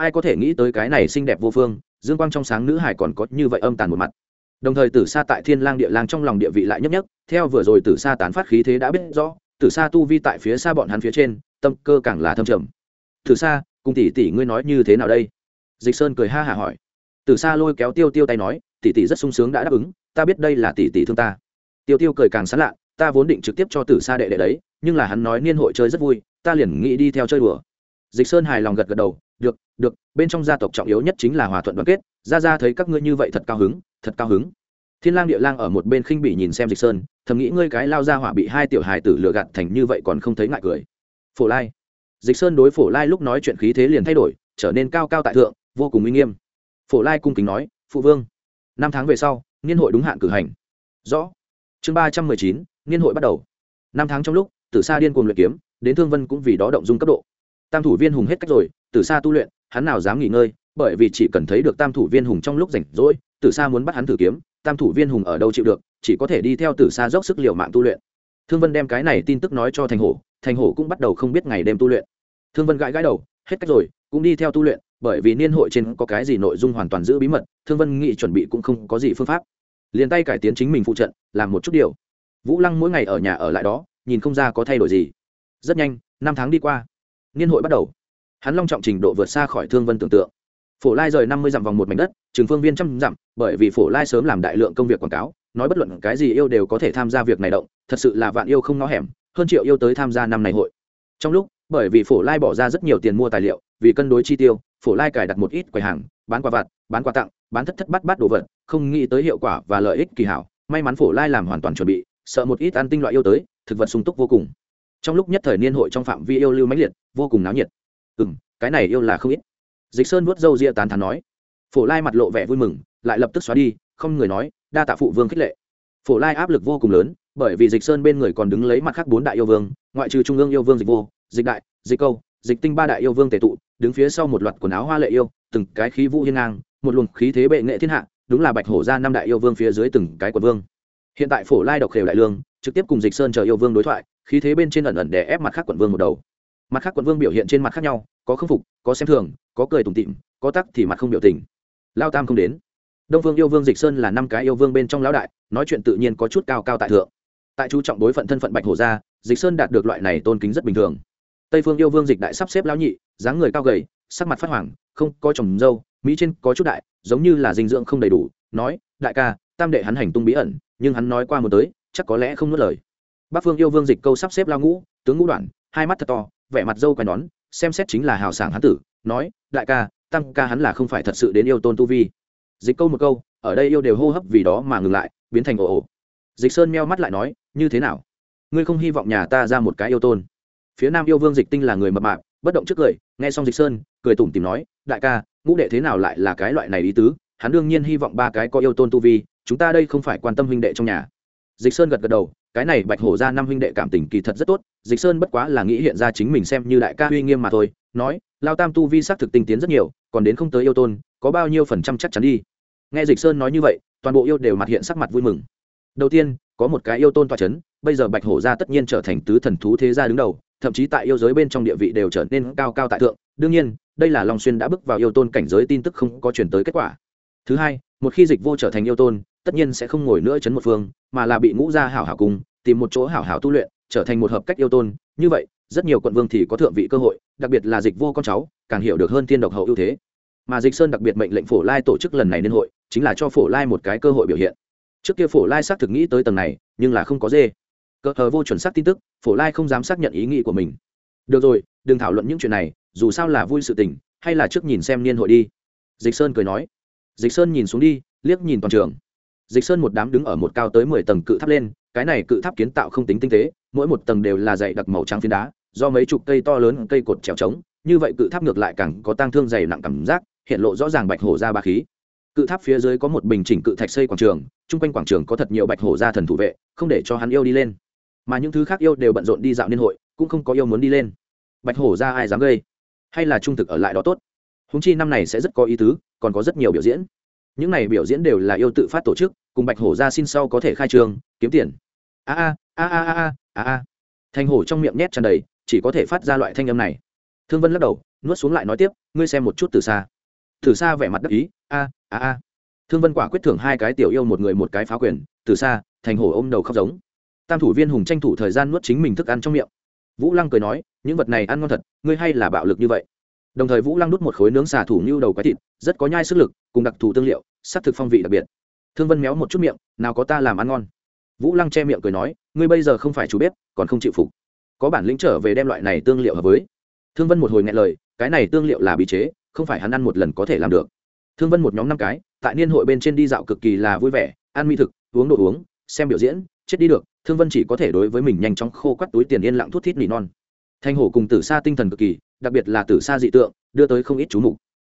ai có thể nghĩ tới cái này xinh đẹp vô phương, dương quang trong sáng nữ hải còn có như vậy âm tàn một mặt. Đồng thời tử sa tại thiên lang địa lang trong lòng địa vị lại nhấp nhất theo vừa rồi tử sa tán phát khí thế đã biết rõ, tử sa tu vi tại phía xa bọn hắn phía trên, tâm cơ càng là thâm trầm. Tử sa, cùng tỷ tỷ ngươi nói như thế nào đây? Dịch sơn cười ha hả hỏi. Tử sa lôi kéo tiêu tiêu tay nói, tỷ tỷ rất sung sướng đã đáp ứng, ta biết đây là tỷ tỷ thương ta. Tiêu tiêu cười càng sán lạ, ta vốn định trực tiếp cho tử sa đệ đệ đấy, nhưng là hắn nói niên hội chơi rất vui, ta liền nghĩ đi theo chơi đùa. Dịch sơn hài lòng gật gật đầu được được, bên trong gia tộc trọng yếu nhất chính là hòa thuận đoàn kết. Ra ra thấy các ngươi như vậy thật cao hứng, thật cao hứng. Thiên lang địa lang ở một bên khinh bỉ nhìn xem dịch sơn, thầm nghĩ ngươi cái lao ra hỏa bị hai tiểu hài tử lừa gạt thành như vậy còn không thấy ngại cười. Phổ lai. Dịch sơn đối phổ lai lúc nói chuyện khí thế liền thay đổi, trở nên cao cao tại thượng, vô cùng uy nghiêm. Phổ lai cung kính nói, phụ vương, năm tháng về sau, niên hội đúng hạn cử hành. Rõ. Chương ba trăm mười chín, niên hội bắt đầu. Năm tháng trong lúc, tử sa điên cuồng luyện kiếm, đến thương vân cũng vì đó động dung cấp độ. Tam thủ viên hùng hết cách rồi từ xa tu luyện, hắn nào dám nghỉ ngơi, bởi vì chỉ cần thấy được tam thủ viên hùng trong lúc rảnh rỗi, Từ sa muốn bắt hắn thử kiếm, tam thủ viên hùng ở đâu chịu được, chỉ có thể đi theo Từ sa dốc sức liều mạng tu luyện. Thương vân đem cái này tin tức nói cho thành hổ thành hổ cũng bắt đầu không biết ngày đêm tu luyện. Thương vân gãi gãi đầu, hết cách rồi, cũng đi theo tu luyện, bởi vì niên hội trên có cái gì nội dung hoàn toàn giữ bí mật, thương vân nghĩ chuẩn bị cũng không có gì phương pháp. Liền tay cải tiến chính mình phụ trận, làm một chút điều. Vũ lăng mỗi ngày ở nhà ở lại đó, nhìn không ra có thay đổi gì. Rất nhanh, năm tháng đi qua, niên hội bắt đầu hắn long trọng trình độ vượt xa khỏi thương vân tưởng tượng. Phổ lai rời năm mươi dặm vòng một mảnh đất, trường phương viên trăm dặm, bởi vì phổ lai sớm làm đại lượng công việc quảng cáo, nói bất luận cái gì yêu đều có thể tham gia việc này động, thật sự là vạn yêu không ngó hẻm, hơn triệu yêu tới tham gia năm này hội. Trong lúc, bởi vì phổ lai bỏ ra rất nhiều tiền mua tài liệu, vì cân đối chi tiêu, phổ lai cài đặt một ít quầy hàng, bán quà vặt, bán quà tặng, bán thất thất bắt bắt đồ vật, không nghĩ tới hiệu quả và lợi ích kỳ hảo, may mắn phổ lai làm hoàn toàn chuẩn bị, sợ một ít ăn tinh loại yêu tới, thực vật sung túc vô cùng. Trong lúc nhất thời niên hội trong phạm vi yêu lưu mãnh liệt, vô cùng náo nhiệt ừ m cái này yêu là không ít. Dịch sơn vuốt râu ria tán thán nói. Phổ lai mặt lộ vẻ vui mừng, lại lập tức xóa đi, không người nói, đa tạ phụ vương khích lệ. Phổ lai áp lực vô cùng lớn, bởi vì dịch sơn bên người còn đứng lấy mặt khác bốn đại yêu vương, ngoại trừ trung ương yêu vương dịch vô, dịch đại, dịch câu, dịch tinh ba đại yêu vương tề tụ, đứng phía sau một loạt quần áo hoa lệ yêu, từng cái khí vũ hiên ngang, một luồng khí thế bệ nghệ thiên hạ, đúng là bạch hổ ra năm đại yêu vương phía dưới từng cái quần vương. Hiện tại phổ lai độc khều đại lương, trực tiếp cùng dịch sơn chờ yêu vương đối thoại, khí thế bên trên ẩn ẩn để ép mặt khác quận vương một đầu mặt khác quận vương biểu hiện trên mặt khác nhau, có khâm phục, có xem thường, có cười tủm tịm có tắc thì mặt không biểu tình. Lao tam không đến. Đông vương yêu vương dịch sơn là năm cái yêu vương bên trong lão đại, nói chuyện tự nhiên có chút cao cao tại thượng. Tại chú trọng đối phận thân phận bạch hổ gia, dịch sơn đạt được loại này tôn kính rất bình thường. Tây phương yêu vương dịch đại sắp xếp lão nhị, dáng người cao gầy, sắc mặt phát hoàng không có chồng dâu, mỹ trên có chút đại, giống như là dinh dưỡng không đầy đủ, nói, đại ca, tam đệ hắn hành tung bí ẩn, nhưng hắn nói qua một tới, chắc có lẽ không nuốt lời. Bắc phương yêu vương dịch câu sắp xếp lao ngũ, tướng ngũ đoạn, hai mắt thật to vẻ mặt dâu quai nón, xem xét chính là hào sảng hán tử, nói, đại ca tăng ca hắn là không phải thật sự đến yêu tôn tu vi. Dịch câu một câu, ở đây yêu đều hô hấp vì đó mà ngừng lại, biến thành ồ ồ. Dịch sơn meo mắt lại nói, như thế nào? Ngươi không hy vọng nhà ta ra một cái yêu tôn? Phía nam yêu vương dịch tinh là người mập mạp, bất động trước cười, nghe xong dịch sơn, cười tủm tìm nói, đại ca, ngũ đệ thế nào lại là cái loại này ý tứ? Hắn đương nhiên hy vọng ba cái có yêu tôn tu vi, chúng ta đây không phải quan tâm huynh đệ trong nhà. Dịch sơn gật gật đầu cái này bạch hổ ra năm huynh đệ cảm tình kỳ thật rất tốt, dịch sơn bất quá là nghĩ hiện ra chính mình xem như đại ca uy nghiêm mà thôi, nói, lao tam tu vi s ắ c thực tinh tiến rất nhiều, còn đến không tới yêu tôn, có bao nhiêu phần trăm chắc chắn đi. Nghe dịch sơn nói như vậy, toàn bộ yêu đều mặt hiện sắc mặt vui mừng. Đầu tiên, có một cái yêu tôn toa c h ấ n bây giờ bạch hổ ra tất nhiên trở thành tứ thần thú thế gia đứng đầu, thậm chí tại yêu giới bên trong địa vị đều trở nên cao cao tại thượng. Đương nhiên, đây là long xuyên đã bước vào yêu tôn cảnh giới tin tức không có chuyển tới kết quả. Thứ hai, một khi dịch vô trở thành yêu tôn tất nhiên sẽ không ngồi nữa chấn một phương, mà là bị ngũ gia hảo hảo cùng, tìm một chỗ hảo hảo tu luyện, trở thành một hợp cách yêu tôn. Như vậy, rất nhiều quận vương thì có thượng vị cơ hội, đặc biệt là dịch vô con cháu, càng hiểu được hơn thiên độc hậu ưu thế. Mà dịch sơn đặc biệt mệnh lệnh phổ lai tổ chức lần này liên hội, chính là cho phổ lai một cái cơ hội biểu hiện. Trước kia phổ lai xác thực nghĩ tới tầng này, nhưng là không có dê. Cờ hờ vô chuẩn xác tin tức, phổ lai không dám xác nhận ý nghĩ của mình. Được rồi, đừng thảo luận những chuyện này, dù sao là vui sự tình, hay là trước nhìn xem niên hội đi. Dịch sơn cười nói. Dịch sơn nhìn xuống đi, liếc nhìn toàn trường dịch sơn một đám đứng ở một cao tới mười tầng cự tháp lên, cái này cự tháp kiến tạo không tính tinh tế, mỗi một tầng đều là dày đặc màu trắng phiến đá, do mấy chục cây to lớn cây cột trèo trống, như vậy cự tháp ngược lại càng có tang thương dày nặng cảm giác, hiện lộ rõ ràng bạch hổ ra ba khí. Cự tháp phía dưới có một bình chỉnh cự thạch xây quảng trường, chung quanh quảng trường có thật nhiều bạch hổ ra thần thủ vệ, không để cho hắn yêu đi lên. Mà những thứ khác yêu đều bận rộn đi dạo niên hội, cũng không có yêu muốn đi lên. Bạch hổ ra ai dám gây? Hay là trung thực ở lại đó tốt? Húng chi năm này sẽ rất có ý tứ, còn có rất nhiều biểu diễn những này biểu diễn đều là yêu tự phát tổ chức, cùng bạch hổ ra xin sau có thể khai trường kiếm tiền. A a a a a a a thanh hổ trong miệng nhét tràn đầy, chỉ có thể phát ra loại thanh âm này. Thương vân lắc đầu, nuốt xuống lại nói tiếp, ngươi xem một chút từ xa. Từ xa vẻ mặt đắc ý, a a a. Thương vân quả quyết thưởng hai cái tiểu yêu một người một cái phá quyền, từ xa thành hổ ôm đầu khóc giống. Tam thủ viên hùng tranh thủ thời gian nuốt chính mình thức ăn trong miệng. Vũ lăng cười nói, những vật này ăn ngon thật, ngươi hay là bạo lực như vậy. Đồng thời vũ lăng đút một khối nướng xà thủ như đầu quái thịt, rất có nhai sức lực, cùng đặc thù tương liệu sắc thực phong vị đặc biệt. Thương vân méo một chút miệng, nào có ta làm ăn ngon. Vũ lăng che miệng cười nói, ngươi bây giờ không phải chủ bếp, còn không chịu phục. Có bản lĩnh trở về đem loại này tương liệu hợp với. Thương vân một hồi nghe lời, cái này tương liệu là bí chế, không phải hắn ăn một lần có thể làm được. Thương vân một nhóm năm cái, tại niên hội bên trên đi dạo cực kỳ là vui vẻ, ăn mỹ thực, uống đồ uống, xem biểu diễn, chết đi được, thương vân chỉ có thể đối với mình nhanh chóng khô quắt túi tiền yên lặng thuốc thít nỉ non. Thanh hổ cùng tử sa tinh thần cực kỳ, đặc biệt là tử sa dị tượng, đưa tới không ít chú mục.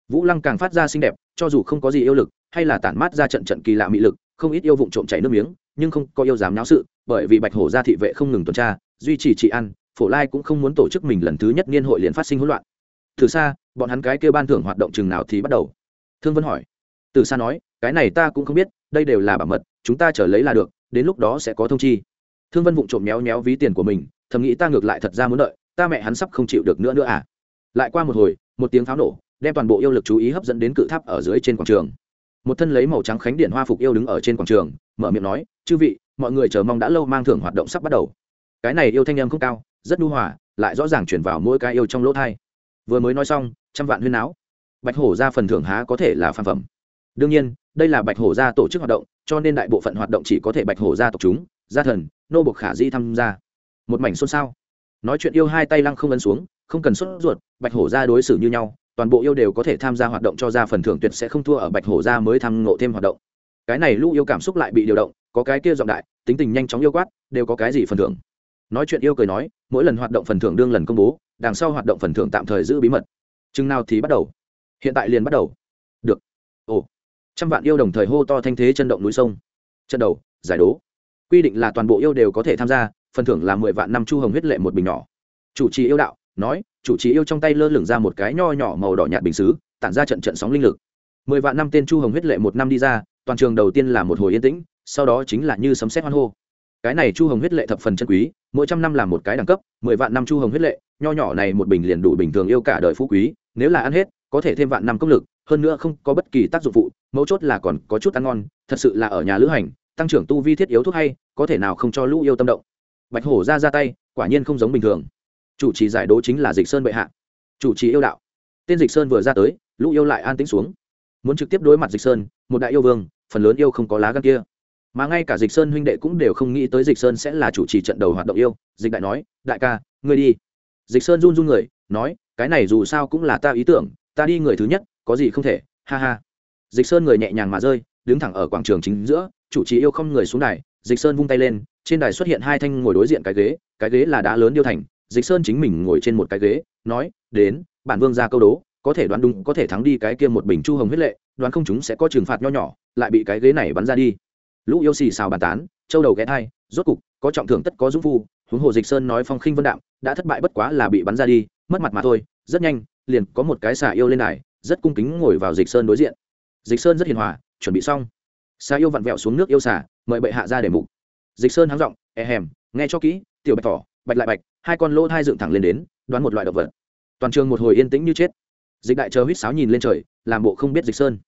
Vũ lăng càng phát ra xinh đẹp, cho dù không có gì yêu lực hay là tản mát ra trận trận kỳ lạ mị lực, không ít yêu vụng trộm chảy nước miếng, nhưng không có yêu dám náo sự, bởi vì bạch hổ gia thị vệ không ngừng tuần tra, duy trì trị ăn phổ lai cũng không muốn tổ chức mình lần thứ nhất niên hội liền phát sinh hỗn loạn. Từ xa, bọn hắn cái kêu ban thưởng hoạt động chừng nào thì bắt đầu. Thương vân hỏi. Từ xa nói, cái này ta cũng không biết, đây đều là bảo mật, chúng ta trở lấy là được, đến lúc đó sẽ có thông chi. Thương vân vụng trộm méo méo ví tiền của mình, thầm nghĩ ta ngược lại thật ra muốn đợi, ta mẹ hắn sắp không chịu được nữa nữa à. Lại qua một hồi, một tiếng pháo nổ, đem toàn bộ yêu lực chú ý hấp dẫn đến cự tháp ở dưới trên quảng trường một thân lấy màu trắng khánh điện hoa phục yêu đứng ở trên quảng trường, mở miệng nói, chư vị, mọi người chờ mong đã lâu mang thưởng hoạt động sắp bắt đầu. Cái này yêu thanh âm không cao, rất nhu hòa, lại rõ ràng chuyển vào mỗi cái yêu trong lỗ thai. Vừa mới nói xong, trăm vạn huyên áo bạch hổ ra phần thưởng há có thể là phan phẩm. Đương nhiên, đây là bạch hổ gia tổ chức hoạt động, cho nên đại bộ phận hoạt động chỉ có thể bạch hổ gia tộc chúng, gia thần, nô bộc khả di tham gia. Một mảnh xôn xao. Nói chuyện yêu hai tay lăng không ấn xuống, không cần xuất ruột, bạch hổ gia đối xử như nhau toàn bộ yêu đều có thể tham gia hoạt động cho ra phần thưởng tuyệt sẽ không thua ở bạch hổ ra mới tham ngộ thêm hoạt động. Cái này lũ yêu cảm xúc lại bị điều động, có cái kia giọng đại, tính tình nhanh chóng yêu quát, đều có cái gì phần thưởng? Nói chuyện yêu cười nói, mỗi lần hoạt động phần thưởng đương lần công bố, đằng sau hoạt động phần thưởng tạm thời giữ bí mật. Chừng nào thì bắt đầu. Hiện tại liền bắt đầu. Được. Ồ. Trăm vạn yêu đồng thời hô to thanh thế chân động núi sông. Trận đầu, giải đố. Quy định là toàn bộ yêu đều có thể tham gia, phần thưởng là mười vạn năm chu hồng huyết lệ một bình nhỏ. Chủ trì yêu đạo, nói chủ trì yêu trong tay lơ lửng ra một cái nho nhỏ màu đỏ nhạt bình xứ, tản ra trận trận sóng linh lực. Mười vạn năm tên chu hồng huyết lệ một năm đi ra, toàn trường đầu tiên là một hồi yên tĩnh, sau đó chính là như sấm sét hoan hô. Cái này chu hồng huyết lệ thập phần chân quý, mỗi trăm năm làm một cái đẳng cấp, mười vạn năm chu hồng huyết lệ, nho nhỏ này một bình liền đủ bình thường yêu cả đời phú quý, nếu là ăn hết, có thể thêm vạn năm công lực, hơn nữa không có bất kỳ tác dụng phụ, mấu chốt là còn có chút ăn ngon, thật sự là ở nhà lữ hành, tăng trưởng tu vi thiết yếu thuốc hay, có thể nào không cho lũ yêu tâm động. Bạch hổ ra ra tay, quả nhiên không giống bình thường chủ trì giải đố chính là dịch sơn bệ hạ. Chủ trì yêu đạo. Tên dịch sơn vừa ra tới, lũ yêu lại an tĩnh xuống. Muốn trực tiếp đối mặt dịch sơn, một đại yêu vương, phần lớn yêu không có lá gan kia. Mà ngay cả dịch sơn huynh đệ cũng đều không nghĩ tới dịch sơn sẽ là chủ trì trận đầu hoạt động yêu. Dịch đại nói, đại ca, ngươi đi. Dịch sơn run run người, nói, cái này dù sao cũng là ta ý tưởng, ta đi người thứ nhất, có gì không thể, ha ha. Dịch sơn người nhẹ nhàng mà rơi, đứng thẳng ở quảng trường chính giữa, chủ trì yêu không người xuống đài. Dịch sơn vung tay lên, trên đài xuất hiện hai thanh ngồi đối diện cái ghế cái ghế là đá lớn điêu thành dịch sơn chính mình ngồi trên một cái ghế, nói, đến, bản vương ra câu đố, có thể đoán đúng, có thể thắng đi cái kia một bình chu hồng huyết lệ, đoán không chúng sẽ có trừng phạt nho nhỏ, lại bị cái ghế này bắn ra đi. Lũ yêu xì xào bàn tán, châu đầu ghé thai, rốt cục, có trọng thưởng tất có dũng phu, huống hồ dịch sơn nói phong khinh vân đạm, đã thất bại bất quá là bị bắn ra đi, mất mặt mà thôi, rất nhanh, liền có một cái xà yêu lên này rất cung kính ngồi vào dịch sơn đối diện. Dịch sơn rất hiền hòa, chuẩn bị xong. Xà yêu vặn vẹo xuống nước yêu xà, mời bệ hạ ra để mục. Dịch sơn háng r ộ n g e hèm, nghe cho kỹ, tiểu bạch thỏ, bạch lại bạch hai con lỗ thai dựng thẳng lên đến, đoán một loại động vật. Toàn trường một hồi yên tĩnh như chết. Dịch đại chờ huýt sáo nhìn lên trời, làm bộ không biết dịch sơn.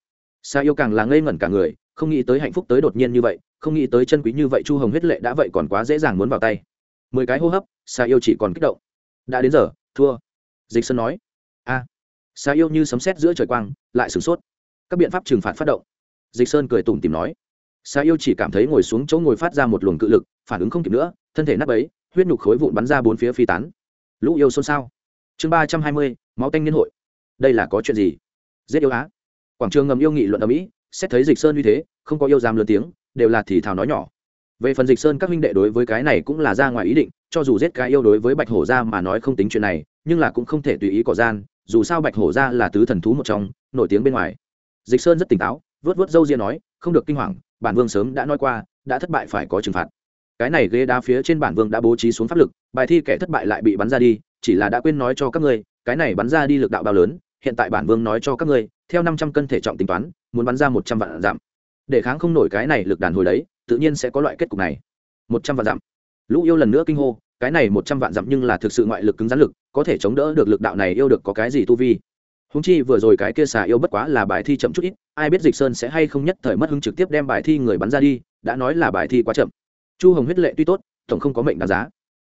Xa yêu càng là ngây ngẩn cả người, không nghĩ tới hạnh phúc tới đột nhiên như vậy, không nghĩ tới chân quý như vậy chu hồng huyết lệ đã vậy còn quá dễ dàng muốn vào tay. Mười cái hô hấp xa yêu chỉ còn kích động. Đã đến giờ, thua. Dịch sơn nói. A. À. xa yêu như sấm sét giữa trời quang, lại sửng sốt. Các biện pháp trừng phạt phát động. Dịch sơn cười tủm tìm nói. Xa yêu chỉ cảm thấy ngồi xuống chỗ ngồi phát ra một luồng cự lực, phản ứng không kịp nữa, thân thể nắp ấy huyết nhục khối vụn bắn ra bốn phía phi tán. Lũ yêu xôn xao. Chương ba trăm hai mươi, máu tanh niên hội. Đây là có chuyện gì? Giết yêu á. Quảng trường ngầm yêu nghị luận ở mỹ xét thấy dịch sơn như thế, không có yêu dám lớn tiếng, đều là thì thào nói nhỏ. Về phần dịch sơn các huynh đệ đối với cái này cũng là ra ngoài ý định, cho dù giết cái yêu đối với bạch hổ ra mà nói không tính chuyện này, nhưng là cũng không thể tùy ý cỏ gian, dù sao bạch hổ ra là tứ thần thú một trong, nổi tiếng bên ngoài. Dịch sơn rất tỉnh táo vớt vớt dâu ria nói, không được kinh hoàng, bản vương sớm đã nói qua, đã thất bại phải có trừng phạt cái này ghế đá phía trên bản vương đã bố trí xuống pháp lực, bài thi kẻ thất bại lại bị bắn ra đi, chỉ là đã quên nói cho các ngươi, cái này bắn ra đi lực đạo bao lớn, hiện tại bản vương nói cho các ngươi, theo năm trăm cân thể trọng tính toán, muốn bắn ra một trăm vạn giảm để kháng không nổi cái này lực đàn hồi đấy, tự nhiên sẽ có loại kết cục này. Một trăm vạn dặm. Lũ yêu lần nữa kinh hô, cái này một trăm vạn dặm nhưng là thực sự ngoại lực cứng rắn lực, có thể chống đỡ được lực đạo này yêu được có cái gì tu vi. Húng chi vừa rồi cái kia xà yêu bất quá là bài thi chậm chút ít, ai biết dịch sơn sẽ hay không nhất thời mất hứng trực tiếp đem bài thi người bắn ra đi, đã nói là bài thi quá chậm chu hồng huyết lệ tuy tốt, tổng không có mệnh đáng giá.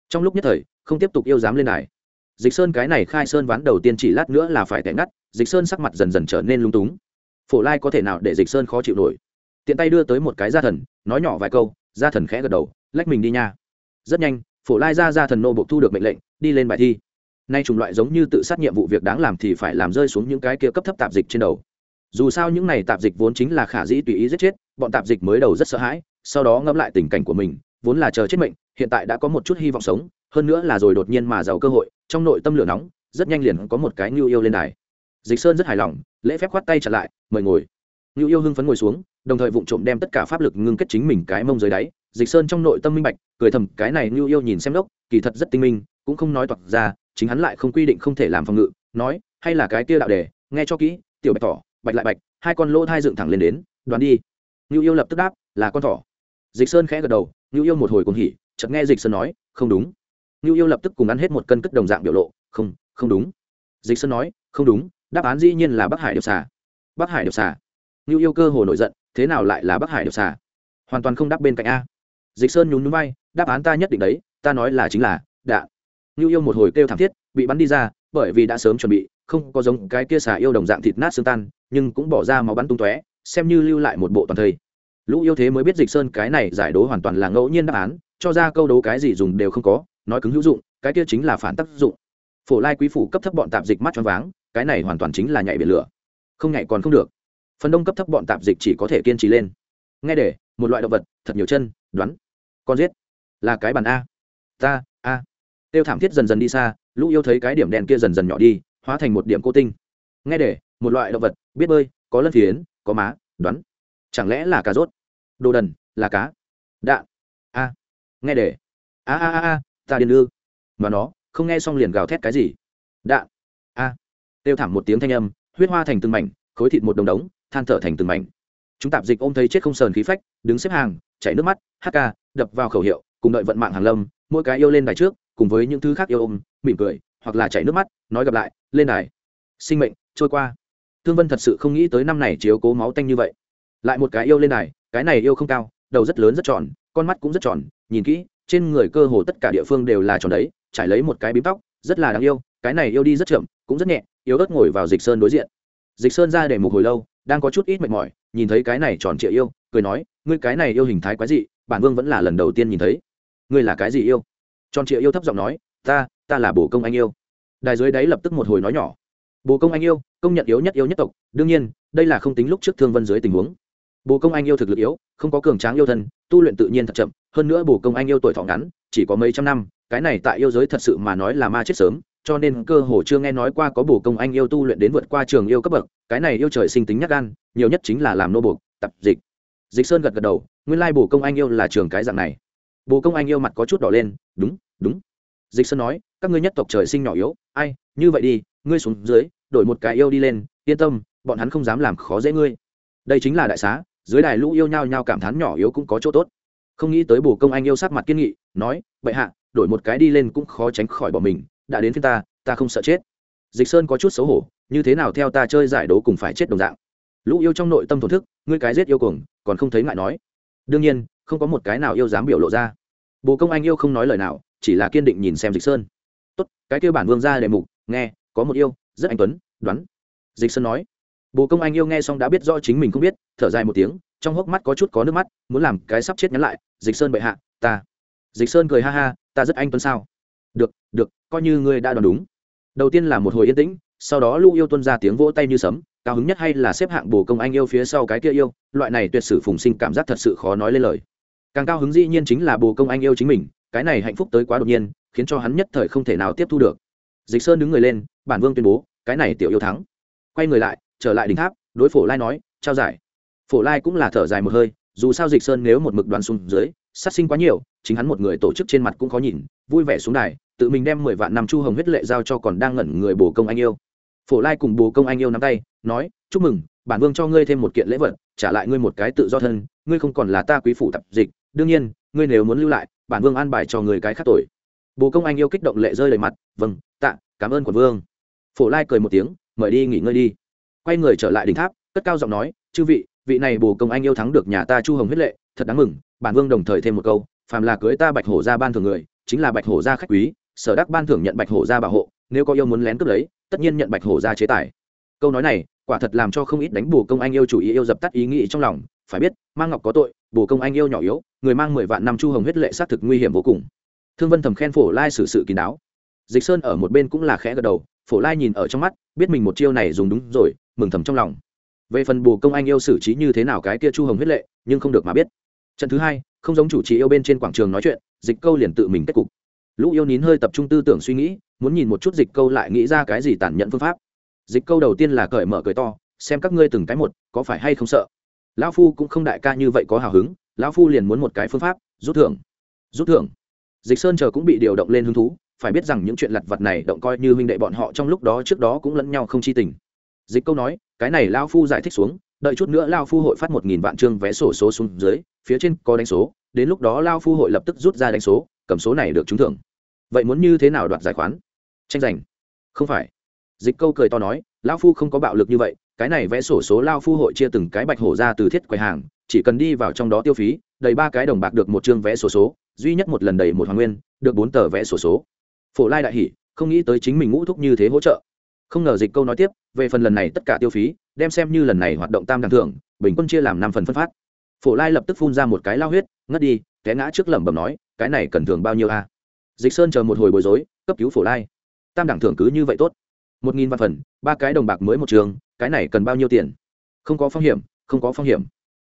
Trong lúc nhất thời, không tiếp tục yêu dám lên đài. Dịch sơn cái này khai sơn ván đầu tiên chỉ lát nữa là phải tẻ ngắt, dịch sơn sắc mặt dần dần trở nên lung túng. Phổ lai có thể nào để dịch sơn khó chịu nổi? Tiện tay đưa tới một cái gia thần, nói nhỏ vài câu, gia thần khẽ gật đầu, lách mình đi nha. Rất nhanh, phổ lai ra gia thần nô bộ thu được mệnh lệnh, đi lên bài thi. Nay chủng loại giống như tự sát nhiệm vụ việc đáng làm thì phải làm rơi xuống những cái kia cấp thấp tạp dịch trên đầu. Dù sao những này tạp dịch vốn chính là khả dĩ tùy ý giết chết, bọn tạp dịch mới đầu rất sợ hãi sau đó ngẫm lại tình cảnh của mình, vốn là chờ chết mệnh, hiện tại đã có một chút hy vọng sống, hơn nữa là rồi đột nhiên mà giàu cơ hội, trong nội tâm lửa nóng, rất nhanh liền có một cái nhu yêu lên đài. Dịch sơn rất hài lòng, lễ phép khoát tay trả lại, mời ngồi. Nhu yêu hưng phấn ngồi xuống, đồng thời vụng trộm đem tất cả pháp lực ngưng kết chính mình cái mông dưới đáy. Dịch sơn trong nội tâm minh bạch, cười thầm, cái này nhu yêu nhìn xem đốc, kỳ thật rất tinh minh, cũng không nói toạc ra, chính hắn lại không quy định không thể làm phòng ngự, nói, hay là cái kia đạo đề, nghe cho kỹ, tiểu bạch tỏ bạch lại bạch, hai con lỗ thai dựng thẳng lên đến, đoán đi. Nhu yêu lập tức đáp, là con thỏ dịch sơn khẽ gật đầu, ngưu yêu một hồi cùng hỉ, chợt nghe dịch sơn nói, không đúng. Ngưu yêu lập tức cùng ăn hết một cân cất đồng dạng biểu lộ, không không đúng. Dịch sơn nói, không đúng, đáp án dĩ nhiên là bắc hải điệp xà. Bắc hải điệp xà? Ngưu yêu cơ hồ nổi giận, thế nào lại là bắc hải điệp xà? Hoàn toàn không đáp bên cạnh a. Dịch sơn nhún núi bay đáp án ta nhất định đấy, ta nói là chính là đạn ngưu yêu một hồi kêu thảm thiết, bị bắn đi ra, bởi vì đã sớm chuẩn bị, không có giống cái kia xà yêu đồng dạng thịt nát xương tan, nhưng cũng bỏ ra máu bắn tung tóe, xem như lưu lại một bộ toàn thây lũ yêu thế mới biết dịch sơn cái này giải đố hoàn toàn là ngẫu nhiên đáp án, cho ra câu đố cái gì dùng đều không có, nói cứng hữu dụng, cái kia chính là phản tác dụng. Phổ lai quý phủ cấp thấp bọn tạp dịch mắt choáng váng, cái này hoàn toàn chính là nhạy biển lửa. Không nhạy còn không được. Phần đông cấp thấp bọn tạp dịch chỉ có thể kiên trì lên. Nghe để, một loại động vật, thật nhiều chân, đoán. Con giết. Là cái bàn a. Ta, a. Tiêu thảm thiết dần dần đi xa, lũ yêu thấy cái điểm đèn kia dần dần nhỏ đi, hóa thành một điểm cô tinh. Nghe để, một loại động vật, biết bơi, có lân phiến, có má, đoán chẳng lẽ là cà rốt? Đồ đần, là cá. Đạn a. Nghe để a a a a, ta điên ư. Mà nó, không nghe xong liền gào thét cái gì. Đạn a. Têu thảm một tiếng thanh âm, huyết hoa thành từng mảnh, khối thịt một đồng đống, than thở thành từng mảnh. Chúng tạp dịch ôm thấy chết không sờn khí phách, đứng xếp hàng, chảy nước mắt hk đập vào khẩu hiệu, cùng đợi vận mạng hàng lâm, mỗi cái yêu lên đài trước, cùng với những thứ khác yêu ôm, mỉm cười, hoặc là chảy nước mắt, nói gặp lại, lên đài. Sinh mệnh trôi qua. Thương vân thật sự không nghĩ tới năm này chiếu cố máu tanh như vậy lại một cái yêu lên đài, cái này yêu không cao, đầu rất lớn rất tròn, con mắt cũng rất tròn, nhìn kỹ, trên người cơ hồ tất cả địa phương đều là tròn đấy, trải lấy một cái bím tóc, rất là đáng yêu, cái này yêu đi rất chậm, cũng rất nhẹ, yếu ớt ngồi vào dịch sơn đối diện. Dịch sơn ra để một hồi lâu, đang có chút ít mệt mỏi, nhìn thấy cái này tròn trịa yêu, cười nói, ngươi cái này yêu hình thái quái dị, bản vương vẫn là lần đầu tiên nhìn thấy. Ngươi là cái gì yêu? Tròn trịa yêu thấp giọng nói, ta ta là bổ công anh yêu. Đài dưới đáy lập tức một hồi nói nhỏ, bồ công anh yêu, công nhận yếu nhất yêu nhất tộc, đương nhiên, đây là không tính lúc trước thương vân dưới tình huống bồ công anh yêu thực lực yếu, không có cường tráng yêu thân, tu luyện tự nhiên thật chậm, hơn nữa bồ công anh yêu tuổi thọ ngắn, chỉ có mấy trăm năm, cái này tại yêu giới thật sự mà nói là ma chết sớm, cho nên cơ hồ chưa nghe nói qua có bồ công anh yêu tu luyện đến vượt qua trường yêu cấp bậc, cái này yêu trời sinh tính nhắc gan, nhiều nhất chính là làm nô buộc, tập dịch. Dịch sơn gật gật đầu, nguyên lai bồ công anh yêu là trường cái dạng này. Bồ công anh yêu mặt có chút đỏ lên, đúng đúng. Dịch sơn nói, các ngươi nhất tộc trời sinh nhỏ yếu, ai, như vậy đi, ngươi xuống dưới, đổi một cái yêu đi lên, yên tâm, bọn hắn không dám làm khó dễ ngươi. Đây chính là đại xá dưới đài lũ yêu nhau nhau cảm thán nhỏ yếu cũng có chỗ tốt. Không nghĩ tới bù công anh yêu sắc mặt kiên nghị, nói, bệ hạ, đổi một cái đi lên cũng khó tránh khỏi bỏ mình, đã đến phiên ta ta không sợ chết. Dịch sơn có chút xấu hổ, như thế nào theo ta chơi giải đấu cùng phải chết đồng dạng? Lũ yêu trong nội tâm thổn thức, ngươi cái giết yêu cuồng, còn không thấy ngại nói. Đương nhiên, không có một cái nào yêu dám biểu lộ ra. Bồ công anh yêu không nói lời nào, chỉ là kiên định nhìn xem dịch sơn. Tốt, cái kêu bản vương ra đề mục, nghe, có một yêu, rất anh tuấn, đoán. Dịch sơn nói bồ công anh yêu nghe xong đã biết rõ chính mình không biết, thở dài một tiếng, trong hốc mắt có chút có nước mắt, muốn làm cái sắp chết nhắn lại, dịch sơn bệ hạ, ta. Dịch sơn cười ha ha, ta rất anh tuấn sao? Được được, coi như ngươi đã đoán đúng. Đầu tiên là một hồi yên tĩnh, sau đó lũ yêu tuân ra tiếng vỗ tay như sấm, cao hứng nhất hay là xếp hạng bồ công anh yêu phía sau cái kia yêu, loại này tuyệt sử phùng sinh cảm giác thật sự khó nói lên lời. Càng cao hứng dĩ nhiên chính là bồ công anh yêu chính mình, cái này hạnh phúc tới quá đột nhiên, khiến cho hắn nhất thời không thể nào tiếp thu được. Dịch sơn đứng người lên, bản vương tuyên bố, cái này tiểu yêu thắng. Quay người lại trở lại đỉnh tháp, đối phổ lai nói, trao giải. Phổ lai cũng là thở dài một hơi, dù sao dịch sơn nếu một mực đoàn xuống dưới, sát sinh quá nhiều, chính hắn một người tổ chức trên mặt cũng khó nhìn, vui vẻ xuống đài, tự mình đem mười vạn năm chu hồng huyết lệ giao cho còn đang ngẩn người bồ công anh yêu. Phổ lai cùng bồ công anh yêu nắm tay, nói, chúc mừng, bản vương cho ngươi thêm một kiện lễ vật, trả lại ngươi một cái tự do thân, ngươi không còn là ta quý phủ tập dịch, đương nhiên, ngươi nếu muốn lưu lại, bản vương an bài cho người cái khác tội. Bồ công anh yêu kích động lệ rơi đầy mặt vâng tạ, cảm ơn quần vương. Phổ lai cười một tiếng, mời đi nghỉ ngơi đi quay người trở lại đỉnh tháp, cất cao giọng nói, chư vị vị này bồ công anh yêu thắng được nhà ta chu hồng huyết lệ, thật đáng mừng, bản vương đồng thời thêm một câu, phàm là cưới ta bạch hổ ra ban thường người, chính là bạch hổ ra khách quý, sở đắc ban thưởng nhận bạch hổ ra bảo hộ, nếu có yêu muốn lén cướp lấy, tất nhiên nhận bạch hổ ra chế tài. Câu nói này, quả thật làm cho không ít đánh bồ công anh yêu chủ ý yêu dập tắt ý nghĩ trong lòng, phải biết, mang ngọc có tội, bồ công anh yêu nhỏ yếu, người mang mười vạn năm chu hồng huyết lệ xác thực nguy hiểm vô cùng. Thương vân thầm khen phổ lai xử sự kín đáo. Dịch sơn ở một bên cũng là khẽ gật đầu, phổ lai nhìn ở trong mắt, biết mình một chiêu này dùng đúng rồi mừng thầm trong lòng. Về phần bù công anh yêu xử trí như thế nào cái kia chu hồng huyết lệ, nhưng không được mà biết. Trận thứ hai, không giống chủ trì yêu bên trên quảng trường nói chuyện, dịch câu liền tự mình kết cục. Lũ yêu nín hơi tập trung tư tưởng suy nghĩ, muốn nhìn một chút dịch câu lại nghĩ ra cái gì tàn nhẫn phương pháp. Dịch câu đầu tiên là cởi mở cởi to, xem các ngươi từng cái một, có phải hay không sợ. Lão phu cũng không đại ca như vậy có hào hứng, lão phu liền muốn một cái phương pháp, rút thưởng. Rút thưởng. Dịch sơn chờ cũng bị điều động lên hứng thú, phải biết rằng những chuyện lặt vặt này động coi như huynh đệ bọn họ trong lúc đó trước đó cũng lẫn nhau không chi tình dịch câu nói, cái này lao phu giải thích xuống, đợi chút nữa lao phu hội phát một nghìn vạn chương vé sổ số xuống dưới, phía trên có đánh số, đến lúc đó lao phu hội lập tức rút ra đánh số, cầm số này được trúng thưởng. Vậy muốn như thế nào đoạt giải khoán? Tranh giành. Không phải. Dịch câu cười to nói lao phu không có bạo lực như vậy, cái này vẽ sổ số lao phu hội chia từng cái bạch hổ ra từ thiết quầy hàng, chỉ cần đi vào trong đó tiêu phí, đầy ba cái đồng bạc được một chương vé sổ số, duy nhất một lần đầy một hoàng nguyên, được bốn tờ vé sổ số. Phổ lai đại hỷ không nghĩ tới chính mình ngũ thúc như thế hỗ trợ không ngờ dịch câu nói tiếp, về phần lần này tất cả tiêu phí, đem xem như lần này hoạt động tam đẳng thưởng, bình quân chia làm năm phần phân phát. Phổ lai lập tức phun ra một cái lao huyết, ngất đi, té ngã trước lẩm bẩm nói, cái này cần thưởng bao nhiêu a? Dịch sơn chờ một hồi bối rối, cấp cứu phổ lai. Tam đẳng thưởng cứ như vậy tốt. Một nghìn văn phần, ba cái đồng bạc mới một trường, cái này cần bao nhiêu tiền? Không có phong hiểm, không có phong hiểm.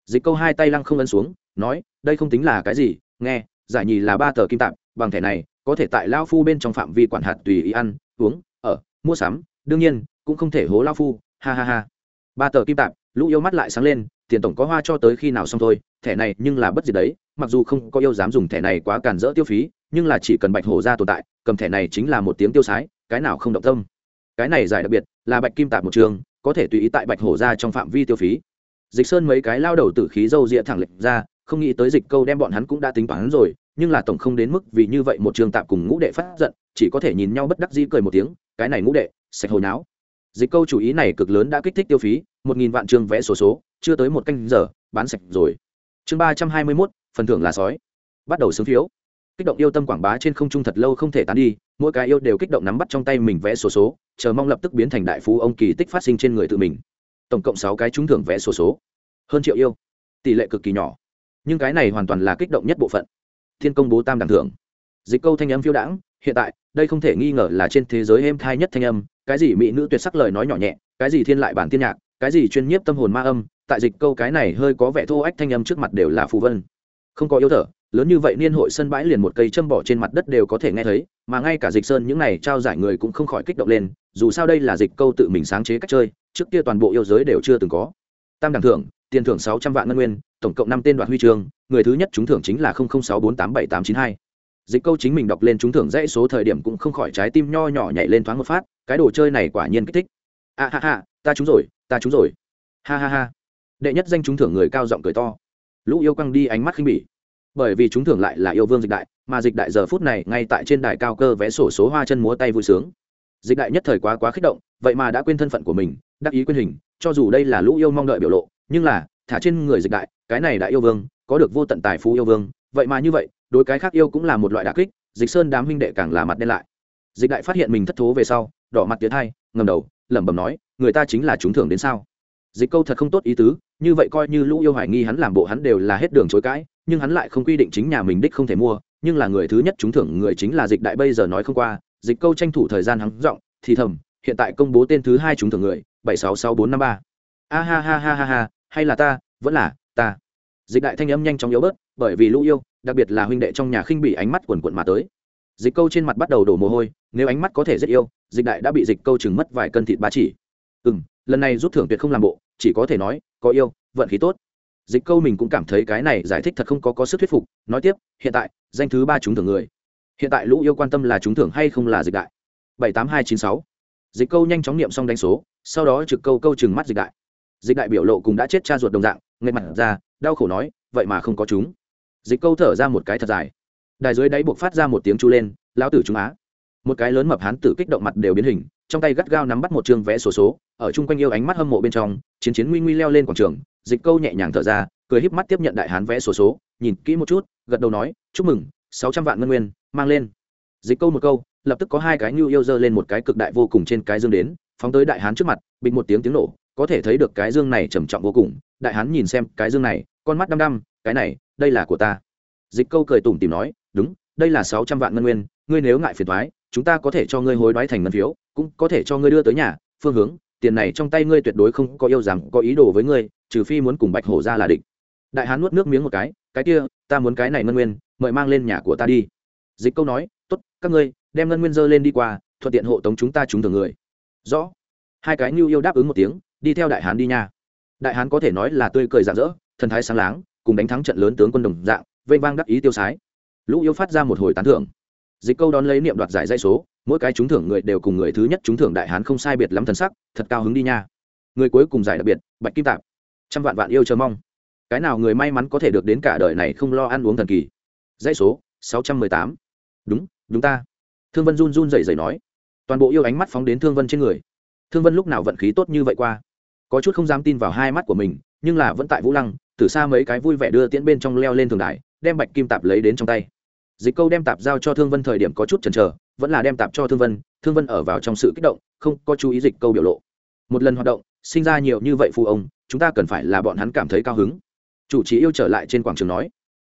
Dịch câu hai tay lăng không ấn xuống, nói, đây không tính là cái gì, nghe, giải nhì là ba tờ kim tạp bằng thẻ này, có thể tại lao phu bên trong phạm vi quản hạt tùy ý ăn, uống, ở, mua sắm đương nhiên, cũng không thể hố lao phu, ha ha ha. Ba tờ kim tạp, lũ yêu mắt lại sáng lên, tiền tổng có hoa cho tới khi nào xong thôi, thẻ này nhưng là bất diệt đấy, mặc dù không có yêu dám dùng thẻ này quá cản rỡ tiêu phí, nhưng là chỉ cần bạch hổ ra tồn tại, cầm thẻ này chính là một tiếng tiêu sái, cái nào không động tâm. Cái này giải đặc biệt, là bạch kim tạp một trường, có thể tùy ý tại bạch hổ ra trong phạm vi tiêu phí. Dịch sơn mấy cái lao đầu tử khí dâu rịa thẳng lệch ra, không nghĩ tới dịch câu đem bọn hắn cũng đã tính toán rồi, nhưng là tổng không đến mức vì như vậy một trường tạm cùng ngũ đệ phát giận, chỉ có thể nhìn nhau bất đắc dĩ cười một tiếng, cái này ngũ đệ sạch hồi náo. Dịch câu chủ ý này cực lớn đã kích thích tiêu phí một nghìn vạn trường vẽ số, số chưa tới một canh giờ bán sạch rồi. Chương ba trăm hai mươi mốt phần thưởng là sói. Bắt đầu sướng phiếu. Kích động yêu tâm quảng bá trên không trung thật lâu không thể tán đi mỗi cái yêu đều kích động nắm bắt trong tay mình vẽ số, số chờ mong lập tức biến thành đại phú ông kỳ tích phát sinh trên người tự mình. Tổng cộng sáu cái trúng thưởng vẽ số, số. Hơn triệu yêu. Tỷ lệ cực kỳ nhỏ. Nhưng cái này hoàn toàn là kích động nhất bộ phận. Thiên công bố tam đẳng thưởng. Dịch câu thanh âm phiêu đãng hiện tại đây không thể nghi ngờ là trên thế giới êm thai nhất thanh âm cái gì mỹ nữ tuyệt sắc lời nói nhỏ nhẹ, cái gì thiên lại bản tiên nhạc, cái gì chuyên nhiếp tâm hồn ma âm, tại dịch câu cái này hơi có vẻ thô ách thanh âm trước mặt đều là phù vân. Không có yêu thở, lớn như vậy niên hội sân bãi liền một cây châm bỏ trên mặt đất đều có thể nghe thấy, mà ngay cả dịch sơn những này trao giải người cũng không khỏi kích động lên, dù sao đây là dịch câu tự mình sáng chế cách chơi, trước kia toàn bộ yêu giới đều chưa từng có. Tam đẳng thưởng, tiền thưởng sáu trăm vạn ngân nguyên, tổng cộng năm tên đoạt huy chương, người thứ nhất trúng thưởng chính là sáu bốn tám bảy tám chín hai. Dịch câu chính mình đọc lên trúng thưởng dãy số thời điểm cũng không khỏi trái tim nho nhỏ nhảy lên thoáng một phát cái đồ chơi này quả nhiên kích thích. A ha ha, ta trúng rồi, ta trúng rồi. Ha ha ha. Đệ nhất danh trúng thưởng người cao giọng cười to. Lũ yêu căng đi ánh mắt khinh bỉ. Bởi vì trúng thưởng lại là yêu vương dịch đại, mà dịch đại giờ phút này ngay tại trên đài cao cơ vẽ sổ số hoa chân múa tay vui sướng. Dịch đại nhất thời quá quá kích động, vậy mà đã quên thân phận của mình, đắc ý quyên hình, cho dù đây là lũ yêu mong đợi biểu lộ, nhưng là, thả trên người dịch đại, cái này đã yêu vương, có được vô tận tài phú yêu vương, vậy mà như vậy, đối cái khác yêu cũng là một loại đà kích, dịch sơn đám huynh đệ càng là mặt đen lại dịch đại phát hiện mình thất thố về sau, đỏ mặt tiến hai ngầm đầu, lẩm bẩm nói, người ta chính là trúng thưởng đến sao? Dịch câu thật không tốt ý tứ, như vậy coi như lũ yêu hoài nghi hắn làm bộ hắn đều là hết đường chối cãi, nhưng hắn lại không quy định chính nhà mình đích không thể mua, nhưng là người thứ nhất trúng thưởng người chính là dịch đại bây giờ nói không qua, dịch câu tranh thủ thời gian hắn giọng, thì thầm, hiện tại công bố tên thứ hai trúng thưởng người, bảy sáu sáu bốn năm ba. A ha ha ha ha ha, hay là ta, vẫn là ta. Dịch đại thanh âm nhanh chóng yếu bớt, bởi vì lũ yêu, đặc biệt là huynh đệ trong nhà khinh bị ánh mắt quần quận mà tới dịch câu trên mặt bắt đầu đổ mồ hôi, nếu ánh mắt có thể rất yêu, dịch đại đã bị dịch câu chừng mất vài cân thịt bá chỉ. Ừ m lần này rút thưởng tuyệt không làm bộ, chỉ có thể nói, có yêu, vận khí tốt. Dịch câu mình cũng cảm thấy cái này giải thích thật không có có sức thuyết phục, nói tiếp, hiện tại, danh thứ ba trúng thưởng người. Hiện tại lũ yêu quan tâm là trúng thưởng hay không là dịch đại? bảy tám hai chín sáu. Dịch câu nhanh chóng niệm xong đánh số, sau đó trực câu câu chừng mắt dịch đại. Dịch đại biểu lộ cùng đã chết cha ruột đồng dạng ngay mặt ra, đau khổ nói, vậy mà không có chúng dịch câu thở ra một cái thật dài đài dưới đáy buộc phát ra một tiếng chu lên lão tử trung á. Một cái lớn mập hán tử kích động mặt đều biến hình trong tay gắt gao nắm bắt một chương vé sổ số, số ở chung quanh yêu ánh mắt hâm mộ bên trong chiến chiến nguy nguy leo lên quảng trường dịch câu nhẹ nhàng thở ra cười híp mắt tiếp nhận đại hán vé sổ số, số nhìn kỹ một chút gật đầu nói chúc mừng sáu trăm vạn ngân nguyên mang lên. Dịch câu một câu lập tức có hai cái nhu yêu dơ lên một cái cực đại vô cùng trên cái dương đến phóng tới đại hán trước mặt bịch một tiếng tiếng nổ có thể thấy được cái dương này trầm trọng vô cùng. Đại hán nhìn xem cái dương này con mắt đăm đăm cái này đây là của ta. Dịch câu cười tủm tìm nói đúng, đây là sáu trăm vạn ngân nguyên, ngươi nếu ngại phiền thoái chúng ta có thể cho ngươi hối đoái thành ngân phiếu, cũng có thể cho ngươi đưa tới nhà, phương hướng, tiền này trong tay ngươi tuyệt đối không có yêu rằng có ý đồ với ngươi, trừ phi muốn cùng bạch hổ ra là địch. Đại hán nuốt nước miếng một cái cái kia, ta muốn cái này ngân nguyên, mời mang lên nhà của ta đi. Dịch câu nói, tốt, các ngươi, đem ngân nguyên dơ lên đi qua, thuận tiện hộ tống chúng ta chúng thường người. Rõ. Hai cái như yêu đáp ứng một tiếng, đi theo đại hán đi nha. Đại hán có thể nói là tươi cười rạng rỡ, thần thái sáng láng, cùng đánh thắng trận lớn tướng quân đồng dạng vây vang đắc ý tiêu sái lũ yêu phát ra một hồi tán thưởng. Dịch câu đón lấy niệm đoạt giải dây số, mỗi cái trúng thưởng người đều cùng người thứ nhất trúng thưởng đại hán không sai biệt lắm thần sắc, thật cao hứng đi nha. Người cuối cùng giải đặc biệt, bạch kim tạp. Trăm vạn vạn yêu chờ mong. Cái nào người may mắn có thể được đến cả đời này không lo ăn uống thần kỳ. Dãy số, sáu trăm mười tám. Đúng đúng ta. Thương vân run run dậy dậy nói. Toàn bộ yêu ánh mắt phóng đến thương vân trên người. Thương vân lúc nào vận khí tốt như vậy qua? Có chút không dám tin vào hai mắt của mình, nhưng là vẫn tại vũ lăng, từ xa mấy cái vui vẻ đưa tiễn bên trong leo lên thường đài đem bạch kim tạp lấy đến trong tay. Dịch câu đem tạp giao cho thương vân thời điểm có chút chần chờ, vẫn là đem tạp cho thương vân thương vân ở vào trong sự kích động, không có chú ý dịch câu biểu lộ. Một lần hoạt động, sinh ra nhiều như vậy phụ ông, chúng ta cần phải là bọn hắn cảm thấy cao hứng. Chủ trì yêu trở lại trên quảng trường nói.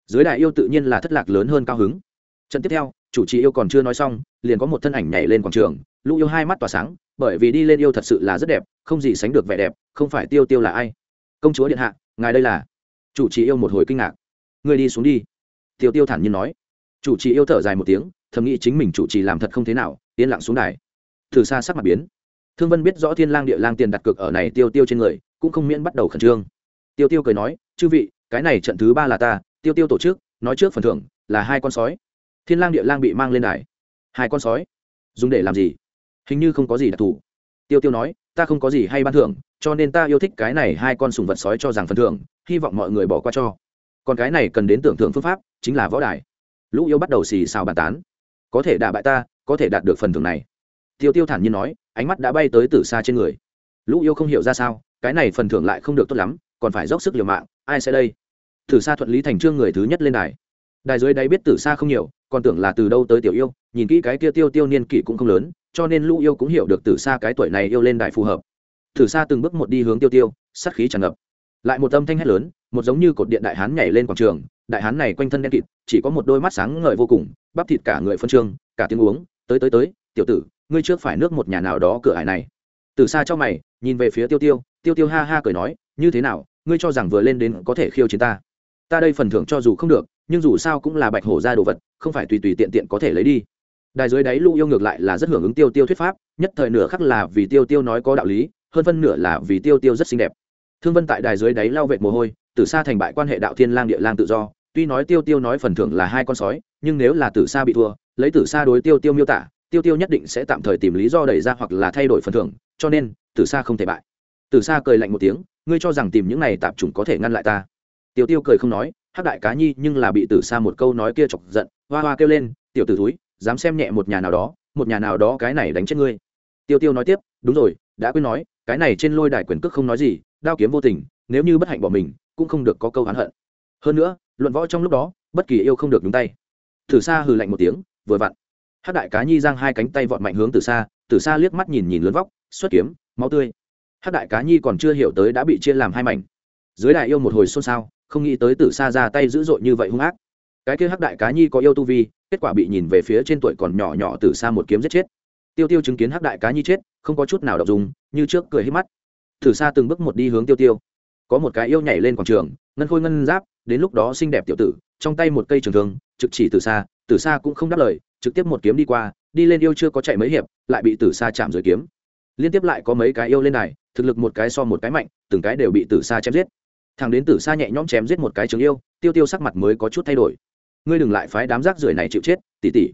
Dưới đại yêu tự nhiên là thất lạc lớn hơn cao hứng. Trận tiếp theo, chủ trì yêu còn chưa nói xong, liền có một thân ảnh nhảy lên quảng trường, lũ yêu hai mắt tỏa sáng, bởi vì đi lên yêu thật sự là rất đẹp, không gì sánh được vẻ đẹp, không phải tiêu tiêu là ai. Công chúa điện hạ, ngài đây là. Chủ trì yêu một hồi kinh ngạc. Ngươi đi xuống đi. Tiêu tiêu thản nhiên nói. Chủ trì yêu thở dài một tiếng, thầm nghĩ chính mình chủ trì làm thật không thế nào, yên lặng xuống đài. Từ xa sắc mặt biến. Thương vân biết rõ thiên lang địa lang tiền đặt cược ở này tiêu tiêu trên người, cũng không miễn bắt đầu khẩn trương. Tiêu tiêu cười nói, chư vị, cái này trận thứ ba là ta, tiêu tiêu tổ chức, nói trước phần thưởng, là hai con sói. Thiên lang địa lang bị mang lên đài. Hai con sói? Dùng để làm gì? Hình như không có gì đặc thù. Tiêu tiêu nói, ta không có gì hay ban thưởng, cho nên ta yêu thích cái này hai con sùng vật sói cho rằng phần thưởng, hy vọng mọi người bỏ qua cho còn cái này cần đến tưởng thưởng phương pháp, chính là võ đài. Lũ yêu bắt đầu xì xào bàn tán. Có thể đả bại ta, có thể đạt được phần thưởng này. Tiêu tiêu thản nhiên nói, ánh mắt đã bay tới từ xa trên người. Lũ yêu không hiểu ra sao, cái này phần thưởng lại không được tốt lắm, còn phải dốc sức liều mạng, ai sẽ đây? Từ xa thuận lý thành trương người thứ nhất lên đài. Đài dưới đáy biết từ xa không nhiều, còn tưởng là từ đâu tới tiểu yêu, nhìn kỹ cái kia tiêu tiêu niên kỷ cũng không lớn, cho nên lũ yêu cũng hiểu được từ xa cái tuổi này yêu lên đài phù hợp. Từ xa từng bước một đi hướng tiêu tiêu, sát khí tràn ngập. Lại một âm thanh hét lớn một giống như cột điện đại hán nhảy lên quảng trường, đại hán này quanh thân đen kịt, chỉ có một đôi mắt sáng ngời vô cùng, bắp thịt cả người phân trương, cả tiếng uống, tới tới tới, tiểu tử, ngươi trước phải nước một nhà nào đó cửa hải này. Từ xa cho mày, nhìn về phía tiêu tiêu tiêu tiêu ha ha cười nói, như thế nào, ngươi cho rằng vừa lên đến có thể khiêu chiến ta? Ta đây phần thưởng cho dù không được, nhưng dù sao cũng là bạch hổ ra đồ vật, không phải tùy tùy tiện tiện có thể lấy đi. Đài dưới đáy lũ yêu ngược lại là rất hưởng ứng tiêu tiêu thuyết pháp, nhất thời nửa khắc là vì tiêu tiêu nói có đạo lý, hơn phân nửa là vì tiêu tiêu rất xinh đẹp. Thương vân tại đài dưới đáy lau vệt mồ hôi từ xa thành bại quan hệ đạo thiên lang địa lang tự do, tuy nói tiêu tiêu nói phần thưởng là hai con sói, nhưng nếu là từ xa bị thua, lấy từ xa đối tiêu tiêu miêu tả, tiêu tiêu nhất định sẽ tạm thời tìm lý do đẩy ra hoặc là thay đổi phần thưởng, cho nên từ xa không thể bại. Từ xa cười lạnh một tiếng, ngươi cho rằng tìm những này tạp chủng có thể ngăn lại ta? Tiêu tiêu cười không nói, hắc đại cá nhi nhưng là bị từ xa một câu nói kia chọc giận, hoa hoa kêu lên, tiểu tử thúi, dám xem nhẹ một nhà nào đó, một nhà nào đó cái này đánh chết ngươi. Tiêu tiêu nói tiếp, đúng rồi, đã quên nói, cái này trên lôi đài quyền cước không nói gì, đao kiếm vô tình, nếu như bất hạnh bỏ mình cũng không được có câu hắn hận. Hơn nữa, luận võ trong lúc đó, bất kỳ yêu không được nhúng tay. Từ xa hừ lạnh một tiếng, vừa vặn. Hát đại cá nhi giang hai cánh tay vọt mạnh hướng từ xa từ xa liếc mắt nhìn nhìn lớn vóc, xuất kiếm, máu tươi. Hát đại cá nhi còn chưa hiểu tới đã bị chia làm hai mảnh. Dưới đại yêu một hồi xôn xao, không nghĩ tới từ xa ra tay dữ dội như vậy hung ác. Cái kia hắc đại cá nhi có yêu tu vi, kết quả bị nhìn về phía trên tuổi còn nhỏ nhỏ từ xa một kiếm giết chết. Tiêu tiêu chứng kiến hắc đại cá nhi chết, không có chút nào đọc dùng như trước cười hết mắt. Từ xa từng bước một đi hướng tiêu tiêu có một cái yêu nhảy lên quảng trường, ngân khôi ngân giáp, đến lúc đó xinh đẹp tiểu tử, trong tay một cây trường thương, trực chỉ từ xa từ xa cũng không đáp lời, trực tiếp một kiếm đi qua, đi lên yêu chưa có chạy mấy hiệp, lại bị từ xa chạm dưới kiếm. Liên tiếp lại có mấy cái yêu lên này thực lực một cái so một cái mạnh, từng cái đều bị từ xa chém giết. Thằng đến từ xa nhẹ nhõm chém giết một cái trường yêu, tiêu tiêu sắc mặt mới có chút thay đổi. Ngươi đừng lại phái đám rác rưởi này chịu chết tỉ tỉ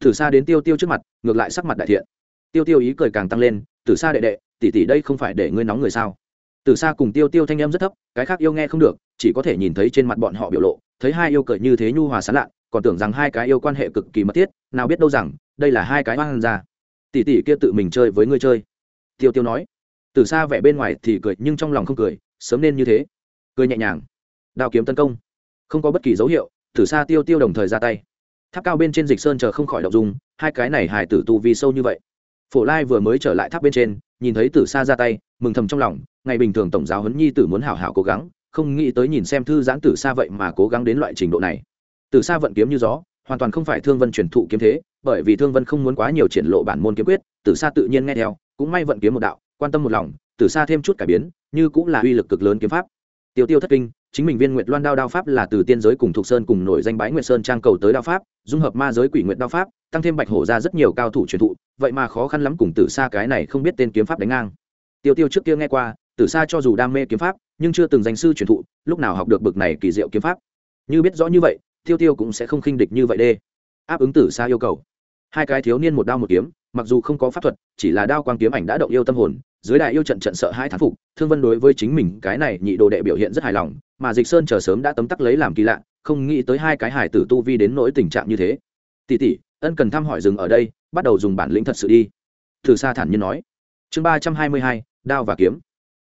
từ xa đến tiêu tiêu trước mặt, ngược lại sắc mặt đại thiện. Tiêu tiêu ý cười càng tăng lên, từ xa đệ đệ tỉ tỉ đây không phải để ngươi nóng người sao? Từ xa cùng tiêu tiêu thanh em rất thấp cái khác yêu nghe không được chỉ có thể nhìn thấy trên mặt bọn họ biểu lộ thấy hai yêu cười như thế nhu hòa sán lạn, còn tưởng rằng hai cái yêu quan hệ cực kỳ mật thiết nào biết đâu rằng đây là hai cái hoang ra tỷ tỷ kia tự mình chơi với ngươi chơi. Tiêu tiêu nói. Từ xa vẻ bên ngoài thì cười nhưng trong lòng không cười sớm nên như thế. Cười nhẹ nhàng. Đao kiếm tấn công. Không có bất kỳ dấu hiệu từ xa tiêu tiêu đồng thời ra tay. Tháp cao bên trên dịch sơn chờ không khỏi đọc dùng hai cái này hài tử tu vi sâu như vậy. Phổ lai vừa mới trở lại tháp bên trên nhìn thấy từ xa ra tay mừng thầm trong lòng ngày bình thường tổng giáo huấn nhi tử muốn hảo hảo cố gắng, không nghĩ tới nhìn xem thư giãn tử xa vậy mà cố gắng đến loại trình độ này. Từ xa vận kiếm như gió, hoàn toàn không phải thương vân truyền thụ kiếm thế, bởi vì thương vân không muốn quá nhiều triển lộ bản môn kiếm quyết từ xa tự nhiên nghe theo, cũng may vận kiếm một đạo, quan tâm một lòng từ xa thêm chút cải biến, như cũng là uy lực cực lớn kiếm pháp. Tiêu tiêu thất kinh, chính mình viên nguyệt loan đao đao pháp là từ tiên giới cùng thuộc sơn cùng nổi danh bái nguyệt sơn trang cầu tới đao pháp, dung hợp ma giới quỷ nguyệt đao pháp, tăng thêm bạch hổ ra rất nhiều cao thủ truyền thụ, vậy mà khó khăn lắm cùng tử xa cái này không biết tên kiếm pháp đánh ngang. Tiêu tiêu trước kia nghe qua từ xa cho dù đam mê kiếm pháp, nhưng chưa từng danh sư truyền thụ, lúc nào học được bực này kỳ diệu kiếm pháp? Như biết rõ như vậy, tiêu tiêu cũng sẽ không khinh địch như vậy đê. Áp ứng từ xa yêu cầu. Hai cái thiếu niên một đao một kiếm, mặc dù không có pháp thuật, chỉ là đao quang kiếm ảnh đã động yêu tâm hồn, dưới đại yêu trận trận sợ hai thán phục, thương vân đối với chính mình cái này nhị đồ đệ biểu hiện rất hài lòng, mà dịch sơn chờ sớm đã tấm tắc lấy làm kỳ lạ, không nghĩ tới hai cái hải tử tu vi đến nỗi tình trạng như thế. Tỷ tỷ, ân cần thăm hỏi dừng ở đây, bắt đầu dùng bản lĩnh thật sự đi. Thử sa thản nhiên nói. Chương ba trăm hai mươi hai, đao và kiếm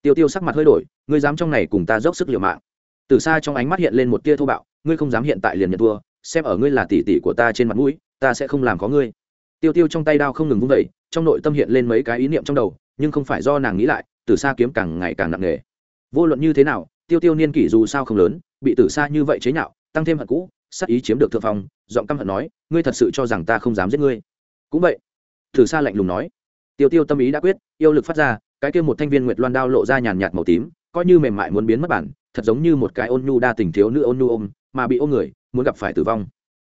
tiêu tiêu sắc mặt hơi đổi, ngươi dám trong này cùng ta dốc sức liều mạng. Từ xa trong ánh mắt hiện lên một tia thô bạo, ngươi không dám hiện tại liền nhận thua, xem ở ngươi là tỷ tỷ của ta trên mặt mũi, ta sẽ không làm có ngươi. Tiêu tiêu trong tay đao không ngừng vung vẩy trong nội tâm hiện lên mấy cái ý niệm trong đầu, nhưng không phải do nàng nghĩ lại, từ xa kiếm càng ngày càng nặng nề. Vô luận như thế nào, tiêu tiêu niên kỷ dù sao không lớn, bị từ xa như vậy chế nhạo, tăng thêm hận cũ sắc ý chiếm được thượng phong, giọng căm hận nói, ngươi thật sự cho rằng ta không dám giết ngươi. Cũng vậy, từ xa lạnh lùng nói. Tiêu tiêu tâm ý đã quyết, yêu lực phát ra cái kia một thanh viên nguyệt loan đao lộ ra nhàn nhạt màu tím, coi như mềm mại muốn biến mất bản, thật giống như một cái ôn nhu đa tình thiếu nữ ôn nhu ôm, mà bị ôm người, muốn gặp phải tử vong.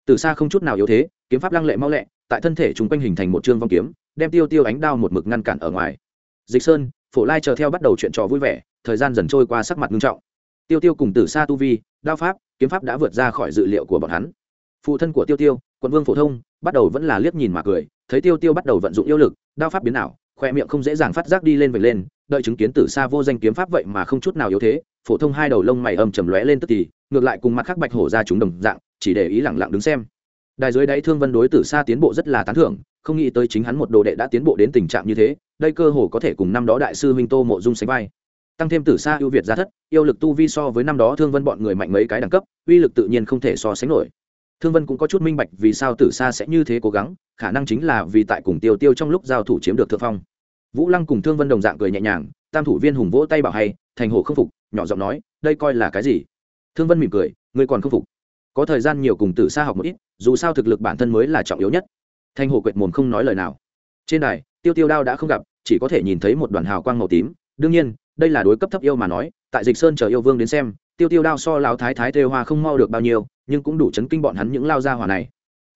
Từ xa không chút nào yếu thế, kiếm pháp lăng lệ mau lẹ, tại thân thể chúng quanh hình thành một chương vong kiếm, đem tiêu tiêu ánh đao một mực ngăn cản ở ngoài. Dịch sơn, phổ lai chờ theo bắt đầu chuyện trò vui vẻ, thời gian dần trôi qua sắc mặt nghiêm trọng. Tiêu tiêu cùng tử sa tu vi, đao pháp, kiếm pháp đã vượt ra khỏi dự liệu của bọn hắn. Phụ thân của tiêu tiêu, quận vương phổ thông, bắt đầu vẫn là liếc nhìn mà cười, thấy tiêu tiêu bắt đầu vận dụng yêu lực, đao pháp biến ảo khoe miệng không dễ dàng phát giác đi lên về lên, đợi chứng kiến tử xa vô danh kiếm pháp vậy mà không chút nào yếu thế, phổ thông hai đầu lông mày âm chầm lóe lên tức thì, ngược lại cùng mặt khác bạch hổ ra chúng đồng dạng, chỉ để ý lẳng lặng đứng xem. Đài dưới đáy thương vân đối tử xa tiến bộ rất là tán thưởng, không nghĩ tới chính hắn một đồ đệ đã tiến bộ đến tình trạng như thế, đây cơ hồ có thể cùng năm đó đại sư minh tô mộ dung sánh vai. Tăng thêm tử xa ưu việt ra thất, yêu lực tu vi so với năm đó thương vân bọn người mạnh mấy cái đẳng cấp, uy lực tự nhiên không thể so sánh nổi thương vân cũng có chút minh bạch vì sao tử sa sẽ như thế cố gắng, khả năng chính là vì tại cùng tiêu tiêu trong lúc giao thủ chiếm được thượng phong. Vũ lăng cùng thương vân đồng dạng cười nhẹ nhàng, tam thủ viên hùng vỗ tay bảo hay, thành hồ không phục, nhỏ giọng nói, đây coi là cái gì? Thương vân mỉm cười, ngươi còn không phục. Có thời gian nhiều cùng tử sa học một ít, dù sao thực lực bản thân mới là trọng yếu nhất. Thanh hồ quệt mồm không nói lời nào. Trên đài, tiêu tiêu đao đã không gặp, chỉ có thể nhìn thấy một đoàn hào quang màu tím. Đương nhiên, đây là đối cấp thấp yêu mà nói, tại dịch sơn chờ yêu vương đến xem, tiêu tiêu đao so lão thái thái tê hoa không mau được bao nhiêu nhưng cũng đủ chấn kinh bọn hắn những lao gia hỏa này.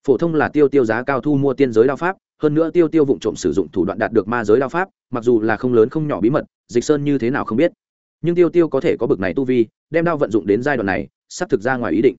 Phổ thông là tiêu tiêu giá cao thu mua tiên giới đao pháp, hơn nữa tiêu tiêu vụng trộm sử dụng thủ đoạn đạt được ma giới đao pháp, mặc dù là không lớn không nhỏ bí mật, dịch sơn như thế nào không biết. Nhưng tiêu tiêu có thể có bực này tu vi, đem đao vận dụng đến giai đoạn này, sắp thực ra ngoài ý định.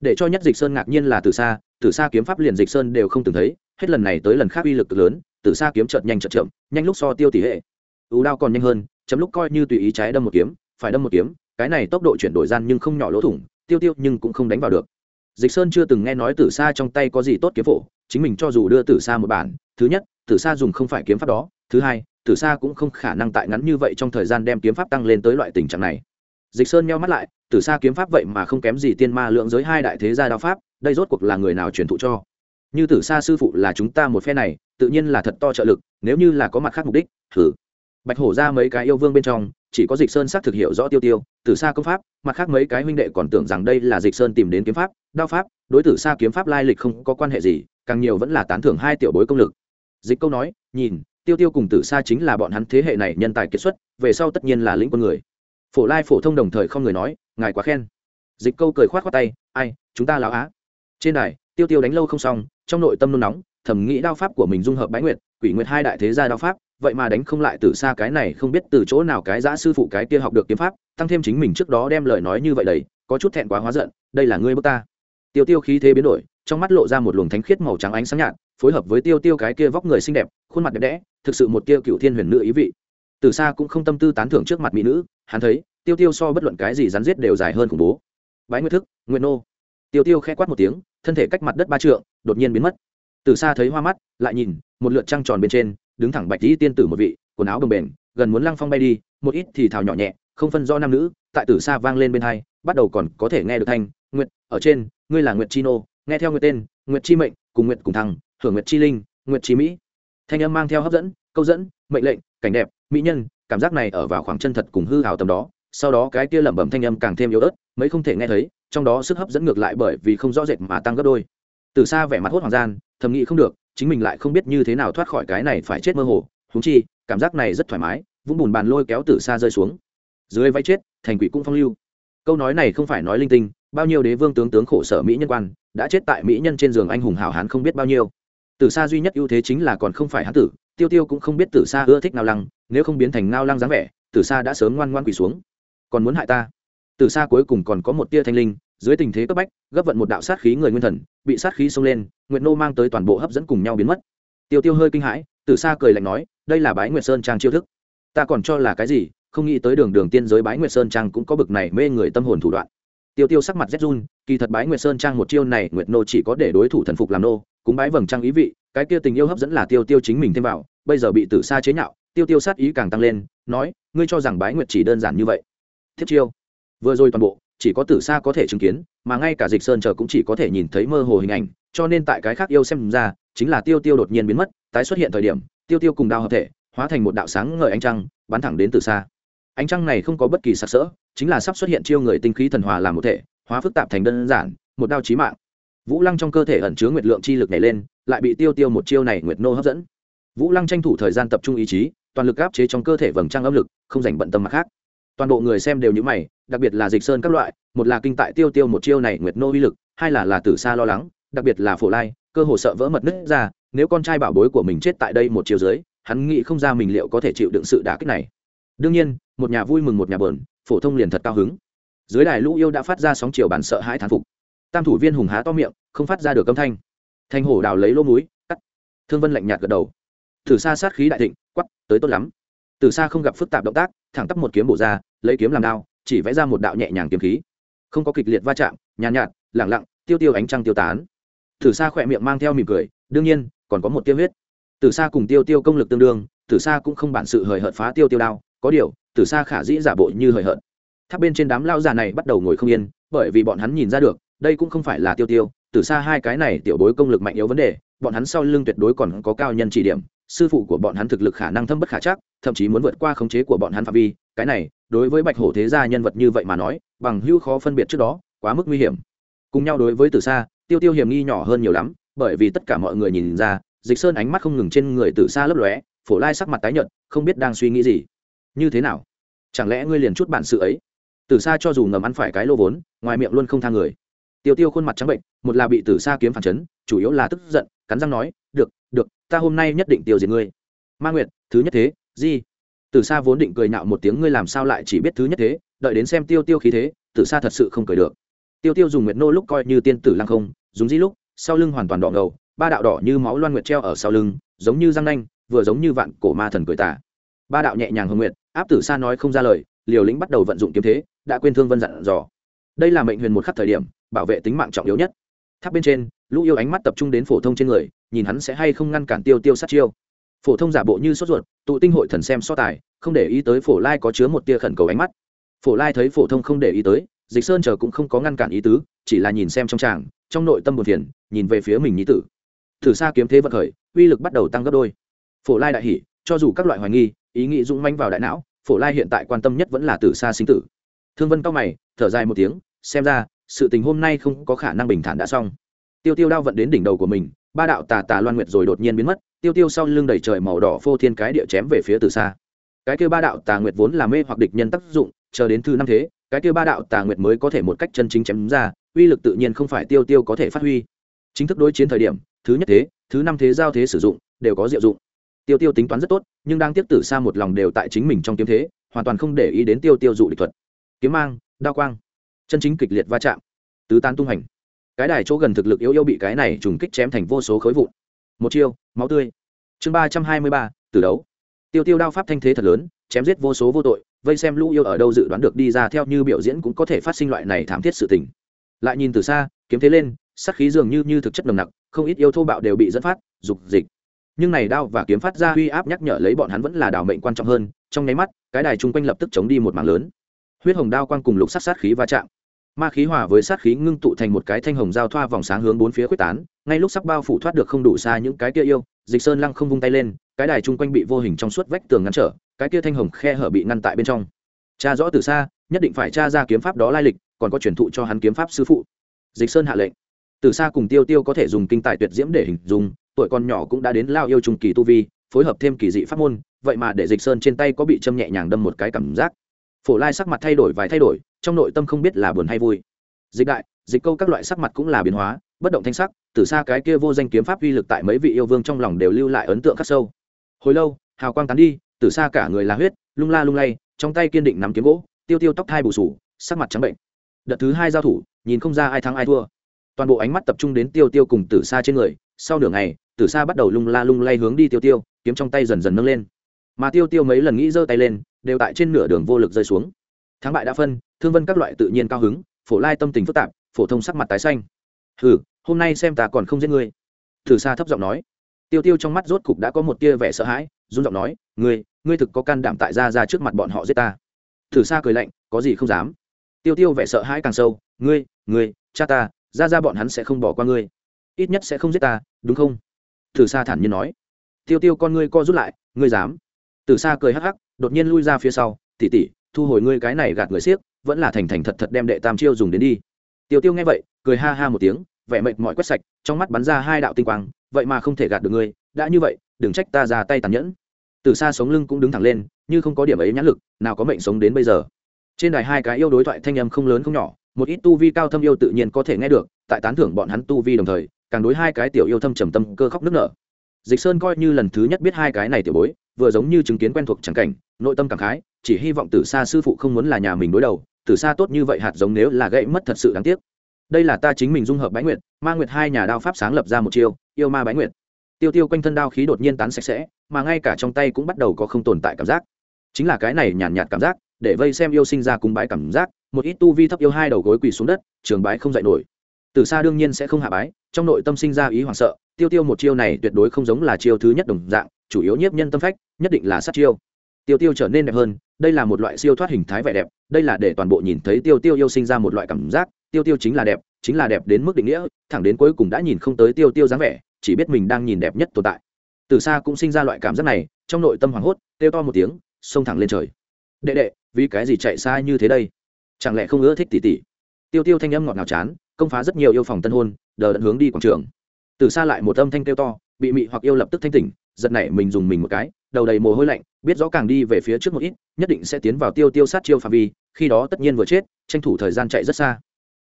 Để cho nhất dịch sơn ngạc nhiên là từ xa từ xa kiếm pháp liền dịch sơn đều không từng thấy, hết lần này tới lần khác uy lực cực lớn từ xa kiếm chợt nhanh chợt chậm, nhanh lúc so tiêu tỷ hệ. U đao còn nhanh hơn, chấm lúc coi như tùy ý trái đâm một kiếm, phải đâm một kiếm, cái này tốc độ chuyển đổi gian nhưng không nhỏ lỗ thủng, tiêu tiêu nhưng cũng không đánh vào được dịch sơn chưa từng nghe nói Tử xa trong tay có gì tốt kiếm phổ, chính mình cho dù đưa Tử xa một bản, thứ nhất, Tử xa dùng không phải kiếm pháp đó, thứ hai, Tử xa cũng không khả năng tại ngắn như vậy trong thời gian đem kiếm pháp tăng lên tới loại tình trạng này. Dịch sơn meo mắt lại, Tử xa kiếm pháp vậy mà không kém gì tiên ma lượng giới hai đại thế gia đao pháp, đây rốt cuộc là người nào truyền thụ cho? Như tử xa sư phụ là chúng ta một phe này, tự nhiên là thật to trợ lực, nếu như là có mặt khác mục đích, thử. Bạch hổ ra mấy cái yêu vương bên trong chỉ có dịch sơn xác thực hiểu rõ tiêu tiêu từ xa công pháp, mặt khác mấy cái huynh đệ còn tưởng rằng đây là dịch sơn tìm đến kiếm pháp, đao pháp, đối tử xa kiếm pháp lai lịch không có quan hệ gì, càng nhiều vẫn là tán thưởng hai tiểu bối công lực. Dịch câu nói, nhìn, tiêu tiêu cùng tử xa chính là bọn hắn thế hệ này nhân tài kiệt xuất, về sau tất nhiên là lĩnh quân người. Phổ lai phổ thông đồng thời không người nói, ngài quá khen. Dịch câu cười khoát khoát tay, ai, chúng ta lão á. Trên đài, tiêu tiêu đánh lâu không xong, trong nội tâm nôn nóng thẩm nghĩ đao pháp của mình dung hợp bái nguyệt quỷ nguyệt hai đại thế gia đao pháp, vậy mà đánh không lại từ xa cái này không biết từ chỗ nào cái giã sư phụ cái kia học được kiếm pháp, tăng thêm chính mình trước đó đem lời nói như vậy đấy có chút thẹn quá hóa giận, đây là ngươi bước ta. Tiêu tiêu khí thế biến đổi, trong mắt lộ ra một luồng thánh khiết màu trắng ánh sáng nhạt, phối hợp với tiêu tiêu cái kia vóc người xinh đẹp, khuôn mặt đẹp đẽ, thực sự một tiêu cựu thiên huyền nữ ý vị. Từ xa cũng không tâm tư tán thưởng trước mặt mỹ nữ, hắn thấy, tiêu tiêu so bất luận cái gì rắn giết đều dài hơn khủng bố. Bái nguyên thức nguyên nô. Tiêu tiêu khẽ quát một tiếng, thân thể cách mặt đất ba trượng, đột nhiên biến mất từ xa thấy hoa mắt, lại nhìn, một lượt trăng tròn bên trên, đứng thẳng bạch dĩ tiên tử một vị, quần áo đồng bền, gần muốn lăng phong bay đi, một ít thì thào nhỏ nhẹ, không phân do nam nữ, tại từ xa vang lên bên hai, bắt đầu còn có thể nghe được thanh, nguyệt, ở trên, ngươi là nguyệt chi nô, nghe theo nguyệt tên, nguyệt chi mệnh, cùng nguyệt cùng thằng hưởng nguyệt chi linh, nguyệt chi mỹ. Thanh âm mang theo hấp dẫn, câu dẫn, mệnh lệnh, cảnh đẹp, mỹ nhân, cảm giác này ở vào khoảng chân thật cùng hư hào tầm đó, sau đó cái kia lẩm bẩm thanh âm càng thêm yếu ớt, mấy không thể nghe thấy, trong đó sức hấp dẫn ngược lại bởi vì không rõ rệt mà tăng gấp đôi từ xa vẻ mặt hốt hoàng gian, thầm nghĩ không được, chính mình lại không biết như thế nào thoát khỏi cái này phải chết mơ hồ. Húng chi, cảm giác này rất thoải mái, vũng bùn bàn lôi kéo từ xa rơi xuống. Dưới váy chết, thành quỷ cũng phong lưu. Câu nói này không phải nói linh tinh, bao nhiêu đế vương tướng tướng khổ sở mỹ nhân quan, đã chết tại mỹ nhân trên giường anh hùng hảo hán không biết bao nhiêu. Từ xa duy nhất ưu thế chính là còn không phải hán tử, tiêu tiêu cũng không biết từ xa ưa thích nào lăng, nếu không biến thành ngao lăng dáng vẻ, từ xa đã sớm ngoan ngoan quỳ xuống. Còn muốn hại ta? Từ xa cuối cùng còn có một tia thanh linh dưới tình thế cấp bách, gấp vận một đạo sát khí người nguyên thần, bị sát khí xông lên, nguyệt nô mang tới toàn bộ hấp dẫn cùng nhau biến mất. Tiêu tiêu hơi kinh hãi từ xa cười lạnh nói, đây là bái nguyệt sơn trang chiêu thức. Ta còn cho là cái gì, không nghĩ tới đường đường tiên giới bái nguyệt sơn trang cũng có bực này mê người tâm hồn thủ đoạn. Tiêu tiêu sắc mặt rét run, kỳ thật bái nguyệt sơn trang một chiêu này nguyệt nô chỉ có để đối thủ thần phục làm nô cũng bái vầng trang ý vị, cái kia tình yêu hấp dẫn là tiêu tiêu chính mình thêm vào, bây giờ bị tử xa chế nhạo, tiêu tiêu sát ý càng tăng lên, nói, ngươi cho rằng bái nguyệt chỉ đơn giản như vậy? Thiết chiêu. Vừa rồi toàn bộ chỉ có tử xa có thể chứng kiến, mà ngay cả dịch sơn chờ cũng chỉ có thể nhìn thấy mơ hồ hình ảnh, cho nên tại cái khác yêu xem ra, chính là tiêu tiêu đột nhiên biến mất, tái xuất hiện thời điểm, tiêu tiêu cùng đao hợp thể, hóa thành một đạo sáng ngời ánh trăng, bắn thẳng đến từ xa ánh trăng này không có bất kỳ sặc sỡ, chính là sắp xuất hiện chiêu người tinh khí thần hòa làm một thể, hóa phức tạp thành đơn giản, một đao chí mạng. Vũ lăng trong cơ thể ẩn chứa nguyệt lượng chi lực này lên, lại bị tiêu tiêu một chiêu này nguyệt nô hấp dẫn. Vũ lăng tranh thủ thời gian tập trung ý chí, toàn lực áp chế trong cơ thể vầng trăng âm lực, không dành bận tâm mặt khác toàn bộ người xem đều như mày, đặc biệt là dịch sơn các loại, một là kinh tại tiêu tiêu một chiêu này nguyệt nô uy lực, hai là là tử xa lo lắng, đặc biệt là phổ lai, cơ hồ sợ vỡ mật nứt ra, nếu con trai bảo bối của mình chết tại đây một chiều dưới, hắn nghĩ không ra mình liệu có thể chịu đựng sự đả kích này. Đương nhiên, một nhà vui mừng một nhà bờn phổ thông liền thật cao hứng. Dưới đài lũ yêu đã phát ra sóng chiều bản sợ hãi thán phục. Tam thủ viên hùng há to miệng, không phát ra được âm thanh. Thanh hổ đào lấy lỗ múi cắt. Thương vân lạnh nhạt gật đầu. Thử xa sát khí đại thịnh quắp tới tốt lắm từ xa không gặp phức tạp động tác thẳng tắp một kiếm bổ ra lấy kiếm làm đao chỉ vẽ ra một đạo nhẹ nhàng kiếm khí. Không có kịch liệt va chạm nhàn nhạt, nhạt lẳng lặng tiêu tiêu ánh trăng tiêu tán. Từ xa khỏe miệng mang theo mỉm cười đương nhiên còn có một tiêu huyết. Từ xa cùng tiêu tiêu công lực tương đương từ xa cũng không bản sự hời hợt phá tiêu tiêu đao có điều từ xa khả dĩ giả bộ như hời hợt. Tháp bên trên đám lao già này bắt đầu ngồi không yên bởi vì bọn hắn nhìn ra được đây cũng không phải là tiêu tiêu từ xa hai cái này tiểu bối công lực mạnh yếu vấn đề bọn hắn sau lưng tuyệt đối còn có cao nhân chỉ điểm sư phụ của bọn hắn thực lực khả năng thâm bất khả chắc, thậm chí muốn vượt qua khống chế của bọn hắn phạm vi. Cái này, đối với bạch hổ thế gia nhân vật như vậy mà nói, bằng hữu khó phân biệt trước đó, quá mức nguy hiểm. Cùng nhau đối với từ xa tiêu tiêu hiểm nghi nhỏ hơn nhiều lắm, bởi vì tất cả mọi người nhìn ra, dịch sơn ánh mắt không ngừng trên người từ xa lấp lóe, phổ lai sắc mặt tái nhợt, không biết đang suy nghĩ gì. Như thế nào? Chẳng lẽ ngươi liền chút bản sự ấy? Từ xa cho dù ngầm ăn phải cái lô vốn, ngoài miệng luôn không tha người. Tiêu tiêu khuôn mặt trắng bệnh một là bị từ xa kiếm phản chấn, chủ yếu là tức giận, cắn răng nói, được được ta hôm nay nhất định tiêu diệt ngươi. Ma nguyệt, thứ nhất thế gì từ xa vốn định cười nhạo một tiếng, ngươi làm sao lại chỉ biết thứ nhất thế, đợi đến xem tiêu tiêu khí thế, từ xa thật sự không cười được. Tiêu tiêu dùng nguyệt nô lúc coi như tiên tử lăng không, dùng di lúc, sau lưng hoàn toàn đỏ ngầu, ba đạo đỏ như máu loan nguyệt treo ở sau lưng, giống như răng nanh, vừa giống như vạn cổ ma thần cười tả ba đạo nhẹ nhàng hồng nguyệt, áp tử xa nói không ra lời, liều lĩnh bắt đầu vận dụng kiếm thế, đã quên thương vân dặn dò. Đây là mệnh huyền một khắc thời điểm, bảo vệ tính mạng trọng yếu nhất. Tháp bên trên lũ yêu ánh mắt tập trung đến phổ thông trên người, nhìn hắn sẽ hay không ngăn cản tiêu tiêu sát chiêu. Phổ thông giả bộ như sốt ruột, tụ tinh hội thần xem so tài, không để ý tới phổ lai có chứa một tia khẩn cầu ánh mắt. Phổ lai thấy phổ thông không để ý tới, dịch sơn chờ cũng không có ngăn cản ý tứ, chỉ là nhìn xem trong tràng, trong nội tâm buồn phiền, nhìn về phía mình nhí tử. Thử xa kiếm thế vận khởi, uy lực bắt đầu tăng gấp đôi. Phổ lai đại hỉ, cho dù các loại hoài nghi, ý nghĩ dũng manh vào đại não, phổ lai hiện tại quan tâm nhất vẫn là tử xa sinh tử. Thương vân cao mày, thở dài một tiếng, xem ra, sự tình hôm nay không có khả năng bình thản đã xong tiêu tiêu đao vận đến đỉnh đầu của mình, ba đạo tà tà loan nguyệt rồi đột nhiên biến mất, tiêu tiêu sau lưng đầy trời màu đỏ phô thiên cái địa chém về phía từ xa. Cái kêu ba đạo tà nguyệt vốn là mê hoặc địch nhân tác dụng, chờ đến thứ năm thế, cái kêu ba đạo tà nguyệt mới có thể một cách chân chính chém ra, uy lực tự nhiên không phải tiêu tiêu có thể phát huy. Chính thức đối chiến thời điểm, thứ nhất thế, thứ năm thế giao thế sử dụng, đều có diệu dụng. Tiêu tiêu tính toán rất tốt, nhưng đang tiếp tử xa một lòng đều tại chính mình trong kiếm thế, hoàn toàn không để ý đến tiêu tiêu dụ địch thuật. Kiếm mang, đao quang, chân chính kịch liệt va chạm, tứ tan tung hành cái đài chỗ gần thực lực yếu yêu bị cái này trùng kích chém thành vô số khối vụn. Một chiêu, máu tươi. Chương ba trăm hai mươi ba từ đấu. Tiêu tiêu đao pháp thanh thế thật lớn, chém giết vô số vô tội, vây xem lũ yêu ở đâu dự đoán được đi ra theo như biểu diễn cũng có thể phát sinh loại này thảm thiết sự tình. Lại nhìn từ xa, kiếm thế lên sắc khí dường như như thực chất nồng nặc, không ít yêu thô bạo đều bị dẫn phát, dục dịch. Nhưng này đao và kiếm phát ra uy áp nhắc nhở lấy bọn hắn vẫn là đảo mệnh quan trọng hơn, trong nháy mắt, cái đài chung quanh lập tức chống đi một mảng lớn. Huyết hồng đao quang cùng lục sát sát khí va chạm ma khí hòa với sát khí ngưng tụ thành một cái thanh hồng giao thoa vòng sáng hướng bốn phía quyết tán, ngay lúc sắp bao phủ thoát được không đủ xa những cái kia yêu, dịch sơn lăng không vung tay lên, cái đài chung quanh bị vô hình trong suốt vách tường ngăn trở, cái kia thanh hồng khe hở bị ngăn tại bên trong. Cha rõ từ xa, nhất định phải tra ra kiếm pháp đó lai lịch, còn có truyền thụ cho hắn kiếm pháp sư phụ. Dịch sơn hạ lệnh. Từ xa cùng tiêu tiêu có thể dùng kinh tài tuyệt diễm để hình dung, tuổi con nhỏ cũng đã đến lao yêu trùng kỳ tu vi, phối hợp thêm kỳ dị pháp môn, vậy mà để dịch sơn trên tay có bị châm nhẹ nhàng đâm một cái cảm giác phổ lai sắc mặt thay đổi vài thay đổi, trong nội tâm không biết là buồn hay vui. Dịch đại, dịch câu các loại sắc mặt cũng là biến hóa, bất động thanh sắc, từ xa cái kia vô danh kiếm pháp uy lực tại mấy vị yêu vương trong lòng đều lưu lại ấn tượng khắc sâu. Hồi lâu, hào quang tán đi, từ xa cả người là huyết, lung la lung lay, trong tay kiên định nắm kiếm gỗ, tiêu tiêu tóc thai bù sù, sắc mặt trắng bệnh. Đợt thứ hai giao thủ, nhìn không ra ai thắng ai thua. Toàn bộ ánh mắt tập trung đến tiêu tiêu cùng tử xa trên người, sau nửa ngày tử xa bắt đầu lung la lung lay hướng đi tiêu tiêu, kiếm trong tay dần dần nâng lên. Mà tiêu tiêu mấy lần nghĩ giơ tay lên đều tại trên nửa đường vô lực rơi xuống. Thắng bại đã phân, thương vân các loại tự nhiên cao hứng, phổ lai tâm tình phức tạp, phổ thông sắc mặt tái xanh. Hừ, hôm nay xem ta còn không giết ngươi. Thử xa thấp giọng nói. Tiêu tiêu trong mắt rốt cục đã có một tia vẻ sợ hãi, run giọng nói, ngươi ngươi thực có can đảm tại ra ra trước mặt bọn họ giết ta? Thử xa cười lạnh, có gì không dám. Tiêu tiêu vẻ sợ hãi càng sâu, ngươi ngươi, cha ta, ra ra bọn hắn sẽ không bỏ qua ngươi. Ít nhất sẽ không giết ta, đúng không? Thử xa thản nhiên nói. Tiêu tiêu con ngươi co rút lại, ngươi dám? Từ xa cười hắc hắc đột nhiên lui ra phía sau tỉ tỉ thu hồi ngươi cái này gạt người siếc vẫn là thành thành thật thật đem đệ tam chiêu dùng đến đi. Tiêu tiêu nghe vậy, cười ha ha một tiếng, vẻ mệt mỏi quét sạch, trong mắt bắn ra hai đạo tinh quang, vậy mà không thể gạt được ngươi, đã như vậy, đừng trách ta ra tay tàn nhẫn. Từ xa sống lưng cũng đứng thẳng lên, như không có điểm ấy nhãn lực, nào có mệnh sống đến bây giờ. Trên đài hai cái yêu đối thoại thanh âm không lớn không nhỏ, một ít tu vi cao thâm yêu tự nhiên có thể nghe được, tại tán thưởng bọn hắn tu vi đồng thời, càng đối hai cái tiểu yêu thâm trầm tâm cơ khóc nức nở. Dịch sơn coi như lần thứ nhất biết hai cái này tiểu bối vừa giống như chứng kiến quen thuộc chẳng cảnh nội tâm cảm khái chỉ hy vọng từ xa sư phụ không muốn là nhà mình đối đầu từ xa tốt như vậy hạt giống nếu là gãy mất thật sự đáng tiếc. Đây là ta chính mình dung hợp bái nguyệt ma nguyệt hai nhà đao pháp sáng lập ra một chiêu yêu ma bái nguyệt. Tiêu tiêu quanh thân đao khí đột nhiên tán sạch sẽ mà ngay cả trong tay cũng bắt đầu có không tồn tại cảm giác. Chính là cái này nhàn nhạt, nhạt cảm giác để vây xem yêu sinh ra cúng bái cảm giác một ít tu vi thấp yêu hai đầu gối quỳ xuống đất trường bái không dạy nổi. Từ xa đương nhiên sẽ không hạ bái trong nội tâm sinh ra ý hoảng sợ tiêu tiêu một chiêu này tuyệt đối không giống là chiêu thứ nhất đồng dạng chủ yếu nhiếp nhân tâm phách, nhất định là sát chiêu. Tiêu tiêu trở nên đẹp hơn, đây là một loại siêu thoát hình thái vẻ đẹp, đây là để toàn bộ nhìn thấy tiêu tiêu yêu sinh ra một loại cảm giác, tiêu tiêu chính là đẹp, chính là đẹp đến mức định nghĩa, thẳng đến cuối cùng đã nhìn không tới tiêu tiêu dáng vẻ, chỉ biết mình đang nhìn đẹp nhất tồn tại. Từ xa cũng sinh ra loại cảm giác này, trong nội tâm hoảng hốt tiêu to một tiếng, xông thẳng lên trời. Đệ đệ, vì cái gì chạy xa như thế đây? Chẳng lẽ không ưa thích tỷ tỷ? Tiêu tiêu thanh âm ngọt ngào chán, công phá rất nhiều yêu phòng tân hôn, đờ đẫn hướng đi quảng trường. Từ xa lại một âm thanh kêu to, bị mị hoặc yêu lập tức thanh tỉnh giật nảy mình dùng mình một cái đầu đầy mồ hôi lạnh biết rõ càng đi về phía trước một ít nhất định sẽ tiến vào tiêu tiêu sát chiêu phạm vi khi đó tất nhiên vừa chết tranh thủ thời gian chạy rất xa.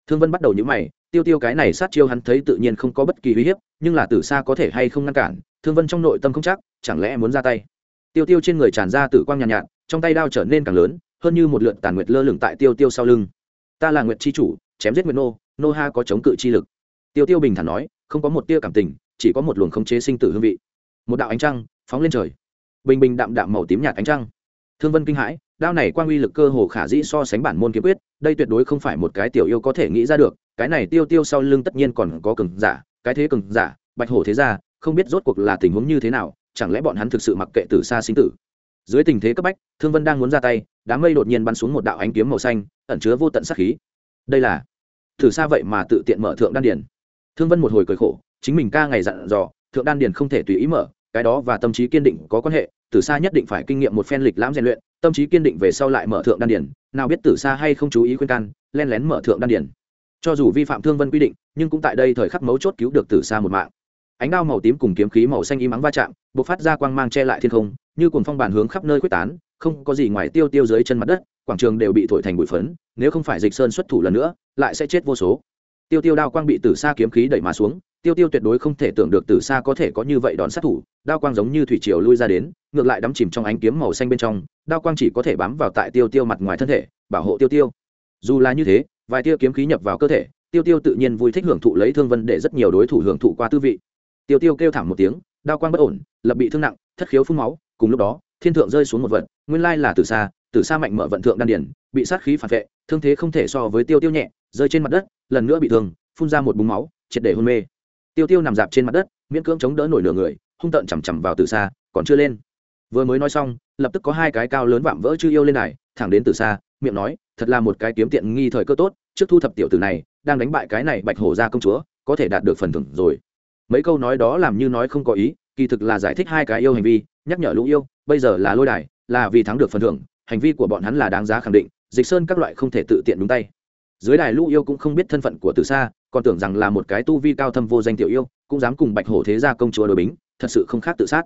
Thương vân bắt đầu nhữ mày tiêu tiêu cái này sát chiêu hắn thấy tự nhiên không có bất kỳ uy hiếp nhưng là từ xa có thể hay không ngăn cản thương vân trong nội tâm không chắc chẳng lẽ muốn ra tay? Tiêu tiêu trên người tràn ra tử quang nhàn nhạt, nhạt trong tay đao trở nên càng lớn hơn như một lượn tàn nguyệt lơ lửng tại tiêu tiêu sau lưng. Ta là nguyệt chi chủ chém giết nguyệt nô nô ha có chống cự chi lực. Tiêu tiêu bình thản nói không có một tia cảm tình chỉ có một luồng khống chế sinh tử hương vị một đạo ánh trăng phóng lên trời. Bình bình đạm đạm màu tím nhạt ánh trăng. Thương vân kinh hãi, đao này quang uy lực cơ hồ khả dĩ so sánh bản môn kiếm quyết, đây tuyệt đối không phải một cái tiểu yêu có thể nghĩ ra được, cái này tiêu tiêu sau lưng tất nhiên còn có cường giả, cái thế cường giả, bạch hổ thế gia, không biết rốt cuộc là tình huống như thế nào, chẳng lẽ bọn hắn thực sự mặc kệ từ xa sinh tử. Dưới tình thế cấp bách, thương vân đang muốn ra tay, đám mây đột nhiên bắn xuống một đạo ánh kiếm màu xanh, ẩn chứa vô tận sát khí. Đây là thử xa vậy mà tự tiện mở thượng đan điền. Thương vân một hồi cười khổ, chính mình ca ngày dặn dò thượng đan điền không thể tùy ý mở, cái đó và tâm trí kiên định có quan hệ từ xa nhất định phải kinh nghiệm một phen lịch lãm rèn luyện, tâm trí kiên định về sau lại mở thượng đan Điền. nào biết từ xa hay không chú ý khuyên can, len lén mở thượng đan Điền. cho dù vi phạm thương vân quy định, nhưng cũng tại đây thời khắc mấu chốt cứu được từ xa một mạng ánh đao màu tím cùng kiếm khí màu xanh im ắng va chạm b ộ c phát ra quang mang che lại thiên không, như cùng phong bàn hướng khắp nơi quyết tán, không có gì ngoài tiêu tiêu dưới chân mặt đất, quảng trường đều bị thổi thành bụi phấn, nếu không phải dịch sơn xuất thủ lần nữa, lại sẽ chết vô số tiêu tiêu đao quang bị từ xa kiếm khí đẩy mà xuống tiêu tiêu tuyệt đối không thể tưởng được từ xa có thể có như vậy đón sát thủ, đao quang giống như thủy triều lui ra đến, ngược lại đắm chìm trong ánh kiếm màu xanh bên trong, đao quang chỉ có thể bám vào tại tiêu tiêu mặt ngoài thân thể, bảo hộ tiêu tiêu. Dù là như thế, vài tia kiếm khí nhập vào cơ thể, tiêu tiêu tự nhiên vui thích hưởng thụ lấy thương vân để rất nhiều đối thủ hưởng thụ qua tư vị. Tiêu tiêu kêu thảm một tiếng, đao quang bất ổn, lập bị thương nặng, thất khiếu phun máu, cùng lúc đó, thiên thượng rơi xuống một vật, nguyên lai là từ xa từ xa mạnh mở vận thượng đan điển bị sát khí phản vệ, thương thế không thể so với tiêu tiêu nhẹ, rơi trên mặt đất, lần nữa bị thương, phun ra một búng máu, triệt để hôn mê tiêu tiêu nằm dạp trên mặt đất, miễn cưỡng chống đỡ nổi nửa người, hung tợn chằm chằm vào từ xa, còn chưa lên. Vừa mới nói xong, lập tức có hai cái cao lớn vạm vỡ chưa yêu lên này thẳng đến từ xa, miệng nói, thật là một cái kiếm tiện nghi thời cơ tốt, trước thu thập tiểu tử này, đang đánh bại cái này bạch hổ ra công chúa, có thể đạt được phần thưởng rồi. Mấy câu nói đó làm như nói không có ý, kỳ thực là giải thích hai cái yêu hành vi, nhắc nhở lũ yêu, bây giờ là lôi đài, là vì thắng được phần thưởng, hành vi của bọn hắn là đáng giá khẳng định, dịch sơn các loại không thể tự tiện đúng tay. Dưới đài lũ yêu cũng không biết thân phận của từ xa còn tưởng rằng là một cái tu vi cao thâm vô danh tiểu yêu, cũng dám cùng bạch hổ thế gia công chúa đối bính, thật sự không khác tự sát.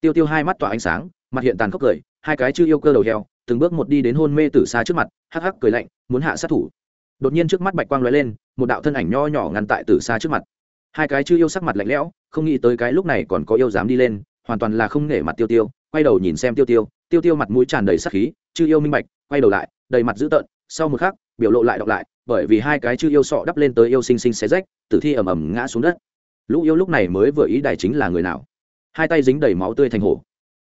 Tiêu tiêu hai mắt tỏa ánh sáng, mặt hiện tàn khốc cười, hai cái chưa yêu cơ đầu heo, từng bước một đi đến hôn mê tử xa trước mặt, hắc hắc cười lạnh, muốn hạ sát thủ. Đột nhiên trước mắt bạch quang lóe lên, một đạo thân ảnh nho nhỏ ngăn tại tử xa trước mặt. Hai cái chưa yêu sắc mặt lạnh lẽo, không nghĩ tới cái lúc này còn có yêu dám đi lên, hoàn toàn là không nể mặt tiêu tiêu, quay đầu nhìn xem tiêu tiêu tiêu tiêu mặt mũi tràn đầy sắc khí, chư yêu minh bạch, quay đầu lại, đầy mặt dữ tợn, sau một khắc, biểu lộ lại đọc lại bởi vì hai cái chư yêu sọ đắp lên tới yêu sinh sinh xé rách, tử thi ầm ầm ngã xuống đất. Lũ yêu lúc này mới vừa ý đài chính là người nào. Hai tay dính đầy máu tươi thành hổ.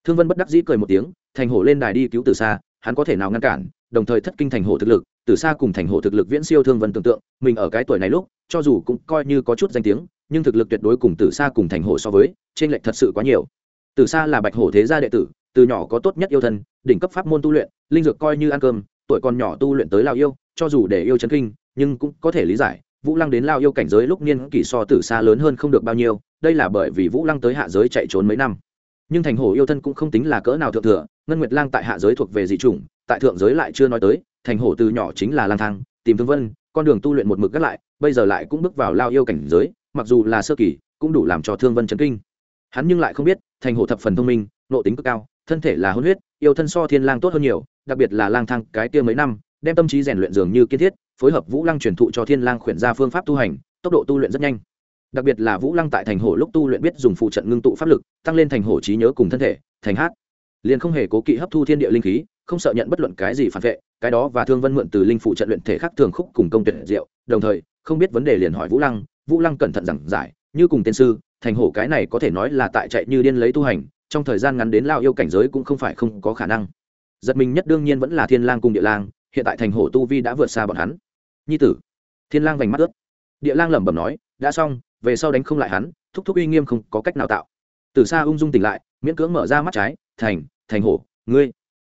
Thương vân bất đắc dĩ cười một tiếng, thành hổ lên đài đi cứu từ xa hắn có thể nào ngăn cản, đồng thời thất kinh thành hổ thực lực, từ xa cùng thành hổ thực lực viễn siêu thương vân tưởng tượng, mình ở cái tuổi này lúc, cho dù cũng coi như có chút danh tiếng, nhưng thực lực tuyệt đối cùng từ xa cùng thành hổ so với, trên lệch thật sự quá nhiều. Từ xa là bạch hổ thế gia đệ tử, từ nhỏ có tốt nhất yêu thân, đỉnh cấp pháp môn tu luyện, linh dược coi như ăn cơm, tuổi còn nhỏ tu luyện tới lao yêu cho dù để yêu chấn kinh, nhưng cũng có thể lý giải, vũ lăng đến lao yêu cảnh giới lúc niên kỷ so tử xa lớn hơn không được bao nhiêu, đây là bởi vì vũ lăng tới hạ giới chạy trốn mấy năm. Nhưng thành hổ yêu thân cũng không tính là cỡ nào thượng thừa, ngân nguyệt lang tại hạ giới thuộc về dị chủng, tại thượng giới lại chưa nói tới, thành hổ từ nhỏ chính là lang thang, tìm thương vân, con đường tu luyện một mực gắt lại, bây giờ lại cũng bước vào lao yêu cảnh giới, mặc dù là sơ kỳ, cũng đủ làm cho thương vân chấn kinh. Hắn nhưng lại không biết, thành hổ thập phần thông minh, nội tính cực cao, thân thể là hôn huyết, yêu thân so thiên lang tốt hơn nhiều, đặc biệt là lang thang cái kia mấy năm đem tâm trí rèn luyện dường như kiên thiết, phối hợp vũ lăng truyền thụ cho thiên lang khuyển ra phương pháp tu hành, tốc độ tu luyện rất nhanh. Đặc biệt là vũ lăng tại thành hổ lúc tu luyện biết dùng phụ trận ngưng tụ pháp lực, tăng lên thành hổ trí nhớ cùng thân thể, thành hát. Liền không hề cố kỵ hấp thu thiên địa linh khí, không sợ nhận bất luận cái gì phản vệ, cái đó và thương vân mượn từ linh phụ trận luyện thể khác thường khúc cùng công tuyệt diệu. Đồng thời, không biết vấn đề liền hỏi vũ lăng vũ lăng cẩn thận giảng giải, như cùng tiên sư, thành hổ cái này có thể nói là tại chạy như điên lấy tu hành, trong thời gian ngắn đến lao yêu cảnh giới cũng không phải không có khả năng. Giật mình nhất đương nhiên vẫn là thiên lang cùng địa lang hiện tại thành hổ tu vi đã vượt xa bọn hắn. Nhi tử, thiên lang vành mắt ướt. Địa lang lẩm bẩm nói, đã xong, về sau đánh không lại hắn, thúc thúc uy nghiêm không có cách nào tạo. Từ xa ung dung tỉnh lại, miễn cưỡng mở ra mắt trái, thành thành hổ, ngươi.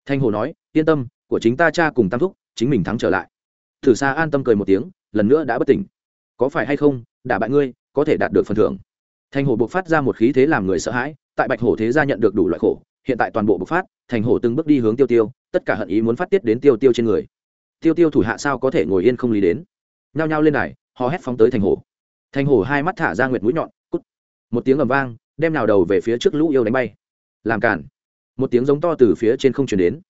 Thành hổ nói, yên tâm, của chính ta cha cùng tam thúc, chính mình thắng trở lại. Từ xa an tâm cười một tiếng, lần nữa đã bất tỉnh. Có phải hay không đả bại ngươi, có thể đạt được phần thưởng. Thành hổ buộc phát ra một khí thế làm người sợ hãi, tại bạch hổ thế gia nhận được đủ loại khổ hiện tại toàn bộ bộc phát, thành hổ từng bước đi hướng tiêu tiêu, tất cả hận ý muốn phát tiết đến tiêu tiêu trên người. Tiêu tiêu thủ hạ sao có thể ngồi yên không lý đến? Nhao nhao lên này hò hét phóng tới thành hổ. Thành hổ hai mắt thả ra nguyệt mũi nhọn, cút. Một tiếng ầm vang, đem nào đầu về phía trước lũ yêu đánh bay. Làm cản một tiếng giống to từ phía trên không chuyển đến.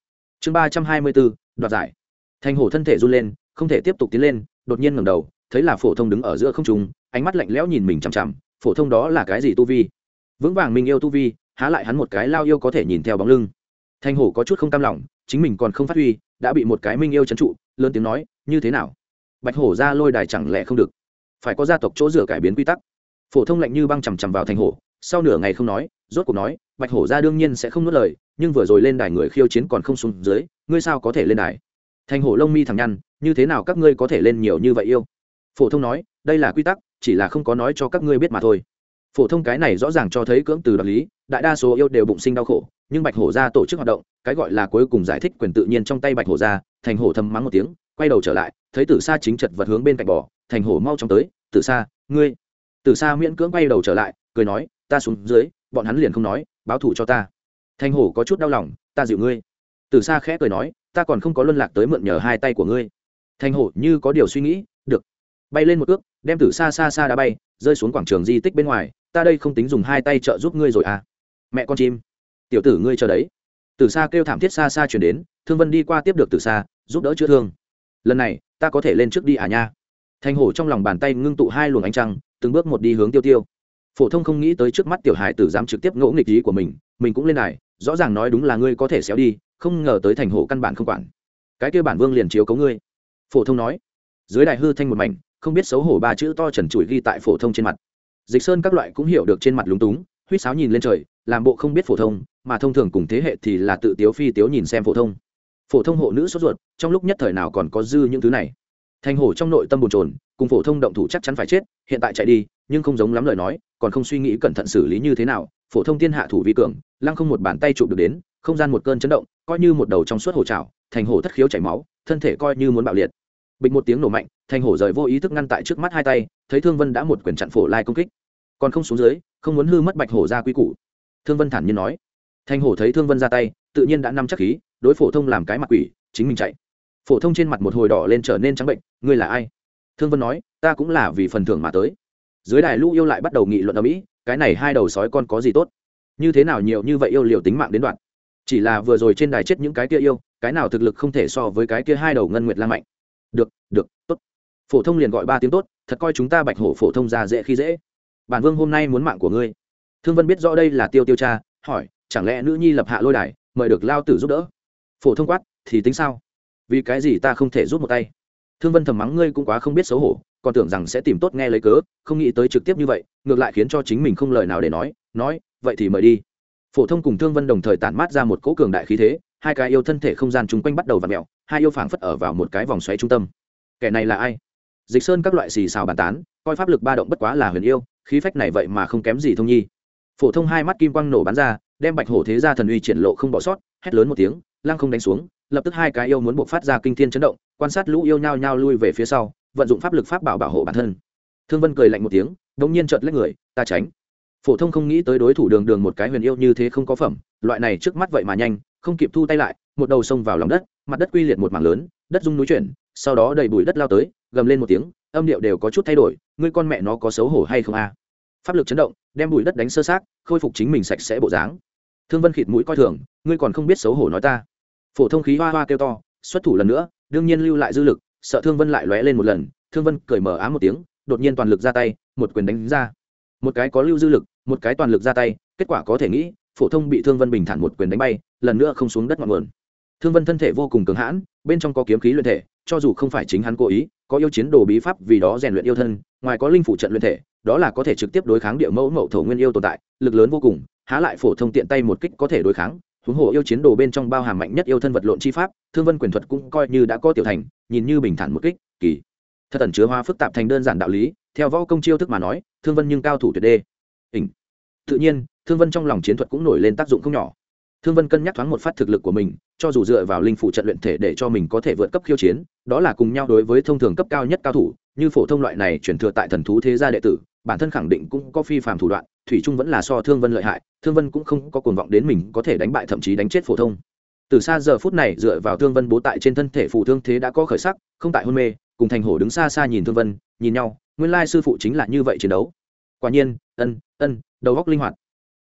Chương ba trăm hai mươi bốn, đoạt giải. Thành hổ thân thể run lên, không thể tiếp tục tiến lên, đột nhiên ngẩng đầu, thấy là phổ thông đứng ở giữa không trung, ánh mắt lạnh lẽo nhìn mình chằm chằm, phổ thông đó là cái gì tu vi? Vững vàng mình yêu tu vi há lại hắn một cái lao yêu có thể nhìn theo bóng lưng. Thanh hổ có chút không cam lòng, chính mình còn không phát huy, đã bị một cái minh yêu trấn trụ, lớn tiếng nói, như thế nào? Bạch hổ ra lôi đài chẳng lẽ không được? Phải có gia tộc chỗ rửa cải biến quy tắc. Phổ thông lạnh như băng chằm chằm vào thanh hổ, sau nửa ngày không nói, rốt cuộc nói, bạch hổ ra đương nhiên sẽ không nuốt lời, nhưng vừa rồi lên đài người khiêu chiến còn không xuống dưới, ngươi sao có thể lên đài? Thanh hổ lông mi thẳng nhăn, như thế nào các ngươi có thể lên nhiều như vậy yêu? Phổ thông nói, đây là quy tắc, chỉ là không có nói cho các ngươi biết mà thôi phổ thông cái này rõ ràng cho thấy cưỡng từ đoạt lý, đại đa số yêu đều bụng sinh đau khổ, nhưng bạch hổ ra tổ chức hoạt động, cái gọi là cuối cùng giải thích quyền tự nhiên trong tay bạch hổ ra thành hổ thầm mắng một tiếng, quay đầu trở lại, thấy tử sa chính chật vật hướng bên cạnh bò thành hổ mau chóng tới, tử sa, ngươi. Tử sa miễn cưỡng quay đầu trở lại, cười nói, ta xuống dưới, bọn hắn liền không nói, báo thủ cho ta. Thành hổ có chút đau lòng, ta dịu ngươi. Tử sa khẽ cười nói, ta còn không có luân lạc tới mượn nhờ hai tay của ngươi. Thành hổ như có điều suy nghĩ, được. Bay lên một ước đem tử sa xa xa đã bay, rơi xuống quảng trường di tích bên ngoài ta đây không tính dùng hai tay trợ giúp ngươi rồi à? Mẹ con chim, tiểu tử ngươi chờ đấy. Từ xa kêu thảm thiết xa xa chuyển đến, thương vân đi qua tiếp được từ xa giúp đỡ chữa thương. Lần này, ta có thể lên trước đi à nha. Thành hổ trong lòng bàn tay ngưng tụ hai luồng ánh trăng, từng bước một đi hướng tiêu tiêu. Phổ thông không nghĩ tới trước mắt tiểu hải tử dám trực tiếp ngỗ nghịch ý của mình mình cũng lên đài, rõ ràng nói đúng là ngươi có thể xéo đi, không ngờ tới thành hổ căn bản không quản. Cái kêu bản vương liền chiếu cấu ngươi. Phổ thông nói. Dưới đại hư thanh một mảnh, không biết xấu hổ ba chữ to trần trụi ghi tại phổ thông trên mặt dịch sơn các loại cũng hiểu được trên mặt lúng túng huýt sáo nhìn lên trời, làm bộ không biết phổ thông, mà thông thường cùng thế hệ thì là tự tiếu phi tiếu nhìn xem phổ thông. Phổ thông hộ nữ sốt ruột, trong lúc nhất thời nào còn có dư những thứ này. Thành hổ trong nội tâm bồn trồn cùng phổ thông động thủ chắc chắn phải chết, hiện tại chạy đi, nhưng không giống lắm lời nói, còn không suy nghĩ cẩn thận xử lý như thế nào, phổ thông tiên hạ thủ vi cường, lăng không một bàn tay chụp được đến, không gian một cơn chấn động, coi như một đầu trong suốt hổ trào thành hổ thất khiếu chảy máu, thân thể coi như muốn bạo liệt. Bịch một tiếng nổ mạnh, thành hổ rời vô ý thức ngăn tại trước mắt hai tay, thấy thương vân đã một quyển chặn phổ lai công kích còn không xuống dưới, không muốn hư mất bạch hổ ra quy củ. Thương vân thản nhiên nói. Thanh hổ thấy thương vân ra tay, tự nhiên đã nắm chắc khí, đối phổ thông làm cái mặt quỷ, chính mình chạy. Phổ thông trên mặt một hồi đỏ lên trở nên trắng bệnh, ngươi là ai? Thương vân nói, ta cũng là vì phần thưởng mà tới. Dưới đài lũ yêu lại bắt đầu nghị luận ở mỹ cái này hai đầu sói con có gì tốt? Như thế nào nhiều như vậy yêu liều tính mạng đến đoạn? Chỉ là vừa rồi trên đài chết những cái kia yêu, cái nào thực lực không thể so với cái kia hai đầu ngân nguyệt lang mạnh. Được được, tốt. Phổ thông liền gọi ba tiếng tốt, thật coi chúng ta bạch hổ phổ thông ra dễ khi dễ bản vương hôm nay muốn mạng của ngươi. Thương vân biết rõ đây là tiêu tiêu cha, hỏi, chẳng lẽ nữ nhi lập hạ lôi đài, mời được lao tử giúp đỡ? Phổ thông quát, thì tính sao? Vì cái gì ta không thể giúp một tay? Thương vân thầm mắng ngươi cũng quá không biết xấu hổ, còn tưởng rằng sẽ tìm tốt nghe lấy cớ, không nghĩ tới trực tiếp như vậy, ngược lại khiến cho chính mình không lời nào để nói nói, vậy thì mời đi. Phổ thông cùng thương vân đồng thời tản mát ra một cỗ cường đại khí thế, hai cái yêu thân thể không gian chung quanh bắt đầu v ặ mẹo hai yêu phảng phất ở vào một cái vòng xoáy trung tâm. Kẻ này là ai? Dịch sơn các loại xì xào bàn tán, coi pháp lực ba động bất quá là huyền yêu khí phách này vậy mà không kém gì thông nhi. Phổ thông hai mắt kim quang nổ bắn ra, đem bạch hổ thế ra thần uy triển lộ không bỏ sót, hét lớn một tiếng, lăng không đánh xuống, lập tức hai cái yêu muốn buộc phát ra kinh thiên chấn động, quan sát lũ yêu nhao nhao lui về phía sau, vận dụng pháp lực pháp bảo bảo hộ bản thân. Thương vân cười lạnh một tiếng đ ỗ n g nhiên trợt lấy người, ta tránh. Phổ thông không nghĩ tới đối thủ đường đường một cái huyền yêu như thế không có phẩm, loại này trước mắt vậy mà nhanh, không kịp thu tay lại, một đầu xông vào lòng đất, mặt đất quy liệt một mảng lớn, đất rung núi chuyển, sau đó đầy bụi đất lao tới, gầm lên một tiếng âm điệu đều có chút thay đổi, ngươi con mẹ nó có xấu hổ hay không a? Pháp lực chấn động, đem bụi đất đánh sơ sát khôi phục chính mình sạch sẽ bộ dáng. Thương vân khịt mũi coi thường, ngươi còn không biết xấu hổ nói ta. Phổ thông khí hoa hoa kêu to, xuất thủ lần nữa, đương nhiên lưu lại dư lực, sợ thương vân lại lóe lên một lần, thương vân cởi mở ám một tiếng, đột nhiên toàn lực ra tay, một quyền đánh ra. Một cái có lưu dư lực, một cái toàn lực ra tay, kết quả có thể nghĩ, phổ thông bị thương vân bình thản một quyền đánh bay, lần nữa không xuống đất ngọn nguồn. Thương vân thân thể vô cùng cường hãn bên trong có kiếm khí luyện thể, cho dù không phải chính hắn cố ý, có yêu chiến đồ bí pháp vì đó rèn luyện yêu thân, ngoài có linh phủ trận luyện thể, đó là có thể trực tiếp đối kháng địa mẫu mậu thổ nguyên yêu tồn tại, lực lớn vô cùng, há lại phổ thông tiện tay một kích có thể đối kháng. Huống hồ yêu chiến đồ bên trong bao hàm mạnh nhất yêu thân vật lộn chi pháp, thương vân quyền thuật cũng coi như đã có tiểu thành, nhìn như bình thản một kích, kỳ. Thật ẩn chứa hoa phức tạp thành đơn giản đạo lý, theo võ công chiêu thức mà nói, thương vân nhưng cao thủ tuyệt đê. Hình tự nhiên, thương vân trong lòng chiến thuật cũng nổi lên tác dụng không nhỏ thương vân cân nhắc thoáng một phát thực lực của mình, cho dù dựa vào linh phụ trận luyện thể để cho mình có thể vượt cấp khiêu chiến, đó là cùng nhau đối với thông thường cấp cao nhất cao thủ, như phổ thông loại này chuyển thừa tại thần thú thế gia đệ tử, bản thân khẳng định cũng có phi phàm thủ đoạn, thủy trung vẫn là so thương vân lợi hại, thương vân cũng không có cuồng vọng đến mình có thể đánh bại thậm chí đánh chết phổ thông. Từ xa giờ phút này dựa vào thương vân bố tại trên thân thể phụ thương thế đã có khởi sắc, không tại hôn mê, cùng thành hổ đứng xa xa nhìn thương vân, nhìn nhau, nguyên lai sư phụ chính là như vậy chiến đấu. Quả nhiên, ân ân, đầu góc linh hoạt.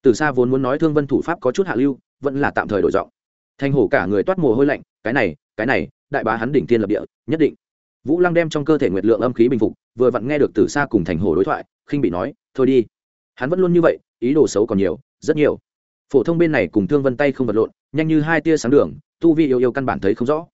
Từ xa vốn muốn nói thương vân thủ pháp có chút hạ lưu vẫn là tạm thời đổi giọng. Thành hổ cả người toát mồ hôi lạnh, cái này cái này, đại bá hắn đỉnh tiên lập địa, nhất định. Vũ lăng đem trong cơ thể nguyệt lượng âm khí bình phục, vừa vặn nghe được từ xa cùng thành hổ đối thoại, khinh bị nói, thôi đi. Hắn vẫn luôn như vậy, ý đồ xấu còn nhiều, rất nhiều. Phổ thông bên này cùng thương vân tay không vật lộn, nhanh như hai tia sáng đường, tu vi yêu yêu căn bản thấy không rõ.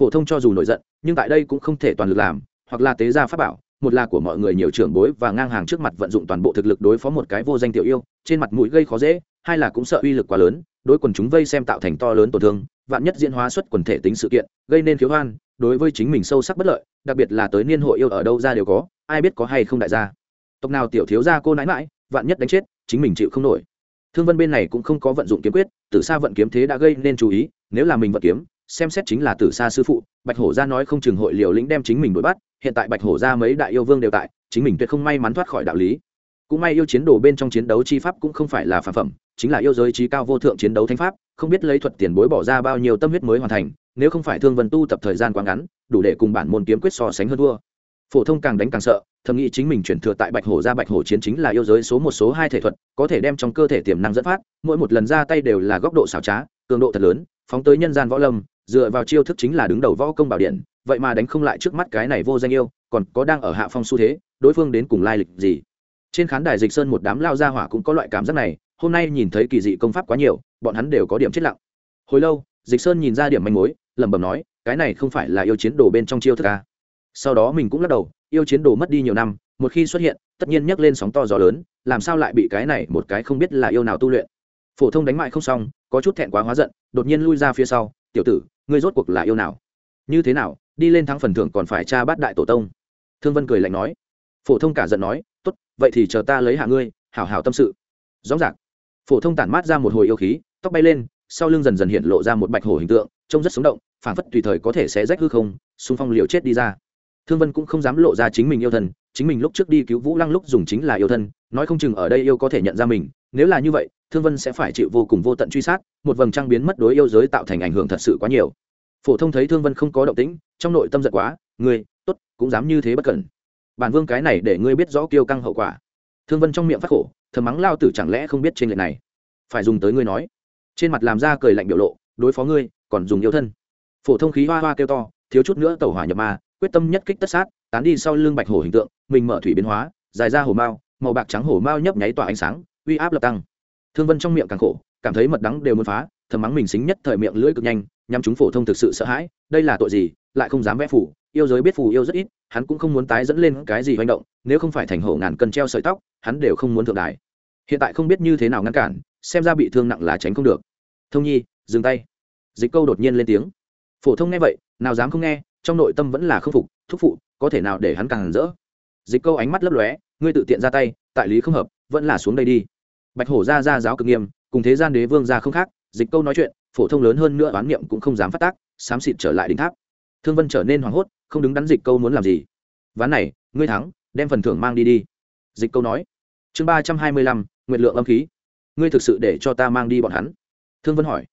Phổ thông cho dù nổi giận, nhưng tại đây cũng không thể toàn lực làm, hoặc là tế gia pháp bảo, một là của mọi người nhiều trưởng bối và ngang hàng trước mặt vận dụng toàn bộ thực lực đối phó một cái vô danh tiểu yêu, trên mặt mũi gây khó dễ, hai là cũng sợ uy lực quá lớn đối quần chúng vây xem tạo thành to lớn tổn thương, vạn nhất diễn hóa xuất quần thể tính sự kiện, gây nên khiếu hoan, đối với chính mình sâu sắc bất lợi, đặc biệt là tới niên hội yêu ở đâu ra đều có, ai biết có hay không đại gia. Tộc nào tiểu thiếu gia cô nãi mãi vạn nhất đánh chết, chính mình chịu không nổi. Thương vân bên này cũng không có vận dụng kiếm quyết từ xa vận kiếm thế đã gây nên chú ý, nếu là mình vận kiếm, xem xét chính là từ xa sư phụ, bạch hổ gia nói không chừng hội liều lĩnh đem chính mình đuổi bắt, hiện tại bạch hổ gia mấy đại yêu vương đều tại, chính mình tuyệt không may mắn thoát khỏi đạo lý cũng may yêu chiến đồ bên trong chiến đấu chi pháp cũng không phải là phản phẩm, chính là yêu giới trí cao vô thượng chiến đấu thánh pháp, không biết lấy thuật tiền bối bỏ ra bao nhiêu tâm huyết mới hoàn thành, nếu không phải thương vân tu tập thời gian quá ngắn, đủ để cùng bản môn kiếm quyết so sánh hơn thua. Phổ thông càng đánh càng sợ, thầm nghĩ chính mình chuyển thừa tại bạch hổ ra bạch hổ chiến chính là yêu giới số một số hai thể thuật, có thể đem trong cơ thể tiềm năng dẫn phát, mỗi một lần ra tay đều là góc độ xảo trá, cường độ thật lớn, phóng tới nhân gian võ lâm, dựa vào chiêu thức chính là đứng đầu võ công bảo điện, vậy mà đánh không lại trước mắt cái này vô danh yêu, còn có đang ở hạ phong xu thế, đối phương đến cùng lai lịch gì? Trên khán đài dịch sơn một đám lao ra hỏa cũng có loại cảm giác này, hôm nay nhìn thấy kỳ dị công pháp quá nhiều, bọn hắn đều có điểm chết lặng. Hồi lâu, dịch sơn nhìn ra điểm manh mối, lẩm bẩm nói, cái này không phải là yêu chiến đồ bên trong chiêu thức ca sau đó mình cũng lắc đầu, yêu chiến đồ mất đi nhiều năm, một khi xuất hiện, tất nhiên nhấc lên sóng to gió lớn, làm sao lại bị cái này một cái không biết là yêu nào tu luyện? Phổ thông đánh mại không xong, có chút thẹn quá hóa giận, đột nhiên lui ra phía sau, tiểu tử, ngươi rốt cuộc là yêu nào? Như thế nào, đi lên thắng phần thưởng còn phải tra bát đại tổ tông. Thương vân cười lạnh nói. Phổ thông cả giận nói tốt, vậy thì chờ ta lấy hạ ngươi, hảo hảo tâm sự. Rõ ràng. Phổ thông tản mát ra một hồi yêu khí, tóc bay lên, sau lưng dần dần hiện lộ ra một bạch hổ hình tượng, trông rất sống động, phảng phất tùy thời có thể sẽ rách hư không, xung phong liều chết đi ra. Thương vân cũng không dám lộ ra chính mình yêu thân, chính mình lúc trước đi cứu vũ lăng lúc dùng chính là yêu thân, nói không chừng ở đây yêu có thể nhận ra mình, nếu là như vậy, thương vân sẽ phải chịu vô cùng vô tận truy sát, một vầng trăng biến mất đối yêu giới tạo thành ảnh hưởng thật sự quá nhiều. Phổ thông thấy thương vân không có động tĩnh, trong nội tâm giận quá, ngươi, tốt, cũng dám như thế bất cẩn bản vương cái này để ngươi biết rõ kiêu căng hậu quả. Thương vân trong miệng phát khổ, thầm mắng lao tử chẳng lẽ không biết trên lệ này? Phải dùng tới ngươi nói. Trên mặt làm ra cười lạnh biểu lộ, đối phó ngươi, còn dùng yêu thân. Phổ thông khí hoa hoa kêu to, thiếu chút nữa tàu hỏa nhập ma, quyết tâm nhất kích tất sát, tán đi sau lưng bạch hổ hình tượng, mình mở thủy biến hóa, dài ra hổ mao, màu bạc trắng hổ mao nhấp nháy tỏa ánh sáng, uy áp lập tăng. Thương vân trong miệng càng khổ, cảm thấy mật đắng đều muốn phá, thầm mắng mình xính nhất thời miệng lưỡi cực nhanh nhằm chúng phổ thông thực sự sợ hãi, đây là tội gì, lại không dám vẽ phủ yêu giới biết phù yêu rất ít, hắn cũng không muốn tái dẫn lên cái gì hành động, nếu không phải thành hổ ngàn cân treo sợi tóc, hắn đều không muốn thượng đài. Hiện tại không biết như thế nào ngăn cản, xem ra bị thương nặng là tránh không được. Thông nhi, dừng tay. Dịch câu đột nhiên lên tiếng. Phổ thông nghe vậy, nào dám không nghe, trong nội tâm vẫn là k phục, thúc phụ, có thể nào để hắn càng rỡ? Dịch câu ánh mắt lấp lóe, ngươi tự tiện ra tay, tại lý không hợp, vẫn là xuống đây đi. Bạch hổ ra ra giáo cực nghiêm, cùng thế gian đế vương ra không khác, dịch câu nói chuyện phổ thông lớn hơn nữa oán niệm cũng không dám phát tác, xám xịt trở lại đỉnh tháp. Thương vân trở nên hoảng hốt, không đứng đắn dịch câu muốn làm gì. Ván này, ngươi thắng, đem phần thưởng mang đi đi. Dịch câu nói. Chương ba trăm hai mươi lăm nguyện lượng âm khí. Ngươi thực sự để cho ta mang đi bọn hắn? Thương vân hỏi.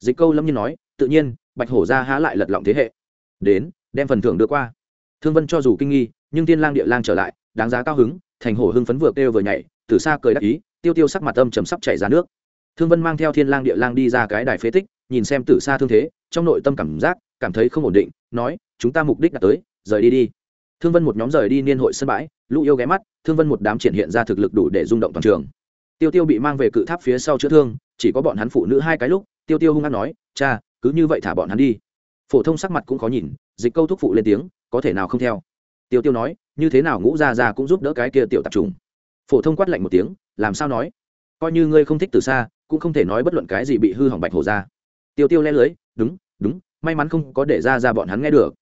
Dịch câu lâm nhiên nói, tự nhiên, bạch hổ ra há lại lật lọng thế hệ. Đến, đem phần thưởng đưa qua. Thương vân cho dù kinh nghi, nhưng tiên lang địa lang trở lại, đáng giá cao hứng, thành hổ hưng phấn vừa kêu vừa nhảy, từ xa cười đắc ý, tiêu tiêu sắc mặt âm chầm sắp chảy ra nước thương vân mang theo thiên lang địa lang đi ra cái đài phế tích, nhìn xem từ xa thương thế, trong nội tâm cảm giác, cảm thấy không ổn định, nói, chúng ta mục đích đã tới, rời đi đi. Thương vân một nhóm rời đi niên hội sân bãi, lũ yêu ghé mắt, thương vân một đám triển hiện ra thực lực đủ để rung động toàn trường. Tiêu tiêu bị mang về cự tháp phía sau chữa thương, chỉ có bọn hắn phụ nữ hai cái lúc, tiêu tiêu hung hăng nói, cha, cứ như vậy thả bọn hắn đi. Phổ thông sắc mặt cũng khó nhìn, dịch câu thúc phụ lên tiếng, có thể nào không theo? Tiêu tiêu nói, như thế nào ngũ ra ra cũng giúp đỡ cái kia tiểu tạp trùng. Phổ thông quát lạnh một tiếng, làm sao nói? Coi như ngươi không thích từ xa cũng không thể nói bất luận cái gì bị hư hỏng bạch hổ ra. Tiêu tiêu le lưới, đúng đúng, may mắn không có để ra ra bọn hắn nghe được.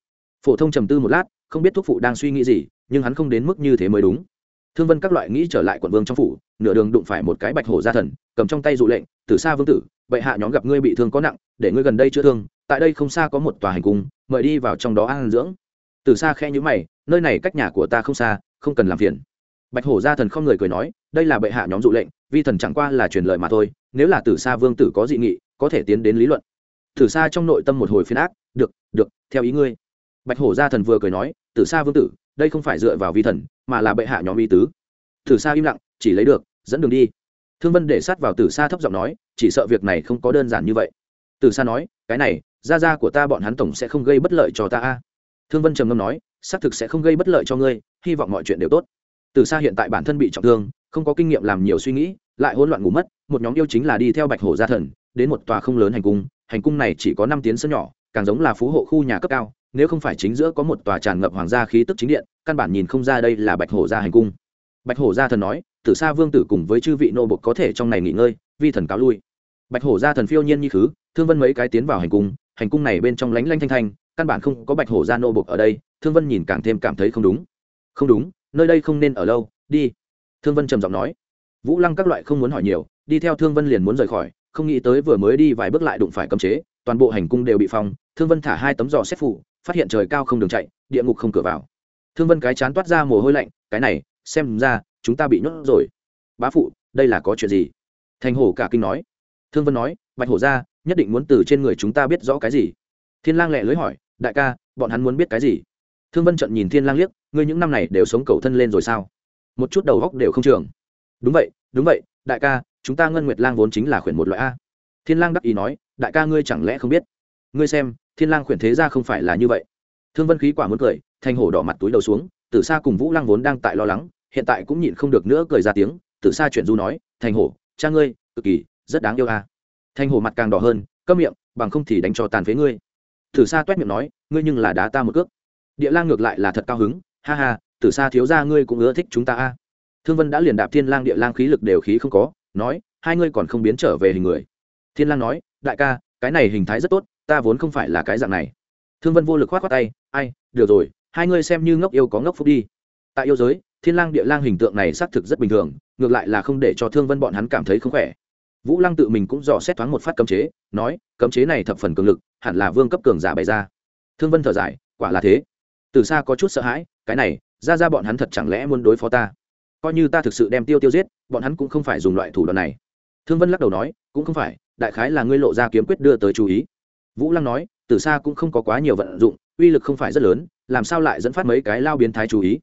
Phổ thông trầm tư một lát, không biết thúc phụ đang suy nghĩ gì, nhưng hắn không đến mức như thế mới đúng. Thương vân các loại nghĩ trở lại quận vương trong phủ, nửa đường đụng phải một cái bạch hổ gia thần, cầm trong tay dụ lệnh từ xa vương tử, bệ hạ nhóm gặp ngươi bị thương có nặng, để ngươi gần đây chữa thương, tại đây không xa có một tòa hành cung, mời đi vào trong đó ăn dưỡng. Từ xa khe nhữ mày, nơi này cách nhà của ta không xa, không cần làm phiền. Bạch hổ gia thần không người cười nói, đây là bệ hạ nhóm dụ lệnh, vi thần chẳng qua là truyền lời mà thôi nếu là tử sa vương tử có dị nghị, có thể tiến đến lý luận. Tử sa trong nội tâm một hồi phiên ác, được được, theo ý ngươi. Bạch hổ gia thần vừa cười nói, tử sa vương tử, đây không phải dựa vào vi thần, mà là bệ hạ nhóm y tứ. Tử sa im lặng, chỉ lấy được, dẫn đường đi. Thương vân để sát vào tử sa thấp giọng nói, chỉ sợ việc này không có đơn giản như vậy. Tử sa nói, cái này, gia gia của ta bọn hắn tổng sẽ không gây bất lợi cho ta a. Thương vân trầm ngâm nói, xác thực sẽ không gây bất lợi cho ngươi, hy vọng mọi chuyện đều tốt. Từ xa hiện tại bản thân bị trọng thương, không có kinh nghiệm làm nhiều suy nghĩ lại hỗn loạn ngủ mất, một nhóm yêu chính là đi theo bạch hổ gia thần, đến một tòa không lớn hành cung. Hành cung này chỉ có năm tiến sân nhỏ, càng giống là phú hộ khu nhà cấp cao. Nếu không phải chính giữa có một tòa tràn ngập hoàng gia khí tức chính điện, căn bản nhìn không ra đây là bạch hổ gia hành cung. Bạch hổ gia thần nói, tử sa vương tử cùng với chư vị nô bộc có thể trong này nghỉ ngơi, vi thần cáo lui. Bạch hổ gia thần phiêu nhiên như khứ, thương vân mấy cái tiến vào hành cung. Hành cung này bên trong lánh lanh thanh thanh, căn bản không có bạch hổ gia nô bộc ở đây. Thương vân nhìn càng thêm cảm thấy không đúng. Không đúng, nơi đây không nên ở lâu, đi. Thương vân trầm giọng nói vũ lăng các loại không muốn hỏi nhiều, đi theo thương vân liền muốn rời khỏi, không nghĩ tới vừa mới đi vài bước lại đụng phải cấm chế, toàn bộ hành cung đều bị phong, thương vân thả hai tấm giò xét phủ, phát hiện trời cao không đường chạy, địa ngục không cửa vào. Thương vân cái chán toát ra mồ hôi lạnh, cái này, xem ra, chúng ta bị nhốt rồi. Bá phụ, đây là có chuyện gì? Thành hổ cả kinh nói. Thương vân nói, bạch hổ ra nhất định muốn từ trên người chúng ta biết rõ cái gì. Thiên lang lẹ lưới hỏi, đại ca, bọn hắn muốn biết cái gì? Thương vân trận nhìn thiên lang liếc, ngươi những năm này đều sống cầu thân lên rồi sao? Một chút đầu góc đều không trường đúng vậy đúng vậy, đại ca, chúng ta ngân nguyệt lang vốn chính là khuyển một loại a. Thiên lang đắc ý nói, đại ca ngươi chẳng lẽ không biết? Ngươi xem, thiên lang khuyển thế ra không phải là như vậy. Thương vân khí quả muốn cười thanh hổ đỏ mặt túi đầu xuống, tử sa cùng vũ lang vốn đang tại lo lắng, hiện tại cũng nhịn không được nữa cười ra tiếng, tử sa chuyển du nói thanh hổ, cha ngươi, cực kỳ, rất đáng yêu a. Thanh hổ mặt càng đỏ hơn, câm miệng, bằng không thì đánh cho tàn phế ngươi. Tử sa toét miệng nói, ngươi nhưng là đá ta một cước. Địa lang ngược lại là thật cao hứng, ha ha, tử sa thiếu gia ngươi cũng ưa thích chúng ta a thương vân đã liền đạp thiên lang địa lang khí lực đều khí không có, nói, hai ngươi còn không biến trở về hình người. Thiên lang nói, đại ca, cái này hình thái rất tốt, ta vốn không phải là cái dạng này. Thương vân vô lực khoát khoát tay, ai, được rồi, hai ngươi xem như ngốc yêu có ngốc phúc đi. Tại yêu giới, thiên lang địa lang hình tượng này xác thực rất bình thường, ngược lại là không để cho thương vân bọn hắn cảm thấy không khỏe. Vũ lăng tự mình cũng dò xét thoáng một phát cấm chế, nói, cấm chế này thập phần cường lực, hẳn là vương cấp cường giả bày ra. Thương vân thở dài, quả là thế. Từ xa có chút sợ hãi, cái này, ra ra bọn hắn thật chẳng lẽ muốn đối phó ta? Coi như ta thực sự đem tiêu tiêu giết, bọn hắn cũng không phải dùng loại thủ đoạn này. Thương vân lắc đầu nói, cũng không phải, đại khái là ngươi lộ ra kiếm quyết đưa tới chú ý. Vũ lăng nói, từ xa cũng không có quá nhiều vận dụng, uy lực không phải rất lớn, làm sao lại dẫn phát mấy cái lao biến thái chú ý?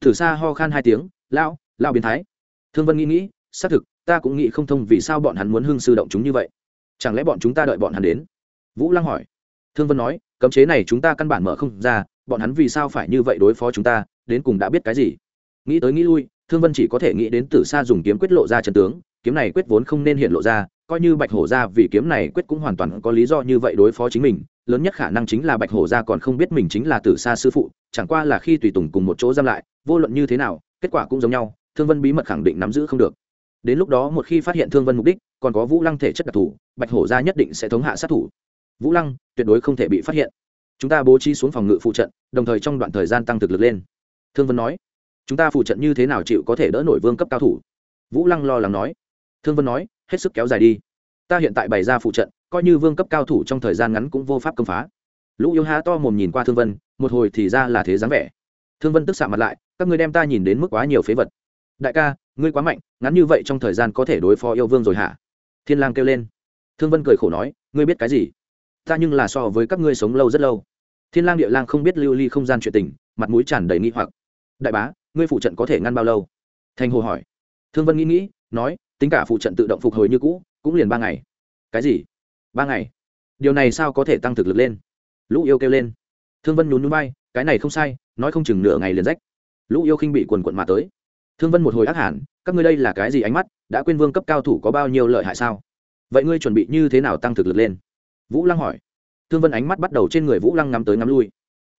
Từ xa ho khan hai tiếng lao lao biến thái. Thương vân nghĩ nghĩ, xác thực, ta cũng nghĩ không thông vì sao bọn hắn muốn hưng sư động chúng như vậy. Chẳng lẽ bọn chúng ta đợi bọn hắn đến? Vũ lăng hỏi. Thương vân nói, cấm chế này chúng ta căn bản mở không ra, bọn hắn vì sao phải như vậy đối phó chúng ta, đến cùng đã biết cái gì? Nghĩ tới nghĩ lui thương vân chỉ có thể nghĩ đến từ xa dùng kiếm quyết lộ ra chân tướng, kiếm này quyết vốn không nên hiện lộ ra, coi như bạch hổ ra vì kiếm này quyết cũng hoàn toàn có lý do như vậy đối phó chính mình, lớn nhất khả năng chính là bạch hổ ra còn không biết mình chính là tử xa sư phụ, chẳng qua là khi tùy tùng cùng một chỗ giam lại, vô luận như thế nào, kết quả cũng giống nhau, thương vân bí mật khẳng định nắm giữ không được. Đến lúc đó một khi phát hiện thương vân mục đích, còn có vũ lăng thể chất đặc thù, bạch hổ ra nhất định sẽ thống hạ sát thủ. Vũ lăng, tuyệt đối không thể bị phát hiện. Chúng ta bố trí xuống phòng ngự phụ trận, đồng thời trong đoạn thời gian tăng thực lực lên. Thương vân nói chúng ta phụ trận như thế nào chịu có thể đỡ nổi vương cấp cao thủ? Vũ lăng lo lắng nói. Thương vân nói, hết sức kéo dài đi. Ta hiện tại bày ra phụ trận, coi như vương cấp cao thủ trong thời gian ngắn cũng vô pháp công phá. Lũ yêu há to mồm nhìn qua thương vân, một hồi thì ra là thế dáng vẻ. Thương vân tức xạ mặt lại, các ngươi đem ta nhìn đến mức quá nhiều phế vật. Đại ca, ngươi quá mạnh, ngắn như vậy trong thời gian có thể đối phó yêu vương rồi hả? Thiên lang kêu lên. Thương vân cười khổ nói, ngươi biết cái gì? Ta nhưng là so với các ngươi sống lâu rất lâu. Thiên lang địa lang không biết lưu ly không gian chuyện tình, mặt mũi tràn đầy nghi hoặc. Đại bá ngươi phụ trận có thể ngăn bao lâu? Thành hồ hỏi. Thương vân nghĩ nghĩ, nói, tính cả phụ trận tự động phục hồi như cũ, cũng liền ba ngày. Cái gì? Ba ngày? Điều này sao có thể tăng thực lực lên? Lũ yêu kêu lên. Thương vân nhún núi bay cái này không sai, nói không chừng nửa ngày liền rách. Lũ yêu khinh bị quần quận mà tới. Thương vân một hồi ác hẳn, các ngươi đây là cái gì ánh mắt, đã quên vương cấp cao thủ có bao nhiêu lợi hại sao? Vậy ngươi chuẩn bị như thế nào tăng thực lực lên? Vũ lăng hỏi. Thương vân ánh mắt bắt đầu trên người vũ lăng ngắm tới ngắm lui.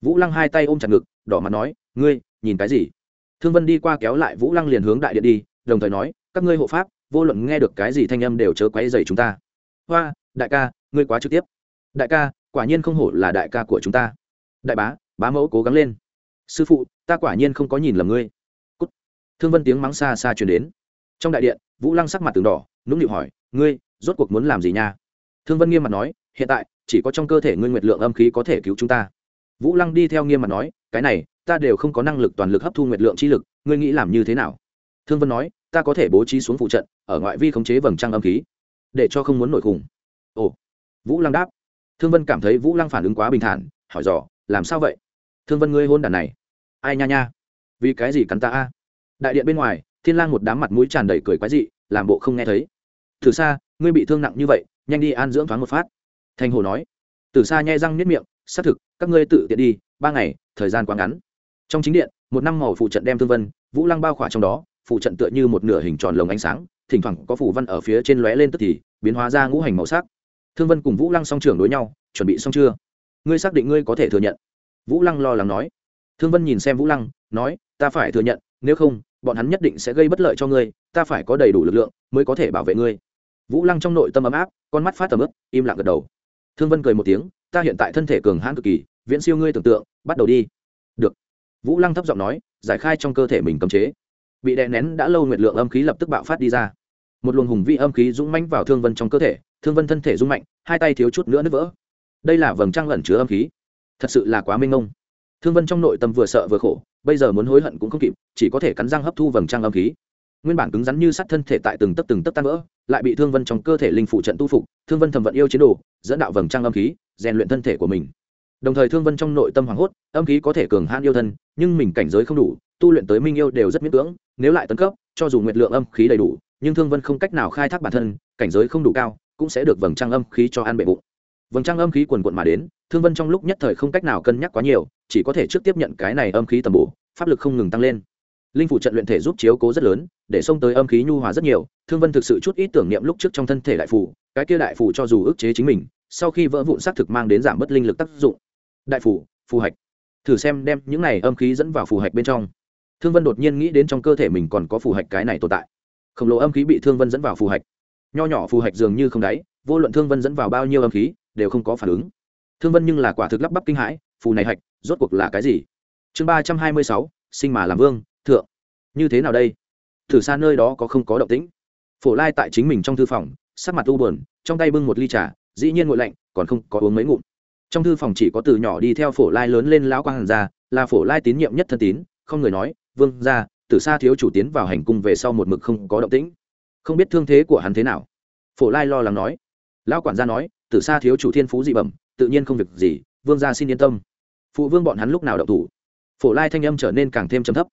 Vũ lăng hai tay ôm chặt ngực, đỏ mặt nói, ngươi, nhìn cái gì? Thương vân đi qua kéo lại vũ lăng liền hướng đại điện đi, đồng thời nói, các ngươi hộ pháp, vô luận nghe được cái gì thanh âm đều chớ quấy dày chúng ta. Hoa, đại ca, ngươi quá trực tiếp. Đại ca, quả nhiên không hổ là đại ca của chúng ta. Đại bá bá mẫu cố gắng lên. Sư phụ, ta quả nhiên không có nhìn lầm ngươi. Cút. thương vân tiếng mắng xa xa truyền đến. Trong đại điện, vũ lăng sắc mặt từng đỏ, nũng nịu hỏi, ngươi, rốt cuộc muốn làm gì nha? Thương vân nghiêm mặt nói, hiện tại, chỉ có trong cơ thể ngươi nguyệt lượng âm khí có thể cứu chúng ta vũ lăng đi theo nghiêm mặt nói, cái này, ta đều không có năng lực toàn lực hấp thu nguyệt lượng chi lực, ngươi nghĩ làm như thế nào? Thương vân nói, ta có thể bố trí xuống phụ trận, ở ngoại vi khống chế vầng trăng âm khí, để cho không muốn nổi khủng. Ồ. Vũ lăng đáp. Thương vân cảm thấy vũ lăng phản ứng quá bình thản, hỏi dò, làm sao vậy? Thương vân ngươi hôn đàn này, ai nha nha? Vì cái gì cắn ta a? Đại điện bên ngoài, thiên lang một đám mặt mũi tràn đầy cười quái dị, làm bộ không nghe thấy. Từ xa, ngươi bị thương nặng như vậy, nhanh đi an dưỡng thoáng một phát. Thành hồ nói. Từ xa nhai răng niết miệng xác thực, các ngươi tự tiện đi, ba ngày, thời gian quá ngắn. Trong chính điện, một năm màu phụ trận đem thương vân, vũ lăng bao khỏa trong đó phụ trận tựa như một nửa hình tròn lồng ánh sáng, thỉnh thoảng có phủ văn ở phía trên lóe lên tức thì, biến hóa ra ngũ hành màu sắc. Thương vân cùng vũ lăng song trưởng đối nhau, chuẩn bị xong chưa? Ngươi xác định ngươi có thể thừa nhận. Vũ lăng lo lắng nói. Thương vân nhìn xem vũ lăng, nói, ta phải thừa nhận, nếu không, bọn hắn nhất định sẽ gây bất lợi cho ngươi, ta phải có đầy đủ lực lượng mới có thể bảo vệ ngươi. Vũ lăng trong nội tâm ấm áp, con mắt phát tầm ướp im lặng gật đầu. Thương vân cười một tiếng ta hiện tại thân thể cường hãn cực kỳ, viễn siêu ngươi tưởng tượng, bắt đầu đi. Được. Vũ lăng thấp giọng nói, giải khai trong cơ thể mình cấm chế. Bị đè nén đã lâu nguyệt lượng âm khí lập tức bạo phát đi ra. Một luồng hùng vị âm khí dũng mãnh vào thương vân trong cơ thể, thương vân thân thể rung mạnh, hai tay thiếu chút nữa nứt vỡ. Đây là vầng trăng lẩn chứa âm khí. Thật sự là quá mênh mông. Thương vân trong nội tâm vừa sợ vừa khổ, bây giờ muốn hối hận cũng không kịp, chỉ có thể cắn răng hấp thu vầng trăng âm khí. Nguyên bản cứng rắn như sắt thân thể tại từng tấc từng tấc tan vỡ, lại bị thương vân trong cơ thể linh phụ trận tu phục, thương vân thầm vận yêu chiến đồ, dẫn đạo vầng trăng âm khí rèn luyện thân thể của mình. Đồng thời thương vân trong nội tâm hoảng hốt, âm khí có thể cường hãn yêu thân, nhưng mình cảnh giới không đủ, tu luyện tới minh yêu đều rất miễn cưỡng, nếu lại tấn cấp, cho dù nguyệt lượng âm khí đầy đủ, nhưng thương vân không cách nào khai thác bản thân, cảnh giới không đủ cao, cũng sẽ được vầng trăng âm khí cho ăn bệ bụng. Vầng trăng âm khí quần quận mà đến, thương vân trong lúc nhất thời không cách nào cân nhắc quá nhiều, chỉ có thể trước tiếp nhận cái này âm khí tầm bổ, pháp lực không ngừng tăng lên. Linh phủ trận luyện thể giúp chiếu cố rất lớn, để xông tới âm khí nhu hòa rất nhiều, thương vân thực sự chút ít tưởng niệm lúc trước trong thân thể đại phủ cái kia đại phủ cho dù ức chế chính mình sau khi vỡ vụn xác thực mang đến giảm bất linh lực tác dụng. Đại phủ, phù hạch. Thử xem đem những này âm khí dẫn vào phù hạch bên trong. Thương vân đột nhiên nghĩ đến trong cơ thể mình còn có phù hạch cái này tồn tại. Khổng lồ âm khí bị thương vân dẫn vào phù hạch. Nho nhỏ phù hạch dường như không đáy, vô luận thương vân dẫn vào bao nhiêu âm khí, đều không có phản ứng. Thương vân nhưng là quả thực lắp bắp kinh hãi, phù này hạch, rốt cuộc là cái gì? Chương ba trăm hai mươi sáu, sinh mà làm vương, thượng. Như thế nào đây? Thử xa nơi đó có không có động tĩnh. Phổ lai tại chính mình trong thư phòng, sắc mặt u buồn, trong tay bưng một ly trà dĩ nhiên nguội lạnh, còn không có uống mấy ngụm. Trong thư phòng chỉ có từ nhỏ đi theo phổ lai lớn lên lão quang hàn gia, là phổ lai tín nhiệm nhất thân tín, không người nói, vương ra từ xa thiếu chủ tiến vào hành cung về sau một mực không có động tĩnh. Không biết thương thế của hắn thế nào. Phổ lai lo lắng nói. Lão quản gia nói, từ xa thiếu chủ thiên phú dị bẩm, tự nhiên không việc gì, vương gia xin yên tâm. Phụ vương bọn hắn lúc nào động thủ? Phổ lai thanh âm trở nên càng thêm trầm thấp.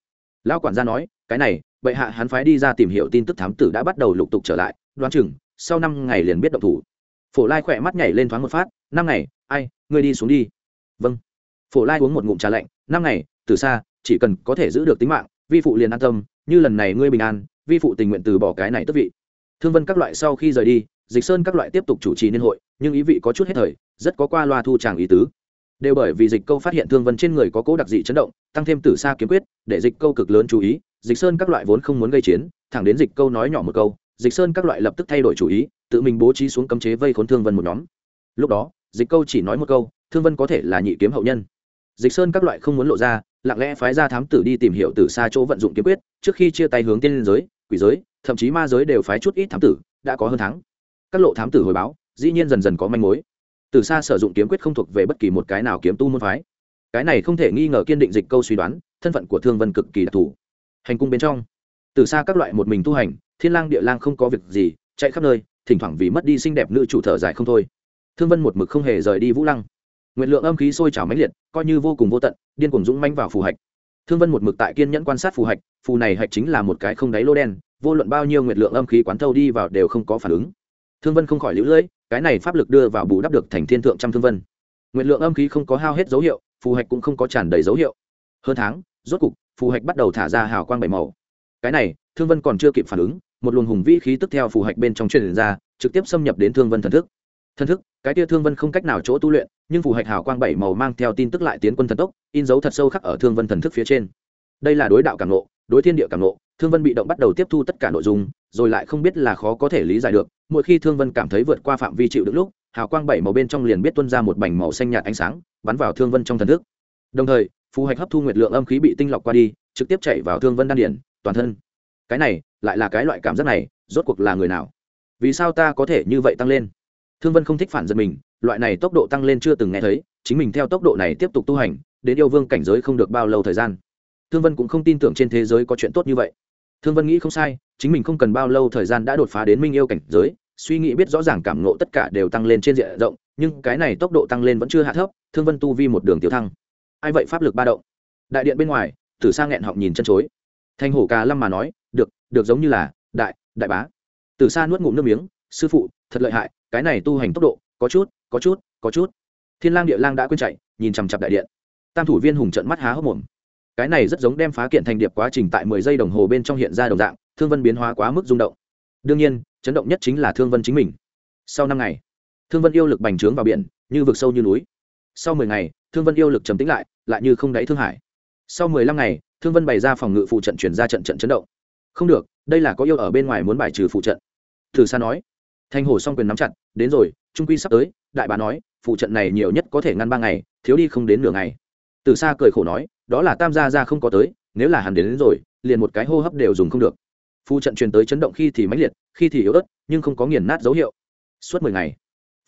Lão quản gia nói, cái này, bệ hạ hắn phái đi ra tìm hiểu tin tức thám tử đã bắt đầu lục tục trở lại, đoán chừng, sau năm ngày liền biết động thủ phổ lai khỏe mắt nhảy lên thoáng một phát, năm ngày, ai, ngươi đi xuống đi. Vâng. Phổ lai uống một ngụm trà lạnh, năm ngày, từ xa, chỉ cần có thể giữ được tính mạng, vi phụ liền an tâm, như lần này ngươi bình an, vi phụ tình nguyện từ bỏ cái này tức vị. Thương vân các loại sau khi rời đi, dịch sơn các loại tiếp tục chủ trì niên hội, nhưng ý vị có chút hết thời, rất có qua loa thu tràng ý tứ. Đều bởi vì dịch câu phát hiện thương vân trên người có cố đặc dị chấn động, tăng thêm từ xa kiếm quyết, để dịch câu cực lớn chú ý, dịch sơn các loại vốn không muốn gây chiến, thẳng đến dịch câu nói nhỏ một câu dịch sơn các loại lập tức thay đổi chủ ý, tự mình bố trí xuống cấm chế vây khốn thương vân một nhóm. Lúc đó, dịch câu chỉ nói một câu, thương vân có thể là nhị kiếm hậu nhân. Dịch sơn các loại không muốn lộ ra, lặng lẽ phái ra thám tử đi tìm hiểu từ xa chỗ vận dụng kiếm quyết, trước khi chia tay hướng tiên liên giới, quỷ giới, thậm chí ma giới đều phái chút ít thám tử, đã có hơn tháng. Các lộ thám tử hồi báo, dĩ nhiên dần dần có manh mối. Từ xa sử dụng kiếm quyết không thuộc về bất kỳ một cái nào kiếm tu môn phái. Cái này không thể nghi ngờ kiên định dịch câu suy đoán, thân phận của thương vân cực kỳ đặc thù. Hành cung bên trong, từ xa các loại một mình tu hành thiên lang địa lang không có việc gì, chạy khắp nơi, thỉnh thoảng vì mất đi xinh đẹp nữ chủ thở dài không thôi. Thương vân một mực không hề rời đi vũ lăng. Nguyện lượng âm khí sôi trào mãnh liệt, coi như vô cùng vô tận, điên cuồng dũng manh vào phù hạch. Thương vân một mực tại kiên nhẫn quan sát phù hạch, phù này hạch chính là một cái không đáy lô đen, vô luận bao nhiêu nguyện lượng âm khí quán thâu đi vào đều không có phản ứng. Thương vân không khỏi lũ lưỡi, cái này pháp lực đưa vào bù đắp được thành thiên thượng trăm thương vân. Nguyện lượng âm khí không có hao hết dấu hiệu, phù hạch cũng không có tràn đầy dấu hiệu. Hơn tháng, rốt cục, phù hạch bắt đầu thả ra hào quang bảy màu. Cái này, thương vân còn chưa kịp phản ứng một luồng hùng vĩ khí tức theo phù hạch bên trong truyền ra, trực tiếp xâm nhập đến thương vân thần thức. Thần thức, cái tia thương vân không cách nào chỗ tu luyện, nhưng phù hạch hào quang bảy màu mang theo tin tức lại tiến quân thần tốc, in dấu thật sâu khắc ở thương vân thần thức phía trên. Đây là đối đạo cảm nộ đối thiên địa cảm nộ thương vân bị động bắt đầu tiếp thu tất cả nội dung, rồi lại không biết là khó có thể lý giải được, mỗi khi thương vân cảm thấy vượt qua phạm vi chịu được lúc, hào quang bảy màu bên trong liền biết tuân ra một bành màu xanh nhạt ánh sáng, bắn vào thương vân trong thần thức. Đồng thời, phù hạch hấp thu nguyệt lượng âm khí bị tinh lọc qua đi, trực tiếp chạy vào thương vân đan điển toàn thân cái này lại là cái loại cảm giác này, rốt cuộc là người nào? Vì sao ta có thể như vậy tăng lên? Thương vân không thích phản giật mình, loại này tốc độ tăng lên chưa từng nghe thấy, chính mình theo tốc độ này tiếp tục tu hành, đến yêu vương cảnh giới không được bao lâu thời gian. Thương vân cũng không tin tưởng trên thế giới có chuyện tốt như vậy. Thương vân nghĩ không sai, chính mình không cần bao lâu thời gian đã đột phá đến minh yêu cảnh giới, suy nghĩ biết rõ ràng cảm nộ tất cả đều tăng lên trên diện rộng, nhưng cái này tốc độ tăng lên vẫn chưa hạ thấp, thương vân tu vi một đường tiêu thăng. Ai vậy pháp lực ba động? Đại điện bên ngoài, tử sang nghẹn họng nhìn chân chối. Thanh hổ cà lâm mà nói được giống như là, đại đại bá. Từ xa nuốt ngụm nước miếng, sư phụ, thật lợi hại, cái này tu hành tốc độ, có chút có chút có chút. Thiên lang địa lang đã quên chạy, nhìn chằm chặp đại điện. Tam thủ viên hùng trận mắt há hốc mồm. Cái này rất giống đem phá kiện thành điệp quá trình tại mười giây đồng hồ bên trong hiện ra đồng dạng, thương vân biến hóa quá mức rung động. Đương nhiên, chấn động nhất chính là thương vân chính mình. Sau năm ngày, thương vân yêu lực bành trướng vào biển, như vực sâu như núi. Sau mười ngày, thương vân yêu lực trầm tĩnh lại lại như không đáy thương hải. Sau mười lăm ngày, thương vân bày ra phòng ngự phụ trận chuyển ra trận trận chấn động không được đây là có yêu ở bên ngoài muốn bài trừ phụ trận. Thử xa nói. Thanh hổ song quyền nắm chặt đến rồi trung quy sắp tới đại bá nói phụ trận này nhiều nhất có thể ngăn ba ngày thiếu đi không đến nửa ngày. Từ xa cười khổ nói đó là tam gia ra không có tới nếu là hắn đến, đến rồi liền một cái hô hấp đều dùng không được. Phụ trận truyền tới chấn động khi thì mãnh liệt khi thì yếu ớt nhưng không có nghiền nát dấu hiệu. Suốt mười ngày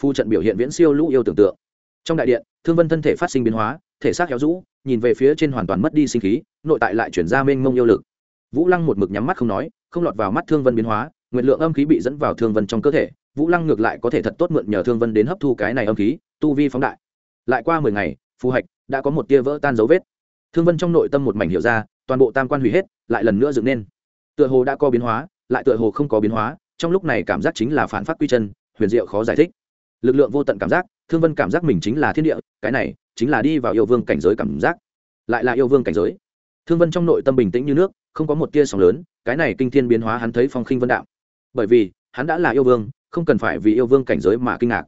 phụ trận biểu hiện viễn siêu lũ yêu tưởng tượng. Trong đại điện thương vân thân thể phát sinh biến hóa thể xác héo rũ nhìn về phía trên hoàn toàn mất đi sinh khí nội tại lại chuyển ra mênh mông yêu lực vũ lăng một mực nhắm mắt không nói, không lọt vào mắt thương vân biến hóa nguyện lượng âm khí bị dẫn vào thương vân trong cơ thể, vũ lăng ngược lại có thể thật tốt mượn nhờ thương vân đến hấp thu cái này âm khí, tu vi phóng đại. Lại qua mười ngày, phù hạch đã có một tia vỡ tan dấu vết. Thương vân trong nội tâm một mảnh hiểu ra, toàn bộ tam quan hủy hết, lại lần nữa dựng nên. Tựa hồ đã có biến hóa, lại tựa hồ không có biến hóa, trong lúc này cảm giác chính là phản phát quy chân, huyền diệu khó giải thích. Lực lượng vô tận cảm giác, thương vân cảm giác mình chính là thiên địa, cái này chính là đi vào yêu vương cảnh giới cảm giác. Lại là yêu vương cảnh giới. Thương vân trong nội tâm bình tĩnh như nước không có một tia sóng lớn, cái này kinh thiên biến hóa hắn thấy phong khinh vân đạo. Bởi vì, hắn đã là yêu vương, không cần phải vì yêu vương cảnh giới mà kinh ngạc.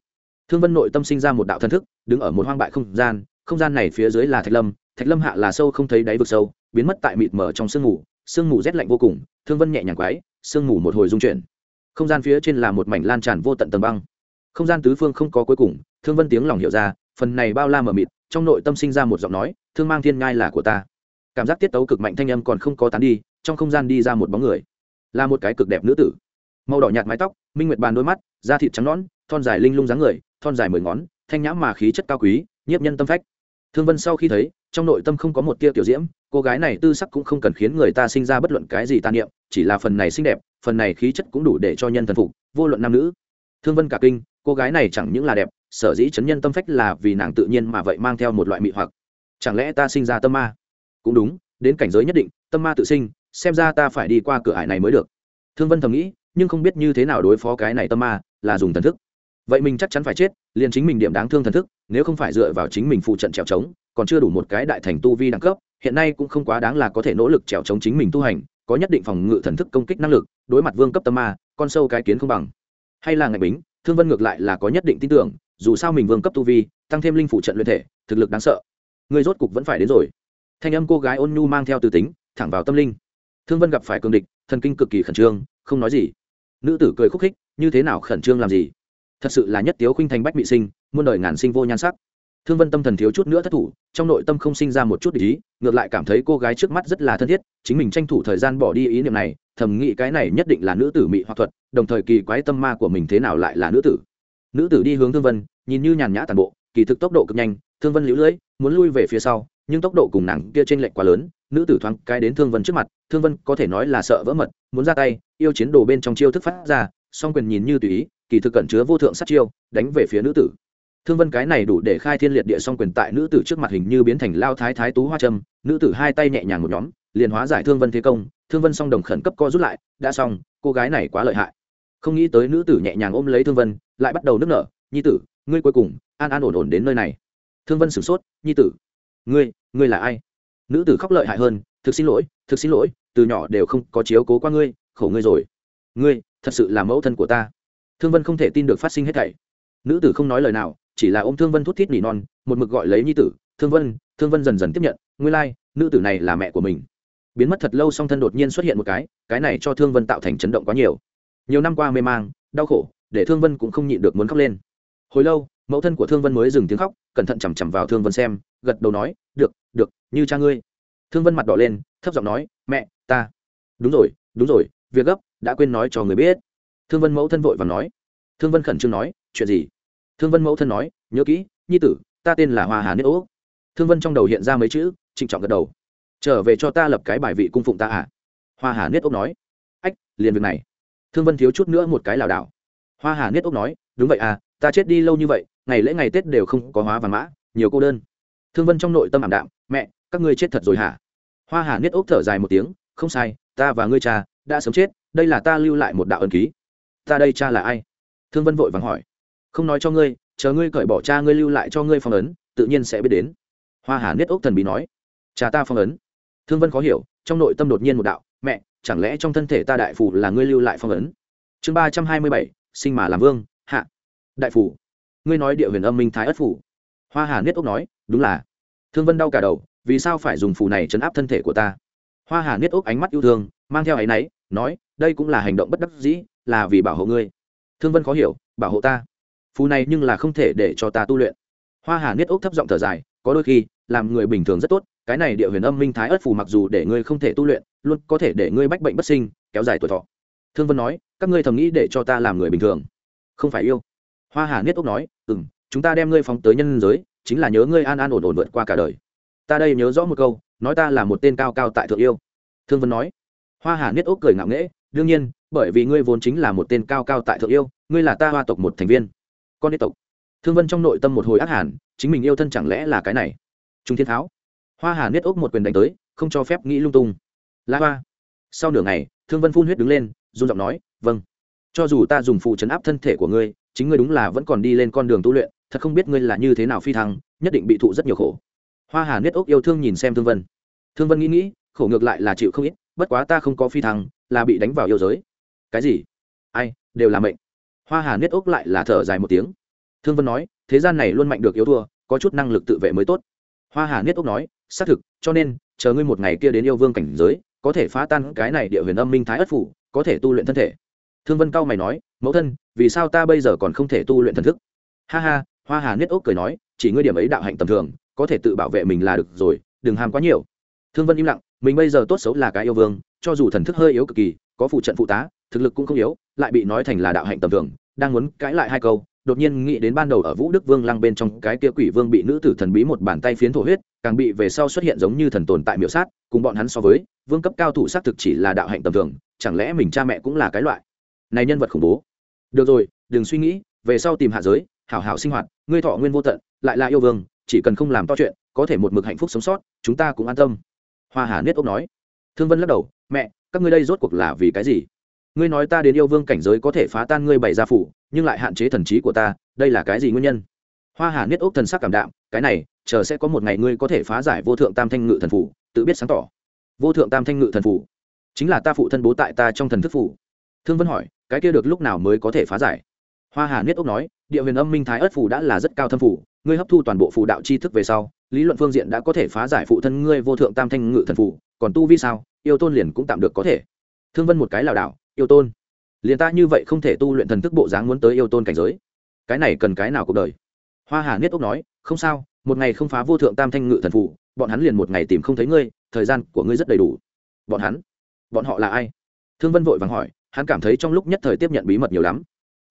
Thương vân nội tâm sinh ra một đạo thân thức, đứng ở một hoang bại không gian không gian này phía dưới là thạch lâm thạch lâm hạ là sâu không thấy đáy vực sâu, biến mất tại mịt mờ trong sương mù sương mù rét lạnh vô cùng, thương vân nhẹ nhàng quái, sương mù một hồi dung chuyển. Không gian phía trên là một mảnh lan tràn vô tận tầng băng. Không gian tứ phương không có cuối cùng, thương vân tiếng lòng hiểu ra, phần này bao la mờ mịt, trong nội tâm sinh ra một giọng nói, thương mang thiên ngai là của ta cảm giác tiết tấu cực mạnh thanh âm còn không có tán đi, trong không gian đi ra một bóng người. Là một cái cực đẹp nữ tử. Màu đỏ nhạt mái tóc, minh nguyệt bàn đôi mắt, da thịt trắng nõn, thon dài linh lung dáng người, thon dài mười ngón, thanh nhãm mà khí chất cao quý, nhiếp nhân tâm phách. Thương vân sau khi thấy, trong nội tâm không có một tia tiểu diễm, cô gái này tư sắc cũng không cần khiến người ta sinh ra bất luận cái gì tàn niệm, chỉ là phần này xinh đẹp, phần này khí chất cũng đủ để cho nhân thần phục, vô luận nam nữ. Thương vân cả kinh, cô gái này chẳng những là đẹp, sở dĩ chấn nhân tâm phách là vì nàng tự nhiên mà vậy mang theo một loại mị hoặc. Chẳng lẽ ta sinh ra tâm ma? Cũng đúng, đến cảnh giới nhất định, tâm ma tự sinh, xem ra ta phải đi qua cửa ải này mới được. Thương vân thầm nghĩ, nhưng không biết như thế nào đối phó cái này tâm ma, là dùng thần thức. Vậy mình chắc chắn phải chết, liền chính mình điểm đáng thương thần thức, nếu không phải dựa vào chính mình phụ trận trèo trống, còn chưa đủ một cái đại thành tu vi đẳng cấp, hiện nay cũng không quá đáng là có thể nỗ lực trèo trống chính mình tu hành, có nhất định phòng ngự thần thức công kích năng lực, đối mặt vương cấp tâm ma, con sâu cái kiến không bằng. Hay là ngạch bính, thương vân ngược lại là có nhất định tin tưởng, dù sao mình vương cấp tu vi, tăng thêm linh phụ trận luyện thể, thực lực đáng sợ. Người rốt cục vẫn phải đến rồi thanh âm cô gái ôn nhu mang theo từ tính, thẳng vào tâm linh. Thương vân gặp phải cường địch, thần kinh cực kỳ khẩn trương, không nói gì. Nữ tử cười khúc khích, như thế nào khẩn trương làm gì? Thật sự là nhất tiếu khuynh thành bách bị sinh, muôn đời ngàn sinh vô nhan sắc. Thương vân tâm thần thiếu chút nữa thất thủ, trong nội tâm không sinh ra một chút ý, ngược lại cảm thấy cô gái trước mắt rất là thân thiết, chính mình tranh thủ thời gian bỏ đi ý niệm này, thầm nghĩ cái này nhất định là nữ tử mị hoặc thuật, đồng thời kỳ quái tâm ma của mình thế nào lại là nữ tử. Nữ tử đi hướng thương vân, nhìn như nhàn nhã tàn bộ, kỳ thực tốc độ cực nhanh thương vân lũ lưỡi muốn lui về phía sau, nhưng tốc độ cùng nàng kia trên lệnh quá lớn, nữ tử thoáng cái đến thương vân trước mặt, thương vân có thể nói là sợ vỡ mật, muốn ra tay, yêu chiến đồ bên trong chiêu thức phát ra, song quyền nhìn như tùy ý, kỳ thực cẩn chứa vô thượng sát chiêu, đánh về phía nữ tử. Thương vân cái này đủ để khai thiên liệt địa song quyền tại nữ tử trước mặt hình như biến thành lao thái thái tú hoa trâm, nữ tử hai tay nhẹ nhàng một nhóm, liền hóa giải thương vân thế công, thương vân song đồng khẩn cấp co rút lại, đã xong, cô gái này quá lợi hại. Không nghĩ tới nữ tử nhẹ nhàng ôm lấy thương vân, lại bắt đầu nức nở, nhi tử, ngươi cuối cùng an an ổn ổn đến nơi này thương vân sửng sốt nhi tử ngươi ngươi là ai? Nữ tử khóc lợi hại hơn thực xin lỗi thực xin lỗi từ nhỏ đều không có chiếu cố qua ngươi khổ ngươi rồi. Ngươi thật sự là mẫu thân của ta. Thương vân không thể tin được phát sinh hết thảy. Nữ tử không nói lời nào chỉ là ôm thương vân thút thít nỉ non một mực gọi lấy nhi tử thương vân thương vân dần dần tiếp nhận ngươi lai、like, nữ tử này là mẹ của mình. Biến mất thật lâu song thân đột nhiên xuất hiện một cái cái này cho thương vân tạo thành chấn động quá nhiều. Nhiều năm qua mê mang đau khổ để thương vân cũng không nhịn được muốn khóc lên. Hồi lâu mẫu thân của thương vân mới dừng tiếng khóc, cẩn thận chằm chằm vào thương vân xem, gật đầu nói, được được, như cha ngươi. Thương vân mặt đỏ lên, thấp giọng nói, mẹ, ta. Đúng rồi đúng rồi, việc gấp, đã quên nói cho người biết. Thương vân mẫu thân vội và nói. Thương vân khẩn trương nói, chuyện gì? Thương vân mẫu thân nói, nhớ kỹ, nhi tử, ta tên là hoa hà niết ố thương vân trong đầu hiện ra mấy chữ, trịnh trọng gật đầu. Trở về cho ta lập cái bài vị cung phụng ta à? Hoa hà niết ốc nói. Ách, liền việc này. Thương vân thiếu chút nữa một cái lảo đảo. Hoa hà niết ốc nói, đúng vậy à ta chết đi lâu như vậy ngày lễ ngày tết đều không có hóa vàng mã, nhiều cô đơn. Thương vân trong nội tâm ảm đạm, mẹ, các ngươi chết thật rồi hả? Hoa hà niết ốc thở dài một tiếng, không sai, ta và ngươi cha đã sớm chết, đây là ta lưu lại một đạo ân ký. Ta đây cha là ai? Thương vân vội vàng hỏi. Không nói cho ngươi, chờ ngươi cởi bỏ cha ngươi lưu lại cho ngươi phong ấn, tự nhiên sẽ biết đến. Hoa hà niết ốc thần bí nói. Cha ta phong ấn. Thương vân khó hiểu, trong nội tâm đột nhiên một đạo, mẹ, chẳng lẽ trong thân thể ta đại phủ là ngươi lưu lại phong ấn? Chương ba trăm hai mươi bảy, sinh mà làm vương, hạ. Đại phủ ngươi nói địa huyền âm minh thái ất phủ. Hoa hà niết ốc nói, đúng là. Thương vân đau cả đầu, vì sao phải dùng phù này chấn áp thân thể của ta? Hoa hà niết ốc ánh mắt yêu thương, mang theo áy náy, nói, đây cũng là hành động bất đắc dĩ, là vì bảo hộ ngươi. Thương vân khó hiểu, bảo hộ ta? Phù này nhưng là không thể để cho ta tu luyện. Hoa hà niết ốc thấp giọng thở dài, có đôi khi, làm người bình thường rất tốt, cái này địa huyền âm minh thái ất phù mặc dù để ngươi không thể tu luyện, luôn có thể để ngươi bách bệnh bất sinh, kéo dài tuổi thọ. Thương vân nói, các ngươi thầm nghĩ để cho ta làm người bình thường. Không phải yêu hoa hà niết ốc nói ừ m chúng ta đem ngươi phóng tới nhân giới chính là nhớ ngươi an an ổn ổn vượt qua cả đời. Ta đây nhớ rõ một câu nói ta là một tên cao cao tại thượng yêu. Thương vân nói. Hoa hà niết ốc cười ngạo nghễ đương nhiên bởi vì ngươi vốn chính là một tên cao cao tại thượng yêu ngươi là ta hoa tộc một thành viên. Con đế tộc. Thương vân trong nội tâm một hồi ác hàn, chính mình yêu thân chẳng lẽ là cái này? Trung thiên tháo. Hoa hà niết ốc một quyền đánh tới không cho phép nghĩ lung tung. La hoa. Sau nửa ngày thương vân phun huyết đứng lên run giọng nói vâng. Cho dù ta dùng phụ chấn áp thân thể của ngươi chính ngươi đúng là vẫn còn đi lên con đường tu luyện, thật không biết ngươi là như thế nào phi thăng, nhất định bị thụ rất nhiều khổ. Hoa hà niết ốc yêu thương nhìn xem thương vân. Thương vân nghĩ nghĩ, khổ ngược lại là chịu không ít, bất quá ta không có phi thăng, là bị đánh vào yêu giới. Cái gì? Ai, đều là mệnh. Hoa hà niết ốc lại là thở dài một tiếng. Thương vân nói, thế gian này luôn mạnh được yếu thua, có chút năng lực tự vệ mới tốt. Hoa hà niết ốc nói, xác thực, cho nên, chờ ngươi một ngày kia đến yêu vương cảnh giới, có thể phá tan cái này địa huyền âm minh thái ất phủ, có thể tu luyện thân thể thương vân cao mày nói, mẫu thân, vì sao ta bây giờ còn không thể tu luyện thần thức? Ha ha, hoa hà niết ốc cười nói, chỉ ngươi điểm ấy đạo hạnh tầm thường, có thể tự bảo vệ mình là được rồi, đừng ham quá nhiều. Thương vân im lặng, mình bây giờ tốt xấu là cái yêu vương, cho dù thần thức hơi yếu cực kỳ, có phụ trận phụ tá, thực lực cũng không yếu, lại bị nói thành là đạo hạnh tầm thường, đang muốn cãi lại hai câu, đột nhiên nghĩ đến ban đầu ở vũ đức vương lăng bên trong cái kia quỷ vương bị nữ tử thần bí một bàn tay phiến thổ huyết, càng bị về sau xuất hiện giống như thần tồn tại miểu sát, cùng bọn hắn so với, vương cấp cao thủ xác thực chỉ là đạo hạnh tầm thường, chẳng lẽ mình cha mẹ cũng là cái loại? Này nhân vật khủng bố. Được rồi, đừng suy nghĩ, về sau tìm hạ giới, hảo hảo sinh hoạt, ngươi thọ nguyên vô tận, lại là yêu vương, chỉ cần không làm to chuyện, có thể một mực hạnh phúc sống sót, chúng ta cũng an tâm. Hoa hà nết ốc nói. Thương vân lắc đầu, mẹ, các ngươi đây rốt cuộc là vì cái gì? Ngươi nói ta đến yêu vương cảnh giới có thể phá tan ngươi bày ra phủ, nhưng lại hạn chế thần trí của ta, đây là cái gì nguyên nhân? Hoa hà niết ốc thần sắc cảm đạm, cái này, chờ sẽ có một ngày ngươi có thể phá giải vô thượng tam thanh ngự thần phủ, tự biết sáng tỏ. Vô thượng tam thanh ngự thần phủ? Chính là ta phụ thân bố tại ta trong thần thức phủ thương vân hỏi, cái kia được lúc nào mới có thể phá giải? Hoa hà niết ốc nói, địa huyền âm minh thái ất phủ đã là rất cao thâm phủ, ngươi hấp thu toàn bộ phù đạo tri thức về sau, lý luận phương diện đã có thể phá giải phụ thân ngươi vô thượng tam thanh ngự thần phủ, còn tu vi sao? Yêu tôn liền cũng tạm được có thể. Thương vân một cái lảo đảo, yêu tôn? Liền ta như vậy không thể tu luyện thần thức bộ dáng muốn tới yêu tôn cảnh giới? Cái này cần cái nào cuộc đời? Hoa hà niết ốc nói, không sao, một ngày không phá vô thượng tam thanh ngự thần phủ, bọn hắn liền một ngày tìm không thấy ngươi, thời gian của ngươi rất đầy đủ. Bọn hắn? Bọn họ là ai? Thương vân vội vàng hỏi hắn cảm thấy trong lúc nhất thời tiếp nhận bí mật nhiều lắm.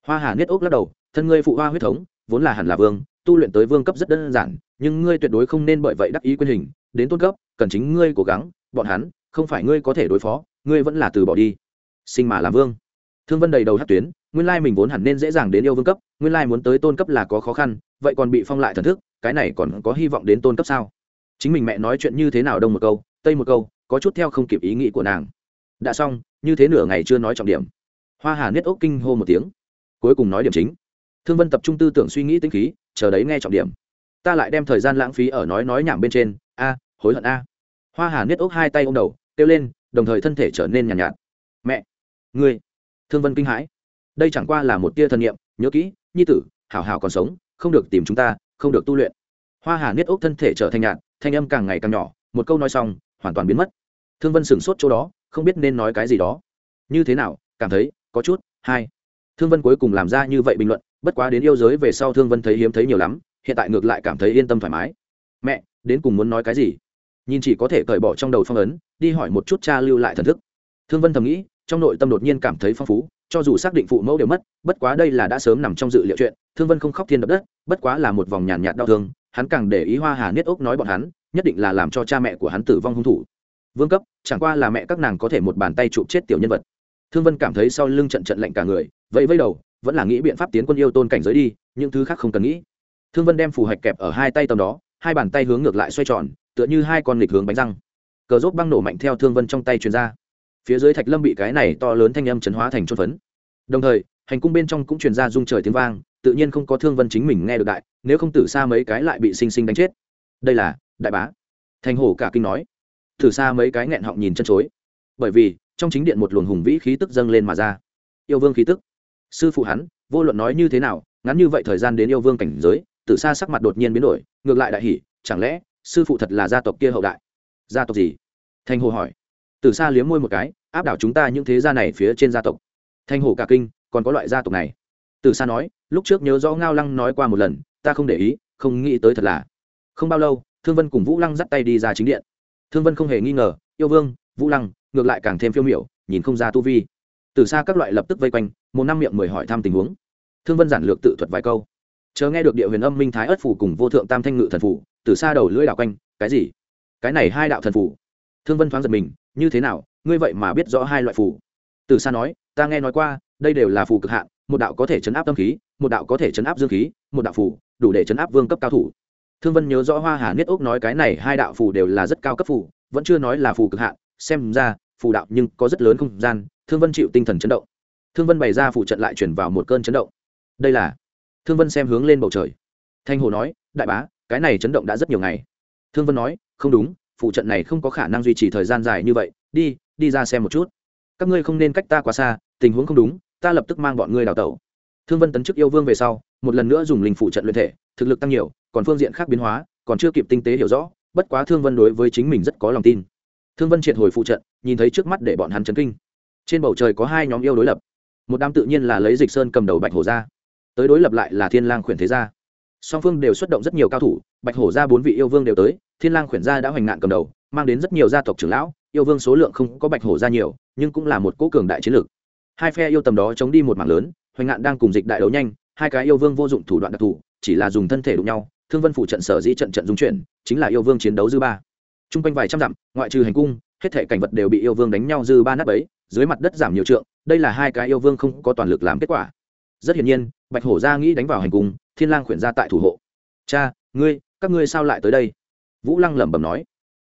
Hoa hà niết ốc lắc đầu, thân ngươi phụ hoa huyết thống, vốn là hẳn là vương, tu luyện tới vương cấp rất đơn giản, nhưng ngươi tuyệt đối không nên bởi vậy đắc ý quyền hình, đến tôn cấp, cần chính ngươi cố gắng, bọn hắn, không phải ngươi có thể đối phó, ngươi vẫn là từ bỏ đi. Sinh mà làm vương. Thương vân đầy đầu hát tuyến, nguyên lai mình vốn hẳn nên dễ dàng đến yêu vương cấp, nguyên lai muốn tới tôn cấp là có khó khăn, vậy còn bị phong lại thần thức, cái này còn có hy vọng đến tôn cấp sao? Chính mình mẹ nói chuyện như thế nào đông một câu, tây một câu, có chút theo không kịp ý nghĩ của nàng. Đã xong như thế nửa ngày chưa nói trọng điểm. Hoa hà niết ốc kinh hô một tiếng cuối cùng nói điểm chính. Thương vân tập trung tư tưởng suy nghĩ tinh khí chờ đấy nghe trọng điểm. Ta lại đem thời gian lãng phí ở nói nói nhảm bên trên. A hối hận a. Hoa hà niết ốc hai tay ô m đầu kêu lên đồng thời thân thể trở nên nhàn nhạt, nhạt mẹ ngươi. Thương vân kinh hãi. Đây chẳng qua là một tia thân nhiệm nhớ kỹ nhi tử hảo hảo còn sống không được tìm chúng ta không được tu luyện. Hoa hà niết ốc thân thể trở thành nhạt thanh âm càng ngày càng nhỏ một câu nói xong hoàn toàn biến mất. Thương vân sửng sốt chỗ đó không biết nên nói cái gì đó. Như thế nào? Cảm thấy, có chút, hai. Thương vân cuối cùng làm ra như vậy bình luận, bất quá đến yêu giới về sau thương vân thấy hiếm thấy nhiều lắm, hiện tại ngược lại cảm thấy yên tâm thoải mái. Mẹ, đến cùng muốn nói cái gì? Nhìn chỉ có thể cởi bỏ trong đầu phong ấn, đi hỏi một chút cha lưu lại thần thức. Thương vân thầm nghĩ, trong nội tâm đột nhiên cảm thấy phong phú, cho dù xác định phụ mẫu đều mất, bất quá đây là đã sớm nằm trong dự liệu chuyện, thương vân không khóc thiên đập đất, bất quá là một vòng nhàn nhạt đau thương, hắn càng để ý hoa hà niết ốc nói bọn hắn, nhất định là làm cho cha mẹ của hắn tử vong hung thủ vương cấp, chẳng qua là mẹ các nàng có thể một bàn tay chụp chết tiểu nhân vật. Thương vân cảm thấy sau lưng trận trận lạnh cả người vậy vây đầu, vẫn là nghĩ biện pháp tiến quân yêu tôn cảnh giới đi, những thứ khác không cần nghĩ. Thương vân đem phù hạch kẹp ở hai tay tầm đó, hai bàn tay hướng ngược lại xoay tròn, tựa như hai con nghịch hướng bánh răng. Cờ rốt băng nổ mạnh theo thương vân trong tay truyền ra. Phía dưới thạch lâm bị cái này to lớn thanh âm chấn hóa thành trôn phấn. Đồng thời, hành cung bên trong cũng truyền ra rung trời tiếng vang, tự nhiên không có thương vân chính mình nghe được đại, nếu không tử xa mấy cái lại bị sinh sinh đánh chết. Đây là đại bá. Thành hổ cả kinh nói thử xa mấy cái nghẹn họng nhìn chân chối. Bởi vì, trong chính điện một luồng hùng vĩ khí tức dâng lên mà ra. Yêu vương khí tức. Sư phụ hắn, vô luận nói như thế nào, ngắn như vậy thời gian đến yêu vương cảnh giới từ xa sắc mặt đột nhiên biến đổi, ngược lại đại hỉ, chẳng lẽ, sư phụ thật là gia tộc kia hậu đại? Gia tộc gì? Thanh hồ hỏi. Từ xa liếm môi một cái, áp đảo chúng ta những thế gia này phía trên gia tộc. Thanh hồ cả kinh, còn có loại gia tộc này. Từ xa nói, lúc trước nhớ rõ ngao lăng nói qua một lần, ta không để ý, không nghĩ tới thật là. Không bao lâu, thương vân cùng vũ lăng dắt tay đi ra chính điện thương vân không hề nghi ngờ, yêu vương, vũ lăng, ngược lại càng thêm phiêu miểu, nhìn không ra tu vi. Từ xa các loại lập tức vây quanh, một năm miệng mười hỏi thăm tình huống. Thương vân giản lược tự thuật vài câu. Chờ nghe được địa huyền âm minh thái ất phủ cùng vô thượng tam thanh ngự thần phủ, từ xa đầu lưỡi đảo quanh, cái gì? Cái này hai đạo thần phủ? Thương vân thoáng giật mình, như thế nào? Ngươi vậy mà biết rõ hai loại phủ. Từ xa nói, ta nghe nói qua, đây đều là phù cực hạn, một đạo có thể chấn áp tâm khí, một đạo có thể chấn áp dương khí, một đạo phủ đủ để chấn áp vương cấp cao thủ thương vân nhớ rõ hoa hà niết ốc nói cái này hai đạo phù đều là rất cao cấp phù, vẫn chưa nói là phù cực hạn, xem ra, phù đạo nhưng có rất lớn không gian, thương vân chịu tinh thần chấn động. Thương vân bày ra phù trận lại chuyển vào một cơn chấn động. Đây là, thương vân xem hướng lên bầu trời. Thanh hồ nói, đại bá, cái này chấn động đã rất nhiều ngày. Thương vân nói, không đúng phụ trận này không có khả năng duy trì thời gian dài như vậy, đi đi ra xem một chút. Các ngươi không nên cách ta quá xa, tình huống không đúng, ta lập tức mang bọn ngươi đào tẩu. Thương vân tấn chức yêu vương về sau, một lần nữa dùng linh phụ trận luyện thể, thực lực tăng nhiều còn phương diện khác biến hóa, còn chưa kịp tinh tế hiểu rõ, bất quá thương vân đối với chính mình rất có lòng tin. Thương vân triệt hồi phụ trận, nhìn thấy trước mắt để bọn hắn chấn kinh. Trên bầu trời có hai nhóm yêu đối lập. Một đám tự nhiên là lấy dịch sơn cầm đầu bạch hổ ra. Tới đối lập lại là thiên lang khuyển thế gia. Song phương đều xuất động rất nhiều cao thủ, bạch hổ ra bốn vị yêu vương đều tới, thiên lang khuyển gia đã hoành nạn cầm đầu, mang đến rất nhiều gia tộc trưởng lão, yêu vương số lượng không có bạch hổ ra nhiều, nhưng cũng là một cỗ cường đại chiến lược. Hai phe yêu tầm đó chống đi một mảng lớn, hoành nạn đang cùng dịch đại đấu nhanh, hai cái yêu vương vô dụng thủ đoạn đặc thù, chỉ là dùng thân thể đụng nhau thương vân phụ trận sở dĩ trận trận dung chuyển, chính là yêu vương chiến đấu dư ba. T r u n g quanh vài trăm dặm, ngoại trừ hành cung, hết thể cảnh vật đều bị yêu vương đánh nhau dư ba nắp ấy dưới mặt đất giảm nhiều trượng, đây là hai cái yêu vương không có toàn lực làm kết quả. Rất hiển nhiên, bạch hổ gia nghĩ đánh vào hành cung, thiên lang khuyển ra tại thủ hộ. Cha, ngươi, các ngươi sao lại tới đây? Vũ lăng lẩm bẩm nói.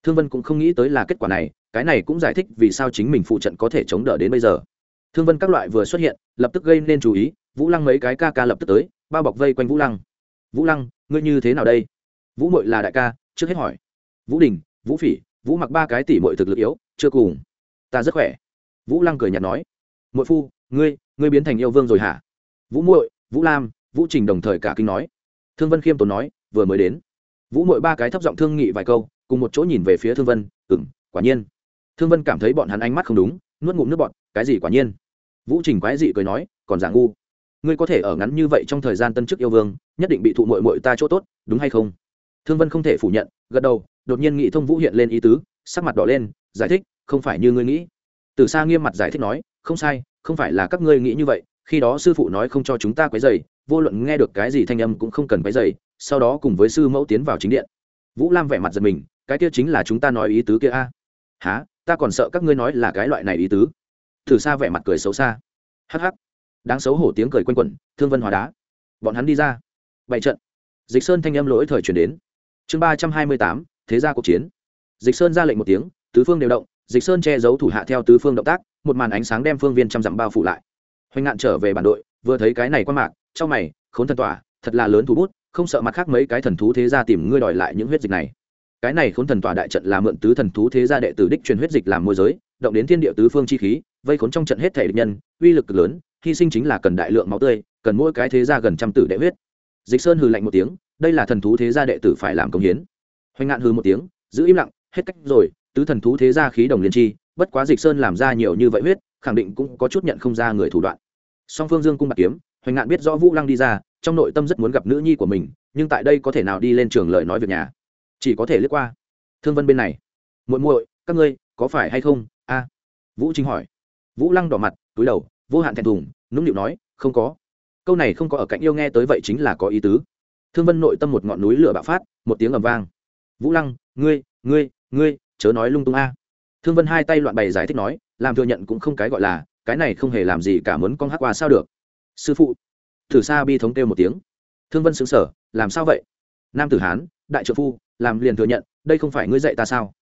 Thương vân cũng không nghĩ tới là kết quả này, cái này cũng giải thích vì sao chính mình phụ trận có thể chống đỡ đến bây giờ. Thương vân các loại vừa xuất hiện, lập tức gây nên chú ý, vũ lăng mấy cái ca ca lập tức tới, bao bọc vây quanh vũ lăng vũ lăng, ngươi như thế nào đây? Vũ mội là đại ca, trước hết hỏi. Vũ đình, vũ phỉ, vũ mặc ba cái tỷ mội thực lực yếu, chưa cùng. Ta rất khỏe. Vũ lăng cười nhạt nói. Mội phu, ngươi ngươi biến thành yêu vương rồi hả? Vũ muội vũ lam, vũ trình đồng thời cả kinh nói. Thương vân khiêm tốn nói, vừa mới đến. Vũ mội ba cái thấp giọng thương nghị vài câu, cùng một chỗ nhìn về phía thương vân ừng quả nhiên. Thương vân cảm thấy bọn hắn ánh mắt không đúng, nuốt ngụm nước bọn cái gì quả nhiên? Vũ trình quái dị cười nói, còn giả ngu ngươi có thể ở ngắn như vậy trong thời gian tân chức yêu vương, nhất định bị thụ mội mội ta chỗ tốt, đúng hay không? Thương vân không thể phủ nhận, gật đầu, đột nhiên nghị thông vũ hiện lên ý tứ, sắc mặt đỏ lên, giải thích, không phải như ngươi nghĩ. Từ xa nghiêm mặt giải thích nói, không sai, không phải là các ngươi nghĩ như vậy, khi đó sư phụ nói không cho chúng ta quấy dày vô luận nghe được cái gì thanh âm cũng không cần quấy dày sau đó cùng với sư mẫu tiến vào chính điện. Vũ lam vẻ mặt giật mình, cái kia chính là chúng ta nói ý tứ kia a. À? há ta còn sợ các ngươi nói là cái loại này ý tứ. Thử xa vẻ mặt cười xấu xa. Hắc hắc đáng xấu hổ tiếng cười quanh quẩn, thương vân hóa đá. Bọn hắn đi ra. Bảy trận. Dịch sơn thanh âm lỗi thời chuyển đến. Chương ba trăm hai mươi tám, thế gia cuộc chiến. Dịch sơn ra lệnh một tiếng, tứ phương đều động, dịch sơn che giấu thủ hạ theo tứ phương động tác, một màn ánh sáng đem phương viên trăm dặm bao phủ lại. Hoành ngạn trở về bản đội, vừa thấy cái này qua mạc, trong mày, khốn thần tỏa, thật là lớn thú bút, không sợ mặt khác mấy cái thần thú thế gia tìm ngươi đòi lại những huyết dịch này. Cái này khốn thần tỏa đại trận là mượn tứ thần thú thế gia đệ tử đích truyền huyết dịch làm môi giới, động đến thiên địa tứ phương chi khí, vây khốn trong trận hết thể địch nhân, uy lực lớn hy sinh chính là cần đại lượng máu tươi, cần mỗi cái thế gia gần trăm tử đệ huyết. Dịch sơn hừ lạnh một tiếng, đây là thần thú thế gia đệ tử phải làm công hiến. Hoành ngạn hừ một tiếng, giữ im lặng, hết cách rồi, tứ thần thú thế gia khí đồng liên chi, bất quá dịch sơn làm ra nhiều như vậy huyết, khẳng định cũng có chút nhận không ra người thủ đoạn. Song phương dương cung bạc kiếm, hoành ngạn biết rõ vũ lăng đi ra, trong nội tâm rất muốn gặp nữ nhi của mình, nhưng tại đây có thể nào đi lên trường lời nói việc nhà? Chỉ có thể lướt qua. Thương vân bên này. Muội muội, các ngươi có phải hay không? A. Vũ chính hỏi. Vũ lăng đỏ mặt túi đầu vô hạn thẹn thùng, nũng nịu nói, không có. Câu này không có ở cạnh yêu nghe tới vậy chính là có ý tứ. Thương vân nội tâm một ngọn núi lửa bạo phát, một tiếng ầm vang. Vũ lăng, ngươi ngươi ngươi, chớ nói lung tung a. Thương vân hai tay loạn bày giải thích nói, làm thừa nhận cũng không cái gọi là, cái này không hề làm gì cả muốn con hát qua sao được. Sư phụ. Thử xa bi thống kêu một tiếng. Thương vân xứng sở làm sao vậy? Nam tử hán, đại trợ phu, làm liền thừa nhận, đây không phải ngươi dạy ta sao?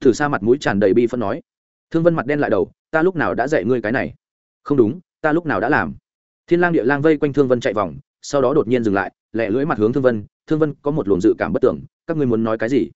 Thử xa mặt mũi tràn đầy bi phân nói. Thương vân mặt đen lại đầu, ta lúc nào đã dạy ngươi cái này? Không đúng, ta lúc nào đã làm. Thiên lang địa lang vây quanh thương vân chạy vòng, sau đó đột nhiên dừng lại, lẹ lưỡi mặt hướng thương vân thương vân, có một luồng dự cảm bất tưởng, các ngươi muốn nói cái gì?